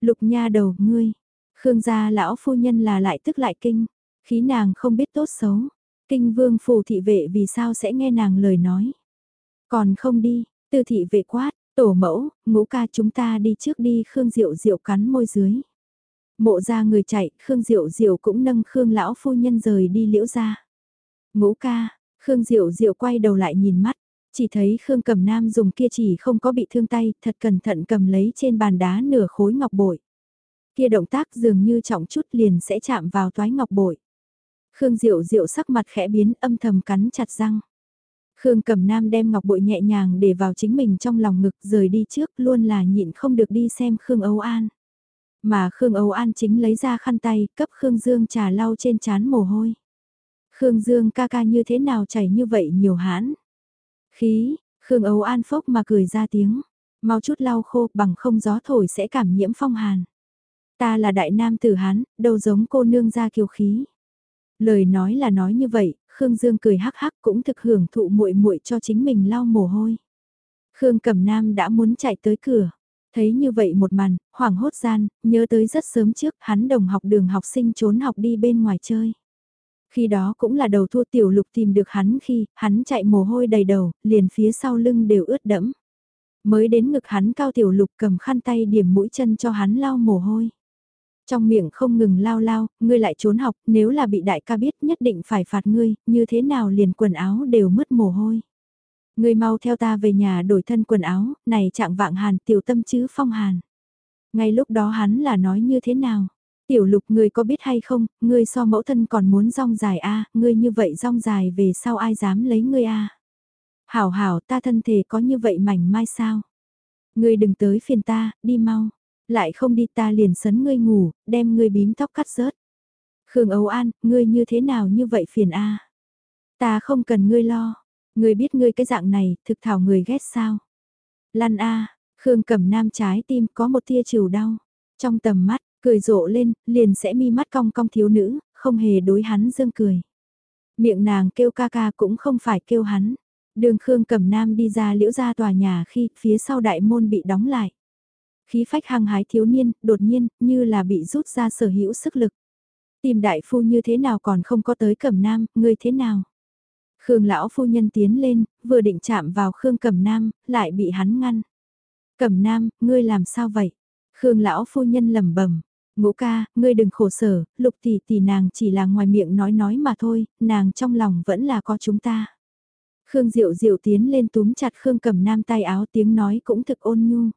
A: Lục nha đầu, ngươi, Khương gia lão phu nhân là lại tức lại kinh, khí nàng không biết tốt xấu. Kinh vương phù thị vệ vì sao sẽ nghe nàng lời nói. Còn không đi, tư thị vệ quát, tổ mẫu, ngũ ca chúng ta đi trước đi Khương Diệu Diệu cắn môi dưới. Mộ ra người chạy, Khương Diệu Diệu cũng nâng Khương lão phu nhân rời đi liễu ra. Ngũ ca, Khương Diệu Diệu quay đầu lại nhìn mắt, chỉ thấy Khương Cầm Nam dùng kia chỉ không có bị thương tay, thật cẩn thận cầm lấy trên bàn đá nửa khối ngọc bội. Kia động tác dường như trọng chút liền sẽ chạm vào toái ngọc bội. Khương Diệu Diệu sắc mặt khẽ biến âm thầm cắn chặt răng. Khương Cẩm Nam đem ngọc bội nhẹ nhàng để vào chính mình trong lòng ngực rời đi trước luôn là nhịn không được đi xem Khương Âu An. Mà Khương Âu An chính lấy ra khăn tay cấp Khương Dương trà lau trên chán mồ hôi. Khương Dương ca ca như thế nào chảy như vậy nhiều hãn. Khí, Khương Âu An phốc mà cười ra tiếng. Mau chút lau khô bằng không gió thổi sẽ cảm nhiễm phong hàn. Ta là đại nam tử hán, đâu giống cô nương ra kiều khí. Lời nói là nói như vậy, Khương Dương cười hắc hắc cũng thực hưởng thụ muội muội cho chính mình lau mồ hôi. Khương Cẩm Nam đã muốn chạy tới cửa. Thấy như vậy một màn, hoảng hốt gian, nhớ tới rất sớm trước, hắn đồng học đường học sinh trốn học đi bên ngoài chơi. Khi đó cũng là đầu thua tiểu lục tìm được hắn khi, hắn chạy mồ hôi đầy đầu, liền phía sau lưng đều ướt đẫm. Mới đến ngực hắn cao tiểu lục cầm khăn tay điểm mũi chân cho hắn lau mồ hôi. Trong miệng không ngừng lao lao, ngươi lại trốn học, nếu là bị đại ca biết nhất định phải phạt ngươi, như thế nào liền quần áo đều mất mồ hôi. Ngươi mau theo ta về nhà đổi thân quần áo, này trạng vạng hàn tiểu tâm chứ phong hàn. Ngay lúc đó hắn là nói như thế nào? Tiểu lục ngươi có biết hay không, ngươi so mẫu thân còn muốn rong dài a ngươi như vậy rong dài về sau ai dám lấy ngươi a Hảo hảo ta thân thể có như vậy mảnh mai sao? Ngươi đừng tới phiền ta, đi mau lại không đi ta liền sấn ngươi ngủ, đem ngươi bím tóc cắt rớt. Khương Âu An, ngươi như thế nào như vậy phiền a? Ta không cần ngươi lo, ngươi biết ngươi cái dạng này, thực thảo người ghét sao? Lăn a, Khương cầm nam trái tim có một tia chiều đau. Trong tầm mắt, cười rộ lên, liền sẽ mi mắt cong cong thiếu nữ, không hề đối hắn dương cười. Miệng nàng kêu ca ca cũng không phải kêu hắn. Đường Khương cầm nam đi ra liễu ra tòa nhà khi phía sau đại môn bị đóng lại khí phách hăng hái thiếu niên, đột nhiên, như là bị rút ra sở hữu sức lực. Tìm đại phu như thế nào còn không có tới cẩm nam, ngươi thế nào? Khương lão phu nhân tiến lên, vừa định chạm vào Khương Cẩm Nam, lại bị hắn ngăn. Cẩm Nam, ngươi làm sao vậy? Khương lão phu nhân lẩm bẩm, ngũ ca, ngươi đừng khổ sở, lục tỷ tỷ nàng chỉ là ngoài miệng nói nói mà thôi, nàng trong lòng vẫn là có chúng ta. Khương Diệu Diệu tiến lên túm chặt Khương Cẩm Nam tay áo tiếng nói cũng thực ôn nhu.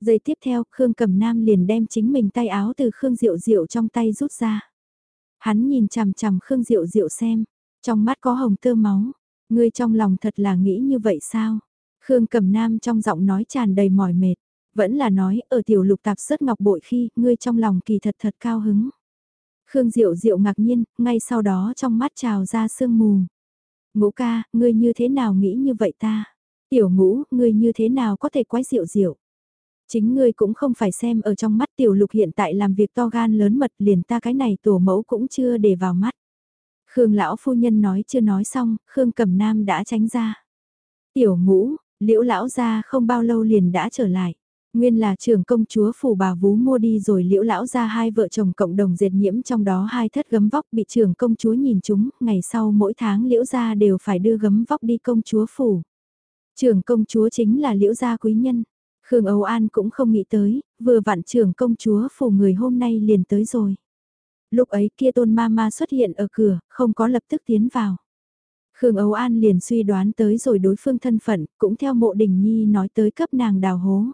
A: Giây tiếp theo, Khương Cẩm Nam liền đem chính mình tay áo từ Khương Diệu Diệu trong tay rút ra. Hắn nhìn chằm chằm Khương Diệu Diệu xem, trong mắt có hồng tơ máu. Ngươi trong lòng thật là nghĩ như vậy sao? Khương Cẩm Nam trong giọng nói tràn đầy mỏi mệt, vẫn là nói ở tiểu lục tạp sớt ngọc bội khi ngươi trong lòng kỳ thật thật cao hứng. Khương Diệu Diệu ngạc nhiên, ngay sau đó trong mắt trào ra sương mù. Ngũ ca, ngươi như thế nào nghĩ như vậy ta? Tiểu ngũ, ngươi như thế nào có thể quái Diệu Diệu? Chính ngươi cũng không phải xem ở trong mắt tiểu lục hiện tại làm việc to gan lớn mật liền ta cái này tổ mẫu cũng chưa để vào mắt. Khương lão phu nhân nói chưa nói xong, Khương Cẩm Nam đã tránh ra. Tiểu ngũ, liễu lão ra không bao lâu liền đã trở lại. Nguyên là trưởng công chúa phủ bà vú mua đi rồi liễu lão ra hai vợ chồng cộng đồng dệt nhiễm trong đó hai thất gấm vóc bị trưởng công chúa nhìn chúng, ngày sau mỗi tháng liễu gia đều phải đưa gấm vóc đi công chúa phủ. Trưởng công chúa chính là liễu gia quý nhân. Khương Âu An cũng không nghĩ tới, vừa vạn trưởng công chúa phủ người hôm nay liền tới rồi. Lúc ấy kia tôn ma ma xuất hiện ở cửa, không có lập tức tiến vào. Khương Âu An liền suy đoán tới rồi đối phương thân phận, cũng theo mộ đình nhi nói tới cấp nàng đào hố.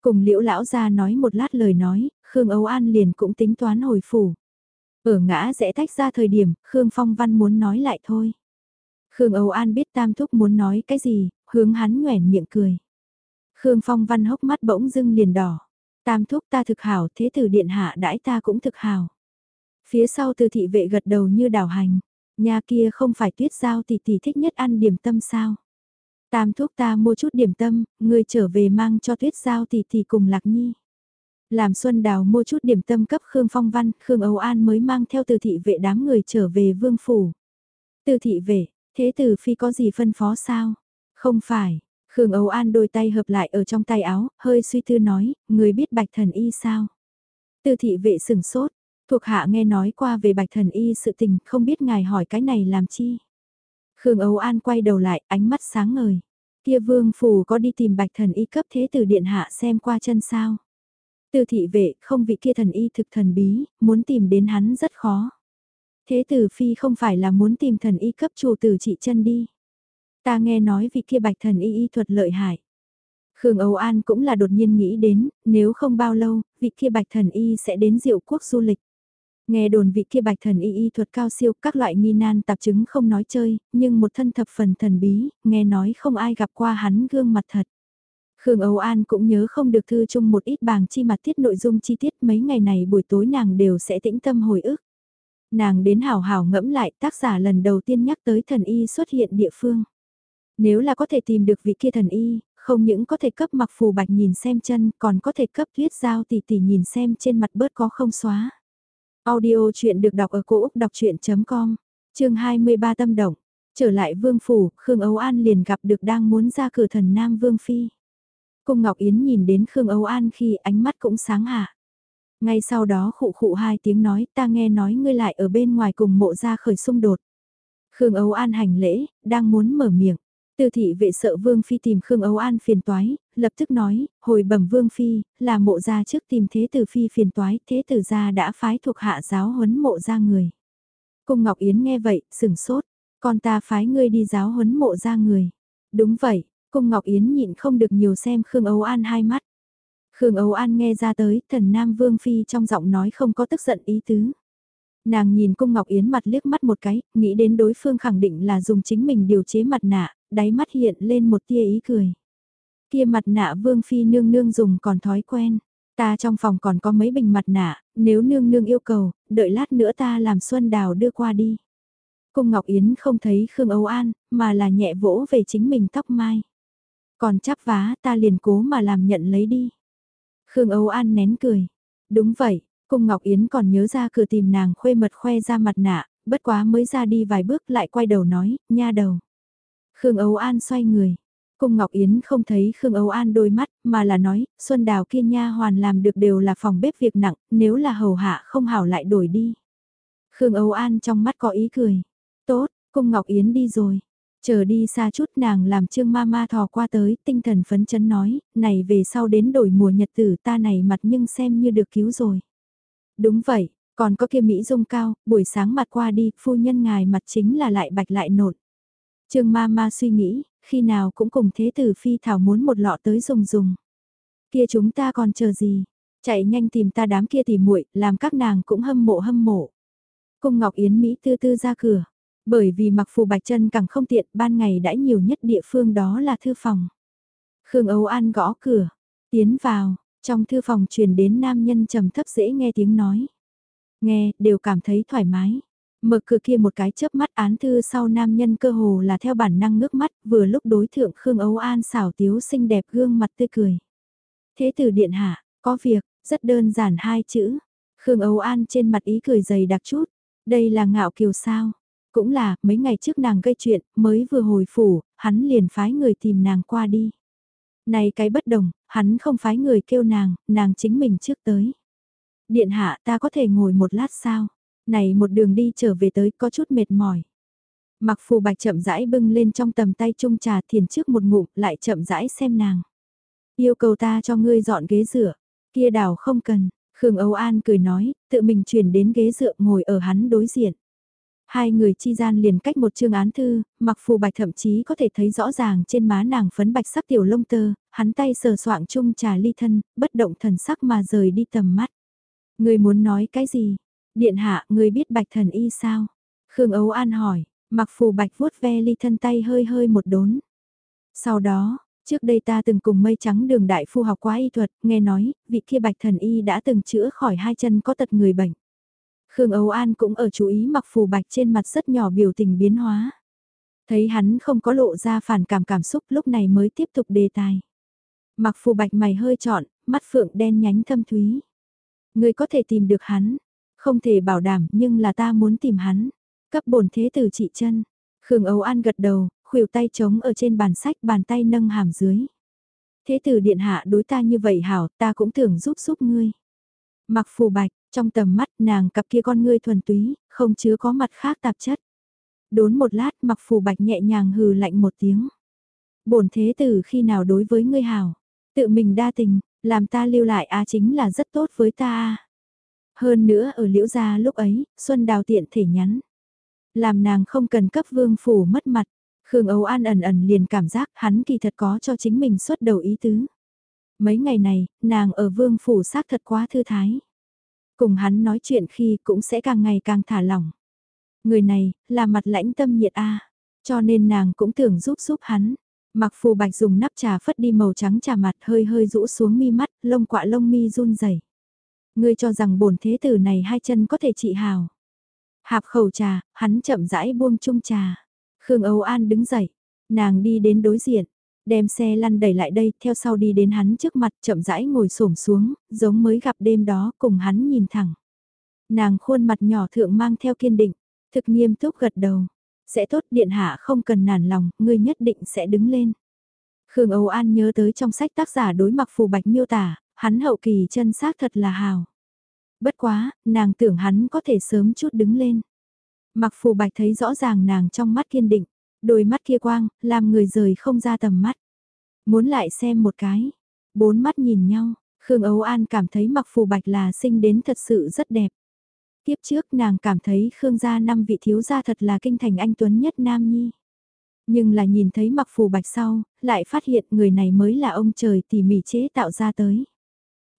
A: Cùng liễu lão ra nói một lát lời nói, Khương Âu An liền cũng tính toán hồi phủ. Ở ngã rẽ tách ra thời điểm, Khương Phong Văn muốn nói lại thôi. Khương Âu An biết Tam Thúc muốn nói cái gì, hướng hắn nhoẻn miệng cười. Khương Phong Văn hốc mắt bỗng dưng liền đỏ. Tam Thúc ta thực hảo, thế tử điện hạ đãi ta cũng thực hảo. Phía sau từ thị vệ gật đầu như đảo hành. Nhà kia không phải tuyết giao tỷ tỷ thích nhất ăn điểm tâm sao. Tam thúc ta mua chút điểm tâm, người trở về mang cho tuyết giao tỷ tỷ cùng lạc nhi. Làm Xuân Đào mua chút điểm tâm cấp Khương Phong Văn, Khương Âu An mới mang theo từ thị vệ đám người trở về vương phủ. Từ thị vệ, thế tử phi có gì phân phó sao? Không phải, Khương Âu An đôi tay hợp lại ở trong tay áo, hơi suy tư nói, người biết bạch thần y sao? Tư thị vệ sửng sốt, thuộc hạ nghe nói qua về bạch thần y sự tình, không biết ngài hỏi cái này làm chi? Khương Âu An quay đầu lại, ánh mắt sáng ngời. Kia vương phủ có đi tìm bạch thần y cấp thế tử điện hạ xem qua chân sao. Tư thị vệ, không vị kia thần y thực thần bí, muốn tìm đến hắn rất khó. Thế tử phi không phải là muốn tìm thần y cấp chủ tử trị chân đi. Ta nghe nói vị kia bạch thần y y thuật lợi hại. Khương Âu An cũng là đột nhiên nghĩ đến, nếu không bao lâu, vị kia bạch thần y sẽ đến diệu quốc du lịch. Nghe đồn vị kia bạch thần y y thuật cao siêu, các loại nghi nan tạp chứng không nói chơi, nhưng một thân thập phần thần bí, nghe nói không ai gặp qua hắn gương mặt thật. Khương Âu An cũng nhớ không được thư chung một ít bàng chi mặt tiết nội dung chi tiết mấy ngày này buổi tối nàng đều sẽ tĩnh tâm hồi ức. Nàng đến hào hào ngẫm lại tác giả lần đầu tiên nhắc tới thần y xuất hiện địa phương. Nếu là có thể tìm được vị kia thần y, không những có thể cấp mặc phù bạch nhìn xem chân còn có thể cấp tuyết giao tỷ tỷ nhìn xem trên mặt bớt có không xóa. Audio chuyện được đọc ở cổ Úc đọc chuyện.com, chương 23 tâm động. Trở lại vương phủ, Khương Âu An liền gặp được đang muốn ra cửa thần Nam Vương Phi. Cung Ngọc Yến nhìn đến Khương Âu An khi ánh mắt cũng sáng hạ. Ngay sau đó khụ khụ hai tiếng nói ta nghe nói ngươi lại ở bên ngoài cùng mộ ra khởi xung đột. Khương Âu An hành lễ, đang muốn mở miệng. Tư thị vệ sợ Vương Phi tìm Khương Âu An phiền toái, lập tức nói, hồi bẩm Vương Phi, là mộ gia trước tìm Thế Tử Phi phiền toái, Thế Tử gia đã phái thuộc hạ giáo huấn mộ gia người. Cung Ngọc Yến nghe vậy, sừng sốt, con ta phái ngươi đi giáo huấn mộ gia người. Đúng vậy, Cung Ngọc Yến nhịn không được nhiều xem Khương Âu An hai mắt. Khương Âu An nghe ra tới, thần Nam Vương Phi trong giọng nói không có tức giận ý tứ. Nàng nhìn Cung Ngọc Yến mặt liếc mắt một cái, nghĩ đến đối phương khẳng định là dùng chính mình điều chế mặt nạ, đáy mắt hiện lên một tia ý cười. Kia mặt nạ Vương Phi nương nương dùng còn thói quen. Ta trong phòng còn có mấy bình mặt nạ, nếu nương nương yêu cầu, đợi lát nữa ta làm Xuân Đào đưa qua đi. Cung Ngọc Yến không thấy Khương Âu An, mà là nhẹ vỗ về chính mình tóc mai. Còn chắp vá ta liền cố mà làm nhận lấy đi. Khương Âu An nén cười. Đúng vậy, Cung Ngọc Yến còn nhớ ra cửa tìm nàng khuê mật khoe ra mặt nạ, bất quá mới ra đi vài bước lại quay đầu nói, nha đầu. Khương Âu An xoay người. Cung Ngọc Yến không thấy Khương Âu An đôi mắt, mà là nói, Xuân Đào kia nha hoàn làm được đều là phòng bếp việc nặng, nếu là hầu hạ không hảo lại đổi đi. Khương Âu An trong mắt có ý cười. Tốt, Cung Ngọc Yến đi rồi. Chờ đi xa chút nàng làm trương ma ma thò qua tới, tinh thần phấn chấn nói, này về sau đến đổi mùa nhật tử ta này mặt nhưng xem như được cứu rồi. Đúng vậy, còn có kia Mỹ dung cao, buổi sáng mặt qua đi, phu nhân ngài mặt chính là lại bạch lại nột. Trương ma ma suy nghĩ, khi nào cũng cùng thế tử phi thảo muốn một lọ tới dùng dùng. Kia chúng ta còn chờ gì? Chạy nhanh tìm ta đám kia tỉ muội, làm các nàng cũng hâm mộ hâm mộ. Cung Ngọc Yến Mỹ tư tư ra cửa. Bởi vì mặc phù bạch chân càng không tiện, ban ngày đã nhiều nhất địa phương đó là thư phòng. Khương Âu An gõ cửa, tiến vào, trong thư phòng truyền đến nam nhân trầm thấp dễ nghe tiếng nói. Nghe, đều cảm thấy thoải mái. Mở cửa kia một cái chớp mắt án thư sau nam nhân cơ hồ là theo bản năng ngước mắt, vừa lúc đối thượng Khương Âu An xảo tiếu xinh đẹp gương mặt tươi cười. Thế tử điện hạ, có việc, rất đơn giản hai chữ. Khương Âu An trên mặt ý cười dày đặc chút. Đây là ngạo kiều sao. Cũng là, mấy ngày trước nàng gây chuyện, mới vừa hồi phủ, hắn liền phái người tìm nàng qua đi. Này cái bất đồng, hắn không phái người kêu nàng, nàng chính mình trước tới. Điện hạ ta có thể ngồi một lát sao? Này một đường đi trở về tới có chút mệt mỏi. Mặc phù bạch chậm rãi bưng lên trong tầm tay chung trà thiền trước một ngụm lại chậm rãi xem nàng. Yêu cầu ta cho ngươi dọn ghế rửa, kia đảo không cần, Khương Âu An cười nói, tự mình chuyển đến ghế dựa ngồi ở hắn đối diện. Hai người chi gian liền cách một chương án thư, mặc phù bạch thậm chí có thể thấy rõ ràng trên má nàng phấn bạch sắc tiểu lông tơ, hắn tay sờ soạng chung trà ly thân, bất động thần sắc mà rời đi tầm mắt. Người muốn nói cái gì? Điện hạ, người biết bạch thần y sao? Khương Ấu An hỏi, mặc phù bạch vuốt ve ly thân tay hơi hơi một đốn. Sau đó, trước đây ta từng cùng mây trắng đường đại phu học quá y thuật, nghe nói, vị kia bạch thần y đã từng chữa khỏi hai chân có tật người bệnh. Khương ấu An cũng ở chú ý mặc phù bạch trên mặt rất nhỏ biểu tình biến hóa. Thấy hắn không có lộ ra phản cảm cảm xúc lúc này mới tiếp tục đề tài. Mặc phù bạch mày hơi trọn, mắt phượng đen nhánh thâm thúy. Người có thể tìm được hắn, không thể bảo đảm nhưng là ta muốn tìm hắn. Cấp bổn thế tử trị chân. Khương Âu An gật đầu, khuỷu tay trống ở trên bàn sách bàn tay nâng hàm dưới. Thế tử điện hạ đối ta như vậy hảo ta cũng tưởng giúp giúp ngươi. Mặc phù bạch, trong tầm mắt nàng cặp kia con ngươi thuần túy, không chứa có mặt khác tạp chất. Đốn một lát mặc phù bạch nhẹ nhàng hừ lạnh một tiếng. bổn thế tử khi nào đối với ngươi hảo, tự mình đa tình, làm ta lưu lại á chính là rất tốt với ta hơn nữa ở liễu gia lúc ấy, Xuân Đào tiện thể nhắn. Làm nàng không cần cấp vương phủ mất mặt. Khương Âu An ẩn ẩn liền cảm giác hắn kỳ thật có cho chính mình xuất đầu ý tứ. Mấy ngày này, nàng ở vương phủ xác thật quá thư thái. Cùng hắn nói chuyện khi cũng sẽ càng ngày càng thả lỏng. Người này, là mặt lãnh tâm nhiệt A, cho nên nàng cũng tưởng giúp giúp hắn. Mặc phù bạch dùng nắp trà phất đi màu trắng trà mặt hơi hơi rũ xuống mi mắt, lông quạ lông mi run rẩy. Ngươi cho rằng bổn thế tử này hai chân có thể trị hào. Hạp khẩu trà, hắn chậm rãi buông chung trà. Khương Âu An đứng dậy, nàng đi đến đối diện, đem xe lăn đẩy lại đây, theo sau đi đến hắn trước mặt chậm rãi ngồi xổm xuống, giống mới gặp đêm đó cùng hắn nhìn thẳng. Nàng khuôn mặt nhỏ thượng mang theo kiên định, thực nghiêm túc gật đầu, sẽ tốt điện hạ không cần nản lòng, ngươi nhất định sẽ đứng lên. Khương Âu An nhớ tới trong sách tác giả đối mặc phù bạch miêu tả, hắn hậu kỳ chân xác thật là hào. Bất quá, nàng tưởng hắn có thể sớm chút đứng lên. Mặc phù bạch thấy rõ ràng nàng trong mắt kiên định, đôi mắt kia quang, làm người rời không ra tầm mắt. Muốn lại xem một cái, bốn mắt nhìn nhau, Khương ấu An cảm thấy mặc phù bạch là sinh đến thật sự rất đẹp. Tiếp trước nàng cảm thấy Khương gia năm vị thiếu gia thật là kinh thành anh Tuấn nhất Nam Nhi. Nhưng là nhìn thấy mặc phù bạch sau, lại phát hiện người này mới là ông trời tỉ mỉ chế tạo ra tới.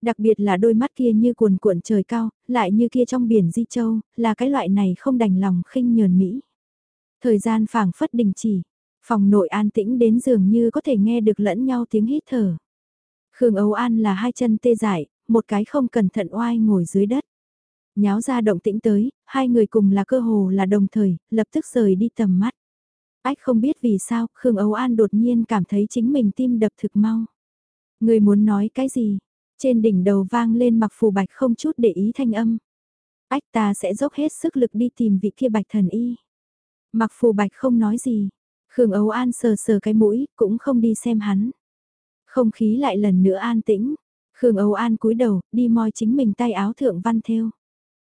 A: Đặc biệt là đôi mắt kia như cuồn cuộn trời cao, lại như kia trong biển Di Châu, là cái loại này không đành lòng khinh nhờn Mỹ. Thời gian phảng phất đình chỉ, phòng nội an tĩnh đến dường như có thể nghe được lẫn nhau tiếng hít thở. Khương Âu An là hai chân tê dại, một cái không cẩn thận oai ngồi dưới đất. Nháo ra động tĩnh tới, hai người cùng là cơ hồ là đồng thời, lập tức rời đi tầm mắt. Ách không biết vì sao, Khương Âu An đột nhiên cảm thấy chính mình tim đập thực mau. Người muốn nói cái gì? Trên đỉnh đầu vang lên mặc phù bạch không chút để ý thanh âm. Ách ta sẽ dốc hết sức lực đi tìm vị kia bạch thần y. Mặc phù bạch không nói gì. Khương ấu An sờ sờ cái mũi, cũng không đi xem hắn. Không khí lại lần nữa an tĩnh. Khương Âu An cúi đầu, đi moi chính mình tay áo thượng văn theo.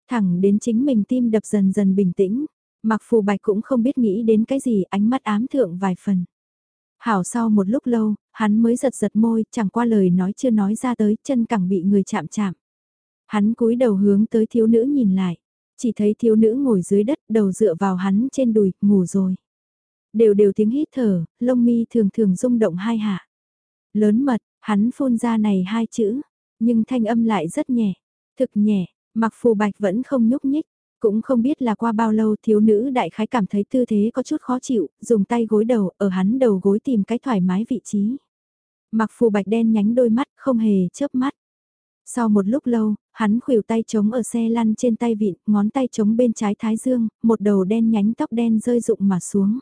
A: Thẳng đến chính mình tim đập dần dần bình tĩnh. Mặc phù bạch cũng không biết nghĩ đến cái gì, ánh mắt ám thượng vài phần. Hảo sau một lúc lâu, hắn mới giật giật môi, chẳng qua lời nói chưa nói ra tới, chân cẳng bị người chạm chạm. Hắn cúi đầu hướng tới thiếu nữ nhìn lại, chỉ thấy thiếu nữ ngồi dưới đất, đầu dựa vào hắn trên đùi, ngủ rồi. Đều đều tiếng hít thở, lông mi thường thường rung động hai hạ. Lớn mật, hắn phun ra này hai chữ, nhưng thanh âm lại rất nhẹ, thực nhẹ, mặc phù bạch vẫn không nhúc nhích. Cũng không biết là qua bao lâu thiếu nữ đại khái cảm thấy tư thế có chút khó chịu, dùng tay gối đầu ở hắn đầu gối tìm cái thoải mái vị trí. Mặc phù bạch đen nhánh đôi mắt không hề chớp mắt. Sau một lúc lâu, hắn khuỷu tay chống ở xe lăn trên tay vịn, ngón tay chống bên trái thái dương, một đầu đen nhánh tóc đen rơi rụng mà xuống.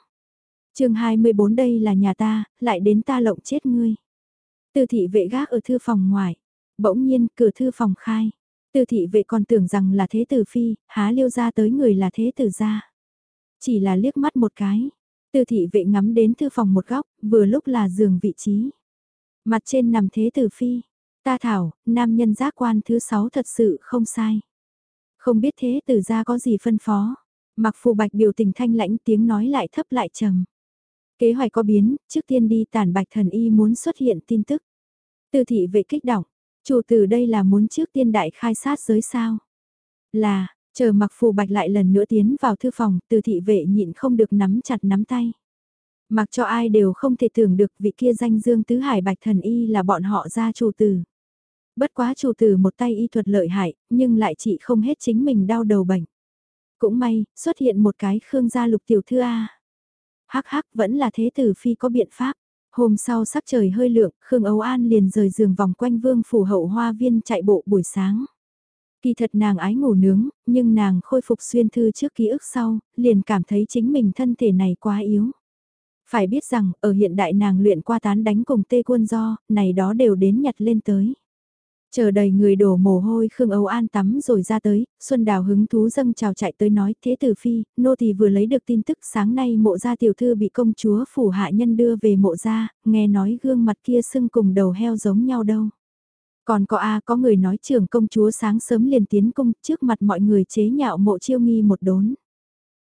A: chương 24 đây là nhà ta, lại đến ta lộng chết ngươi. Từ thị vệ gác ở thư phòng ngoài. Bỗng nhiên, cửa thư phòng khai. Từ thị vệ còn tưởng rằng là thế tử phi, há liêu ra tới người là thế tử gia. Chỉ là liếc mắt một cái. Từ thị vệ ngắm đến thư phòng một góc, vừa lúc là giường vị trí. Mặt trên nằm thế tử phi. Ta thảo, nam nhân giác quan thứ sáu thật sự không sai. Không biết thế tử gia có gì phân phó. Mặc phù bạch biểu tình thanh lãnh tiếng nói lại thấp lại trầm. Kế hoạch có biến, trước tiên đi tản bạch thần y muốn xuất hiện tin tức. Từ thị vệ kích động, chủ tử đây là muốn trước tiên đại khai sát giới sao. Là, chờ mặc phù bạch lại lần nữa tiến vào thư phòng, từ thị vệ nhịn không được nắm chặt nắm tay. Mặc cho ai đều không thể tưởng được vị kia danh dương tứ hải bạch thần y là bọn họ ra chủ tử. Bất quá chủ tử một tay y thuật lợi hại, nhưng lại chỉ không hết chính mình đau đầu bệnh. Cũng may, xuất hiện một cái khương gia lục tiểu thư A. Hắc hắc vẫn là thế tử phi có biện pháp. Hôm sau sắc trời hơi lượng, Khương Âu An liền rời giường vòng quanh vương phủ hậu hoa viên chạy bộ buổi sáng. Kỳ thật nàng ái ngủ nướng, nhưng nàng khôi phục xuyên thư trước ký ức sau, liền cảm thấy chính mình thân thể này quá yếu. Phải biết rằng, ở hiện đại nàng luyện qua tán đánh cùng tê quân do, này đó đều đến nhặt lên tới. Chờ đầy người đổ mồ hôi Khương Âu An tắm rồi ra tới, Xuân Đào hứng thú dâng chào chạy tới nói thế tử phi, nô thì vừa lấy được tin tức sáng nay mộ gia tiểu thư bị công chúa phủ hạ nhân đưa về mộ gia, nghe nói gương mặt kia sưng cùng đầu heo giống nhau đâu. Còn có A có người nói trưởng công chúa sáng sớm liền tiến cung trước mặt mọi người chế nhạo mộ chiêu nghi một đốn.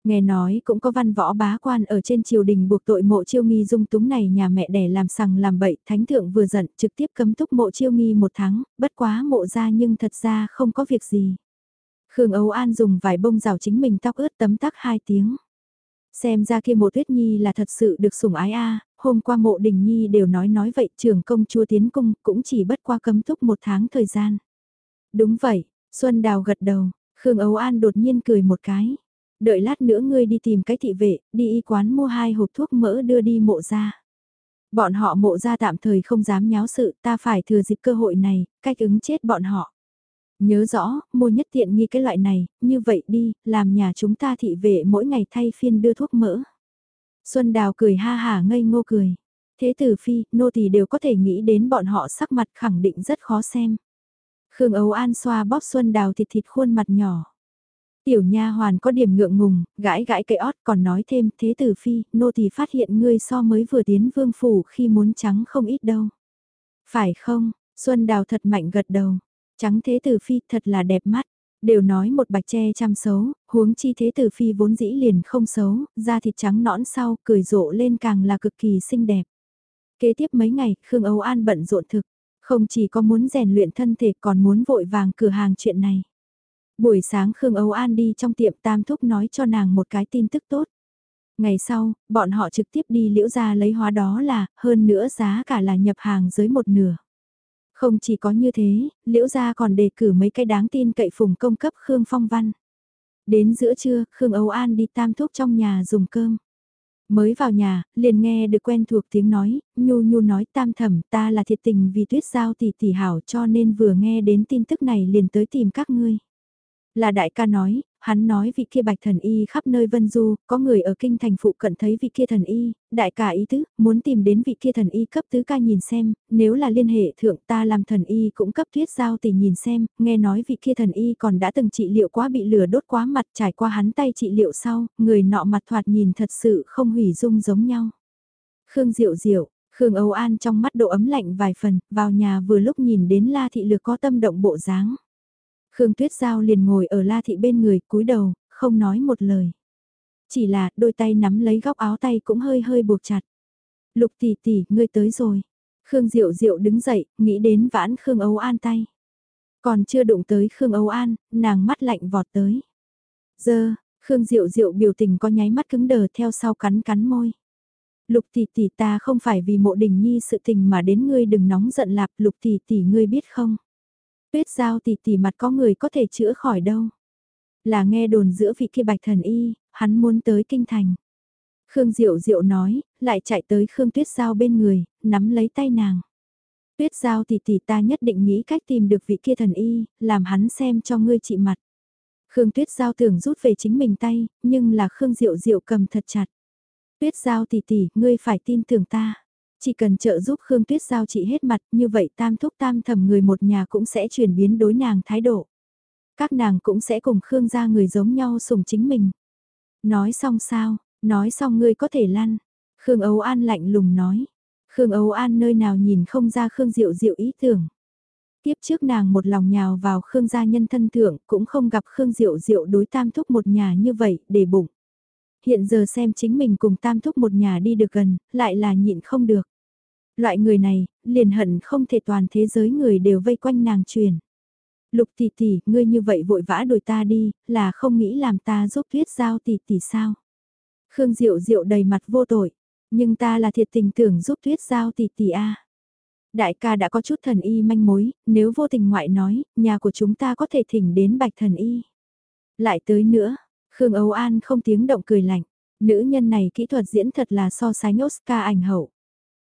A: Nghe nói cũng có văn võ bá quan ở trên triều đình buộc tội mộ chiêu nghi dung túng này nhà mẹ đẻ làm sằng làm bậy, thánh thượng vừa giận trực tiếp cấm túc mộ chiêu nghi một tháng, bất quá mộ ra nhưng thật ra không có việc gì. Khương Âu An dùng vài bông rào chính mình tóc ướt tấm tắc hai tiếng. Xem ra kia mộ tuyết nhi là thật sự được sủng ái a hôm qua mộ đình nhi đều nói nói vậy trưởng công chúa tiến cung cũng chỉ bất qua cấm túc một tháng thời gian. Đúng vậy, Xuân Đào gật đầu, Khương Âu An đột nhiên cười một cái đợi lát nữa ngươi đi tìm cái thị vệ, đi y quán mua hai hộp thuốc mỡ đưa đi mộ ra. Bọn họ mộ ra tạm thời không dám nháo sự, ta phải thừa dịp cơ hội này, cách ứng chết bọn họ. Nhớ rõ, mua nhất tiện nghi cái loại này, như vậy đi, làm nhà chúng ta thị vệ mỗi ngày thay phiên đưa thuốc mỡ. Xuân Đào cười ha hà ngây ngô cười. Thế tử phi, nô tỳ đều có thể nghĩ đến bọn họ sắc mặt khẳng định rất khó xem. Khương Âu An xoa bóp Xuân Đào thịt thịt khuôn mặt nhỏ. Tiểu nha hoàn có điểm ngượng ngùng, gãi gãi cây ót còn nói thêm thế tử phi, nô tỳ phát hiện ngươi so mới vừa tiến vương phủ khi muốn trắng không ít đâu. Phải không, Xuân Đào thật mạnh gật đầu, trắng thế tử phi thật là đẹp mắt. Đều nói một bạch tre chăm xấu, huống chi thế tử phi vốn dĩ liền không xấu, da thịt trắng nõn sau, cười rộ lên càng là cực kỳ xinh đẹp. Kế tiếp mấy ngày, Khương Âu An bận rộn thực, không chỉ có muốn rèn luyện thân thể còn muốn vội vàng cửa hàng chuyện này. Buổi sáng Khương Âu An đi trong tiệm Tam Thúc nói cho nàng một cái tin tức tốt. Ngày sau, bọn họ trực tiếp đi liễu ra lấy hóa đó là, hơn nữa giá cả là nhập hàng dưới một nửa. Không chỉ có như thế, liễu gia còn đề cử mấy cái đáng tin cậy phùng công cấp Khương Phong Văn. Đến giữa trưa, Khương Âu An đi tam thúc trong nhà dùng cơm. Mới vào nhà, liền nghe được quen thuộc tiếng nói, nhu nhu nói tam thẩm ta là thiệt tình vì tuyết giao tỷ tỷ hảo cho nên vừa nghe đến tin tức này liền tới tìm các ngươi. Là đại ca nói, hắn nói vị kia bạch thần y khắp nơi vân du, có người ở kinh thành phụ cận thấy vị kia thần y, đại ca ý tứ, muốn tìm đến vị kia thần y cấp tứ ca nhìn xem, nếu là liên hệ thượng ta làm thần y cũng cấp thuyết giao tỷ nhìn xem, nghe nói vị kia thần y còn đã từng trị liệu quá bị lửa đốt quá mặt trải qua hắn tay trị liệu sau, người nọ mặt thoạt nhìn thật sự không hủy dung giống nhau. Khương Diệu Diệu, Khương Âu An trong mắt độ ấm lạnh vài phần, vào nhà vừa lúc nhìn đến La Thị Lược có tâm động bộ dáng. Khương Tuyết Giao liền ngồi ở La Thị bên người, cúi đầu, không nói một lời. Chỉ là đôi tay nắm lấy góc áo tay cũng hơi hơi buộc chặt. Lục tỷ tỷ, ngươi tới rồi. Khương Diệu Diệu đứng dậy, nghĩ đến vãn Khương Âu An tay. Còn chưa đụng tới Khương Âu An, nàng mắt lạnh vọt tới. Giờ, Khương Diệu Diệu biểu tình có nháy mắt cứng đờ theo sau cắn cắn môi. Lục tỷ tỷ ta không phải vì mộ đình nhi sự tình mà đến ngươi đừng nóng giận lạp lục tỷ tỷ ngươi biết không. Tuyết giao tỷ tỷ mặt có người có thể chữa khỏi đâu. Là nghe đồn giữa vị kia bạch thần y, hắn muốn tới kinh thành. Khương Diệu Diệu nói, lại chạy tới Khương Tuyết Giao bên người, nắm lấy tay nàng. Tuyết giao tỷ tỷ ta nhất định nghĩ cách tìm được vị kia thần y, làm hắn xem cho ngươi trị mặt. Khương Tuyết Giao tưởng rút về chính mình tay, nhưng là Khương Diệu Diệu cầm thật chặt. Tuyết Giao tỷ tỷ, ngươi phải tin tưởng ta. Chỉ cần trợ giúp Khương Tuyết Giao chị hết mặt, như vậy tam thúc tam thầm người một nhà cũng sẽ chuyển biến đối nàng thái độ. Các nàng cũng sẽ cùng Khương gia người giống nhau sùng chính mình. Nói xong sao, nói xong ngươi có thể lăn. Khương Âu An lạnh lùng nói. Khương Âu An nơi nào nhìn không ra Khương Diệu Diệu ý tưởng. Tiếp trước nàng một lòng nhào vào Khương gia nhân thân thượng cũng không gặp Khương Diệu Diệu đối tam thúc một nhà như vậy để bụng. Hiện giờ xem chính mình cùng tam thúc một nhà đi được gần, lại là nhịn không được. Loại người này, liền hận không thể toàn thế giới người đều vây quanh nàng truyền. Lục tỷ tỷ, ngươi như vậy vội vã đuổi ta đi, là không nghĩ làm ta giúp tuyết giao tỷ tỷ sao? Khương Diệu Diệu đầy mặt vô tội, nhưng ta là thiệt tình tưởng giúp tuyết giao tỷ tỷ a. Đại ca đã có chút thần y manh mối, nếu vô tình ngoại nói, nhà của chúng ta có thể thỉnh đến bạch thần y. Lại tới nữa, Khương Âu An không tiếng động cười lạnh, nữ nhân này kỹ thuật diễn thật là so sánh Oscar ảnh hậu.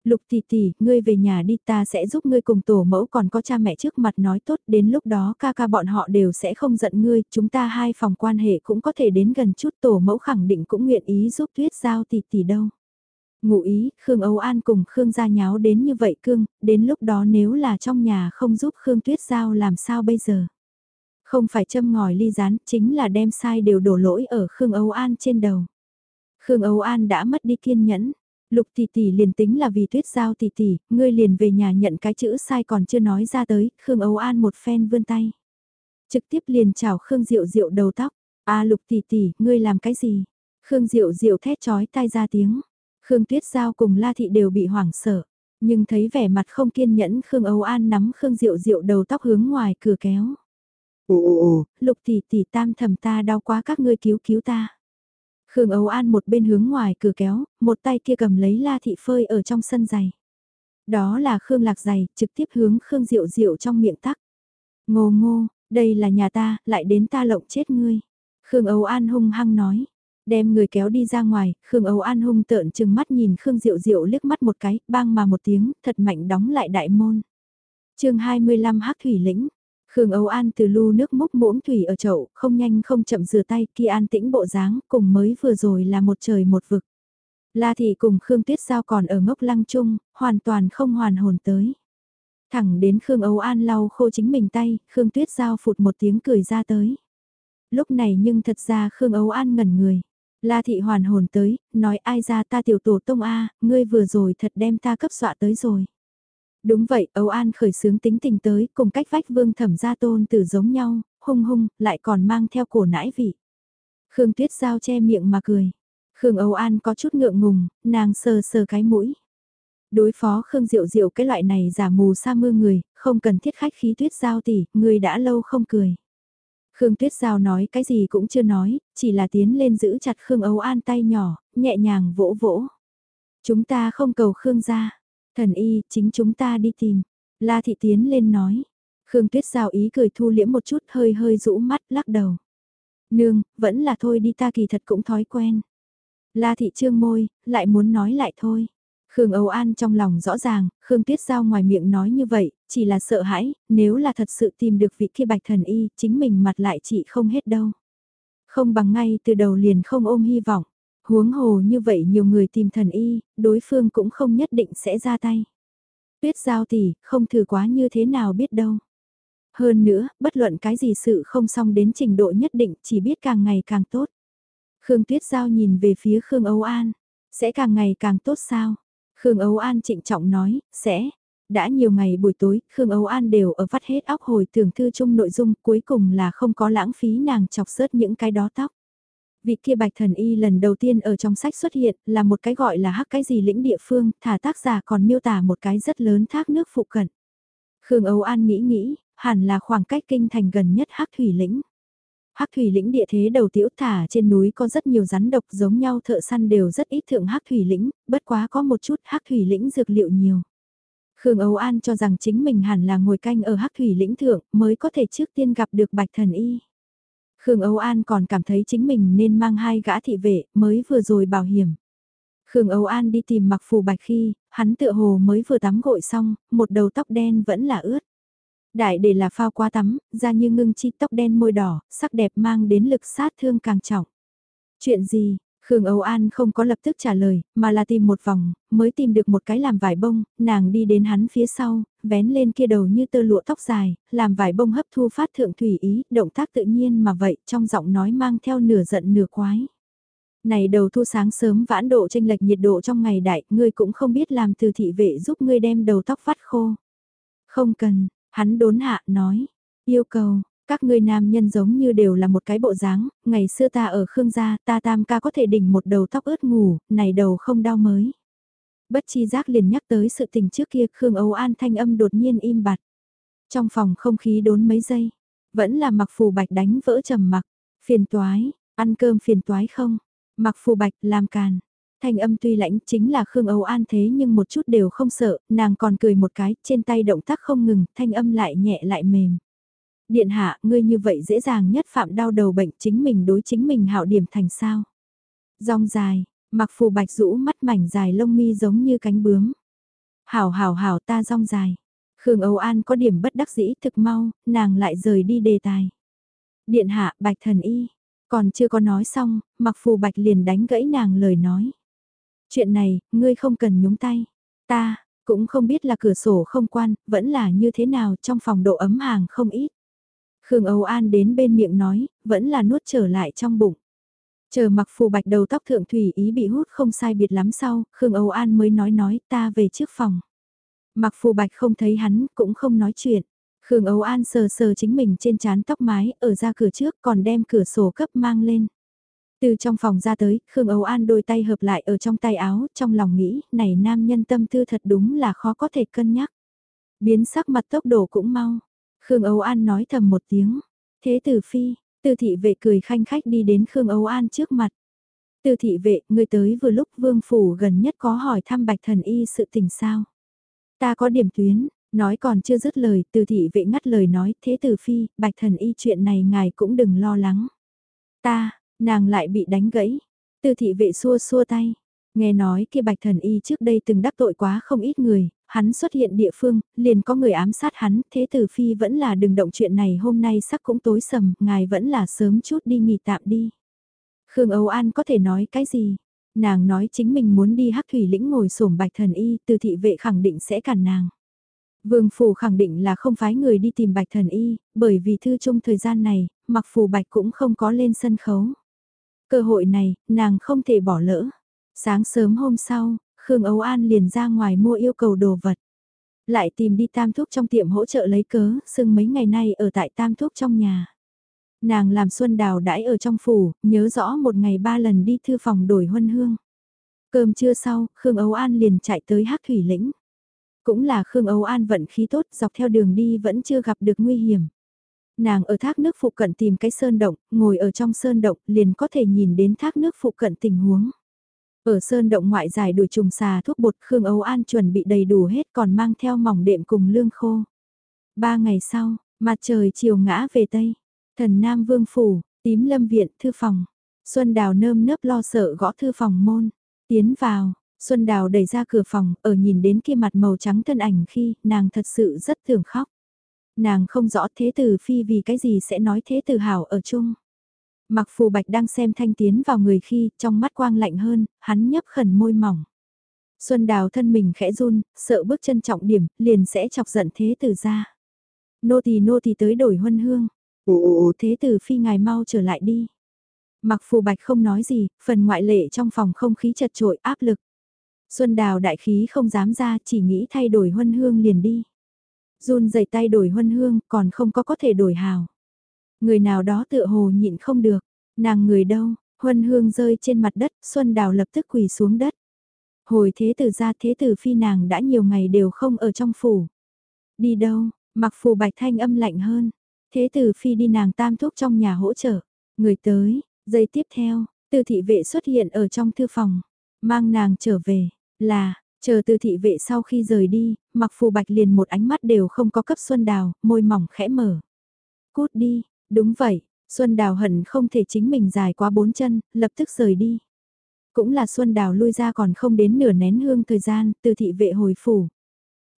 A: Lục tỷ tỷ, ngươi về nhà đi ta sẽ giúp ngươi cùng tổ mẫu còn có cha mẹ trước mặt nói tốt đến lúc đó ca ca bọn họ đều sẽ không giận ngươi, chúng ta hai phòng quan hệ cũng có thể đến gần chút tổ mẫu khẳng định cũng nguyện ý giúp tuyết giao tỷ tỷ đâu. Ngụ ý, Khương Âu An cùng Khương gia nháo đến như vậy cương, đến lúc đó nếu là trong nhà không giúp Khương Tuyết Giao làm sao bây giờ? Không phải châm ngòi ly rán, chính là đem sai đều đổ lỗi ở Khương Âu An trên đầu. Khương Âu An đã mất đi kiên nhẫn. Lục tỷ tỷ liền tính là vì tuyết giao tỷ tỷ, ngươi liền về nhà nhận cái chữ sai còn chưa nói ra tới, Khương Âu An một phen vươn tay. Trực tiếp liền chào Khương Diệu Diệu đầu tóc, a lục tỷ tỷ, ngươi làm cái gì? Khương Diệu Diệu thét chói tai ra tiếng. Khương Tuyết Giao cùng La Thị đều bị hoảng sợ, nhưng thấy vẻ mặt không kiên nhẫn Khương Âu An nắm Khương Diệu Diệu đầu tóc hướng ngoài cửa kéo. Ồ ồ ồ, lục tỷ tỷ tam thầm ta đau quá các ngươi cứu cứu ta. Khương Âu An một bên hướng ngoài cửa kéo, một tay kia cầm lấy La Thị phơi ở trong sân giày. Đó là Khương Lạc giày, trực tiếp hướng Khương Diệu Diệu trong miệng tắc. Ngô ngô, đây là nhà ta, lại đến ta lộng chết ngươi. Khương Âu An hung hăng nói. Đem người kéo đi ra ngoài, Khương Âu An hung tợn chừng mắt nhìn Khương Diệu Diệu liếc mắt một cái, bang mà một tiếng, thật mạnh đóng lại đại môn. chương 25 hắc thủy lĩnh, Khương Âu An từ lu nước múc muỗng thủy ở chậu, không nhanh không chậm rửa tay, kia an tĩnh bộ dáng, cùng mới vừa rồi là một trời một vực. La Thị cùng Khương Tuyết Giao còn ở ngốc lăng chung, hoàn toàn không hoàn hồn tới. Thẳng đến Khương Âu An lau khô chính mình tay, Khương Tuyết Giao phụt một tiếng cười ra tới. Lúc này nhưng thật ra Khương Âu An ngẩn người. La thị hoàn hồn tới, nói ai ra ta tiểu tổ tông A, ngươi vừa rồi thật đem ta cấp dọa tới rồi. Đúng vậy, Âu An khởi sướng tính tình tới, cùng cách vách vương thẩm gia tôn tử giống nhau, hung hung, lại còn mang theo cổ nãi vị. Khương Tuyết Giao che miệng mà cười. Khương Âu An có chút ngượng ngùng, nàng sờ sờ cái mũi. Đối phó Khương Diệu Diệu cái loại này giả mù sa mưa người, không cần thiết khách khí Tuyết Giao tỷ, người đã lâu không cười. Khương Tuyết Giao nói cái gì cũng chưa nói, chỉ là tiến lên giữ chặt Khương Âu An tay nhỏ, nhẹ nhàng vỗ vỗ. Chúng ta không cầu Khương ra, thần y, chính chúng ta đi tìm. La Thị tiến lên nói. Khương Tuyết Giao ý cười thu liễm một chút hơi hơi rũ mắt lắc đầu. Nương, vẫn là thôi đi ta kỳ thật cũng thói quen. La Thị trương môi, lại muốn nói lại thôi. Khương Âu An trong lòng rõ ràng, Khương Tuyết Giao ngoài miệng nói như vậy, chỉ là sợ hãi, nếu là thật sự tìm được vị kia bạch thần y, chính mình mặt lại chị không hết đâu. Không bằng ngay từ đầu liền không ôm hy vọng, huống hồ như vậy nhiều người tìm thần y, đối phương cũng không nhất định sẽ ra tay. Tuyết Giao tỷ, không thử quá như thế nào biết đâu. Hơn nữa, bất luận cái gì sự không xong đến trình độ nhất định chỉ biết càng ngày càng tốt. Khương Tuyết Giao nhìn về phía Khương Âu An, sẽ càng ngày càng tốt sao? Khương Âu An trịnh trọng nói, sẽ. Đã nhiều ngày buổi tối, Khương Âu An đều ở vắt hết óc hồi tưởng thư chung nội dung cuối cùng là không có lãng phí nàng chọc sớt những cái đó tóc. Vị kia bạch thần y lần đầu tiên ở trong sách xuất hiện là một cái gọi là hắc cái gì lĩnh địa phương, thả tác giả còn miêu tả một cái rất lớn thác nước phụ cận. Khương Âu An nghĩ nghĩ, hẳn là khoảng cách kinh thành gần nhất hắc thủy lĩnh. Hắc thủy lĩnh địa thế đầu tiểu thả trên núi có rất nhiều rắn độc giống nhau thợ săn đều rất ít thượng hắc thủy lĩnh, bất quá có một chút hắc thủy lĩnh dược liệu nhiều. Khương Âu An cho rằng chính mình hẳn là ngồi canh ở hắc thủy lĩnh thượng mới có thể trước tiên gặp được bạch thần y. Khương Âu An còn cảm thấy chính mình nên mang hai gã thị vệ mới vừa rồi bảo hiểm. Khương Âu An đi tìm mặc phù bạch khi, hắn tựa hồ mới vừa tắm gội xong, một đầu tóc đen vẫn là ướt. Đại để là phao qua tắm, da như ngưng chi tóc đen môi đỏ, sắc đẹp mang đến lực sát thương càng trọng. Chuyện gì, Khương Âu An không có lập tức trả lời, mà là tìm một vòng, mới tìm được một cái làm vải bông, nàng đi đến hắn phía sau, vén lên kia đầu như tơ lụa tóc dài, làm vải bông hấp thu phát thượng thủy ý, động tác tự nhiên mà vậy, trong giọng nói mang theo nửa giận nửa quái. Này đầu thu sáng sớm vãn độ tranh lệch nhiệt độ trong ngày đại, ngươi cũng không biết làm từ thị vệ giúp ngươi đem đầu tóc phát khô. Không cần, hắn đốn hạ nói, yêu cầu, các ngươi nam nhân giống như đều là một cái bộ dáng, ngày xưa ta ở Khương gia, ta tam ca có thể đỉnh một đầu tóc ướt ngủ, này đầu không đau mới. Bất chi giác liền nhắc tới sự tình trước kia Khương Âu An thanh âm đột nhiên im bặt. Trong phòng không khí đốn mấy giây, vẫn là mặc phù bạch đánh vỡ trầm mặc, phiền toái, ăn cơm phiền toái không, mặc phù bạch làm càn. Thanh âm tuy lãnh chính là Khương Âu An thế nhưng một chút đều không sợ, nàng còn cười một cái, trên tay động tác không ngừng, thanh âm lại nhẹ lại mềm. Điện hạ, ngươi như vậy dễ dàng nhất phạm đau đầu bệnh chính mình đối chính mình hảo điểm thành sao. Rong dài, mặc phù bạch rũ mắt mảnh dài lông mi giống như cánh bướm. Hảo hảo hảo ta rong dài. Khương Âu An có điểm bất đắc dĩ thực mau, nàng lại rời đi đề tài. Điện hạ bạch thần y, còn chưa có nói xong, mặc phù bạch liền đánh gãy nàng lời nói. Chuyện này, ngươi không cần nhúng tay. Ta, cũng không biết là cửa sổ không quan, vẫn là như thế nào trong phòng độ ấm hàng không ít. Khương Âu An đến bên miệng nói, vẫn là nuốt trở lại trong bụng. Chờ mặc phù bạch đầu tóc thượng thủy ý bị hút không sai biệt lắm sau, Khương Âu An mới nói nói ta về trước phòng. Mặc phù bạch không thấy hắn, cũng không nói chuyện. Khương Âu An sờ sờ chính mình trên trán tóc mái, ở ra cửa trước còn đem cửa sổ cấp mang lên. Từ trong phòng ra tới, Khương Âu An đôi tay hợp lại ở trong tay áo, trong lòng nghĩ, này nam nhân tâm tư thật đúng là khó có thể cân nhắc. Biến sắc mặt tốc độ cũng mau, Khương Âu An nói thầm một tiếng. Thế tử phi, tư thị vệ cười khanh khách đi đến Khương Âu An trước mặt. Tư thị vệ, người tới vừa lúc vương phủ gần nhất có hỏi thăm bạch thần y sự tình sao. Ta có điểm tuyến, nói còn chưa dứt lời, tư thị vệ ngắt lời nói, thế tử phi, bạch thần y chuyện này ngài cũng đừng lo lắng. Ta, nàng lại bị đánh gãy, tư thị vệ xua xua tay. Nghe nói kia bạch thần y trước đây từng đắc tội quá không ít người, hắn xuất hiện địa phương, liền có người ám sát hắn, thế tử phi vẫn là đừng động chuyện này hôm nay sắc cũng tối sầm, ngài vẫn là sớm chút đi nghỉ tạm đi. Khương Âu An có thể nói cái gì? Nàng nói chính mình muốn đi hắc thủy lĩnh ngồi sổm bạch thần y, từ thị vệ khẳng định sẽ cản nàng. Vương Phủ khẳng định là không phái người đi tìm bạch thần y, bởi vì thư chung thời gian này, mặc phù bạch cũng không có lên sân khấu. Cơ hội này, nàng không thể bỏ lỡ. Sáng sớm hôm sau, Khương Âu An liền ra ngoài mua yêu cầu đồ vật. Lại tìm đi tam thuốc trong tiệm hỗ trợ lấy cớ, sưng mấy ngày nay ở tại tam thuốc trong nhà. Nàng làm xuân đào đãi ở trong phủ, nhớ rõ một ngày ba lần đi thư phòng đổi huân hương. Cơm trưa sau, Khương Âu An liền chạy tới Hắc Thủy Lĩnh. Cũng là Khương Âu An vận khí tốt dọc theo đường đi vẫn chưa gặp được nguy hiểm. Nàng ở thác nước phụ cận tìm cái sơn động, ngồi ở trong sơn động liền có thể nhìn đến thác nước phụ cận tình huống. Ở sơn động ngoại giải đuổi trùng xà thuốc bột Khương Âu An chuẩn bị đầy đủ hết còn mang theo mỏng đệm cùng lương khô. Ba ngày sau, mặt trời chiều ngã về Tây. Thần Nam Vương Phủ, tím lâm viện, thư phòng. Xuân Đào nơm nớp lo sợ gõ thư phòng môn. Tiến vào, Xuân Đào đẩy ra cửa phòng, ở nhìn đến kia mặt màu trắng thân ảnh khi nàng thật sự rất tưởng khóc. Nàng không rõ thế tử phi vì cái gì sẽ nói thế tử hảo ở chung. Mặc phù bạch đang xem thanh tiến vào người khi, trong mắt quang lạnh hơn, hắn nhấp khẩn môi mỏng. Xuân đào thân mình khẽ run, sợ bước chân trọng điểm, liền sẽ chọc giận thế tử ra. Nô tỳ nô tỳ tới đổi huân hương. Ồ, thế tử phi ngài mau trở lại đi. Mặc phù bạch không nói gì, phần ngoại lệ trong phòng không khí chật trội áp lực. Xuân đào đại khí không dám ra, chỉ nghĩ thay đổi huân hương liền đi. Run dày tay đổi huân hương, còn không có có thể đổi hào. Người nào đó tựa hồ nhịn không được, nàng người đâu, huân hương rơi trên mặt đất, Xuân Đào lập tức quỳ xuống đất. Hồi thế tử ra thế tử phi nàng đã nhiều ngày đều không ở trong phủ. Đi đâu, mặc phù bạch thanh âm lạnh hơn. Thế tử phi đi nàng tam thuốc trong nhà hỗ trợ. Người tới, giây tiếp theo, tư thị vệ xuất hiện ở trong thư phòng. Mang nàng trở về, là, chờ tư thị vệ sau khi rời đi, mặc phù bạch liền một ánh mắt đều không có cấp xuân đào, môi mỏng khẽ mở. Cút đi, Đúng vậy, Xuân Đào hận không thể chính mình dài quá bốn chân, lập tức rời đi. Cũng là Xuân Đào lui ra còn không đến nửa nén hương thời gian, từ thị vệ hồi phủ.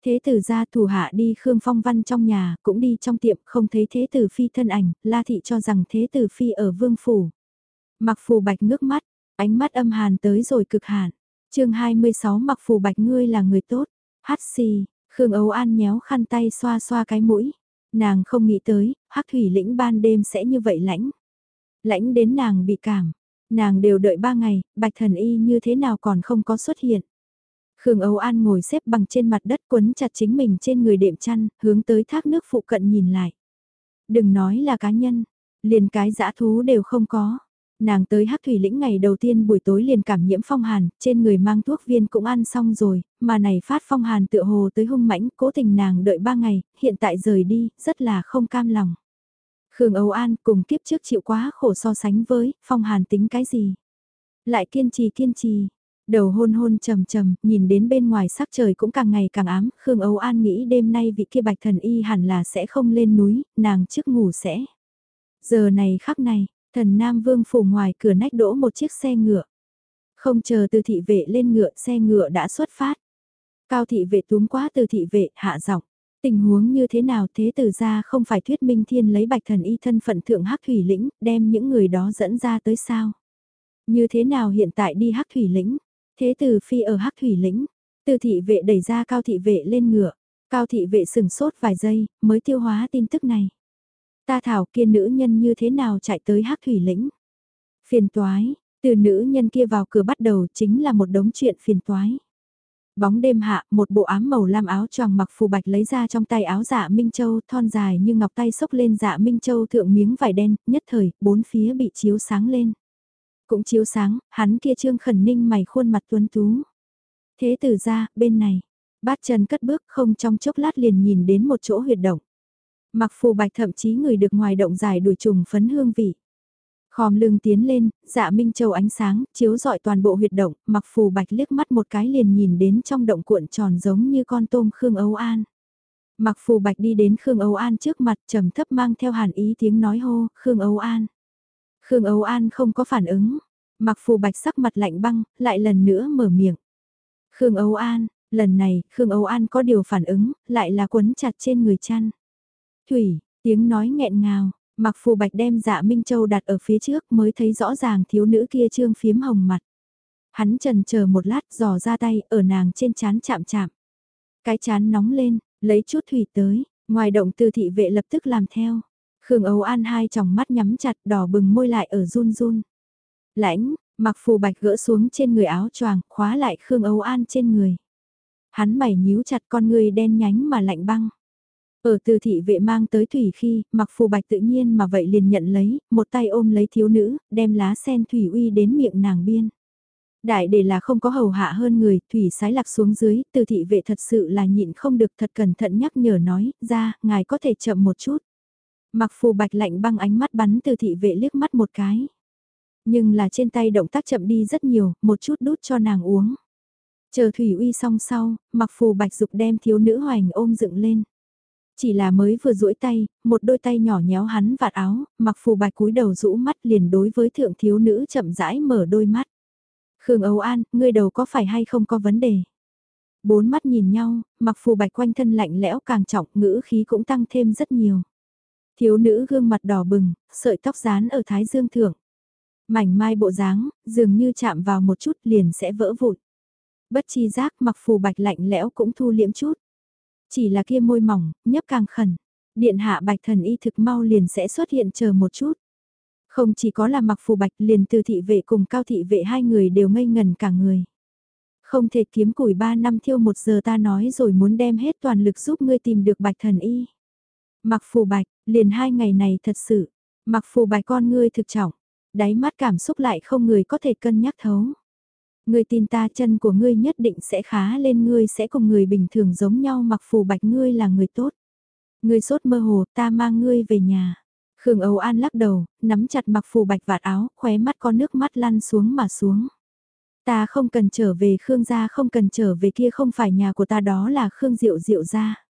A: Thế tử ra thủ hạ đi Khương Phong Văn trong nhà, cũng đi trong tiệm, không thấy thế tử phi thân ảnh, La Thị cho rằng thế tử phi ở vương phủ. Mặc phù bạch ngước mắt, ánh mắt âm hàn tới rồi cực hạn. chương 26 mặc phù bạch ngươi là người tốt, hát xì, Khương Âu An nhéo khăn tay xoa xoa cái mũi. Nàng không nghĩ tới, hắc thủy lĩnh ban đêm sẽ như vậy lãnh. Lãnh đến nàng bị cảm. Nàng đều đợi ba ngày, bạch thần y như thế nào còn không có xuất hiện. Khương Âu An ngồi xếp bằng trên mặt đất quấn chặt chính mình trên người đệm chăn, hướng tới thác nước phụ cận nhìn lại. Đừng nói là cá nhân, liền cái dã thú đều không có. Nàng tới hắc thủy lĩnh ngày đầu tiên buổi tối liền cảm nhiễm phong hàn, trên người mang thuốc viên cũng ăn xong rồi, mà này phát phong hàn tựa hồ tới hung mãnh, cố tình nàng đợi ba ngày, hiện tại rời đi, rất là không cam lòng. Khương Âu An cùng kiếp trước chịu quá khổ so sánh với, phong hàn tính cái gì? Lại kiên trì kiên trì, đầu hôn hôn trầm trầm, nhìn đến bên ngoài sắc trời cũng càng ngày càng ám, Khương Âu An nghĩ đêm nay vị kia bạch thần y hẳn là sẽ không lên núi, nàng trước ngủ sẽ. Giờ này khắc này, thần Nam Vương phủ ngoài cửa nách đỗ một chiếc xe ngựa. Không chờ từ thị vệ lên ngựa, xe ngựa đã xuất phát. Cao thị vệ túm quá từ thị vệ, hạ giọng. Tình huống như thế nào thế tử ra không phải thuyết minh thiên lấy bạch thần y thân phận thượng hắc thủy lĩnh, đem những người đó dẫn ra tới sao? Như thế nào hiện tại đi hắc thủy lĩnh? Thế tử phi ở hắc thủy lĩnh, từ thị vệ đẩy ra cao thị vệ lên ngựa. Cao thị vệ sừng sốt vài giây, mới tiêu hóa tin tức này. Ta thảo kia nữ nhân như thế nào chạy tới hắc thủy lĩnh? Phiền toái, từ nữ nhân kia vào cửa bắt đầu chính là một đống chuyện phiền toái. Bóng đêm hạ, một bộ ám màu lam áo choàng mặc phù bạch lấy ra trong tay áo dạ Minh Châu thon dài như ngọc tay xốc lên dạ Minh Châu thượng miếng vải đen, nhất thời, bốn phía bị chiếu sáng lên. Cũng chiếu sáng, hắn kia trương khẩn ninh mày khuôn mặt tuấn tú. Thế từ ra, bên này, bát chân cất bước không trong chốc lát liền nhìn đến một chỗ huyệt động. Mặc phù bạch thậm chí người được ngoài động dài đuổi trùng phấn hương vị. Khom lưng tiến lên, dạ Minh Châu ánh sáng, chiếu dọi toàn bộ huyệt động, mặc phù bạch liếc mắt một cái liền nhìn đến trong động cuộn tròn giống như con tôm Khương Âu An. Mặc phù bạch đi đến Khương Âu An trước mặt trầm thấp mang theo hàn ý tiếng nói hô, Khương Âu An. Khương Âu An không có phản ứng, mặc phù bạch sắc mặt lạnh băng, lại lần nữa mở miệng. Khương Âu An, lần này, Khương Âu An có điều phản ứng, lại là quấn chặt trên người chăn. Thủy, tiếng nói nghẹn ngào, Mặc phù bạch đem dạ Minh Châu đặt ở phía trước mới thấy rõ ràng thiếu nữ kia trương phiếm hồng mặt. Hắn trần chờ một lát dò ra tay ở nàng trên chán chạm chạm. Cái chán nóng lên, lấy chút thủy tới, ngoài động từ thị vệ lập tức làm theo. Khương Âu An hai tròng mắt nhắm chặt đỏ bừng môi lại ở run run. Lãnh, mặc phù bạch gỡ xuống trên người áo choàng, khóa lại Khương Âu An trên người. Hắn mày nhíu chặt con người đen nhánh mà lạnh băng. Ở từ thị vệ mang tới thủy khi, mặc phù bạch tự nhiên mà vậy liền nhận lấy, một tay ôm lấy thiếu nữ, đem lá sen thủy uy đến miệng nàng biên. Đại để là không có hầu hạ hơn người, thủy sái lạc xuống dưới, từ thị vệ thật sự là nhịn không được thật cẩn thận nhắc nhở nói, ra, ngài có thể chậm một chút. Mặc phù bạch lạnh băng ánh mắt bắn từ thị vệ liếc mắt một cái. Nhưng là trên tay động tác chậm đi rất nhiều, một chút đút cho nàng uống. Chờ thủy uy xong sau, mặc phù bạch dục đem thiếu nữ hoành ôm dựng lên. Chỉ là mới vừa duỗi tay, một đôi tay nhỏ nhéo hắn vạt áo, mặc phù bạch cúi đầu rũ mắt liền đối với thượng thiếu nữ chậm rãi mở đôi mắt. Khương Âu An, ngươi đầu có phải hay không có vấn đề? Bốn mắt nhìn nhau, mặc phù bạch quanh thân lạnh lẽo càng trọng, ngữ khí cũng tăng thêm rất nhiều. Thiếu nữ gương mặt đỏ bừng, sợi tóc dán ở thái dương thượng. Mảnh mai bộ dáng, dường như chạm vào một chút liền sẽ vỡ vụn. Bất chi giác mặc phù bạch lạnh lẽo cũng thu liễm chút. Chỉ là kia môi mỏng, nhấp càng khẩn. Điện hạ bạch thần y thực mau liền sẽ xuất hiện chờ một chút. Không chỉ có là mặc phù bạch liền từ thị vệ cùng cao thị vệ hai người đều ngây ngần cả người. Không thể kiếm củi ba năm thiêu một giờ ta nói rồi muốn đem hết toàn lực giúp ngươi tìm được bạch thần y. Mặc phù bạch, liền hai ngày này thật sự, mặc phù bạch con ngươi thực trọng, đáy mắt cảm xúc lại không người có thể cân nhắc thấu. Ngươi tin ta chân của ngươi nhất định sẽ khá lên ngươi sẽ cùng người bình thường giống nhau mặc phù bạch ngươi là người tốt. Ngươi sốt mơ hồ ta mang ngươi về nhà. Khương Âu An lắc đầu, nắm chặt mặc phù bạch vạt áo, khóe mắt có nước mắt lăn xuống mà xuống. Ta không cần trở về Khương gia không cần trở về kia không phải nhà của ta đó là Khương Diệu Diệu gia.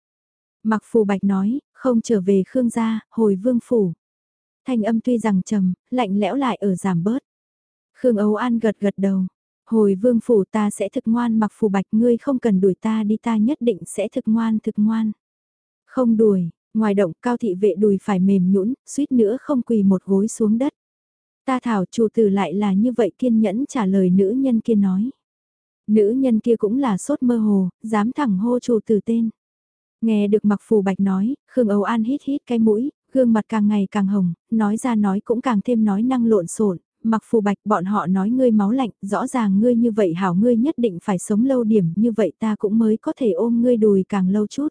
A: Mặc phù bạch nói, không trở về Khương gia, hồi vương phủ. Thanh âm tuy rằng trầm, lạnh lẽo lại ở giảm bớt. Khương Âu An gật gật đầu. Hồi vương phủ ta sẽ thực ngoan mặc phù bạch ngươi không cần đuổi ta đi ta nhất định sẽ thực ngoan thực ngoan. Không đuổi, ngoài động cao thị vệ đùi phải mềm nhũn suýt nữa không quỳ một gối xuống đất. Ta thảo chủ tử lại là như vậy kiên nhẫn trả lời nữ nhân kia nói. Nữ nhân kia cũng là sốt mơ hồ, dám thẳng hô chủ tử tên. Nghe được mặc phù bạch nói, Khương Âu An hít hít cái mũi, gương mặt càng ngày càng hồng, nói ra nói cũng càng thêm nói năng lộn xộn. Mặc phù bạch bọn họ nói ngươi máu lạnh, rõ ràng ngươi như vậy hảo ngươi nhất định phải sống lâu điểm như vậy ta cũng mới có thể ôm ngươi đùi càng lâu chút.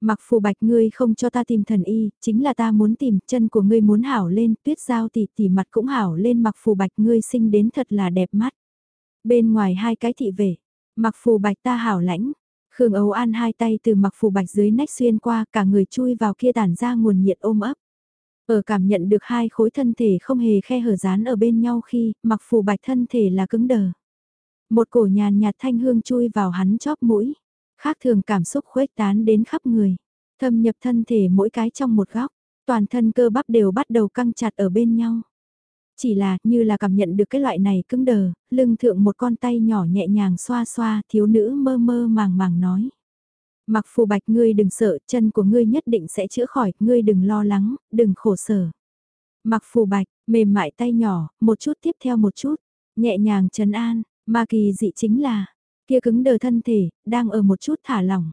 A: Mặc phù bạch ngươi không cho ta tìm thần y, chính là ta muốn tìm, chân của ngươi muốn hảo lên, tuyết giao tỷ tỷ mặt cũng hảo lên mặc phù bạch ngươi sinh đến thật là đẹp mắt. Bên ngoài hai cái thị vệ, mặc phù bạch ta hảo lãnh, Khương Âu An hai tay từ mặc phù bạch dưới nách xuyên qua cả người chui vào kia tản ra nguồn nhiệt ôm ấp. Ở cảm nhận được hai khối thân thể không hề khe hở dán ở bên nhau khi mặc phù bạch thân thể là cứng đờ. Một cổ nhàn nhạt thanh hương chui vào hắn chóp mũi. Khác thường cảm xúc khuếch tán đến khắp người. Thâm nhập thân thể mỗi cái trong một góc. Toàn thân cơ bắp đều bắt đầu căng chặt ở bên nhau. Chỉ là như là cảm nhận được cái loại này cứng đờ, lưng thượng một con tay nhỏ nhẹ nhàng xoa xoa, thiếu nữ mơ mơ màng màng nói. Mặc phù bạch ngươi đừng sợ, chân của ngươi nhất định sẽ chữa khỏi, ngươi đừng lo lắng, đừng khổ sở. Mặc phù bạch, mềm mại tay nhỏ, một chút tiếp theo một chút, nhẹ nhàng trấn an, mà kỳ dị chính là, kia cứng đờ thân thể, đang ở một chút thả lỏng.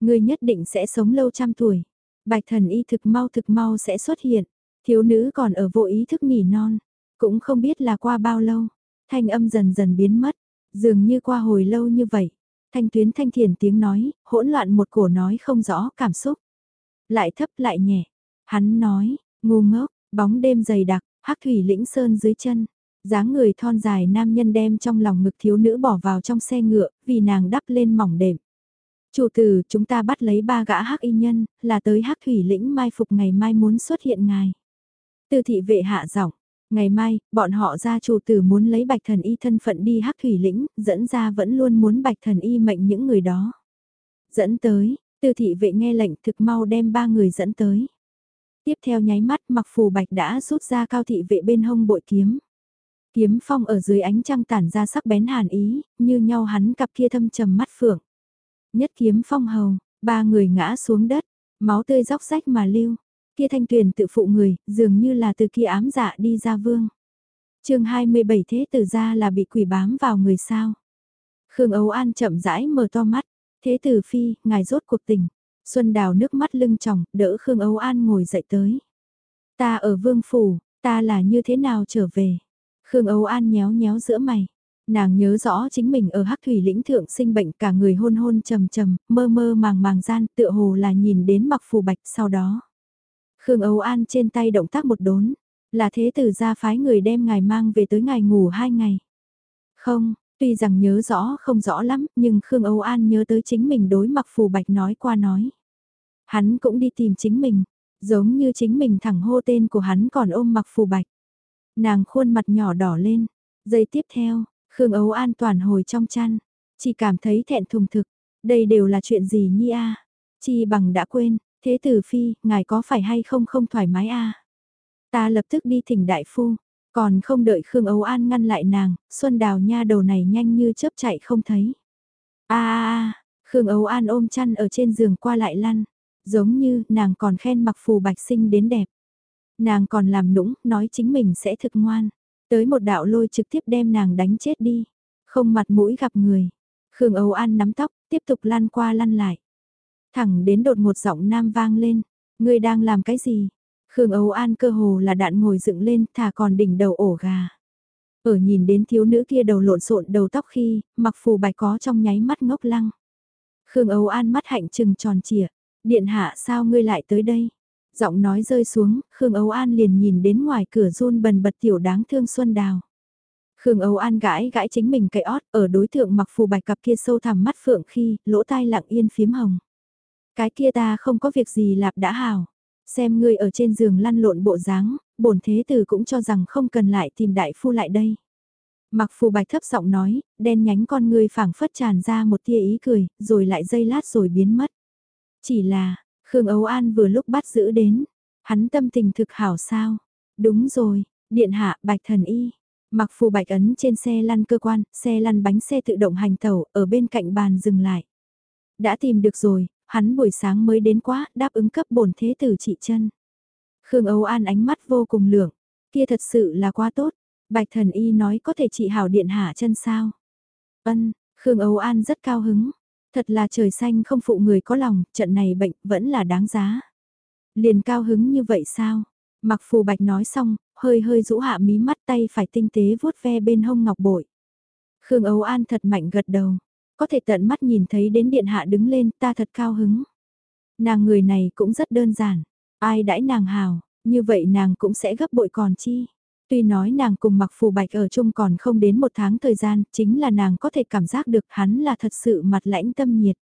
A: Ngươi nhất định sẽ sống lâu trăm tuổi. Bạch thần y thực mau thực mau sẽ xuất hiện. Thiếu nữ còn ở vô ý thức nỉ non. Cũng không biết là qua bao lâu. Thanh âm dần dần biến mất. Dường như qua hồi lâu như vậy. Thanh tuyến thanh thiền tiếng nói, hỗn loạn một cổ nói không rõ cảm xúc. Lại thấp lại nhẹ. Hắn nói, ngu ngốc, bóng đêm dày đặc, hắc thủy lĩnh sơn dưới chân. dáng người thon dài nam nhân đem trong lòng ngực thiếu nữ bỏ vào trong xe ngựa, vì nàng đắp lên mỏng đệm. Chủ tử, chúng ta bắt lấy ba gã hắc y nhân, là tới hắc thủy lĩnh mai phục ngày mai muốn xuất hiện ngài. Từ thị vệ hạ giọng, ngày mai, bọn họ ra chủ tử muốn lấy bạch thần y thân phận đi hắc thủy lĩnh, dẫn ra vẫn luôn muốn bạch thần y mệnh những người đó. Dẫn tới, tư thị vệ nghe lệnh thực mau đem ba người dẫn tới. Tiếp theo nháy mắt mặc phù bạch đã rút ra cao thị vệ bên hông bội kiếm. Kiếm phong ở dưới ánh trăng tản ra sắc bén hàn ý, như nhau hắn cặp kia thâm trầm mắt phượng. Nhất kiếm phong hầu, ba người ngã xuống đất, máu tươi róc rách mà lưu. Kia thanh tuyền tự phụ người, dường như là từ kia ám dạ đi ra vương. chương 27 thế tử ra là bị quỷ bám vào người sao. Khương Ấu An chậm rãi mở to mắt, thế tử phi, ngài rốt cuộc tình. Xuân đào nước mắt lưng tròng, đỡ Khương Ấu An ngồi dậy tới. Ta ở vương phủ, ta là như thế nào trở về? Khương Ấu An nhéo nhéo giữa mày. Nàng nhớ rõ chính mình ở Hắc Thủy lĩnh thượng sinh bệnh cả người hôn hôn trầm trầm, mơ mơ màng màng gian tựa hồ là nhìn đến mặc phù bạch sau đó. Khương Âu An trên tay động tác một đốn, là thế tử ra phái người đem ngài mang về tới ngài ngủ hai ngày. Không, tuy rằng nhớ rõ không rõ lắm, nhưng Khương Âu An nhớ tới chính mình đối mặc phù bạch nói qua nói. Hắn cũng đi tìm chính mình, giống như chính mình thẳng hô tên của hắn còn ôm mặc phù bạch. Nàng khuôn mặt nhỏ đỏ lên, giây tiếp theo, Khương Âu An toàn hồi trong chăn, chỉ cảm thấy thẹn thùng thực, đây đều là chuyện gì nhi a? Chi bằng đã quên, thế tử phi, ngài có phải hay không không thoải mái a? Ta lập tức đi thỉnh đại phu, còn không đợi Khương âu An ngăn lại nàng, Xuân Đào nha đầu này nhanh như chớp chạy không thấy. A a a, Khương âu An ôm chăn ở trên giường qua lại lăn, giống như nàng còn khen mặc phù bạch sinh đến đẹp. Nàng còn làm nũng, nói chính mình sẽ thực ngoan. Tới một đạo lôi trực tiếp đem nàng đánh chết đi. Không mặt mũi gặp người. Khương Âu An nắm tóc, tiếp tục lăn qua lăn lại. Thẳng đến đột một giọng nam vang lên. ngươi đang làm cái gì? Khương Âu An cơ hồ là đạn ngồi dựng lên thả còn đỉnh đầu ổ gà. Ở nhìn đến thiếu nữ kia đầu lộn xộn đầu tóc khi, mặc phù bạch có trong nháy mắt ngốc lăng. Khương Âu An mắt hạnh trừng tròn trịa. Điện hạ sao ngươi lại tới đây? Giọng nói rơi xuống, Khương Âu An liền nhìn đến ngoài cửa run bần bật tiểu đáng thương Xuân Đào. Khương Âu An gãi gãi chính mình cái ót ở đối tượng mặc phù bạch cặp kia sâu thẳm mắt phượng khi lỗ tai lặng yên phím hồng. Cái kia ta không có việc gì lạp đã hào. Xem ngươi ở trên giường lăn lộn bộ dáng, bổn thế tử cũng cho rằng không cần lại tìm đại phu lại đây. Mặc phù bạch thấp giọng nói, đen nhánh con ngươi phảng phất tràn ra một tia ý cười, rồi lại dây lát rồi biến mất. Chỉ là, Khương Âu An vừa lúc bắt giữ đến. Hắn tâm tình thực hảo sao? Đúng rồi, điện hạ bạch thần y. Mặc phù bạch ấn trên xe lăn cơ quan, xe lăn bánh xe tự động hành tẩu, ở bên cạnh bàn dừng lại. Đã tìm được rồi, hắn buổi sáng mới đến quá, đáp ứng cấp bổn thế tử trị chân. Khương Âu An ánh mắt vô cùng lượng, kia thật sự là quá tốt, bạch thần y nói có thể trị hảo điện hạ chân sao. Ân, Khương Âu An rất cao hứng, thật là trời xanh không phụ người có lòng, trận này bệnh vẫn là đáng giá. Liền cao hứng như vậy sao? Mặc phù bạch nói xong, hơi hơi rũ hạ mí mắt tay phải tinh tế vuốt ve bên hông ngọc bội. Khương Âu An thật mạnh gật đầu, có thể tận mắt nhìn thấy đến điện hạ đứng lên ta thật cao hứng. Nàng người này cũng rất đơn giản, ai đãi nàng hào, như vậy nàng cũng sẽ gấp bội còn chi. Tuy nói nàng cùng mặc phù bạch ở chung còn không đến một tháng thời gian, chính là nàng có thể cảm giác được hắn là thật sự mặt lãnh tâm nhiệt.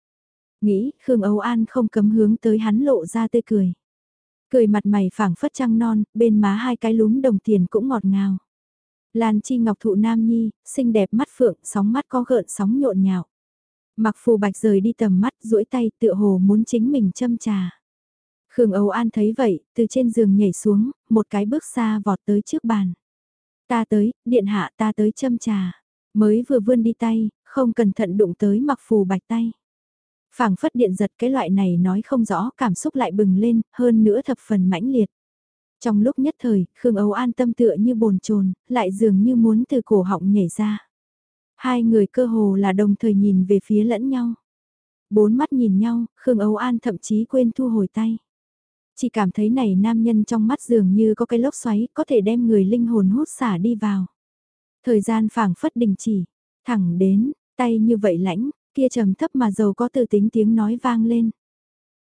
A: Nghĩ, Khương Âu An không cấm hướng tới hắn lộ ra tươi cười. Cười mặt mày phảng phất trăng non, bên má hai cái lúm đồng tiền cũng ngọt ngào. Lan chi ngọc thụ nam nhi, xinh đẹp mắt phượng, sóng mắt có gợn sóng nhộn nhạo. Mặc phù bạch rời đi tầm mắt, duỗi tay tựa hồ muốn chính mình châm trà. Khương Âu An thấy vậy, từ trên giường nhảy xuống, một cái bước xa vọt tới trước bàn. Ta tới, điện hạ ta tới châm trà. Mới vừa vươn đi tay, không cẩn thận đụng tới mặc phù bạch tay phảng phất điện giật cái loại này nói không rõ cảm xúc lại bừng lên, hơn nữa thập phần mãnh liệt. Trong lúc nhất thời, Khương Âu An tâm tựa như bồn chồn lại dường như muốn từ cổ họng nhảy ra. Hai người cơ hồ là đồng thời nhìn về phía lẫn nhau. Bốn mắt nhìn nhau, Khương Âu An thậm chí quên thu hồi tay. Chỉ cảm thấy này nam nhân trong mắt dường như có cái lốc xoáy có thể đem người linh hồn hút xả đi vào. Thời gian phảng phất đình chỉ, thẳng đến, tay như vậy lãnh, kia trầm thấp mà giàu có từ tính tiếng nói vang lên.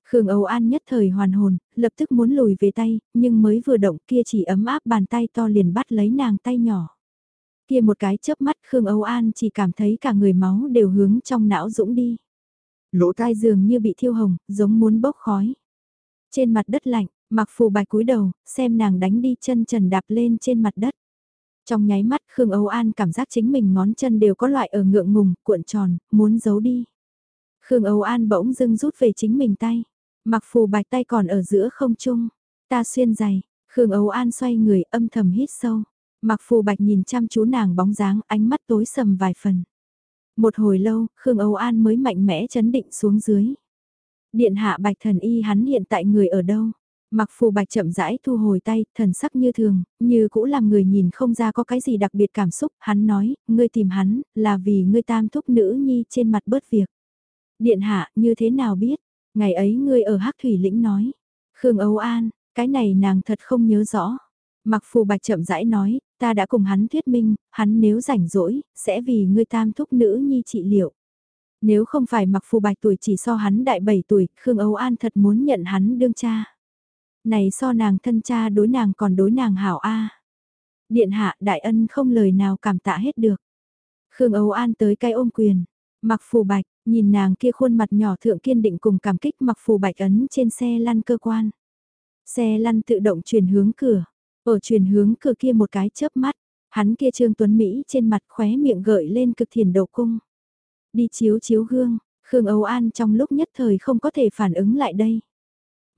A: Khương Âu An nhất thời hoàn hồn, lập tức muốn lùi về tay, nhưng mới vừa động kia chỉ ấm áp bàn tay to liền bắt lấy nàng tay nhỏ. Kia một cái chớp mắt Khương Âu An chỉ cảm thấy cả người máu đều hướng trong não dũng đi. Lỗ tai dường như bị thiêu hồng, giống muốn bốc khói. Trên mặt đất lạnh, mặc phù bạch cúi đầu, xem nàng đánh đi chân trần đạp lên trên mặt đất. Trong nháy mắt Khương Âu An cảm giác chính mình ngón chân đều có loại ở ngượng ngùng, cuộn tròn, muốn giấu đi. Khương Âu An bỗng dưng rút về chính mình tay. Mặc phù bạch tay còn ở giữa không trung. Ta xuyên giày, Khương Âu An xoay người âm thầm hít sâu. Mặc phù bạch nhìn chăm chú nàng bóng dáng ánh mắt tối sầm vài phần. Một hồi lâu, Khương Âu An mới mạnh mẽ chấn định xuống dưới. Điện hạ bạch thần y hắn hiện tại người ở đâu? Mặc phù bạch chậm rãi thu hồi tay, thần sắc như thường, như cũ làm người nhìn không ra có cái gì đặc biệt cảm xúc, hắn nói, ngươi tìm hắn, là vì ngươi tam thúc nữ nhi trên mặt bớt việc. Điện hạ, như thế nào biết, ngày ấy ngươi ở hắc thủy lĩnh nói. Khương Âu An, cái này nàng thật không nhớ rõ. Mặc phù bạch chậm rãi nói, ta đã cùng hắn thuyết minh, hắn nếu rảnh rỗi, sẽ vì ngươi tam thúc nữ nhi trị liệu. Nếu không phải mặc phù bạch tuổi chỉ so hắn đại 7 tuổi, Khương Âu An thật muốn nhận hắn đương cha này so nàng thân cha đối nàng còn đối nàng hảo a. Điện hạ đại ân không lời nào cảm tạ hết được. Khương Âu An tới cái ôm quyền, mặc phù bạch, nhìn nàng kia khuôn mặt nhỏ thượng kiên định cùng cảm kích mặc phù bạch ấn trên xe lăn cơ quan. Xe lăn tự động chuyển hướng cửa, ở chuyển hướng cửa kia một cái chớp mắt, hắn kia trương tuấn Mỹ trên mặt khóe miệng gợi lên cực thiền đầu cung. Đi chiếu chiếu gương, Khương Âu An trong lúc nhất thời không có thể phản ứng lại đây.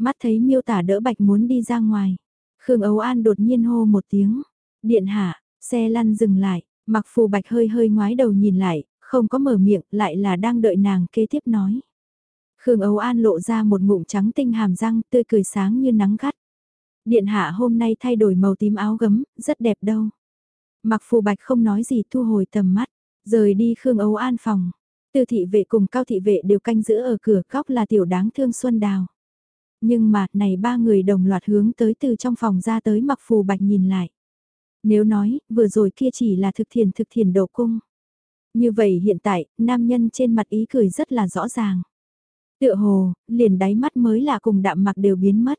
A: Mắt thấy miêu tả đỡ bạch muốn đi ra ngoài. Khương âu An đột nhiên hô một tiếng. Điện hạ, xe lăn dừng lại, mặc phù bạch hơi hơi ngoái đầu nhìn lại, không có mở miệng, lại là đang đợi nàng kế tiếp nói. Khương âu An lộ ra một ngụm trắng tinh hàm răng, tươi cười sáng như nắng gắt. Điện hạ hôm nay thay đổi màu tím áo gấm, rất đẹp đâu. Mặc phù bạch không nói gì thu hồi tầm mắt, rời đi Khương Ấu An phòng. Tư thị vệ cùng cao thị vệ đều canh giữ ở cửa góc là tiểu đáng thương Xuân Đào. Nhưng mà, này ba người đồng loạt hướng tới từ trong phòng ra tới mặc phù bạch nhìn lại. Nếu nói, vừa rồi kia chỉ là thực thiền thực thiền độ cung. Như vậy hiện tại, nam nhân trên mặt ý cười rất là rõ ràng. Tựa hồ, liền đáy mắt mới là cùng đạm mặc đều biến mất.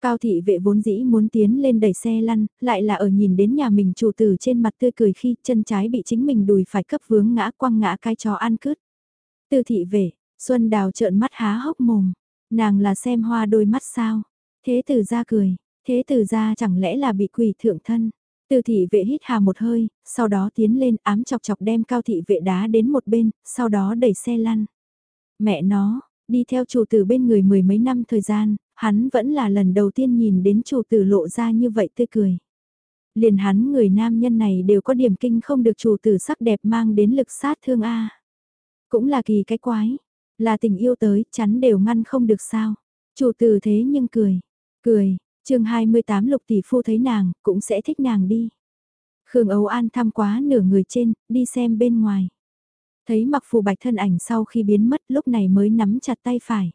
A: Cao thị vệ vốn dĩ muốn tiến lên đẩy xe lăn, lại là ở nhìn đến nhà mình chủ tử trên mặt tươi cười khi chân trái bị chính mình đùi phải cấp vướng ngã quăng ngã cái chó ăn cướp. Tư thị vệ, Xuân Đào trợn mắt há hốc mồm, Nàng là xem hoa đôi mắt sao? Thế tử ra cười, thế tử ra chẳng lẽ là bị quỷ thượng thân? Từ thị vệ hít hà một hơi, sau đó tiến lên ám chọc chọc đem cao thị vệ đá đến một bên, sau đó đẩy xe lăn. Mẹ nó, đi theo chủ tử bên người mười mấy năm thời gian, hắn vẫn là lần đầu tiên nhìn đến chủ tử lộ ra như vậy tươi cười. Liền hắn người nam nhân này đều có điểm kinh không được chủ tử sắc đẹp mang đến lực sát thương A. Cũng là kỳ cái quái, là tình yêu tới, chắn đều ngăn không được sao. Chủ tử thế nhưng cười, cười, chương 28 lục tỷ phu thấy nàng, cũng sẽ thích nàng đi. Khương Âu An thăm quá nửa người trên, đi xem bên ngoài. Thấy mặc phù bạch thân ảnh sau khi biến mất lúc này mới nắm chặt tay phải.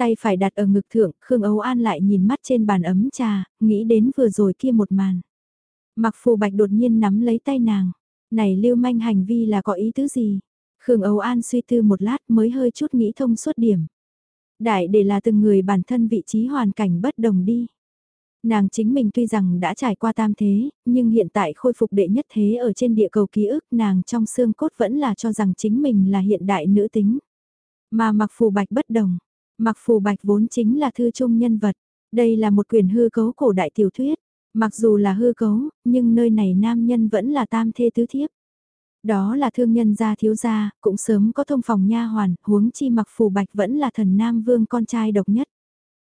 A: Tay phải đặt ở ngực thượng, Khương Âu An lại nhìn mắt trên bàn ấm trà, nghĩ đến vừa rồi kia một màn. Mặc phù bạch đột nhiên nắm lấy tay nàng. Này lưu manh hành vi là có ý tứ gì? Khương Âu An suy tư một lát mới hơi chút nghĩ thông suốt điểm. Đại để là từng người bản thân vị trí hoàn cảnh bất đồng đi. Nàng chính mình tuy rằng đã trải qua tam thế, nhưng hiện tại khôi phục đệ nhất thế ở trên địa cầu ký ức nàng trong xương cốt vẫn là cho rằng chính mình là hiện đại nữ tính. Mà mặc phù bạch bất đồng, mặc phù bạch vốn chính là thư trung nhân vật, đây là một quyển hư cấu cổ đại tiểu thuyết, mặc dù là hư cấu, nhưng nơi này nam nhân vẫn là tam thê tứ thiếp. Đó là thương nhân gia thiếu gia, cũng sớm có thông phòng nha hoàn, huống chi mặc phù bạch vẫn là thần nam vương con trai độc nhất.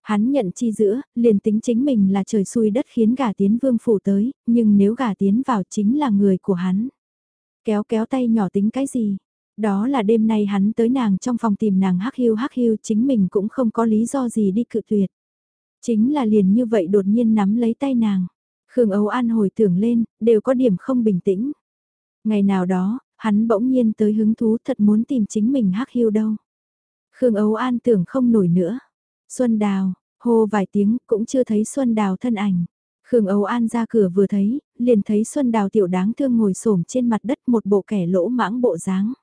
A: Hắn nhận chi giữa, liền tính chính mình là trời xui đất khiến gà tiến vương phủ tới, nhưng nếu gà tiến vào chính là người của hắn. Kéo kéo tay nhỏ tính cái gì? Đó là đêm nay hắn tới nàng trong phòng tìm nàng hắc hiu hắc hiu chính mình cũng không có lý do gì đi cự tuyệt. Chính là liền như vậy đột nhiên nắm lấy tay nàng. Khương Âu An hồi tưởng lên, đều có điểm không bình tĩnh. Ngày nào đó, hắn bỗng nhiên tới hứng thú thật muốn tìm chính mình hắc hiu đâu. Khương Âu An tưởng không nổi nữa. Xuân Đào, hô vài tiếng cũng chưa thấy Xuân Đào thân ảnh. Khương Âu An ra cửa vừa thấy, liền thấy Xuân Đào tiểu đáng thương ngồi xổm trên mặt đất một bộ kẻ lỗ mãng bộ dáng.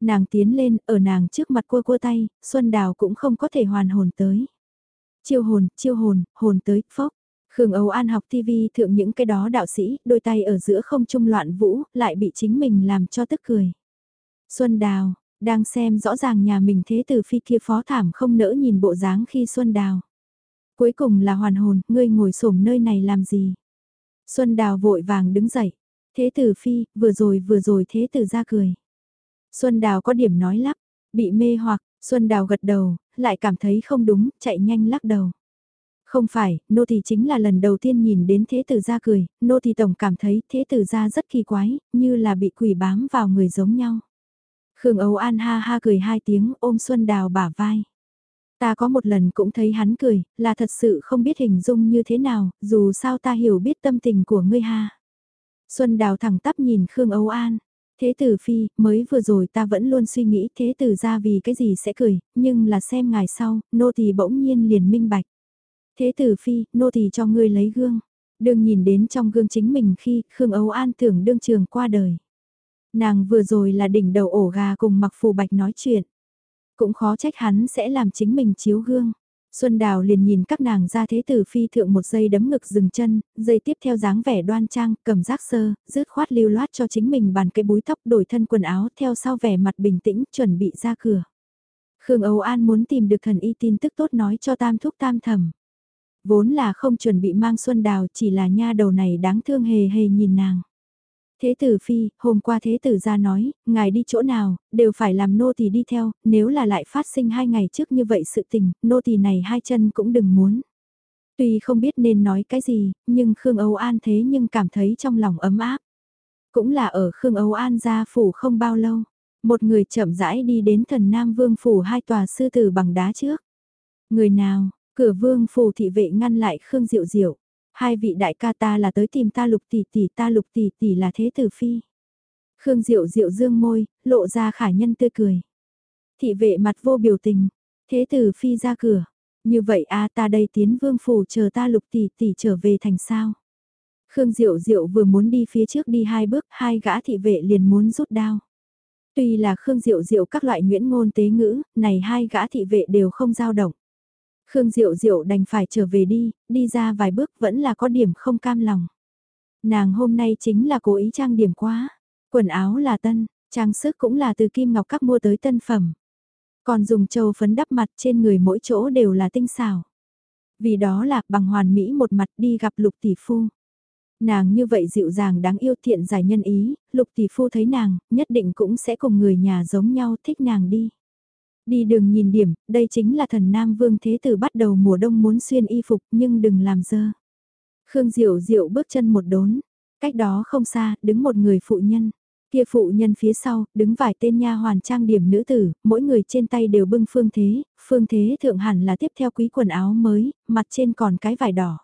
A: Nàng tiến lên, ở nàng trước mặt cua cua tay, Xuân Đào cũng không có thể hoàn hồn tới. Chiêu hồn, chiêu hồn, hồn tới, phốc. Khương Âu An học TV thượng những cái đó đạo sĩ, đôi tay ở giữa không trung loạn vũ, lại bị chính mình làm cho tức cười. Xuân Đào, đang xem rõ ràng nhà mình thế tử phi kia phó thảm không nỡ nhìn bộ dáng khi Xuân Đào. Cuối cùng là hoàn hồn, ngươi ngồi xổm nơi này làm gì? Xuân Đào vội vàng đứng dậy. Thế tử phi, vừa rồi vừa rồi thế tử ra cười. Xuân Đào có điểm nói lắp, bị mê hoặc, Xuân Đào gật đầu, lại cảm thấy không đúng, chạy nhanh lắc đầu. Không phải, nô thì chính là lần đầu tiên nhìn đến thế tử ra cười, nô thì tổng cảm thấy thế tử ra rất kỳ quái, như là bị quỷ bám vào người giống nhau. Khương Âu An ha ha cười hai tiếng ôm Xuân Đào bả vai. Ta có một lần cũng thấy hắn cười, là thật sự không biết hình dung như thế nào, dù sao ta hiểu biết tâm tình của ngươi ha. Xuân Đào thẳng tắp nhìn Khương Âu An. Thế tử phi, mới vừa rồi ta vẫn luôn suy nghĩ thế tử ra vì cái gì sẽ cười, nhưng là xem ngày sau, nô tỳ bỗng nhiên liền minh bạch. Thế tử phi, nô tỳ cho ngươi lấy gương. Đừng nhìn đến trong gương chính mình khi Khương Âu An tưởng đương trường qua đời. Nàng vừa rồi là đỉnh đầu ổ gà cùng mặc phù bạch nói chuyện. Cũng khó trách hắn sẽ làm chính mình chiếu gương. Xuân Đào liền nhìn các nàng ra thế tử phi thượng một giây đấm ngực dừng chân, giây tiếp theo dáng vẻ đoan trang, cầm rác sơ, rứt khoát lưu loát cho chính mình bàn cái búi tóc đổi thân quần áo theo sau vẻ mặt bình tĩnh chuẩn bị ra cửa. Khương Âu An muốn tìm được thần y tin tức tốt nói cho tam thúc tam thầm. Vốn là không chuẩn bị mang Xuân Đào chỉ là nha đầu này đáng thương hề hề nhìn nàng. Thế tử phi, hôm qua thế tử ra nói, ngài đi chỗ nào, đều phải làm nô tỳ đi theo, nếu là lại phát sinh hai ngày trước như vậy sự tình, nô tỳ này hai chân cũng đừng muốn. Tuy không biết nên nói cái gì, nhưng Khương Âu An thế nhưng cảm thấy trong lòng ấm áp. Cũng là ở Khương Âu An gia phủ không bao lâu, một người chậm rãi đi đến thần Nam Vương phủ hai tòa sư tử bằng đá trước. Người nào, cửa vương phủ thị vệ ngăn lại Khương Diệu Diệu. Hai vị đại ca ta là tới tìm ta lục tỷ tỷ ta lục tỷ tỷ là thế tử phi. Khương Diệu Diệu dương môi, lộ ra khả nhân tươi cười. Thị vệ mặt vô biểu tình, thế tử phi ra cửa. Như vậy a ta đây tiến vương phủ chờ ta lục tỷ tỷ trở về thành sao. Khương Diệu Diệu vừa muốn đi phía trước đi hai bước, hai gã thị vệ liền muốn rút đao. Tuy là Khương Diệu Diệu các loại nguyễn ngôn tế ngữ, này hai gã thị vệ đều không dao động. Khương Diệu Diệu đành phải trở về đi, đi ra vài bước vẫn là có điểm không cam lòng. Nàng hôm nay chính là cố ý trang điểm quá, quần áo là tân, trang sức cũng là từ kim ngọc các mua tới tân phẩm. Còn dùng châu phấn đắp mặt trên người mỗi chỗ đều là tinh xảo. Vì đó là bằng hoàn mỹ một mặt đi gặp lục tỷ phu. Nàng như vậy dịu dàng đáng yêu thiện giải nhân ý, lục tỷ phu thấy nàng, nhất định cũng sẽ cùng người nhà giống nhau thích nàng đi. Đi đường nhìn điểm, đây chính là thần Nam Vương Thế Tử bắt đầu mùa đông muốn xuyên y phục nhưng đừng làm dơ. Khương Diệu Diệu bước chân một đốn, cách đó không xa, đứng một người phụ nhân. Kia phụ nhân phía sau, đứng vài tên nha hoàn trang điểm nữ tử, mỗi người trên tay đều bưng phương thế, phương thế thượng hẳn là tiếp theo quý quần áo mới, mặt trên còn cái vải đỏ.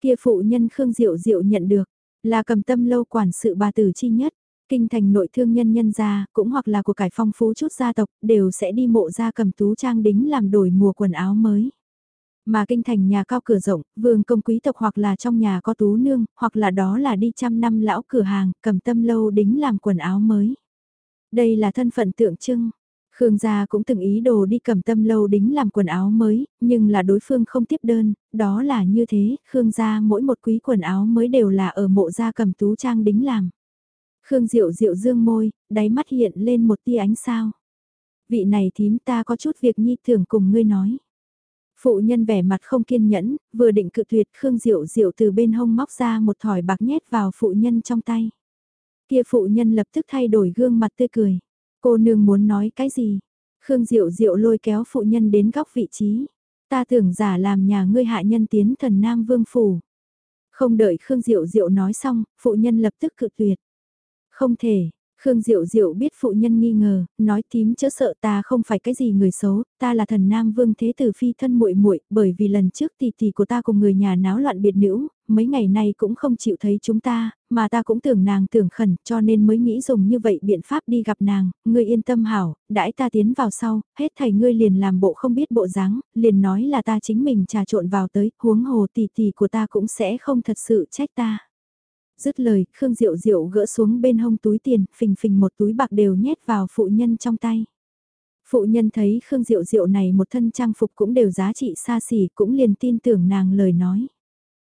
A: Kia phụ nhân Khương Diệu Diệu nhận được, là cầm tâm lâu quản sự bà tử chi nhất. Kinh thành nội thương nhân nhân gia, cũng hoặc là của cải phong phú chút gia tộc, đều sẽ đi mộ gia cầm tú trang đính làm đổi mùa quần áo mới. Mà kinh thành nhà cao cửa rộng, vương công quý tộc hoặc là trong nhà có tú nương, hoặc là đó là đi trăm năm lão cửa hàng, cầm tâm lâu đính làm quần áo mới. Đây là thân phận tượng trưng. Khương gia cũng từng ý đồ đi cầm tâm lâu đính làm quần áo mới, nhưng là đối phương không tiếp đơn, đó là như thế, Khương gia mỗi một quý quần áo mới đều là ở mộ gia cầm tú trang đính làm. Khương Diệu Diệu dương môi, đáy mắt hiện lên một tia ánh sao. Vị này thím ta có chút việc nhi thường cùng ngươi nói. Phụ nhân vẻ mặt không kiên nhẫn, vừa định cự tuyệt Khương Diệu Diệu từ bên hông móc ra một thỏi bạc nhét vào phụ nhân trong tay. Kia phụ nhân lập tức thay đổi gương mặt tươi cười. Cô nương muốn nói cái gì? Khương Diệu Diệu lôi kéo phụ nhân đến góc vị trí. Ta tưởng giả làm nhà ngươi hạ nhân tiến thần Nam Vương Phủ. Không đợi Khương Diệu Diệu nói xong, phụ nhân lập tức cự tuyệt. Không thể, Khương Diệu Diệu biết phụ nhân nghi ngờ, nói tím chớ sợ ta không phải cái gì người xấu, ta là thần nam vương thế tử phi thân muội muội, bởi vì lần trước tỷ tỷ của ta cùng người nhà náo loạn biệt nữ, mấy ngày nay cũng không chịu thấy chúng ta, mà ta cũng tưởng nàng tưởng khẩn, cho nên mới nghĩ dùng như vậy biện pháp đi gặp nàng, ngươi yên tâm hảo, đãi ta tiến vào sau, hết thầy ngươi liền làm bộ không biết bộ dáng, liền nói là ta chính mình trà trộn vào tới, huống hồ tỷ tỷ của ta cũng sẽ không thật sự trách ta. Dứt lời, Khương Diệu Diệu gỡ xuống bên hông túi tiền, phình phình một túi bạc đều nhét vào phụ nhân trong tay. Phụ nhân thấy Khương Diệu Diệu này một thân trang phục cũng đều giá trị xa xỉ, cũng liền tin tưởng nàng lời nói.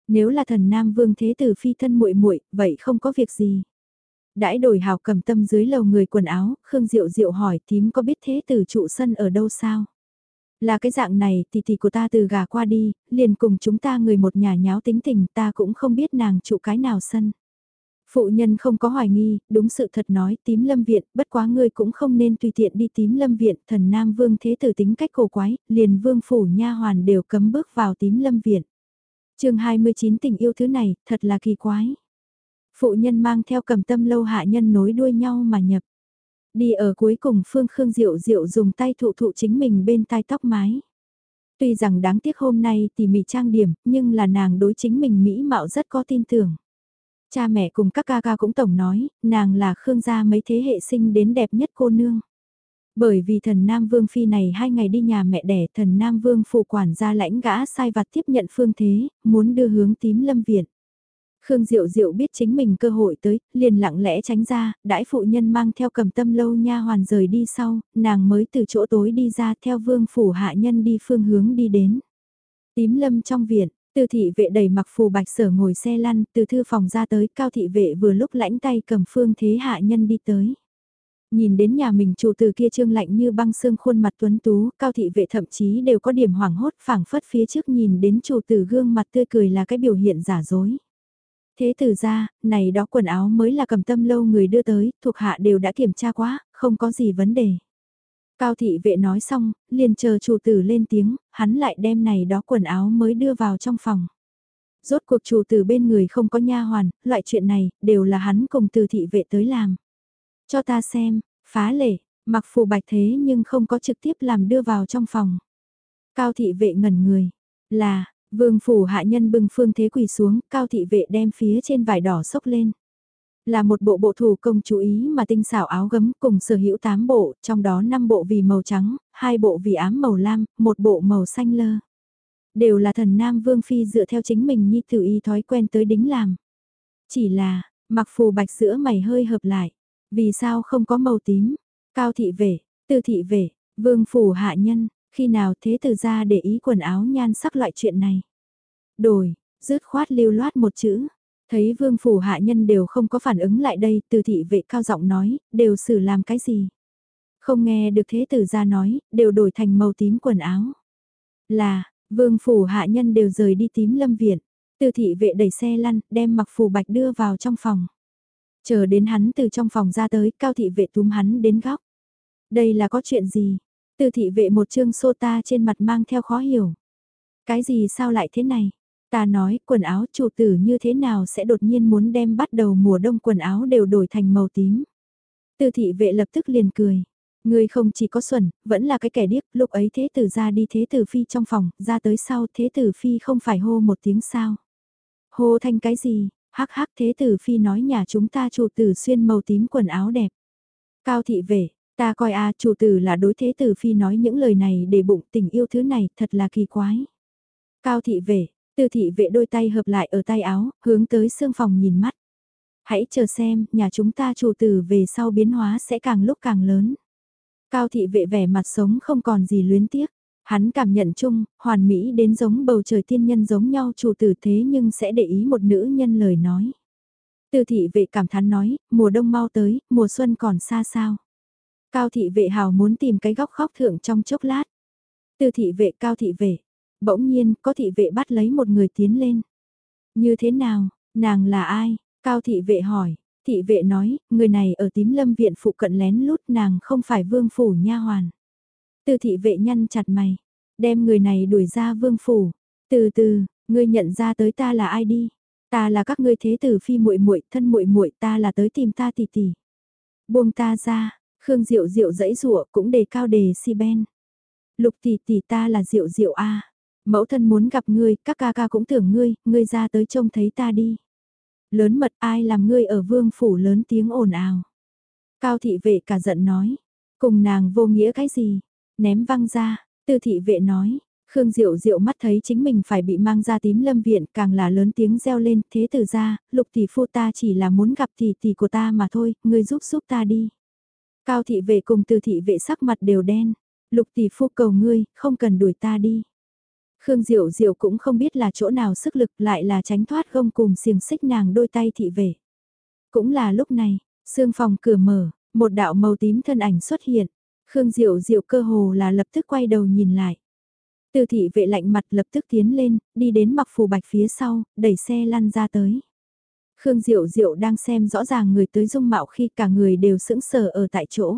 A: Nếu là thần Nam Vương Thế Tử phi thân muội muội, vậy không có việc gì. Đãi đổi hào cầm tâm dưới lầu người quần áo, Khương Diệu Diệu hỏi tím có biết Thế Tử trụ sân ở đâu sao? Là cái dạng này, thì tỷ của ta từ gà qua đi, liền cùng chúng ta người một nhà nháo tính tình ta cũng không biết nàng trụ cái nào sân. Phụ nhân không có hoài nghi, đúng sự thật nói tím lâm viện, bất quá ngươi cũng không nên tùy tiện đi tím lâm viện, thần nam vương thế tử tính cách cổ quái, liền vương phủ nha hoàn đều cấm bước vào tím lâm viện. chương 29 tình yêu thứ này, thật là kỳ quái. Phụ nhân mang theo cầm tâm lâu hạ nhân nối đuôi nhau mà nhập. Đi ở cuối cùng Phương Khương Diệu Diệu dùng tay thụ thụ chính mình bên tai tóc mái. Tuy rằng đáng tiếc hôm nay tỉ mỉ trang điểm, nhưng là nàng đối chính mình mỹ mạo rất có tin tưởng. Cha mẹ cùng các ca ca cũng tổng nói, nàng là Khương gia mấy thế hệ sinh đến đẹp nhất cô nương. Bởi vì thần Nam Vương Phi này hai ngày đi nhà mẹ đẻ thần Nam Vương phụ quản gia lãnh gã sai vặt tiếp nhận phương thế, muốn đưa hướng tím lâm viện. Khương Diệu Diệu biết chính mình cơ hội tới, liền lặng lẽ tránh ra, đãi phụ nhân mang theo cầm tâm lâu nha hoàn rời đi sau, nàng mới từ chỗ tối đi ra theo vương phủ hạ nhân đi phương hướng đi đến. Tím lâm trong viện, từ thị vệ đầy mặc phù bạch sở ngồi xe lăn, từ thư phòng ra tới, cao thị vệ vừa lúc lãnh tay cầm phương thế hạ nhân đi tới. Nhìn đến nhà mình chủ từ kia trương lạnh như băng xương khuôn mặt tuấn tú, cao thị vệ thậm chí đều có điểm hoảng hốt phảng phất phía trước nhìn đến chủ từ gương mặt tươi cười là cái biểu hiện giả dối. Thế từ ra, này đó quần áo mới là cầm tâm lâu người đưa tới, thuộc hạ đều đã kiểm tra quá, không có gì vấn đề. Cao thị vệ nói xong, liền chờ chủ tử lên tiếng, hắn lại đem này đó quần áo mới đưa vào trong phòng. Rốt cuộc chủ tử bên người không có nha hoàn, loại chuyện này, đều là hắn cùng từ thị vệ tới làm. Cho ta xem, phá lệ, mặc phù bạch thế nhưng không có trực tiếp làm đưa vào trong phòng. Cao thị vệ ngẩn người, là, Vương phủ hạ nhân bưng phương thế quỳ xuống, cao thị vệ đem phía trên vải đỏ sốc lên. Là một bộ bộ thủ công chú ý mà tinh xảo áo gấm cùng sở hữu 8 bộ, trong đó 5 bộ vì màu trắng, 2 bộ vì ám màu lam, một bộ màu xanh lơ. Đều là thần nam vương phi dựa theo chính mình nhi tử y thói quen tới đính làm. Chỉ là, mặc phù bạch sữa mày hơi hợp lại. Vì sao không có màu tím? Cao thị vệ, tư thị vệ, vương phủ hạ nhân, khi nào thế tử ra để ý quần áo nhan sắc loại chuyện này. Đổi, rứt khoát lưu loát một chữ. Thấy vương phủ hạ nhân đều không có phản ứng lại đây, từ thị vệ cao giọng nói, đều xử làm cái gì. Không nghe được thế tử ra nói, đều đổi thành màu tím quần áo. Là, vương phủ hạ nhân đều rời đi tím lâm viện. Từ thị vệ đẩy xe lăn, đem mặc phù bạch đưa vào trong phòng. Chờ đến hắn từ trong phòng ra tới, cao thị vệ túm hắn đến góc. Đây là có chuyện gì? Từ thị vệ một chương sô ta trên mặt mang theo khó hiểu. Cái gì sao lại thế này? Ta nói quần áo chủ tử như thế nào sẽ đột nhiên muốn đem bắt đầu mùa đông quần áo đều đổi thành màu tím. Tư thị vệ lập tức liền cười. Ngươi không chỉ có xuẩn, vẫn là cái kẻ điếc, lúc ấy thế tử ra đi thế tử phi trong phòng, ra tới sau thế tử phi không phải hô một tiếng sao. Hô thanh cái gì, hắc hắc thế tử phi nói nhà chúng ta chủ tử xuyên màu tím quần áo đẹp. Cao thị vệ, ta coi a chủ tử là đối thế tử phi nói những lời này để bụng tình yêu thứ này thật là kỳ quái. Cao thị vệ, tư thị vệ đôi tay hợp lại ở tay áo, hướng tới xương phòng nhìn mắt. Hãy chờ xem, nhà chúng ta chủ tử về sau biến hóa sẽ càng lúc càng lớn. Cao thị vệ vẻ mặt sống không còn gì luyến tiếc. Hắn cảm nhận chung, hoàn mỹ đến giống bầu trời tiên nhân giống nhau chủ tử thế nhưng sẽ để ý một nữ nhân lời nói. tư thị vệ cảm thán nói, mùa đông mau tới, mùa xuân còn xa sao. Cao thị vệ hào muốn tìm cái góc khóc thượng trong chốc lát. Từ thị vệ cao thị vệ, bỗng nhiên có thị vệ bắt lấy một người tiến lên. Như thế nào, nàng là ai? Cao thị vệ hỏi, thị vệ nói, người này ở tím lâm viện phụ cận lén lút nàng không phải vương phủ nha hoàn. Từ thị vệ nhăn chặt mày, đem người này đuổi ra vương phủ. Từ từ, ngươi nhận ra tới ta là ai đi? Ta là các ngươi thế tử phi muội muội, thân muội muội, ta là tới tìm ta tỷ tỷ. Buông ta ra, Khương Diệu Diệu dãy rủa cũng đề cao đề si ben. Lục tỷ tỷ ta là Diệu Diệu a. Mẫu thân muốn gặp ngươi, các ca ca cũng tưởng ngươi, ngươi ra tới trông thấy ta đi. Lớn mật ai làm ngươi ở vương phủ lớn tiếng ồn ào. Cao thị vệ cả giận nói, cùng nàng vô nghĩa cái gì, ném văng ra, tư thị vệ nói, Khương Diệu Diệu mắt thấy chính mình phải bị mang ra tím lâm viện càng là lớn tiếng reo lên thế từ ra, lục tỷ phu ta chỉ là muốn gặp tỷ tỷ của ta mà thôi, ngươi giúp giúp ta đi. Cao thị vệ cùng từ thị vệ sắc mặt đều đen, lục tỷ phu cầu ngươi, không cần đuổi ta đi. Khương Diệu Diệu cũng không biết là chỗ nào sức lực lại là tránh thoát gông cùng xiềng xích nàng đôi tay thị vệ. Cũng là lúc này, xương phòng cửa mở, một đạo màu tím thân ảnh xuất hiện. Khương Diệu Diệu cơ hồ là lập tức quay đầu nhìn lại. Từ thị vệ lạnh mặt lập tức tiến lên, đi đến mặc phù bạch phía sau, đẩy xe lăn ra tới. Khương Diệu Diệu đang xem rõ ràng người tới dung mạo khi cả người đều sững sờ ở tại chỗ.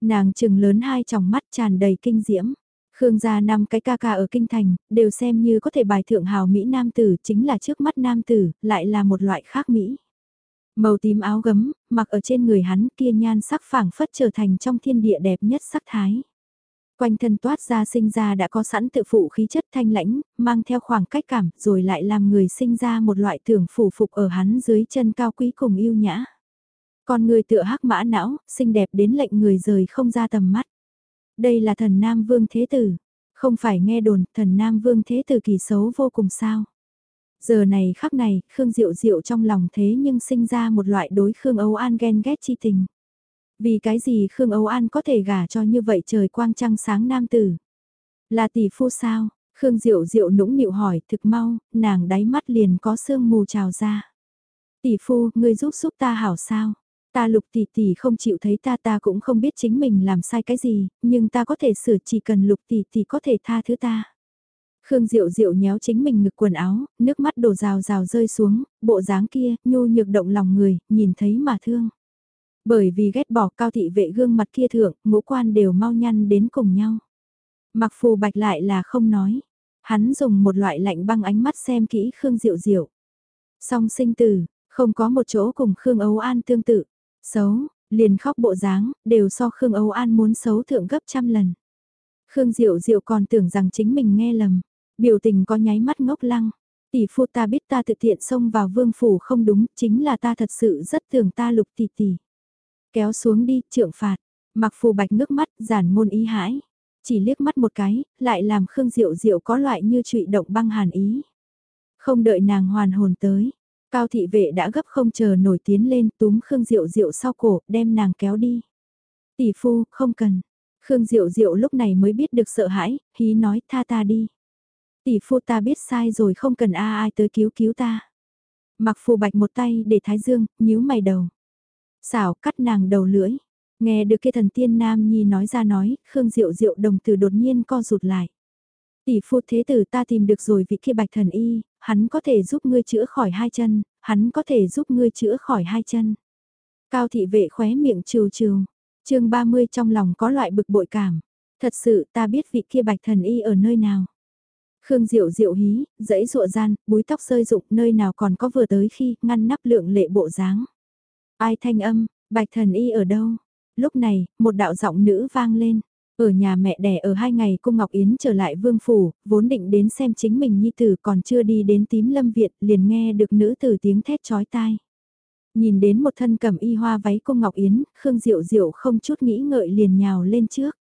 A: Nàng trừng lớn hai tròng mắt tràn đầy kinh diễm. Khương gia năm cái ca ca ở kinh thành, đều xem như có thể bài thượng hào Mỹ nam tử, chính là trước mắt nam tử, lại là một loại khác Mỹ. Màu tím áo gấm, mặc ở trên người hắn kia nhan sắc phảng phất trở thành trong thiên địa đẹp nhất sắc thái. Quanh thân toát ra sinh ra đã có sẵn tự phụ khí chất thanh lãnh, mang theo khoảng cách cảm, rồi lại làm người sinh ra một loại tưởng phủ phục ở hắn dưới chân cao quý cùng yêu nhã. Còn người tựa hắc mã não, xinh đẹp đến lệnh người rời không ra tầm mắt. Đây là thần Nam Vương Thế Tử. Không phải nghe đồn thần Nam Vương Thế Tử kỳ xấu vô cùng sao. Giờ này khắc này, Khương Diệu Diệu trong lòng thế nhưng sinh ra một loại đối Khương Âu An ghen ghét chi tình. Vì cái gì Khương Âu An có thể gả cho như vậy trời quang trăng sáng nam tử? Là tỷ phu sao? Khương Diệu Diệu nũng nịu hỏi thực mau, nàng đáy mắt liền có sương mù trào ra. Tỷ phu, ngươi giúp giúp ta hảo sao? Ta lục tỷ tỷ không chịu thấy ta ta cũng không biết chính mình làm sai cái gì, nhưng ta có thể sửa chỉ cần lục tỷ tỷ có thể tha thứ ta. Khương Diệu Diệu nhéo chính mình ngực quần áo, nước mắt đổ rào rào rơi xuống, bộ dáng kia, nhu nhược động lòng người, nhìn thấy mà thương. Bởi vì ghét bỏ cao thị vệ gương mặt kia thượng, ngũ quan đều mau nhăn đến cùng nhau. Mặc phù bạch lại là không nói. Hắn dùng một loại lạnh băng ánh mắt xem kỹ Khương Diệu Diệu. Song sinh tử, không có một chỗ cùng Khương Ấu An tương tự. Xấu, liền khóc bộ dáng, đều so Khương Âu An muốn xấu thượng gấp trăm lần. Khương Diệu Diệu còn tưởng rằng chính mình nghe lầm, biểu tình có nháy mắt ngốc lăng. Tỷ phu ta biết ta tự thiện xông vào vương phủ không đúng, chính là ta thật sự rất tưởng ta lục tỷ tỷ. Kéo xuống đi, trượng phạt, mặc phù bạch nước mắt, giản ngôn ý hãi. Chỉ liếc mắt một cái, lại làm Khương Diệu Diệu có loại như trụy động băng hàn ý. Không đợi nàng hoàn hồn tới, Cao thị vệ đã gấp không chờ nổi tiến lên túm Khương Diệu Diệu sau cổ, đem nàng kéo đi. Tỷ phu, không cần. Khương Diệu Diệu lúc này mới biết được sợ hãi, hí nói tha ta đi. Tỷ phu ta biết sai rồi không cần a ai tới cứu cứu ta. Mặc phù bạch một tay để thái dương, nhíu mày đầu. Xảo cắt nàng đầu lưỡi. Nghe được kia thần tiên nam nhi nói ra nói, Khương Diệu Diệu đồng từ đột nhiên co rụt lại. Tỷ phu thế tử ta tìm được rồi vị kia bạch thần y, hắn có thể giúp ngươi chữa khỏi hai chân, hắn có thể giúp ngươi chữa khỏi hai chân. Cao thị vệ khóe miệng trừ trừ, chương 30 trong lòng có loại bực bội cảm. Thật sự ta biết vị kia bạch thần y ở nơi nào. Khương Diệu Diệu hí, dãy rụa gian, búi tóc rơi rụng, nơi nào còn có vừa tới khi, ngăn nắp lượng lệ bộ dáng. Ai thanh âm, bạch thần y ở đâu? Lúc này, một đạo giọng nữ vang lên. Ở nhà mẹ đẻ ở hai ngày cung Ngọc Yến trở lại vương phủ, vốn định đến xem chính mình nhi tử còn chưa đi đến tím lâm viện liền nghe được nữ tử tiếng thét chói tai. Nhìn đến một thân cầm y hoa váy cung Ngọc Yến, Khương Diệu Diệu không chút nghĩ ngợi liền nhào lên trước.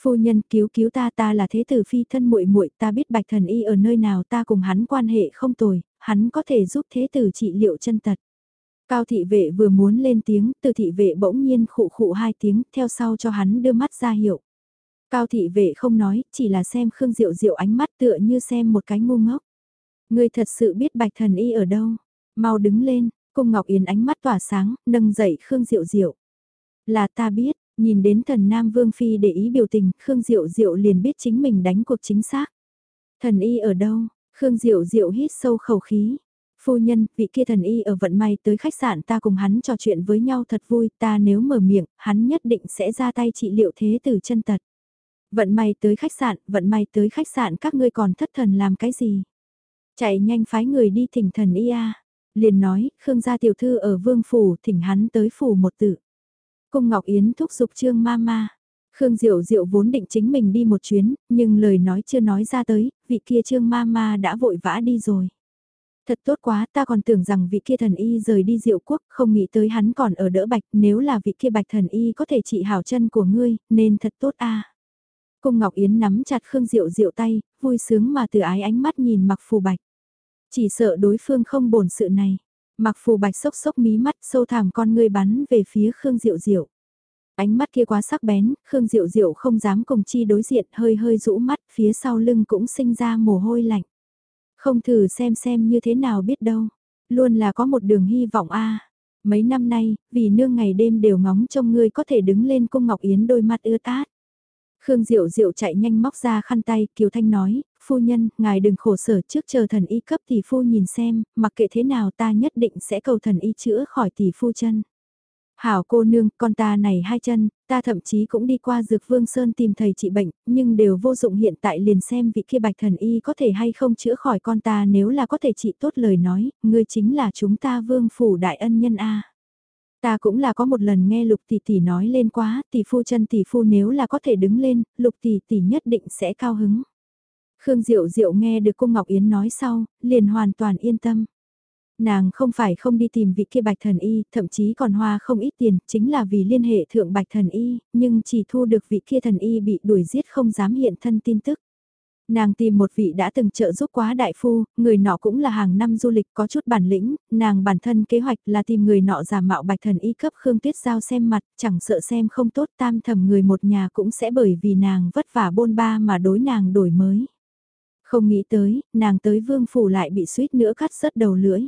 A: Phu nhân cứu cứu ta ta là thế tử phi thân muội muội ta biết bạch thần y ở nơi nào ta cùng hắn quan hệ không tồi, hắn có thể giúp thế tử trị liệu chân tật. Cao thị vệ vừa muốn lên tiếng, từ thị vệ bỗng nhiên khụ khụ hai tiếng, theo sau cho hắn đưa mắt ra hiệu. Cao thị vệ không nói, chỉ là xem Khương Diệu Diệu ánh mắt tựa như xem một cái ngu ngốc. Người thật sự biết bạch thần y ở đâu, mau đứng lên, cung Ngọc Yến ánh mắt tỏa sáng, nâng dậy Khương Diệu Diệu. Là ta biết, nhìn đến thần Nam Vương Phi để ý biểu tình, Khương Diệu Diệu liền biết chính mình đánh cuộc chính xác. Thần y ở đâu? Khương Diệu Diệu hít sâu khẩu khí. Phu nhân, vị kia thần y ở vận may tới khách sạn ta cùng hắn trò chuyện với nhau thật vui, ta nếu mở miệng, hắn nhất định sẽ ra tay trị liệu thế tử chân tật. Vận may tới khách sạn, vận may tới khách sạn các ngươi còn thất thần làm cái gì? Chạy nhanh phái người đi thỉnh thần y a. Liền nói, Khương gia tiểu thư ở vương phủ, thỉnh hắn tới phủ một tự. Cung Ngọc Yến thúc giục Trương Mama. Khương Diệu Diệu vốn định chính mình đi một chuyến, nhưng lời nói chưa nói ra tới, vị kia Trương Mama đã vội vã đi rồi. Thật tốt quá, ta còn tưởng rằng vị kia thần y rời đi diệu quốc, không nghĩ tới hắn còn ở đỡ bạch, nếu là vị kia bạch thần y có thể trị hảo chân của ngươi, nên thật tốt a. Cung Ngọc Yến nắm chặt Khương Diệu Diệu tay, vui sướng mà từ ái ánh mắt nhìn mặc phù bạch. Chỉ sợ đối phương không bổn sự này. Mặc phù bạch sốc sốc mí mắt sâu thẳm con ngươi bắn về phía Khương Diệu Diệu. Ánh mắt kia quá sắc bén, Khương Diệu Diệu không dám cùng chi đối diện hơi hơi rũ mắt, phía sau lưng cũng sinh ra mồ hôi lạnh. Không thử xem xem như thế nào biết đâu. Luôn là có một đường hy vọng a Mấy năm nay, vì nương ngày đêm đều ngóng trông ngươi có thể đứng lên cung Ngọc Yến đôi mắt ưa tát. Khương Diệu Diệu chạy nhanh móc ra khăn tay, Kiều Thanh nói, phu nhân, ngài đừng khổ sở trước chờ thần y cấp tỷ phu nhìn xem, mặc kệ thế nào ta nhất định sẽ cầu thần y chữa khỏi tỷ phu chân. Hảo cô nương, con ta này hai chân, ta thậm chí cũng đi qua dược vương sơn tìm thầy trị bệnh, nhưng đều vô dụng hiện tại liền xem vị kia bạch thần y có thể hay không chữa khỏi con ta nếu là có thể trị tốt lời nói, ngươi chính là chúng ta vương phủ đại ân nhân A. Ta cũng là có một lần nghe lục tỷ tỷ nói lên quá, tỷ phu chân tỷ phu nếu là có thể đứng lên, lục tỷ tỷ nhất định sẽ cao hứng. Khương Diệu Diệu nghe được cung Ngọc Yến nói sau, liền hoàn toàn yên tâm. Nàng không phải không đi tìm vị kia bạch thần y, thậm chí còn hoa không ít tiền, chính là vì liên hệ thượng bạch thần y, nhưng chỉ thu được vị kia thần y bị đuổi giết không dám hiện thân tin tức. Nàng tìm một vị đã từng trợ giúp quá đại phu, người nọ cũng là hàng năm du lịch có chút bản lĩnh, nàng bản thân kế hoạch là tìm người nọ giả mạo bạch thần y cấp Khương Tuyết Giao xem mặt, chẳng sợ xem không tốt tam thầm người một nhà cũng sẽ bởi vì nàng vất vả bôn ba mà đối nàng đổi mới. Không nghĩ tới, nàng tới vương phủ lại bị suýt nữa cắt rớt đầu lưỡi.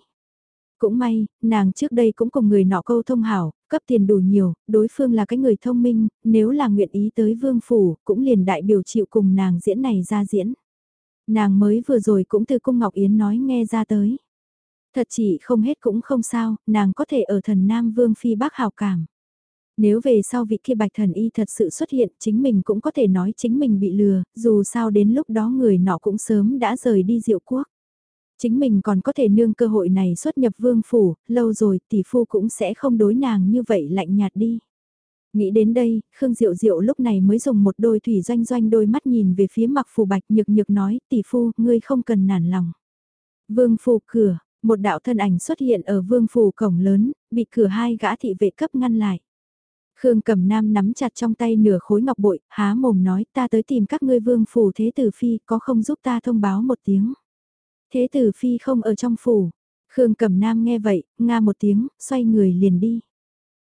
A: Cũng may, nàng trước đây cũng cùng người nọ câu thông hảo, cấp tiền đủ nhiều, đối phương là cái người thông minh, nếu là nguyện ý tới vương phủ, cũng liền đại biểu chịu cùng nàng diễn này ra diễn. Nàng mới vừa rồi cũng từ cung Ngọc Yến nói nghe ra tới. Thật chỉ không hết cũng không sao, nàng có thể ở thần Nam Vương Phi bác hào cảm. Nếu về sau vị kia bạch thần y thật sự xuất hiện, chính mình cũng có thể nói chính mình bị lừa, dù sao đến lúc đó người nọ cũng sớm đã rời đi diệu quốc. Chính mình còn có thể nương cơ hội này xuất nhập vương phủ, lâu rồi tỷ phu cũng sẽ không đối nàng như vậy lạnh nhạt đi. Nghĩ đến đây, Khương Diệu Diệu lúc này mới dùng một đôi thủy doanh doanh đôi mắt nhìn về phía mặc phù bạch nhược nhược nói, tỷ phu, ngươi không cần nản lòng. Vương phủ cửa, một đạo thân ảnh xuất hiện ở vương phủ cổng lớn, bị cửa hai gã thị vệ cấp ngăn lại. Khương Cẩm Nam nắm chặt trong tay nửa khối ngọc bội, há mồm nói ta tới tìm các ngươi vương phủ thế tử phi có không giúp ta thông báo một tiếng. Thế tử phi không ở trong phủ. Khương Cẩm Nam nghe vậy, nga một tiếng, xoay người liền đi.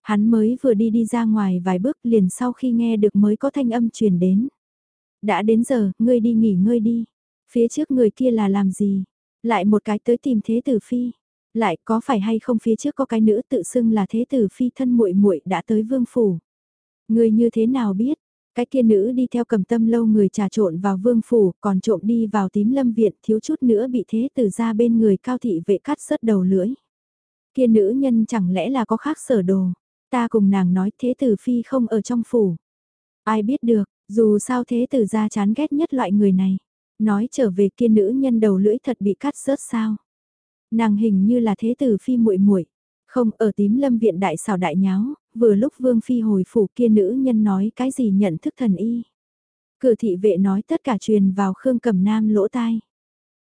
A: Hắn mới vừa đi đi ra ngoài vài bước liền sau khi nghe được mới có thanh âm truyền đến. Đã đến giờ, ngươi đi nghỉ ngơi đi. Phía trước người kia là làm gì? Lại một cái tới tìm thế tử phi. Lại có phải hay không phía trước có cái nữ tự xưng là thế tử phi thân muội muội đã tới vương phủ. Ngươi như thế nào biết? Cái kia nữ đi theo cầm tâm lâu người trà trộn vào vương phủ, còn trộm đi vào tím lâm viện, thiếu chút nữa bị thế tử ra bên người cao thị vệ cắt sớt đầu lưỡi. Kia nữ nhân chẳng lẽ là có khác sở đồ, ta cùng nàng nói thế tử phi không ở trong phủ. Ai biết được, dù sao thế tử ra chán ghét nhất loại người này. Nói trở về kia nữ nhân đầu lưỡi thật bị cắt rớt sao. Nàng hình như là thế tử phi muội muội không ở tím lâm viện đại xào đại nháo, vừa lúc vương phi hồi phủ kia nữ nhân nói cái gì nhận thức thần y. Cửa thị vệ nói tất cả truyền vào Khương Cẩm Nam lỗ tai.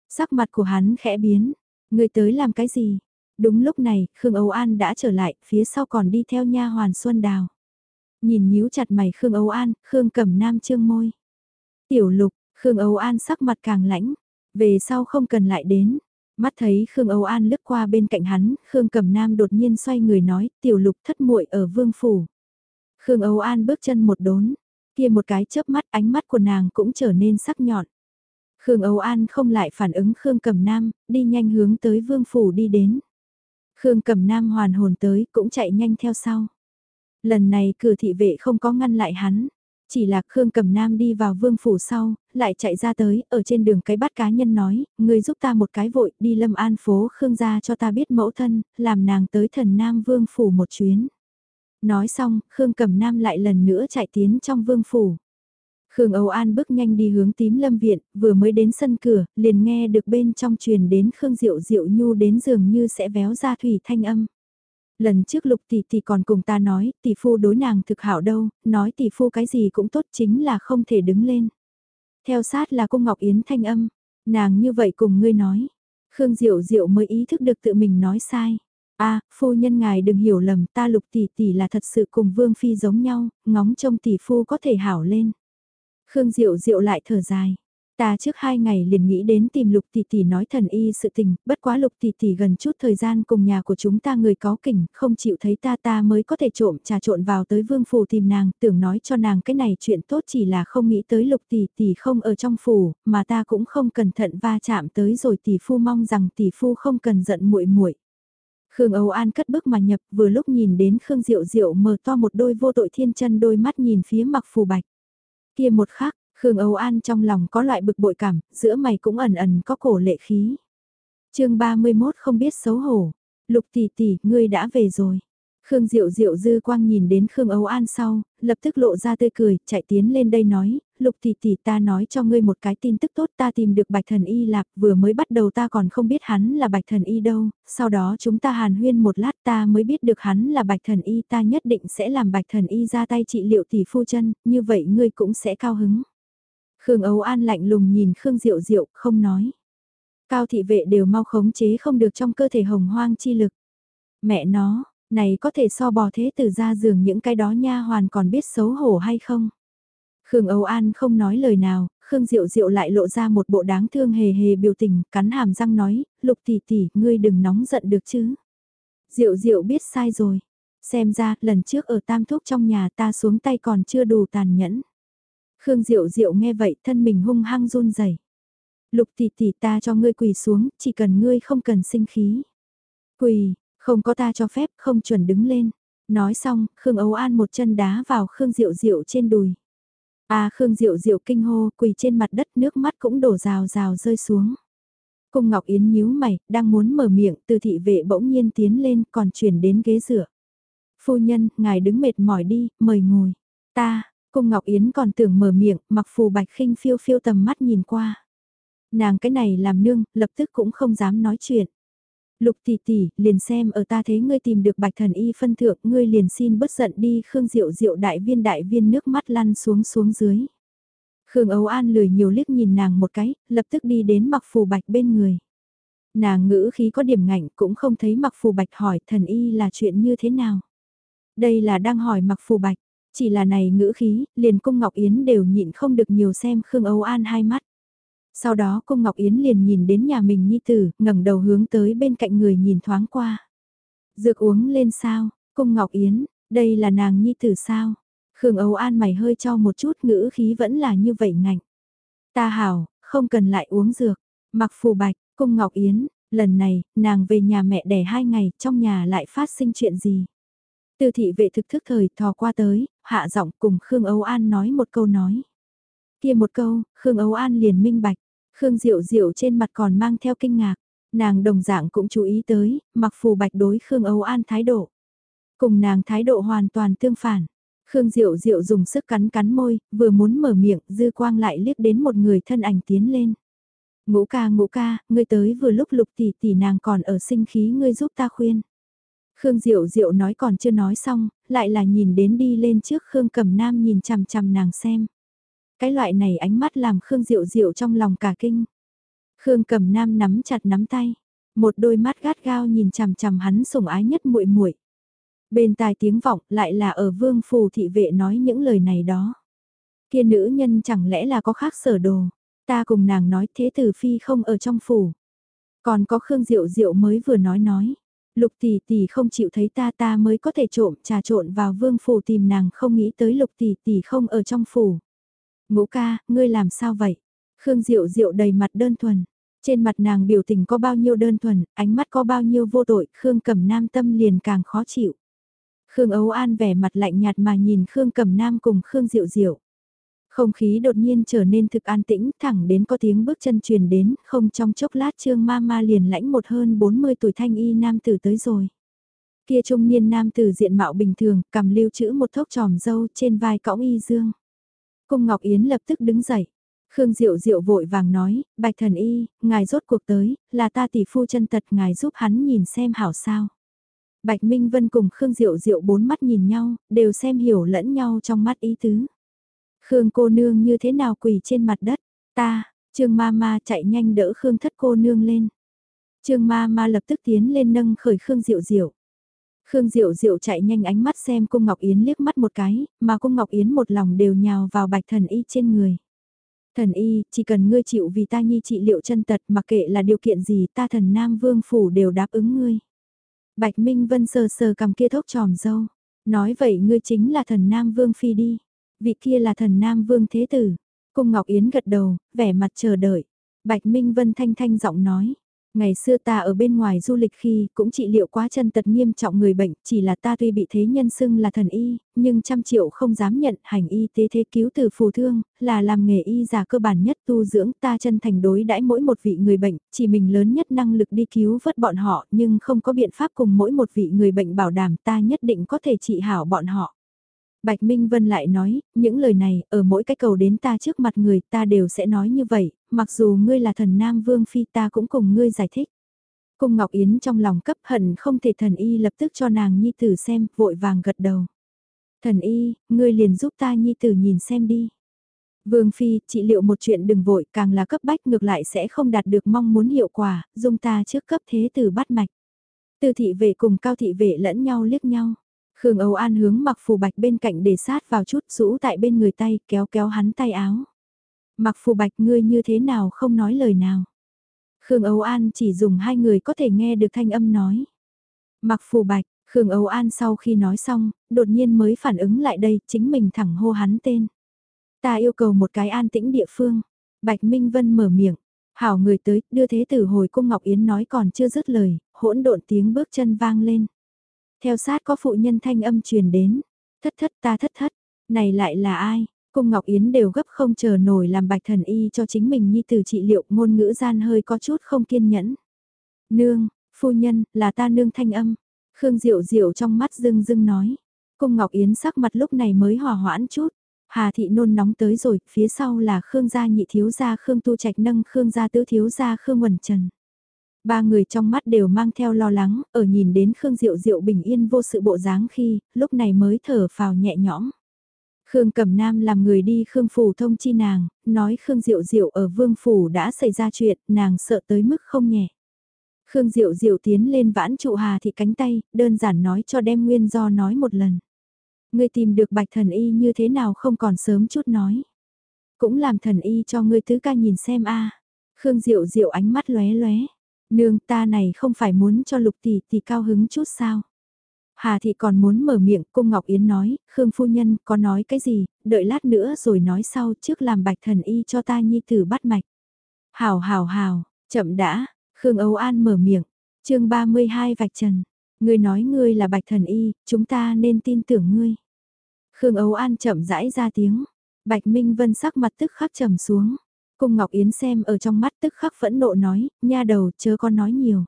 A: Sắc mặt của hắn khẽ biến, người tới làm cái gì? Đúng lúc này, Khương Âu An đã trở lại, phía sau còn đi theo nha hoàn Xuân Đào. Nhìn nhíu chặt mày Khương Âu An, Khương Cẩm Nam trương môi. Tiểu lục, Khương Âu An sắc mặt càng lãnh, về sau không cần lại đến. Mắt thấy Khương Âu An lướt qua bên cạnh hắn, Khương Cẩm Nam đột nhiên xoay người nói, tiểu lục thất muội ở vương phủ. Khương Âu An bước chân một đốn, kia một cái chớp mắt ánh mắt của nàng cũng trở nên sắc nhọn. Khương Âu An không lại phản ứng Khương Cẩm Nam, đi nhanh hướng tới vương phủ đi đến. Khương Cẩm Nam hoàn hồn tới cũng chạy nhanh theo sau. Lần này cửa thị vệ không có ngăn lại hắn. Chỉ là Khương Cẩm Nam đi vào vương phủ sau, lại chạy ra tới, ở trên đường cái bắt cá nhân nói, người giúp ta một cái vội, đi lâm an phố Khương gia cho ta biết mẫu thân, làm nàng tới thần Nam vương phủ một chuyến. Nói xong, Khương Cẩm Nam lại lần nữa chạy tiến trong vương phủ. Khương Âu An bước nhanh đi hướng tím lâm viện, vừa mới đến sân cửa, liền nghe được bên trong truyền đến Khương Diệu Diệu Nhu đến giường như sẽ véo ra thủy thanh âm. Lần trước lục tỷ tỷ còn cùng ta nói, tỷ phu đối nàng thực hảo đâu, nói tỷ phu cái gì cũng tốt chính là không thể đứng lên. Theo sát là cung Ngọc Yến thanh âm, nàng như vậy cùng ngươi nói. Khương Diệu Diệu mới ý thức được tự mình nói sai. a phu nhân ngài đừng hiểu lầm ta lục tỷ tỷ là thật sự cùng Vương Phi giống nhau, ngóng trông tỷ phu có thể hảo lên. Khương Diệu Diệu lại thở dài. Ta trước hai ngày liền nghĩ đến tìm Lục Tỷ Tỷ nói thần y sự tình, bất quá Lục Tỷ Tỷ gần chút thời gian cùng nhà của chúng ta người có kỉnh, không chịu thấy ta ta mới có thể trộm trà trộn vào tới vương phủ tìm nàng, tưởng nói cho nàng cái này chuyện tốt chỉ là không nghĩ tới Lục Tỷ Tỷ không ở trong phủ, mà ta cũng không cẩn thận va chạm tới rồi Tỷ Phu mong rằng Tỷ Phu không cần giận muội muội. Khương Âu An cất bước mà nhập vừa lúc nhìn đến Khương Diệu Diệu mở to một đôi vô tội thiên chân đôi mắt nhìn phía mặc phù bạch. Kia một khắc, Khương Âu An trong lòng có loại bực bội cảm, giữa mày cũng ẩn ẩn có cổ lệ khí. chương 31 không biết xấu hổ. Lục tỷ tỷ, ngươi đã về rồi. Khương Diệu Diệu dư quang nhìn đến Khương Âu An sau, lập tức lộ ra tươi cười, chạy tiến lên đây nói, Lục tỷ tỷ ta nói cho ngươi một cái tin tức tốt ta tìm được Bạch Thần Y Lạc, vừa mới bắt đầu ta còn không biết hắn là Bạch Thần Y đâu, sau đó chúng ta hàn huyên một lát ta mới biết được hắn là Bạch Thần Y ta nhất định sẽ làm Bạch Thần Y ra tay trị liệu tỷ phu chân, như vậy ngươi cũng sẽ cao hứng. Khương Âu An lạnh lùng nhìn Khương Diệu Diệu, không nói. Cao thị vệ đều mau khống chế không được trong cơ thể hồng hoang chi lực. Mẹ nó, này có thể so bò thế từ ra giường những cái đó nha hoàn còn biết xấu hổ hay không? Khương Âu An không nói lời nào, Khương Diệu Diệu lại lộ ra một bộ đáng thương hề hề biểu tình, cắn hàm răng nói, lục tỷ tỷ, ngươi đừng nóng giận được chứ. Diệu Diệu biết sai rồi. Xem ra, lần trước ở tam thúc trong nhà ta xuống tay còn chưa đủ tàn nhẫn. Khương Diệu Diệu nghe vậy thân mình hung hăng run rẩy. Lục tỷ tỷ ta cho ngươi quỳ xuống, chỉ cần ngươi không cần sinh khí. Quỳ, không có ta cho phép, không chuẩn đứng lên. Nói xong, Khương Âu An một chân đá vào Khương Diệu Diệu trên đùi. À Khương Diệu Diệu kinh hô, quỳ trên mặt đất nước mắt cũng đổ rào rào rơi xuống. Cung Ngọc Yến nhíu mày, đang muốn mở miệng, từ thị vệ bỗng nhiên tiến lên, còn chuyển đến ghế dựa. Phu nhân, ngài đứng mệt mỏi đi, mời ngồi. Ta, Cung Ngọc Yến còn tưởng mở miệng, mặc phù bạch khinh phiêu phiêu tầm mắt nhìn qua. Nàng cái này làm nương, lập tức cũng không dám nói chuyện. Lục tỷ tỷ, liền xem ở ta thế ngươi tìm được bạch thần y phân thượng, ngươi liền xin bất giận đi Khương Diệu Diệu đại viên đại viên nước mắt lăn xuống xuống dưới. Khương Âu An lười nhiều liếc nhìn nàng một cái, lập tức đi đến mặc phù bạch bên người. Nàng ngữ khí có điểm ngạnh cũng không thấy mặc phù bạch hỏi thần y là chuyện như thế nào. Đây là đang hỏi mặc phù bạch, chỉ là này ngữ khí, liền cung Ngọc Yến đều nhịn không được nhiều xem Khương Âu An hai mắt. Sau đó cung Ngọc Yến liền nhìn đến nhà mình nhi tử, ngẩng đầu hướng tới bên cạnh người nhìn thoáng qua. Dược uống lên sao, cung Ngọc Yến, đây là nàng nhi tử sao? Khương Âu An mày hơi cho một chút ngữ khí vẫn là như vậy ngạnh. Ta hảo, không cần lại uống dược. Mặc phù bạch, cung Ngọc Yến, lần này, nàng về nhà mẹ đẻ hai ngày, trong nhà lại phát sinh chuyện gì? Từ thị vệ thực thức thời thò qua tới, hạ giọng cùng Khương Âu An nói một câu nói. Kia một câu, Khương Âu An liền minh bạch, Khương Diệu Diệu trên mặt còn mang theo kinh ngạc, nàng đồng dạng cũng chú ý tới, mặc phù bạch đối Khương Âu An thái độ. Cùng nàng thái độ hoàn toàn tương phản. Khương Diệu Diệu dùng sức cắn cắn môi, vừa muốn mở miệng, dư quang lại liếc đến một người thân ảnh tiến lên. Ngũ ca ngũ ca, ngươi tới vừa lúc lục tỷ tỷ nàng còn ở sinh khí ngươi giúp ta khuyên. Khương Diệu Diệu nói còn chưa nói xong, lại là nhìn đến đi lên trước Khương Cẩm Nam nhìn chằm chằm nàng xem. Cái loại này ánh mắt làm Khương Diệu Diệu trong lòng cả kinh. Khương Cẩm Nam nắm chặt nắm tay, một đôi mắt gắt gao nhìn chằm chằm hắn sủng ái nhất muội muội. Bên tai tiếng vọng lại là ở vương phủ thị vệ nói những lời này đó. Kia nữ nhân chẳng lẽ là có khác sở đồ, ta cùng nàng nói thế tử phi không ở trong phủ. Còn có Khương Diệu Diệu mới vừa nói nói, lục tỷ tỷ không chịu thấy ta ta mới có thể trộm trà trộn vào vương phủ tìm nàng không nghĩ tới lục tỷ tỷ không ở trong phủ. Ngũ ca, ngươi làm sao vậy? Khương Diệu Diệu đầy mặt đơn thuần. Trên mặt nàng biểu tình có bao nhiêu đơn thuần, ánh mắt có bao nhiêu vô tội, Khương Cẩm Nam tâm liền càng khó chịu. Khương Ấu An vẻ mặt lạnh nhạt mà nhìn Khương Cẩm Nam cùng Khương Diệu Diệu. Không khí đột nhiên trở nên thực an tĩnh, thẳng đến có tiếng bước chân truyền đến, không trong chốc lát Trương Ma Ma liền lãnh một hơn 40 tuổi thanh y nam tử tới rồi. Kia trung niên nam tử diện mạo bình thường, cầm lưu chữ một thốc tròm dâu trên vai cõng y dương. Cung Ngọc Yến lập tức đứng dậy. Khương Diệu Diệu vội vàng nói, bạch thần y, ngài rốt cuộc tới, là ta tỷ phu chân tật ngài giúp hắn nhìn xem hảo sao. Bạch Minh Vân cùng Khương Diệu Diệu bốn mắt nhìn nhau, đều xem hiểu lẫn nhau trong mắt ý tứ. Khương cô nương như thế nào quỳ trên mặt đất, ta, Trương ma ma chạy nhanh đỡ Khương thất cô nương lên. Trương ma ma lập tức tiến lên nâng khởi Khương Diệu Diệu. Khương Diệu Diệu chạy nhanh ánh mắt xem Cung Ngọc Yến liếc mắt một cái, mà Cung Ngọc Yến một lòng đều nhào vào bạch thần y trên người. Thần y, chỉ cần ngươi chịu vì ta nhi trị liệu chân tật mặc kệ là điều kiện gì ta thần Nam Vương Phủ đều đáp ứng ngươi. Bạch Minh Vân sờ sờ cầm kia thốc tròm dâu. Nói vậy ngươi chính là thần Nam Vương Phi đi. Vị kia là thần Nam Vương Thế Tử. Cung Ngọc Yến gật đầu, vẻ mặt chờ đợi. Bạch Minh Vân thanh thanh giọng nói. Ngày xưa ta ở bên ngoài du lịch khi cũng trị liệu quá chân tật nghiêm trọng người bệnh, chỉ là ta tuy bị thế nhân xưng là thần y, nhưng trăm triệu không dám nhận hành y tế thế cứu từ phù thương, là làm nghề y giả cơ bản nhất tu dưỡng ta chân thành đối đãi mỗi một vị người bệnh, chỉ mình lớn nhất năng lực đi cứu vớt bọn họ nhưng không có biện pháp cùng mỗi một vị người bệnh bảo đảm ta nhất định có thể trị hảo bọn họ. Bạch Minh Vân lại nói, những lời này, ở mỗi cái cầu đến ta trước mặt người ta đều sẽ nói như vậy, mặc dù ngươi là thần Nam Vương Phi ta cũng cùng ngươi giải thích. Cung Ngọc Yến trong lòng cấp hận không thể thần y lập tức cho nàng nhi tử xem, vội vàng gật đầu. Thần y, ngươi liền giúp ta nhi tử nhìn xem đi. Vương Phi, trị liệu một chuyện đừng vội, càng là cấp bách ngược lại sẽ không đạt được mong muốn hiệu quả, dung ta trước cấp thế tử bắt mạch. Từ thị vệ cùng cao thị vệ lẫn nhau liếc nhau. Khương Âu An hướng mặc phù bạch bên cạnh để sát vào chút rũ tại bên người tay kéo kéo hắn tay áo. Mặc phù bạch ngươi như thế nào không nói lời nào. Khương Âu An chỉ dùng hai người có thể nghe được thanh âm nói. Mặc phù bạch, Khương Âu An sau khi nói xong, đột nhiên mới phản ứng lại đây, chính mình thẳng hô hắn tên. Ta yêu cầu một cái an tĩnh địa phương. Bạch Minh Vân mở miệng. Hảo người tới, đưa thế tử hồi cung Ngọc Yến nói còn chưa dứt lời, hỗn độn tiếng bước chân vang lên. Theo sát có phụ nhân thanh âm truyền đến. Thất thất ta thất thất, này lại là ai? Cung Ngọc Yến đều gấp không chờ nổi làm bạch thần y cho chính mình nhi từ trị liệu ngôn ngữ gian hơi có chút không kiên nhẫn. Nương, phu nhân, là ta nương thanh âm. Khương Diệu Diệu trong mắt dưng dưng nói. Cung Ngọc Yến sắc mặt lúc này mới hòa hoãn chút. Hà thị nôn nóng tới rồi, phía sau là Khương gia nhị thiếu gia Khương Tu Trạch nâng Khương gia tứ thiếu gia Khương Quẩn Trần. Ba người trong mắt đều mang theo lo lắng, ở nhìn đến Khương Diệu Diệu bình yên vô sự bộ dáng khi, lúc này mới thở phào nhẹ nhõm. Khương Cẩm Nam làm người đi Khương Phủ thông chi nàng, nói Khương Diệu Diệu ở Vương Phủ đã xảy ra chuyện, nàng sợ tới mức không nhẹ. Khương Diệu Diệu tiến lên vãn trụ Hà thị cánh tay, đơn giản nói cho đem nguyên do nói một lần. Ngươi tìm được bạch thần y như thế nào không còn sớm chút nói. Cũng làm thần y cho ngươi thứ ca nhìn xem a Khương Diệu Diệu ánh mắt lóe lóe. Nương ta này không phải muốn cho lục tỷ tỷ cao hứng chút sao. Hà thị còn muốn mở miệng, cung Ngọc Yến nói, Khương phu nhân có nói cái gì, đợi lát nữa rồi nói sau trước làm bạch thần y cho ta nhi tử bắt mạch. Hào hào hào, chậm đã, Khương Âu An mở miệng, chương 32 vạch trần, ngươi nói ngươi là bạch thần y, chúng ta nên tin tưởng ngươi. Khương Âu An chậm rãi ra tiếng, bạch Minh Vân sắc mặt tức khắc trầm xuống. Cung Ngọc Yến xem ở trong mắt tức khắc phẫn nộ nói, nha đầu chớ con nói nhiều.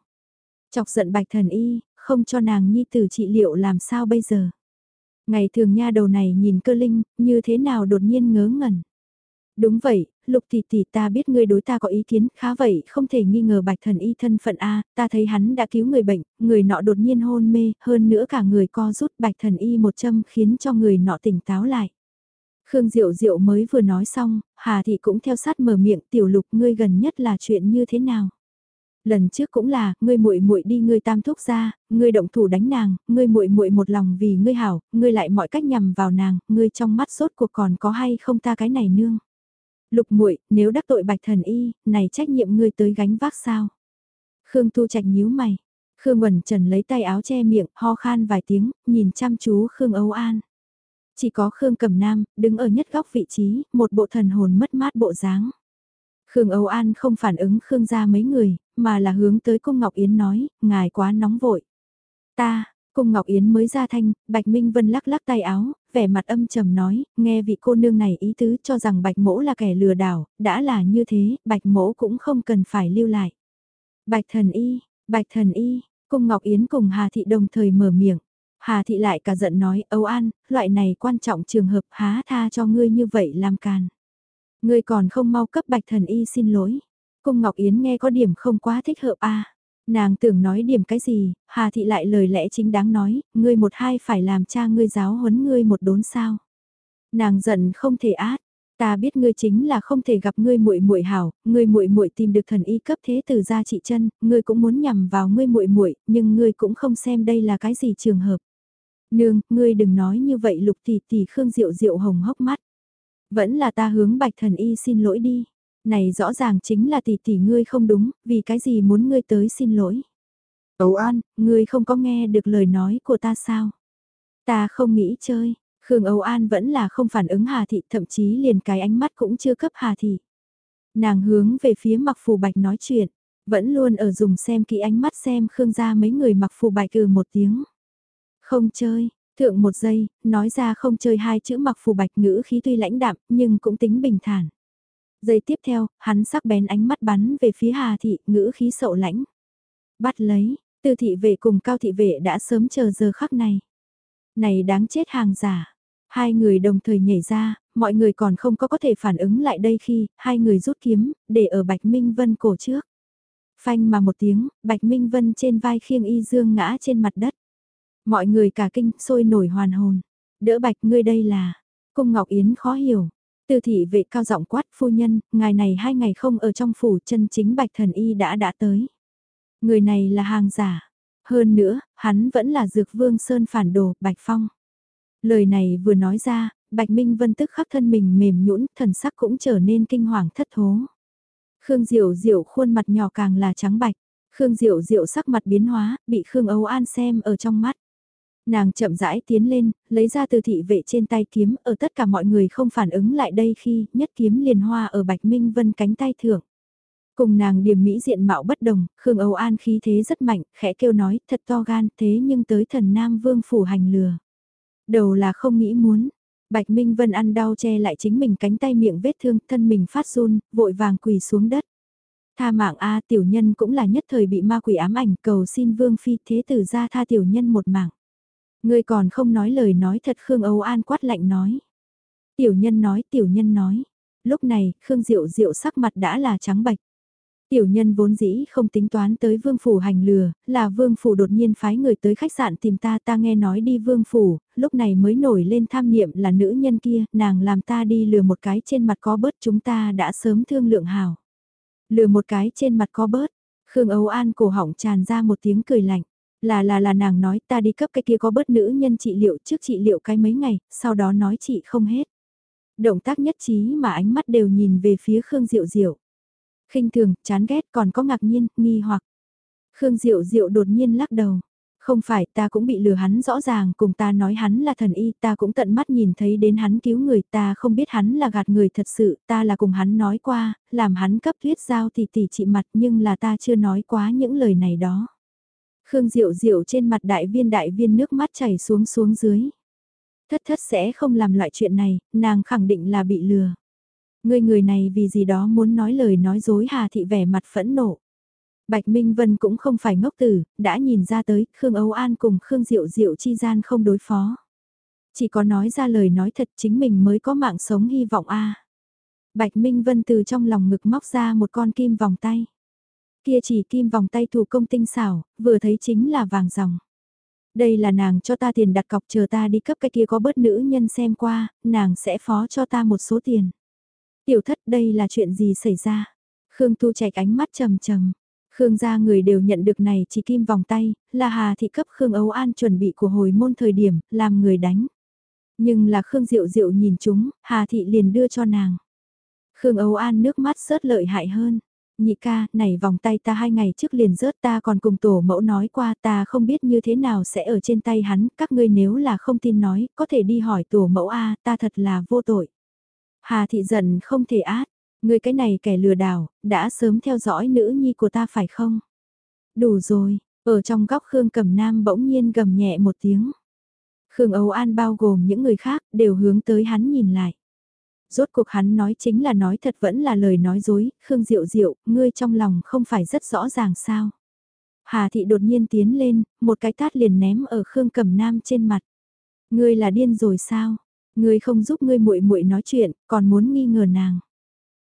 A: Chọc giận bạch thần y, không cho nàng nhi tử trị liệu làm sao bây giờ. Ngày thường nha đầu này nhìn cơ linh, như thế nào đột nhiên ngớ ngẩn. Đúng vậy, lục tỷ tỷ ta biết ngươi đối ta có ý kiến, khá vậy không thể nghi ngờ bạch thần y thân phận A, ta thấy hắn đã cứu người bệnh, người nọ đột nhiên hôn mê, hơn nữa cả người co rút bạch thần y một châm khiến cho người nọ tỉnh táo lại. Khương Diệu Diệu mới vừa nói xong, Hà Thị cũng theo sát mở miệng tiểu lục ngươi gần nhất là chuyện như thế nào. Lần trước cũng là, ngươi muội muội đi ngươi tam thúc ra, ngươi động thủ đánh nàng, ngươi muội muội một lòng vì ngươi hảo, ngươi lại mọi cách nhằm vào nàng, ngươi trong mắt sốt cuộc còn có hay không ta cái này nương. Lục muội, nếu đắc tội bạch thần y, này trách nhiệm ngươi tới gánh vác sao? Khương Tu Trạch nhíu mày. Khương Quẩn Trần lấy tay áo che miệng, ho khan vài tiếng, nhìn chăm chú Khương Âu An. Chỉ có Khương Cẩm Nam, đứng ở nhất góc vị trí, một bộ thần hồn mất mát bộ dáng. Khương Âu An không phản ứng Khương gia mấy người, mà là hướng tới Cung Ngọc Yến nói, ngài quá nóng vội. Ta, Cung Ngọc Yến mới ra thanh, Bạch Minh Vân lắc lắc tay áo, vẻ mặt âm trầm nói, nghe vị cô nương này ý tứ cho rằng Bạch Mỗ là kẻ lừa đảo, đã là như thế, Bạch Mỗ cũng không cần phải lưu lại. Bạch Thần Y, Bạch Thần Y, Cung Ngọc Yến cùng Hà Thị đồng thời mở miệng. Hà Thị lại cả giận nói, Âu An, loại này quan trọng trường hợp há tha cho ngươi như vậy làm càn. Ngươi còn không mau cấp Bạch Thần Y xin lỗi. Cung Ngọc Yến nghe có điểm không quá thích hợp a Nàng tưởng nói điểm cái gì, Hà Thị lại lời lẽ chính đáng nói, ngươi một hai phải làm cha ngươi giáo huấn ngươi một đốn sao. Nàng giận không thể át, ta biết ngươi chính là không thể gặp ngươi muội muội hảo, ngươi muội muội tìm được thần y cấp thế từ gia trị chân, ngươi cũng muốn nhằm vào ngươi muội muội, nhưng ngươi cũng không xem đây là cái gì trường hợp. Nương, ngươi đừng nói như vậy lục tỷ tỷ Khương Diệu Diệu hồng hốc mắt. Vẫn là ta hướng bạch thần y xin lỗi đi. Này rõ ràng chính là tỷ tỷ ngươi không đúng, vì cái gì muốn ngươi tới xin lỗi. Âu An, ngươi không có nghe được lời nói của ta sao? Ta không nghĩ chơi, Khương Âu An vẫn là không phản ứng Hà Thị, thậm chí liền cái ánh mắt cũng chưa cấp Hà Thị. Nàng hướng về phía mặc phù bạch nói chuyện, vẫn luôn ở dùng xem kỹ ánh mắt xem Khương gia mấy người mặc phù bạch ừ một tiếng. Không chơi, thượng một giây, nói ra không chơi hai chữ mặc phù bạch ngữ khí tuy lãnh đạm nhưng cũng tính bình thản. Giây tiếp theo, hắn sắc bén ánh mắt bắn về phía Hà Thị, ngữ khí sậu lãnh. Bắt lấy, tư thị vệ cùng cao thị vệ đã sớm chờ giờ khắc này. Này đáng chết hàng giả. Hai người đồng thời nhảy ra, mọi người còn không có có thể phản ứng lại đây khi hai người rút kiếm, để ở Bạch Minh Vân cổ trước. Phanh mà một tiếng, Bạch Minh Vân trên vai khiêng y dương ngã trên mặt đất. Mọi người cả kinh, sôi nổi hoàn hồn. Đỡ Bạch ngươi đây là, cung Ngọc Yến khó hiểu, Tư thị vệ cao giọng quát phu nhân, ngài này hai ngày không ở trong phủ chân chính bạch thần y đã đã tới. Người này là hàng giả. Hơn nữa, hắn vẫn là dược vương sơn phản đồ, bạch phong. Lời này vừa nói ra, bạch minh vân tức khắc thân mình mềm nhũn thần sắc cũng trở nên kinh hoàng thất thố. Khương Diệu Diệu khuôn mặt nhỏ càng là trắng bạch. Khương Diệu Diệu sắc mặt biến hóa, bị Khương Âu An xem ở trong mắt. Nàng chậm rãi tiến lên, lấy ra từ thị vệ trên tay kiếm, ở tất cả mọi người không phản ứng lại đây khi nhất kiếm liền hoa ở Bạch Minh Vân cánh tay thượng. Cùng nàng điểm mỹ diện mạo bất đồng, Khương Âu An khí thế rất mạnh, khẽ kêu nói, thật to gan, thế nhưng tới thần Nam Vương phủ hành lừa. Đầu là không nghĩ muốn, Bạch Minh Vân ăn đau che lại chính mình cánh tay miệng vết thương, thân mình phát run, vội vàng quỳ xuống đất. Tha mạng A tiểu nhân cũng là nhất thời bị ma quỷ ám ảnh cầu xin Vương Phi thế tử ra tha tiểu nhân một mạng. Ngươi còn không nói lời nói thật Khương Âu An quát lạnh nói. Tiểu nhân nói, tiểu nhân nói. Lúc này, Khương Diệu Diệu sắc mặt đã là trắng bạch. Tiểu nhân vốn dĩ không tính toán tới vương phủ hành lừa, là vương phủ đột nhiên phái người tới khách sạn tìm ta ta nghe nói đi vương phủ, lúc này mới nổi lên tham niệm là nữ nhân kia, nàng làm ta đi lừa một cái trên mặt có bớt chúng ta đã sớm thương lượng hào. Lừa một cái trên mặt có bớt, Khương Âu An cổ họng tràn ra một tiếng cười lạnh. Là là là nàng nói ta đi cấp cái kia có bớt nữ nhân trị liệu trước trị liệu cái mấy ngày, sau đó nói chị không hết. Động tác nhất trí mà ánh mắt đều nhìn về phía Khương Diệu Diệu. khinh thường, chán ghét còn có ngạc nhiên, nghi hoặc. Khương Diệu Diệu đột nhiên lắc đầu. Không phải ta cũng bị lừa hắn rõ ràng cùng ta nói hắn là thần y ta cũng tận mắt nhìn thấy đến hắn cứu người ta không biết hắn là gạt người thật sự ta là cùng hắn nói qua, làm hắn cấp thuyết giao thì tỉ trị mặt nhưng là ta chưa nói quá những lời này đó. Khương Diệu Diệu trên mặt đại viên đại viên nước mắt chảy xuống xuống dưới. Thất thất sẽ không làm loại chuyện này, nàng khẳng định là bị lừa. Người người này vì gì đó muốn nói lời nói dối Hà Thị vẻ mặt phẫn nộ. Bạch Minh Vân cũng không phải ngốc tử, đã nhìn ra tới Khương Âu An cùng Khương Diệu Diệu chi gian không đối phó. Chỉ có nói ra lời nói thật chính mình mới có mạng sống hy vọng a. Bạch Minh Vân từ trong lòng ngực móc ra một con kim vòng tay. Kia chỉ kim vòng tay thủ công tinh xảo, vừa thấy chính là vàng ròng. Đây là nàng cho ta tiền đặt cọc chờ ta đi cấp cái kia có bớt nữ nhân xem qua, nàng sẽ phó cho ta một số tiền. Tiểu thất đây là chuyện gì xảy ra? Khương Tu chạy ánh mắt trầm trầm. Khương gia người đều nhận được này chỉ kim vòng tay, là Hà thị cấp Khương Âu An chuẩn bị của hồi môn thời điểm, làm người đánh. Nhưng là Khương Diệu Diệu nhìn chúng, Hà thị liền đưa cho nàng. Khương Âu An nước mắt rớt lợi hại hơn. Nhị ca, này vòng tay ta hai ngày trước liền rớt ta còn cùng tổ mẫu nói qua ta không biết như thế nào sẽ ở trên tay hắn, các ngươi nếu là không tin nói, có thể đi hỏi tổ mẫu A, ta thật là vô tội. Hà thị giận không thể át, ngươi cái này kẻ lừa đảo, đã sớm theo dõi nữ nhi của ta phải không? Đủ rồi, ở trong góc Khương Cẩm Nam bỗng nhiên gầm nhẹ một tiếng. Khương Âu An bao gồm những người khác đều hướng tới hắn nhìn lại. Rốt cuộc hắn nói chính là nói thật vẫn là lời nói dối, Khương Diệu Diệu, ngươi trong lòng không phải rất rõ ràng sao. Hà Thị đột nhiên tiến lên, một cái tát liền ném ở Khương Cẩm Nam trên mặt. Ngươi là điên rồi sao? Ngươi không giúp ngươi muội muội nói chuyện, còn muốn nghi ngờ nàng.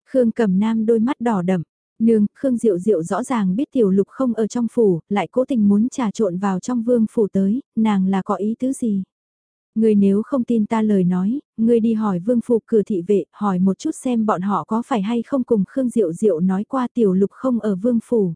A: Khương Cẩm Nam đôi mắt đỏ đậm, nương, Khương Diệu Diệu rõ ràng biết tiểu lục không ở trong phủ, lại cố tình muốn trà trộn vào trong vương phủ tới, nàng là có ý tứ gì? Ngươi nếu không tin ta lời nói, ngươi đi hỏi vương phụ cửa thị vệ, hỏi một chút xem bọn họ có phải hay không cùng Khương Diệu Diệu nói qua tiểu lục không ở vương phủ.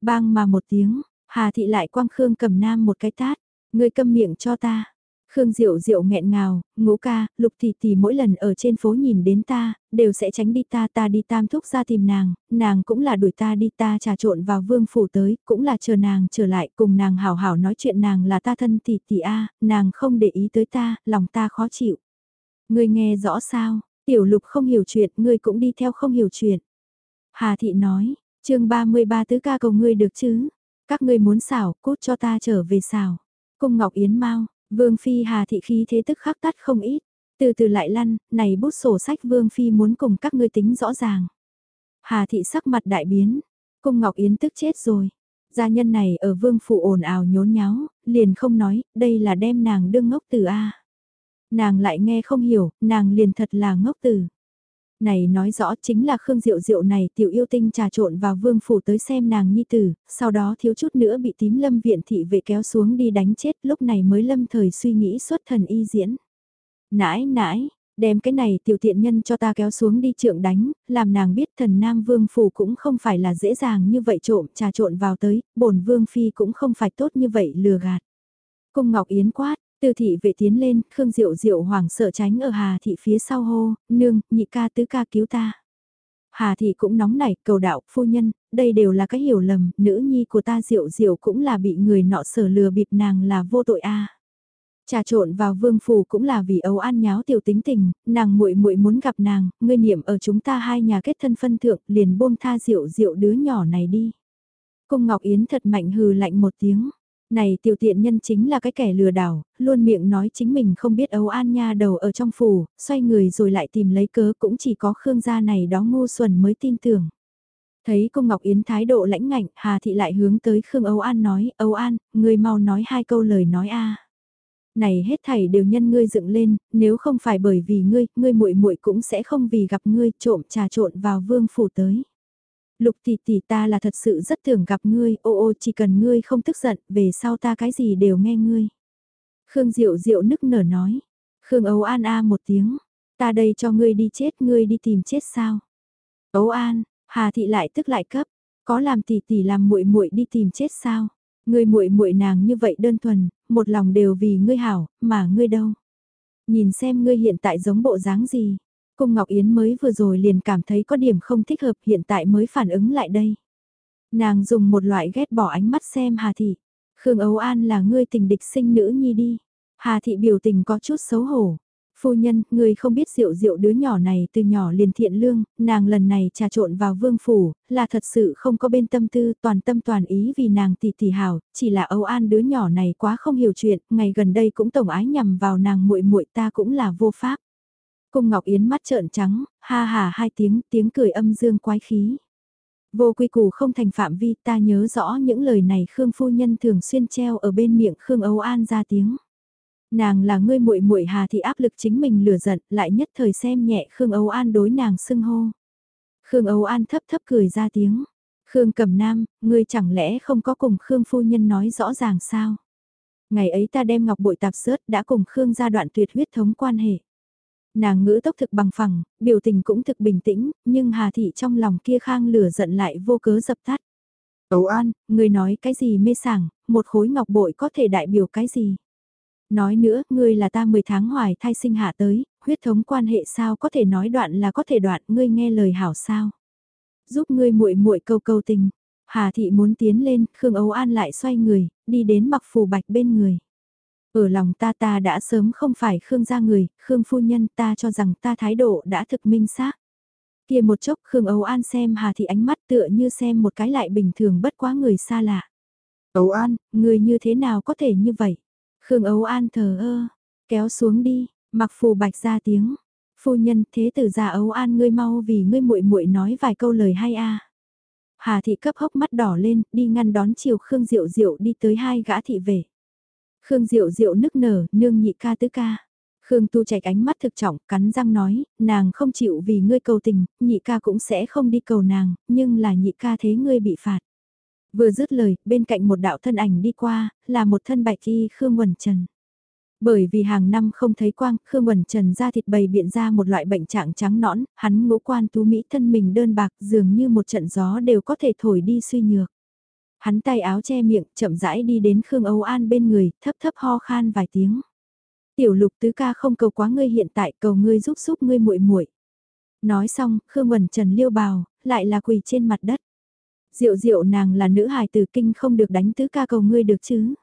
A: Bang mà một tiếng, Hà thị lại quang Khương cầm nam một cái tát, ngươi câm miệng cho ta. Khương Diệu Diệu nghẹn ngào, ngũ ca, lục tỷ tỷ mỗi lần ở trên phố nhìn đến ta, đều sẽ tránh đi ta ta đi tam thúc ra tìm nàng, nàng cũng là đuổi ta đi ta trà trộn vào vương phủ tới, cũng là chờ nàng trở lại cùng nàng hảo hảo nói chuyện nàng là ta thân tỷ tỷ a, nàng không để ý tới ta, lòng ta khó chịu. Ngươi nghe rõ sao, tiểu lục không hiểu chuyện, ngươi cũng đi theo không hiểu chuyện. Hà thị nói, chương 33 tứ ca cầu ngươi được chứ, các ngươi muốn xảo, cút cho ta trở về xảo. Cung Ngọc Yến Mau, Vương Phi Hà thị khí thế tức khắc tắt không ít, từ từ lại lăn, này bút sổ sách Vương Phi muốn cùng các ngươi tính rõ ràng. Hà thị sắc mặt đại biến, cung Ngọc Yến tức chết rồi. Gia nhân này ở vương phủ ồn ào nhốn nháo, liền không nói, đây là đem nàng đương ngốc từ A. Nàng lại nghe không hiểu, nàng liền thật là ngốc từ. Này nói rõ chính là Khương Diệu Diệu này tiểu yêu tinh trà trộn vào vương phủ tới xem nàng nhi tử, sau đó thiếu chút nữa bị tím lâm viện thị vệ kéo xuống đi đánh chết lúc này mới lâm thời suy nghĩ xuất thần y diễn. Nãi nãi, đem cái này tiểu tiện nhân cho ta kéo xuống đi trượng đánh, làm nàng biết thần nam vương phủ cũng không phải là dễ dàng như vậy trộm trà trộn vào tới, bổn vương phi cũng không phải tốt như vậy lừa gạt. Cung Ngọc Yến quát, từ thị vệ tiến lên, Khương Diệu Diệu hoảng sợ tránh ở Hà thị phía sau hô, nương, nhị ca tứ ca cứu ta. Hà thị cũng nóng nảy, cầu đạo, phu nhân, đây đều là cái hiểu lầm, nữ nhi của ta Diệu Diệu cũng là bị người nọ sở lừa bịp nàng là vô tội a. Trà trộn vào vương phủ cũng là vì ấu an nháo tiểu tính tình, nàng muội muội muốn gặp nàng, ngươi niệm ở chúng ta hai nhà kết thân phân thượng, liền buông tha Diệu Diệu đứa nhỏ này đi. Cung Ngọc Yến thật mạnh hừ lạnh một tiếng. Này tiểu tiện nhân chính là cái kẻ lừa đảo, luôn miệng nói chính mình không biết Âu an nha đầu ở trong phủ, xoay người rồi lại tìm lấy cớ cũng chỉ có Khương gia này đó ngu xuẩn mới tin tưởng. Thấy cô Ngọc Yến thái độ lãnh ngạnh, Hà Thị lại hướng tới Khương Âu An nói, Âu An, ngươi mau nói hai câu lời nói a. Này hết thảy đều nhân ngươi dựng lên, nếu không phải bởi vì ngươi, ngươi muội muội cũng sẽ không vì gặp ngươi trộm trà trộn vào vương phủ tới. Lục tỷ tỷ ta là thật sự rất thường gặp ngươi, ô ô chỉ cần ngươi không tức giận, về sau ta cái gì đều nghe ngươi. Khương Diệu Diệu nức nở nói. Khương ấu An a à một tiếng, ta đây cho ngươi đi chết, ngươi đi tìm chết sao? ấu An, Hà thị lại tức lại cấp, có làm tỷ tỷ làm muội muội đi tìm chết sao? Ngươi muội muội nàng như vậy đơn thuần, một lòng đều vì ngươi hảo, mà ngươi đâu? Nhìn xem ngươi hiện tại giống bộ dáng gì? Cung Ngọc Yến mới vừa rồi liền cảm thấy có điểm không thích hợp hiện tại mới phản ứng lại đây. Nàng dùng một loại ghét bỏ ánh mắt xem Hà Thị. Khương Âu An là ngươi tình địch sinh nữ nhi đi. Hà Thị biểu tình có chút xấu hổ. Phu nhân, người không biết rượu rượu đứa nhỏ này từ nhỏ liền thiện lương, nàng lần này trà trộn vào vương phủ, là thật sự không có bên tâm tư toàn tâm toàn ý vì nàng tỷ tỷ hảo, chỉ là Âu An đứa nhỏ này quá không hiểu chuyện, ngày gần đây cũng tổng ái nhằm vào nàng muội muội ta cũng là vô pháp. Cung Ngọc Yến mắt trợn trắng, ha hà hai tiếng, tiếng cười âm dương quái khí. Vô quy củ không thành phạm vi ta nhớ rõ những lời này Khương Phu Nhân thường xuyên treo ở bên miệng Khương Âu An ra tiếng. Nàng là ngươi muội muội Hà thì áp lực chính mình lừa giận, lại nhất thời xem nhẹ Khương Âu An đối nàng xưng hô. Khương Âu An thấp thấp cười ra tiếng. Khương Cẩm Nam, ngươi chẳng lẽ không có cùng Khương phu nhân nói rõ ràng sao? Ngày ấy ta đem ngọc bội tạp sớt đã cùng Khương gia đoạn tuyệt huyết thống quan hệ. Nàng ngữ tốc thực bằng phẳng, biểu tình cũng thực bình tĩnh, nhưng Hà Thị trong lòng kia khang lửa giận lại vô cớ dập tắt. Âu An, ngươi nói cái gì mê sảng, một khối ngọc bội có thể đại biểu cái gì? Nói nữa, ngươi là ta 10 tháng hoài thai sinh hạ tới, huyết thống quan hệ sao có thể nói đoạn là có thể đoạn, ngươi nghe lời hảo sao? Giúp ngươi muội muội câu câu tình. Hà thị muốn tiến lên, Khương Âu An lại xoay người, đi đến mặc phù bạch bên người. Ở lòng ta ta đã sớm không phải Khương gia người, Khương phu nhân ta cho rằng ta thái độ đã thực minh xác. Kia một chốc Khương Âu An xem Hà thị ánh mắt tựa như xem một cái lại bình thường bất quá người xa lạ. Âu An, người như thế nào có thể như vậy? Khương Âu An thờ ơ, kéo xuống đi, mặc phù bạch ra tiếng. Phu nhân thế tử già Âu An ngươi mau vì ngươi muội muội nói vài câu lời hay a. Hà thị cấp hốc mắt đỏ lên, đi ngăn đón chiều Khương Diệu Diệu đi tới hai gã thị về. Khương Diệu Diệu nức nở, nương nhị ca tứ ca. Khương Tu Trạch ánh mắt thực trọng, cắn răng nói, nàng không chịu vì ngươi cầu tình, nhị ca cũng sẽ không đi cầu nàng, nhưng là nhị ca thế ngươi bị phạt. Vừa dứt lời, bên cạnh một đạo thân ảnh đi qua, là một thân bạch y Khương Quẩn Trần. Bởi vì hàng năm không thấy quang, Khương Quẩn Trần ra thịt bầy biện ra một loại bệnh trạng trắng nõn, hắn ngũ quan tú Mỹ thân mình đơn bạc dường như một trận gió đều có thể thổi đi suy nhược. Hắn tay áo che miệng, chậm rãi đi đến Khương Âu An bên người, thấp thấp ho khan vài tiếng. Tiểu lục tứ ca không cầu quá ngươi hiện tại, cầu ngươi giúp giúp ngươi muội muội. Nói xong, Khương mẩn Trần liêu bào, lại là quỳ trên mặt đất. Diệu diệu nàng là nữ hài tử kinh không được đánh tứ ca cầu ngươi được chứ.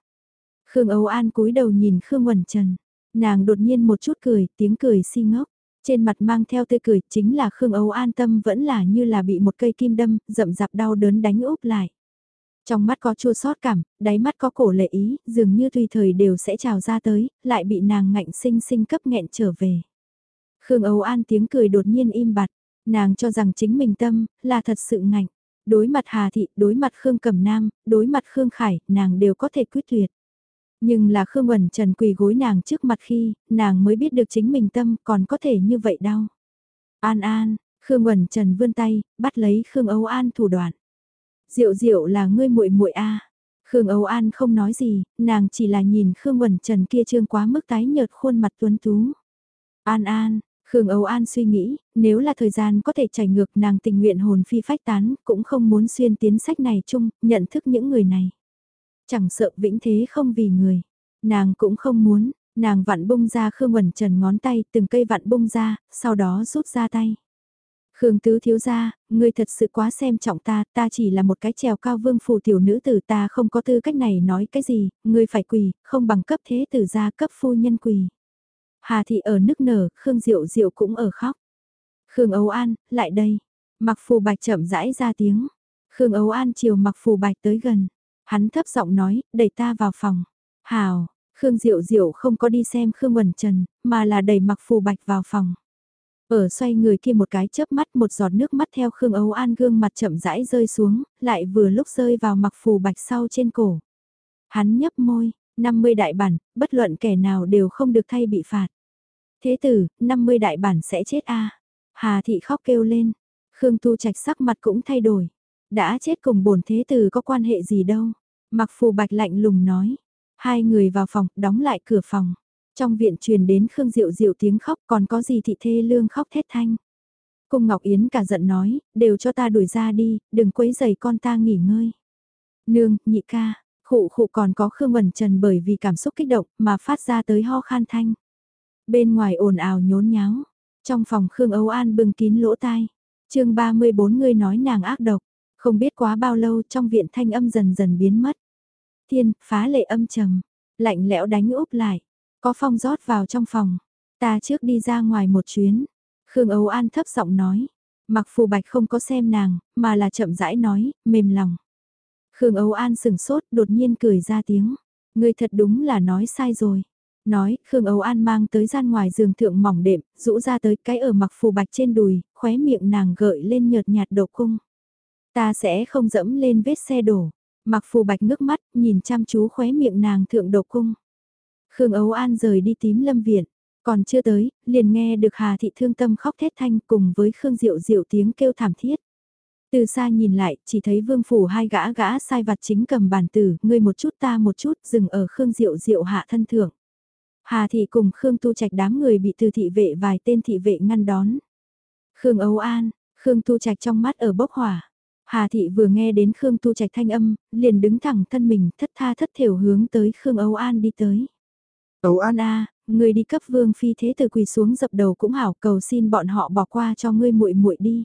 A: Khương Âu An cúi đầu nhìn Khương mẩn Trần. Nàng đột nhiên một chút cười, tiếng cười si ngốc. Trên mặt mang theo tươi cười, chính là Khương Âu An tâm vẫn là như là bị một cây kim đâm, rậm rạp đau đớn đánh úp lại. Trong mắt có chua sót cảm, đáy mắt có cổ lệ ý, dường như tùy thời đều sẽ trào ra tới, lại bị nàng ngạnh sinh sinh cấp nghẹn trở về. Khương Âu An tiếng cười đột nhiên im bặt, nàng cho rằng chính mình tâm, là thật sự ngạnh. Đối mặt Hà Thị, đối mặt Khương Cẩm Nam, đối mặt Khương Khải, nàng đều có thể quyết tuyệt. Nhưng là Khương Quẩn Trần quỳ gối nàng trước mặt khi, nàng mới biết được chính mình tâm còn có thể như vậy đau. An An, Khương Quẩn Trần vươn tay, bắt lấy Khương Âu An thủ đoạn. Diệu diệu là ngươi muội muội a. Khương Âu An không nói gì, nàng chỉ là nhìn Khương Quẩn Trần kia trương quá mức tái nhợt khuôn mặt tuấn tú. An An, Khương Âu An suy nghĩ, nếu là thời gian có thể chảy ngược nàng tình nguyện hồn phi phách tán, cũng không muốn xuyên tiến sách này chung, nhận thức những người này. Chẳng sợ vĩnh thế không vì người. Nàng cũng không muốn, nàng vặn bung ra Khương Quẩn Trần ngón tay, từng cây vặn bung ra, sau đó rút ra tay. Khương Tứ thiếu gia, ngươi thật sự quá xem trọng ta, ta chỉ là một cái trèo cao vương phù tiểu nữ tử ta không có tư cách này nói cái gì, ngươi phải quỳ, không bằng cấp thế tử gia cấp phu nhân quỳ. Hà thị ở nức nở, Khương Diệu Diệu cũng ở khóc. Khương Âu An, lại đây. Mặc phù bạch chậm rãi ra tiếng. Khương Âu An chiều mặc phù bạch tới gần. Hắn thấp giọng nói, đẩy ta vào phòng. Hào, Khương Diệu Diệu không có đi xem Khương Quẩn Trần, mà là đẩy mặc phù bạch vào phòng. Ở xoay người kia một cái chớp mắt một giọt nước mắt theo Khương Âu An gương mặt chậm rãi rơi xuống, lại vừa lúc rơi vào mặc phù bạch sau trên cổ. Hắn nhấp môi, 50 đại bản, bất luận kẻ nào đều không được thay bị phạt. Thế tử, 50 đại bản sẽ chết a Hà thị khóc kêu lên. Khương Tu Trạch sắc mặt cũng thay đổi. Đã chết cùng bổn thế tử có quan hệ gì đâu. Mặc phù bạch lạnh lùng nói. Hai người vào phòng, đóng lại cửa phòng. Trong viện truyền đến Khương Diệu Diệu tiếng khóc còn có gì thị thê lương khóc thét thanh. Cung Ngọc Yến cả giận nói, đều cho ta đuổi ra đi, đừng quấy giày con ta nghỉ ngơi. Nương, nhị ca, khụ khụ còn có Khương Vẩn Trần bởi vì cảm xúc kích động mà phát ra tới ho khan thanh. Bên ngoài ồn ào nhốn nháo, trong phòng Khương Âu An bưng kín lỗ tai. chương 34 người nói nàng ác độc, không biết quá bao lâu trong viện thanh âm dần dần biến mất. Thiên, phá lệ âm trầm, lạnh lẽo đánh úp lại, có phong rót vào trong phòng, ta trước đi ra ngoài một chuyến. Khương Âu An thấp giọng nói, mặc phù bạch không có xem nàng, mà là chậm rãi nói, mềm lòng. Khương Âu An sừng sốt, đột nhiên cười ra tiếng. Người thật đúng là nói sai rồi. Nói, Khương Âu An mang tới gian ngoài giường thượng mỏng đệm, rũ ra tới cái ở mặc phù bạch trên đùi, khóe miệng nàng gợi lên nhợt nhạt độ cung. Ta sẽ không dẫm lên vết xe đổ. Mặc phù bạch ngước mắt, nhìn chăm chú khóe miệng nàng thượng độ cung. Khương Ấu An rời đi tím lâm viện, còn chưa tới, liền nghe được Hà Thị thương tâm khóc thét thanh cùng với Khương Diệu Diệu tiếng kêu thảm thiết. Từ xa nhìn lại, chỉ thấy vương phủ hai gã gã sai vặt chính cầm bàn tử, ngươi một chút ta một chút, dừng ở Khương Diệu Diệu hạ thân thượng. Hà Thị cùng Khương Tu Trạch đám người bị từ thị vệ vài tên thị vệ ngăn đón. Khương ấu An, Khương Tu Trạch trong mắt ở bốc hỏa. Hà Thị vừa nghe đến Khương Tu Trạch thanh âm, liền đứng thẳng thân mình thất tha thất thiểu hướng tới Khương Âu An đi tới. Âu An a, người đi cấp vương phi thế từ quỳ xuống dập đầu cũng hảo cầu xin bọn họ bỏ qua cho ngươi muội muội đi.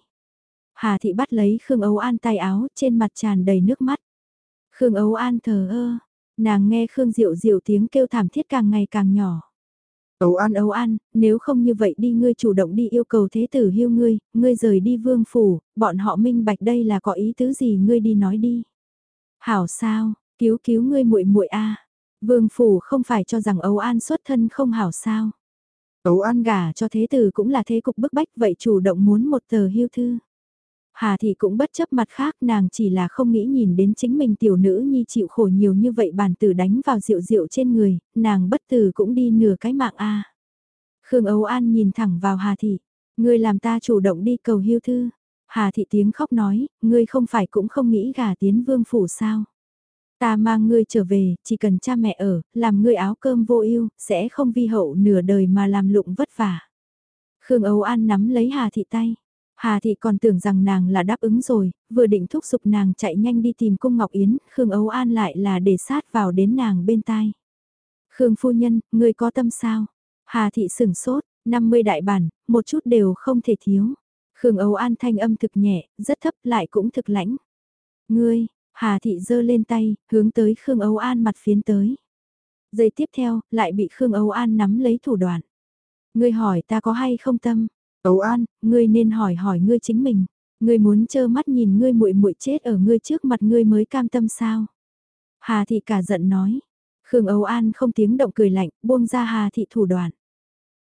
A: Hà Thị bắt lấy Khương Âu An tay áo trên mặt tràn đầy nước mắt. Khương Âu An thờ ơ, nàng nghe Khương Diệu Diệu tiếng kêu thảm thiết càng ngày càng nhỏ. Âu An Âu An, nếu không như vậy đi ngươi chủ động đi yêu cầu thế tử hiêu ngươi, ngươi rời đi vương phủ, bọn họ minh bạch đây là có ý tứ gì ngươi đi nói đi. Hảo sao, cứu cứu ngươi muội muội a. Vương phủ không phải cho rằng Âu An xuất thân không hảo sao. Âu An gả cho thế tử cũng là thế cục bức bách vậy chủ động muốn một tờ hưu thư. Hà thì cũng bất chấp mặt khác nàng chỉ là không nghĩ nhìn đến chính mình tiểu nữ nhi chịu khổ nhiều như vậy bản tử đánh vào rượu rượu trên người, nàng bất tử cũng đi nửa cái mạng a. Khương Âu An nhìn thẳng vào Hà thị, ngươi làm ta chủ động đi cầu hưu thư. Hà thị tiếng khóc nói, ngươi không phải cũng không nghĩ gả tiến vương phủ sao. Ta mang ngươi trở về, chỉ cần cha mẹ ở, làm ngươi áo cơm vô ưu, sẽ không vi hậu nửa đời mà làm lụng vất vả. Khương Âu An nắm lấy Hà thị tay. Hà Thị còn tưởng rằng nàng là đáp ứng rồi, vừa định thúc giục nàng chạy nhanh đi tìm cung Ngọc Yến, Khương Âu An lại là để sát vào đến nàng bên tai. Khương phu nhân, ngươi có tâm sao? Hà Thị sửng sốt, 50 đại bản, một chút đều không thể thiếu. Khương Âu An thanh âm thực nhẹ, rất thấp lại cũng thực lãnh. Ngươi, Hà Thị giơ lên tay, hướng tới Khương Âu An mặt phiến tới. Giây tiếp theo, lại bị Khương Âu An nắm lấy thủ đoạn. Ngươi hỏi ta có hay không tâm? Âu An, ngươi nên hỏi hỏi ngươi chính mình. Ngươi muốn trơ mắt nhìn ngươi muội muội chết ở ngươi trước mặt ngươi mới cam tâm sao? Hà Thị cả giận nói. Khương Âu An không tiếng động cười lạnh, buông ra Hà Thị thủ đoạn.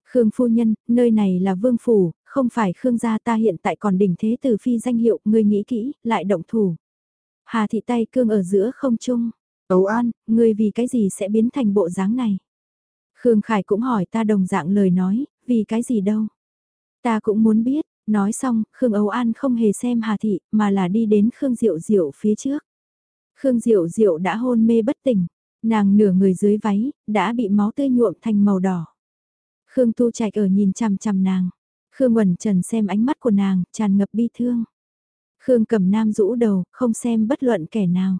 A: Khương phu nhân, nơi này là vương phủ, không phải Khương gia ta hiện tại còn đỉnh thế tử phi danh hiệu, ngươi nghĩ kỹ, lại động thủ. Hà Thị tay cương ở giữa không trung. Âu An, ngươi vì cái gì sẽ biến thành bộ dáng này? Khương Khải cũng hỏi ta đồng dạng lời nói, vì cái gì đâu? Ta cũng muốn biết, nói xong, Khương Âu An không hề xem Hà Thị, mà là đi đến Khương Diệu Diệu phía trước. Khương Diệu Diệu đã hôn mê bất tỉnh, nàng nửa người dưới váy, đã bị máu tươi nhuộm thành màu đỏ. Khương Tu Trạch ở nhìn chằm chằm nàng. Khương Quẩn Trần xem ánh mắt của nàng, tràn ngập bi thương. Khương cầm Nam rũ đầu, không xem bất luận kẻ nào.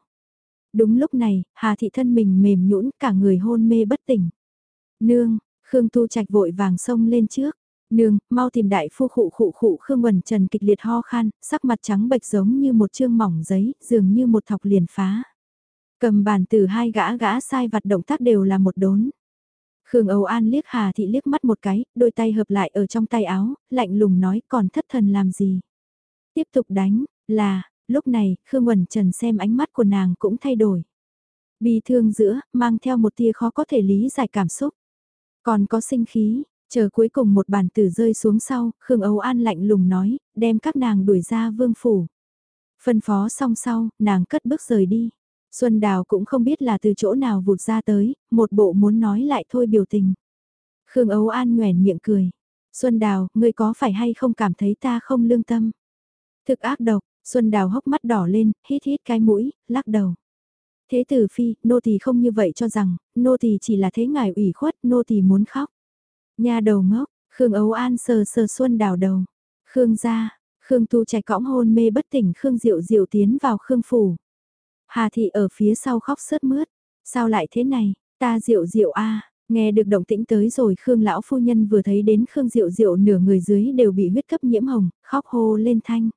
A: Đúng lúc này, Hà Thị thân mình mềm nhũn cả người hôn mê bất tỉnh. Nương, Khương Tu Trạch vội vàng xông lên trước. Nương, mau tìm đại phu khụ khụ khụ Khương Quần Trần kịch liệt ho khan, sắc mặt trắng bệch giống như một chương mỏng giấy, dường như một thọc liền phá. Cầm bàn từ hai gã gã sai vặt động tác đều là một đốn. Khương Âu An liếc Hà Thị liếc mắt một cái, đôi tay hợp lại ở trong tay áo, lạnh lùng nói còn thất thần làm gì. Tiếp tục đánh, là, lúc này, Khương Quần Trần xem ánh mắt của nàng cũng thay đổi. Bi thương giữa, mang theo một tia khó có thể lý giải cảm xúc. Còn có sinh khí, Chờ cuối cùng một bàn tử rơi xuống sau, Khương Âu An lạnh lùng nói, đem các nàng đuổi ra vương phủ. Phân phó xong sau, nàng cất bước rời đi. Xuân Đào cũng không biết là từ chỗ nào vụt ra tới, một bộ muốn nói lại thôi biểu tình. Khương Âu An nhoèn miệng cười. Xuân Đào, ngươi có phải hay không cảm thấy ta không lương tâm? Thực ác độc, Xuân Đào hốc mắt đỏ lên, hít hít cái mũi, lắc đầu. Thế tử phi, nô tỳ không như vậy cho rằng, nô tỳ chỉ là thế ngài ủy khuất, nô tỳ muốn khóc. Nhà đầu ngốc, Khương Ấu An sờ sờ Xuân đào đầu. Khương gia, Khương Tu Trạch cõng hôn mê bất tỉnh Khương Diệu Diệu tiến vào Khương Phủ. Hà Thị ở phía sau khóc sớt mướt. Sao lại thế này, ta Diệu Diệu a nghe được động tĩnh tới rồi Khương Lão Phu Nhân vừa thấy đến Khương Diệu Diệu nửa người dưới đều bị huyết cấp nhiễm hồng, khóc hô lên thanh.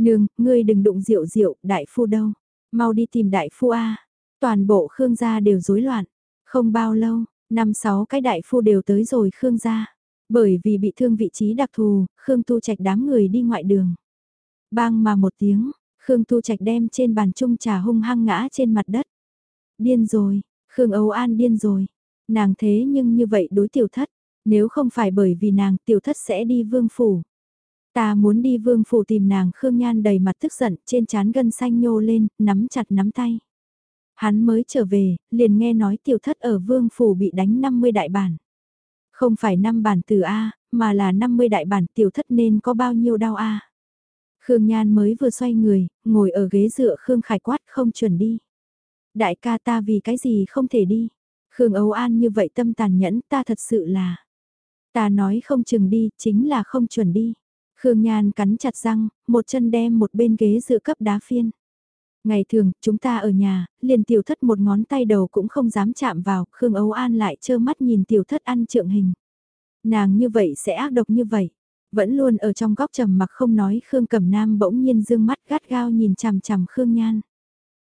A: Nương, ngươi đừng đụng rượu rượu đại phu đâu. Mau đi tìm đại phu a Toàn bộ Khương gia đều rối loạn. Không bao lâu, Năm sáu cái đại phu đều tới rồi Khương gia. Bởi vì bị thương vị trí đặc thù, Khương Tu Trạch đám người đi ngoại đường. Bang mà một tiếng, Khương Tu Trạch đem trên bàn chung trà hung hăng ngã trên mặt đất. Điên rồi, Khương Âu An điên rồi. Nàng thế nhưng như vậy đối tiểu thất, nếu không phải bởi vì nàng tiểu thất sẽ đi vương phủ. Ta muốn đi vương phủ tìm nàng Khương Nhan đầy mặt tức giận trên trán gân xanh nhô lên, nắm chặt nắm tay. Hắn mới trở về, liền nghe nói tiểu thất ở vương phủ bị đánh 50 đại bản. Không phải 5 bản từ A, mà là 50 đại bản tiểu thất nên có bao nhiêu đau A. Khương Nhan mới vừa xoay người, ngồi ở ghế dựa Khương Khải quát không chuẩn đi. Đại ca ta vì cái gì không thể đi. Khương Âu An như vậy tâm tàn nhẫn ta thật sự là. Ta nói không chừng đi, chính là không chuẩn đi. Khương Nhan cắn chặt răng, một chân đem một bên ghế dựa cấp đá phiên. Ngày thường, chúng ta ở nhà, liền tiểu thất một ngón tay đầu cũng không dám chạm vào, Khương Âu An lại trơ mắt nhìn tiểu thất ăn trượng hình. Nàng như vậy sẽ ác độc như vậy. Vẫn luôn ở trong góc trầm mặc không nói Khương Cẩm Nam bỗng nhiên dương mắt gắt gao nhìn chằm chằm Khương Nhan.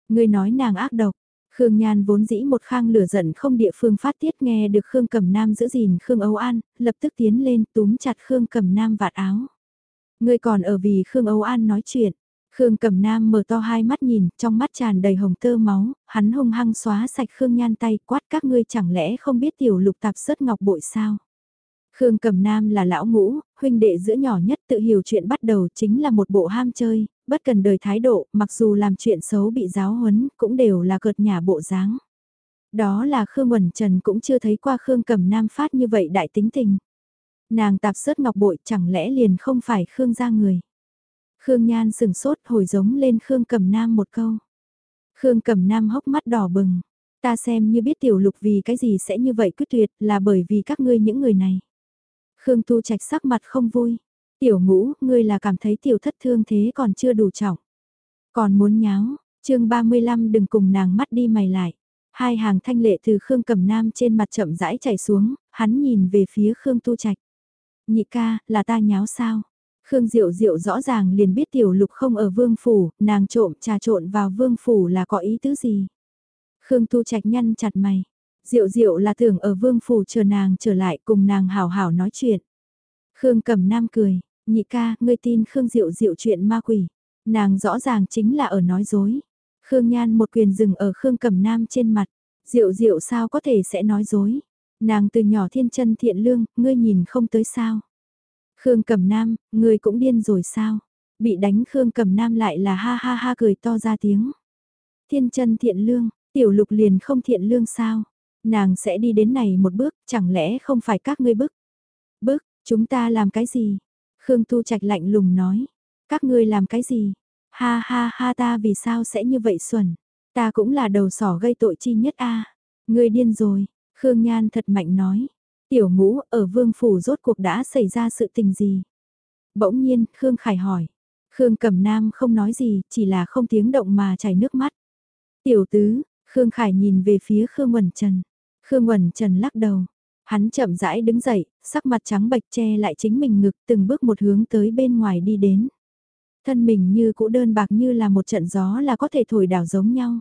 A: Người nói nàng ác độc, Khương Nhan vốn dĩ một khang lửa giận không địa phương phát tiết nghe được Khương Cẩm Nam giữ gìn Khương Âu An, lập tức tiến lên túm chặt Khương Cẩm Nam vạt áo ngươi còn ở vì Khương Âu An nói chuyện. Khương Cẩm Nam mở to hai mắt nhìn, trong mắt tràn đầy hồng tơ máu, hắn hung hăng xóa sạch Khương Nhan tay quát các ngươi chẳng lẽ không biết tiểu lục tạp sớt ngọc bội sao. Khương Cẩm Nam là lão ngũ, huynh đệ giữa nhỏ nhất tự hiểu chuyện bắt đầu chính là một bộ ham chơi, bất cần đời thái độ, mặc dù làm chuyện xấu bị giáo huấn, cũng đều là cợt nhà bộ dáng. Đó là Khương Quẩn Trần cũng chưa thấy qua Khương Cẩm Nam phát như vậy đại tính tình. Nàng tạp sớt ngọc bội chẳng lẽ liền không phải Khương gia người. Khương Nhan sừng sốt hồi giống lên Khương Cẩm Nam một câu. Khương Cẩm Nam hốc mắt đỏ bừng. Ta xem như biết tiểu lục vì cái gì sẽ như vậy quyết tuyệt là bởi vì các ngươi những người này. Khương Tu Trạch sắc mặt không vui. Tiểu ngũ, ngươi là cảm thấy tiểu thất thương thế còn chưa đủ trọng. Còn muốn nháo, chương 35 đừng cùng nàng mắt đi mày lại. Hai hàng thanh lệ từ Khương Cẩm Nam trên mặt chậm rãi chảy xuống, hắn nhìn về phía Khương Tu Trạch. Nhị ca, là ta nháo sao? Khương Diệu Diệu rõ ràng liền biết tiểu lục không ở vương phủ, nàng trộm trà trộn vào vương phủ là có ý tứ gì? Khương Tu Trạch nhăn chặt mày. Diệu Diệu là tưởng ở vương phủ chờ nàng trở lại cùng nàng hảo hảo nói chuyện. Khương Cẩm Nam cười, nhị ca, ngươi tin Khương Diệu Diệu chuyện ma quỷ. Nàng rõ ràng chính là ở nói dối. Khương Nhan một quyền dừng ở Khương Cẩm Nam trên mặt. Diệu Diệu sao có thể sẽ nói dối. Nàng từ nhỏ thiên chân thiện lương, ngươi nhìn không tới sao. Khương Cẩm Nam, ngươi cũng điên rồi sao? Bị đánh Khương Cẩm Nam lại là ha ha ha cười to ra tiếng. Thiên chân thiện lương, tiểu lục liền không thiện lương sao? Nàng sẽ đi đến này một bước, chẳng lẽ không phải các ngươi bức? Bức, chúng ta làm cái gì? Khương Tu Trạch lạnh lùng nói. Các ngươi làm cái gì? Ha ha ha ta vì sao sẽ như vậy xuẩn? Ta cũng là đầu sỏ gây tội chi nhất a. Ngươi điên rồi, Khương Nhan thật mạnh nói. Tiểu ngũ ở vương phủ rốt cuộc đã xảy ra sự tình gì? Bỗng nhiên, Khương Khải hỏi. Khương Cẩm Nam không nói gì, chỉ là không tiếng động mà chảy nước mắt. Tiểu tứ, Khương Khải nhìn về phía Khương Quẩn Trần. Khương Quẩn Trần lắc đầu. Hắn chậm rãi đứng dậy, sắc mặt trắng bệch che lại chính mình ngực từng bước một hướng tới bên ngoài đi đến. Thân mình như cũ đơn bạc như là một trận gió là có thể thổi đảo giống nhau.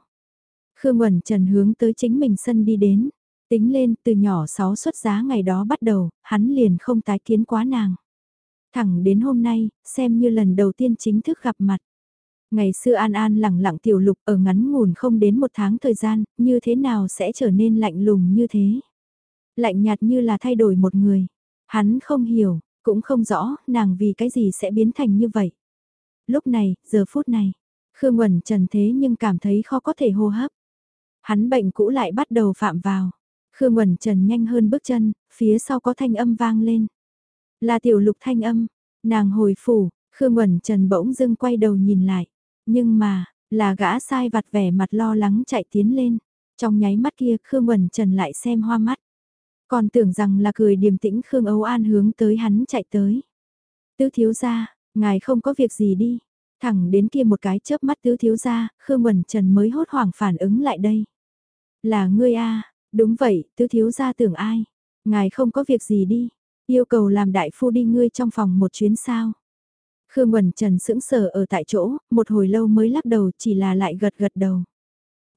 A: Khương Quẩn Trần hướng tới chính mình sân đi đến. Tính lên từ nhỏ sáu xuất giá ngày đó bắt đầu, hắn liền không tái kiến quá nàng. Thẳng đến hôm nay, xem như lần đầu tiên chính thức gặp mặt. Ngày xưa An An lẳng lặng tiểu lục ở ngắn ngủn không đến một tháng thời gian, như thế nào sẽ trở nên lạnh lùng như thế? Lạnh nhạt như là thay đổi một người. Hắn không hiểu, cũng không rõ nàng vì cái gì sẽ biến thành như vậy. Lúc này, giờ phút này, Khương Quẩn trần thế nhưng cảm thấy khó có thể hô hấp. Hắn bệnh cũ lại bắt đầu phạm vào. Khương Quẩn Trần nhanh hơn bước chân, phía sau có thanh âm vang lên. Là tiểu lục thanh âm, nàng hồi phủ, Khương Quẩn Trần bỗng dưng quay đầu nhìn lại. Nhưng mà, là gã sai vặt vẻ mặt lo lắng chạy tiến lên. Trong nháy mắt kia Khương Quẩn Trần lại xem hoa mắt. Còn tưởng rằng là cười điềm tĩnh Khương Âu An hướng tới hắn chạy tới. Tứ thiếu gia, ngài không có việc gì đi. Thẳng đến kia một cái chớp mắt tứ thiếu gia, Khương Quẩn Trần mới hốt hoảng phản ứng lại đây. Là ngươi a Đúng vậy, tứ thiếu gia tưởng ai? Ngài không có việc gì đi, yêu cầu làm đại phu đi ngươi trong phòng một chuyến sao. Khương Quẩn Trần sững sờ ở tại chỗ, một hồi lâu mới lắc đầu chỉ là lại gật gật đầu.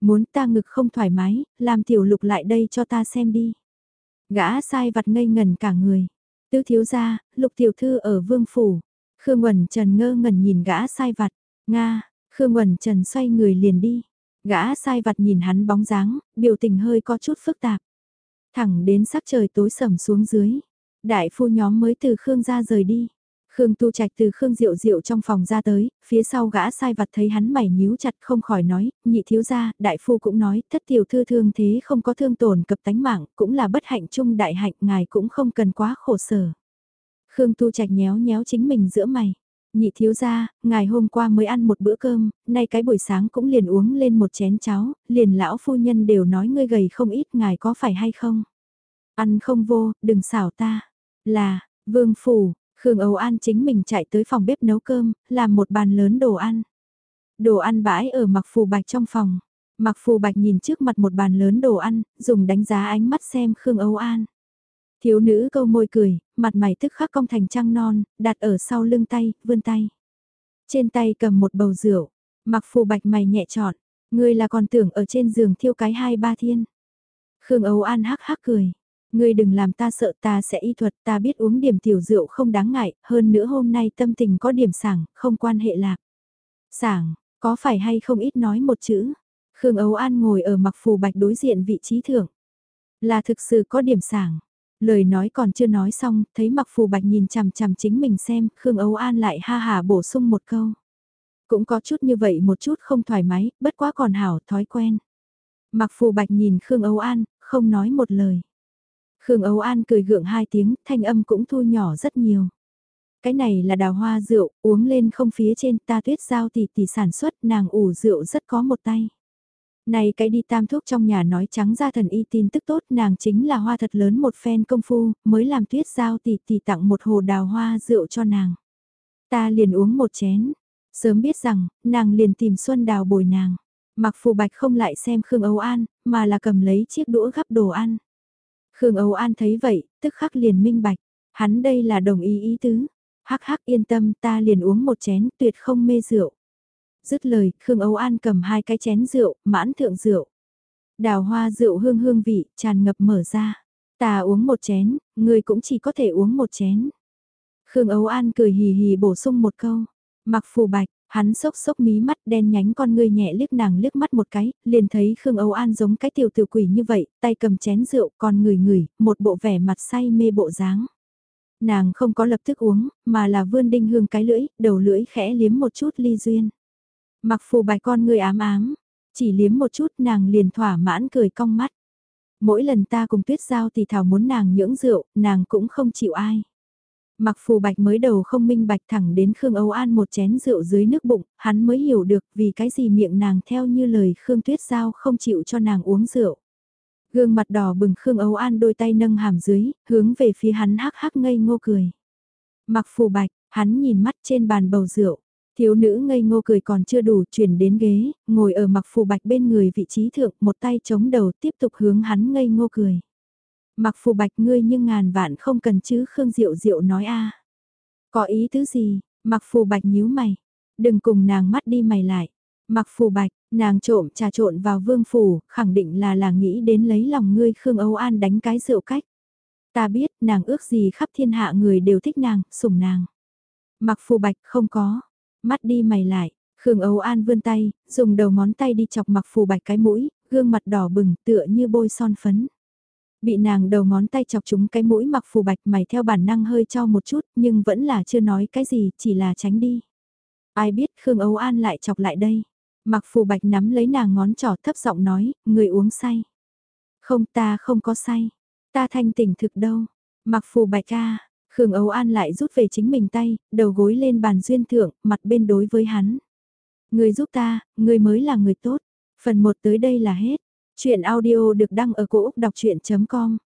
A: Muốn ta ngực không thoải mái, làm tiểu lục lại đây cho ta xem đi. Gã sai vặt ngây ngần cả người. Tứ thiếu gia, lục tiểu thư ở vương phủ. Khương Quẩn Trần ngơ ngẩn nhìn gã sai vặt. Nga, Khương Quẩn Trần xoay người liền đi. Gã sai vặt nhìn hắn bóng dáng, biểu tình hơi có chút phức tạp. Thẳng đến sắc trời tối sầm xuống dưới. Đại phu nhóm mới từ Khương ra rời đi. Khương Tu Trạch từ Khương Diệu Diệu trong phòng ra tới, phía sau gã sai vặt thấy hắn mày nhíu chặt không khỏi nói, nhị thiếu gia, đại phu cũng nói, thất tiểu thư thương thế không có thương tổn cập tánh mạng, cũng là bất hạnh chung đại hạnh, ngài cũng không cần quá khổ sở. Khương Tu Trạch nhéo nhéo chính mình giữa mày. Nhị thiếu gia, ngài hôm qua mới ăn một bữa cơm, nay cái buổi sáng cũng liền uống lên một chén cháo, liền lão phu nhân đều nói ngươi gầy không ít, ngài có phải hay không? Ăn không vô, đừng xảo ta. Là, vương phủ, Khương Âu An chính mình chạy tới phòng bếp nấu cơm, làm một bàn lớn đồ ăn. Đồ ăn bãi ở mặc phù bạch trong phòng. Mặc phù bạch nhìn trước mặt một bàn lớn đồ ăn, dùng đánh giá ánh mắt xem Khương Âu An. Thiếu nữ câu môi cười, mặt mày tức khắc cong thành trăng non, đặt ở sau lưng tay, vươn tay. Trên tay cầm một bầu rượu, mặc phù bạch mày nhẹ trọn, ngươi là còn tưởng ở trên giường thiêu cái hai ba thiên. Khương Âu An hắc hắc cười, ngươi đừng làm ta sợ ta sẽ y thuật ta biết uống điểm tiểu rượu không đáng ngại, hơn nữa hôm nay tâm tình có điểm sảng, không quan hệ lạc. Sảng, có phải hay không ít nói một chữ. Khương Âu An ngồi ở mặc phù bạch đối diện vị trí thưởng. Là thực sự có điểm sảng. Lời nói còn chưa nói xong, thấy mặc phù bạch nhìn chằm chằm chính mình xem, Khương Âu An lại ha hà bổ sung một câu. Cũng có chút như vậy một chút không thoải mái, bất quá còn hảo thói quen. Mặc phù bạch nhìn Khương Âu An, không nói một lời. Khương Âu An cười gượng hai tiếng, thanh âm cũng thu nhỏ rất nhiều. Cái này là đào hoa rượu, uống lên không phía trên ta tuyết giao tỷ tỷ sản xuất nàng ủ rượu rất có một tay. Này cái đi tam thuốc trong nhà nói trắng ra thần y tin tức tốt nàng chính là hoa thật lớn một phen công phu, mới làm tuyết giao tỷ tỷ tặng một hồ đào hoa rượu cho nàng. Ta liền uống một chén, sớm biết rằng, nàng liền tìm Xuân Đào bồi nàng. Mặc phù bạch không lại xem Khương Âu An, mà là cầm lấy chiếc đũa gắp đồ ăn. Khương Âu An thấy vậy, tức khắc liền minh bạch, hắn đây là đồng ý ý tứ. Hắc hắc yên tâm ta liền uống một chén tuyệt không mê rượu. Dứt lời, Khương Âu An cầm hai cái chén rượu, mãn thượng rượu. Đào hoa rượu hương hương vị, tràn ngập mở ra. Ta uống một chén, người cũng chỉ có thể uống một chén. Khương Âu An cười hì hì bổ sung một câu. Mặc phù bạch, hắn sốc sốc mí mắt đen nhánh con ngươi nhẹ liếc nàng liếc mắt một cái, liền thấy Khương Âu An giống cái tiểu tiểu quỷ như vậy, tay cầm chén rượu còn người người, một bộ vẻ mặt say mê bộ dáng. Nàng không có lập tức uống, mà là vươn đinh hương cái lưỡi, đầu lưỡi khẽ liếm một chút ly duyên. Mặc phù bài con người ám ám, chỉ liếm một chút nàng liền thỏa mãn cười cong mắt. Mỗi lần ta cùng tuyết giao thì thảo muốn nàng nhưỡng rượu, nàng cũng không chịu ai. Mặc phù bạch mới đầu không minh bạch thẳng đến Khương Âu An một chén rượu dưới nước bụng, hắn mới hiểu được vì cái gì miệng nàng theo như lời Khương Tuyết Giao không chịu cho nàng uống rượu. Gương mặt đỏ bừng Khương Âu An đôi tay nâng hàm dưới, hướng về phía hắn hắc hắc ngây ngô cười. Mặc phù bạch, hắn nhìn mắt trên bàn bầu rượu. Thiếu nữ ngây ngô cười còn chưa đủ chuyển đến ghế, ngồi ở mặc phù bạch bên người vị trí thượng một tay chống đầu tiếp tục hướng hắn ngây ngô cười. Mặc phù bạch ngươi nhưng ngàn vạn không cần chứ Khương Diệu Diệu nói a Có ý thứ gì, mặc phù bạch nhíu mày. Đừng cùng nàng mắt đi mày lại. Mặc phù bạch, nàng trộm trà trộn vào vương phủ, khẳng định là là nghĩ đến lấy lòng ngươi Khương Âu An đánh cái rượu cách. Ta biết nàng ước gì khắp thiên hạ người đều thích nàng, sủng nàng. Mặc phù bạch không có, mắt đi mày lại, Khương Âu An vươn tay, dùng đầu ngón tay đi chọc mặc phù bạch cái mũi, gương mặt đỏ bừng tựa như bôi son phấn. Bị nàng đầu ngón tay chọc chúng cái mũi mặc phù bạch mày theo bản năng hơi cho một chút nhưng vẫn là chưa nói cái gì chỉ là tránh đi. Ai biết Khương Âu An lại chọc lại đây. Mặc phù bạch nắm lấy nàng ngón trỏ thấp giọng nói, người uống say. Không ta không có say. Ta thanh tỉnh thực đâu. Mặc phù bạch ca, Khương Âu An lại rút về chính mình tay, đầu gối lên bàn duyên thượng, mặt bên đối với hắn. Người giúp ta, người mới là người tốt. Phần 1 tới đây là hết. Chuyện audio được đăng ở cổ Úc đọc chuyện.com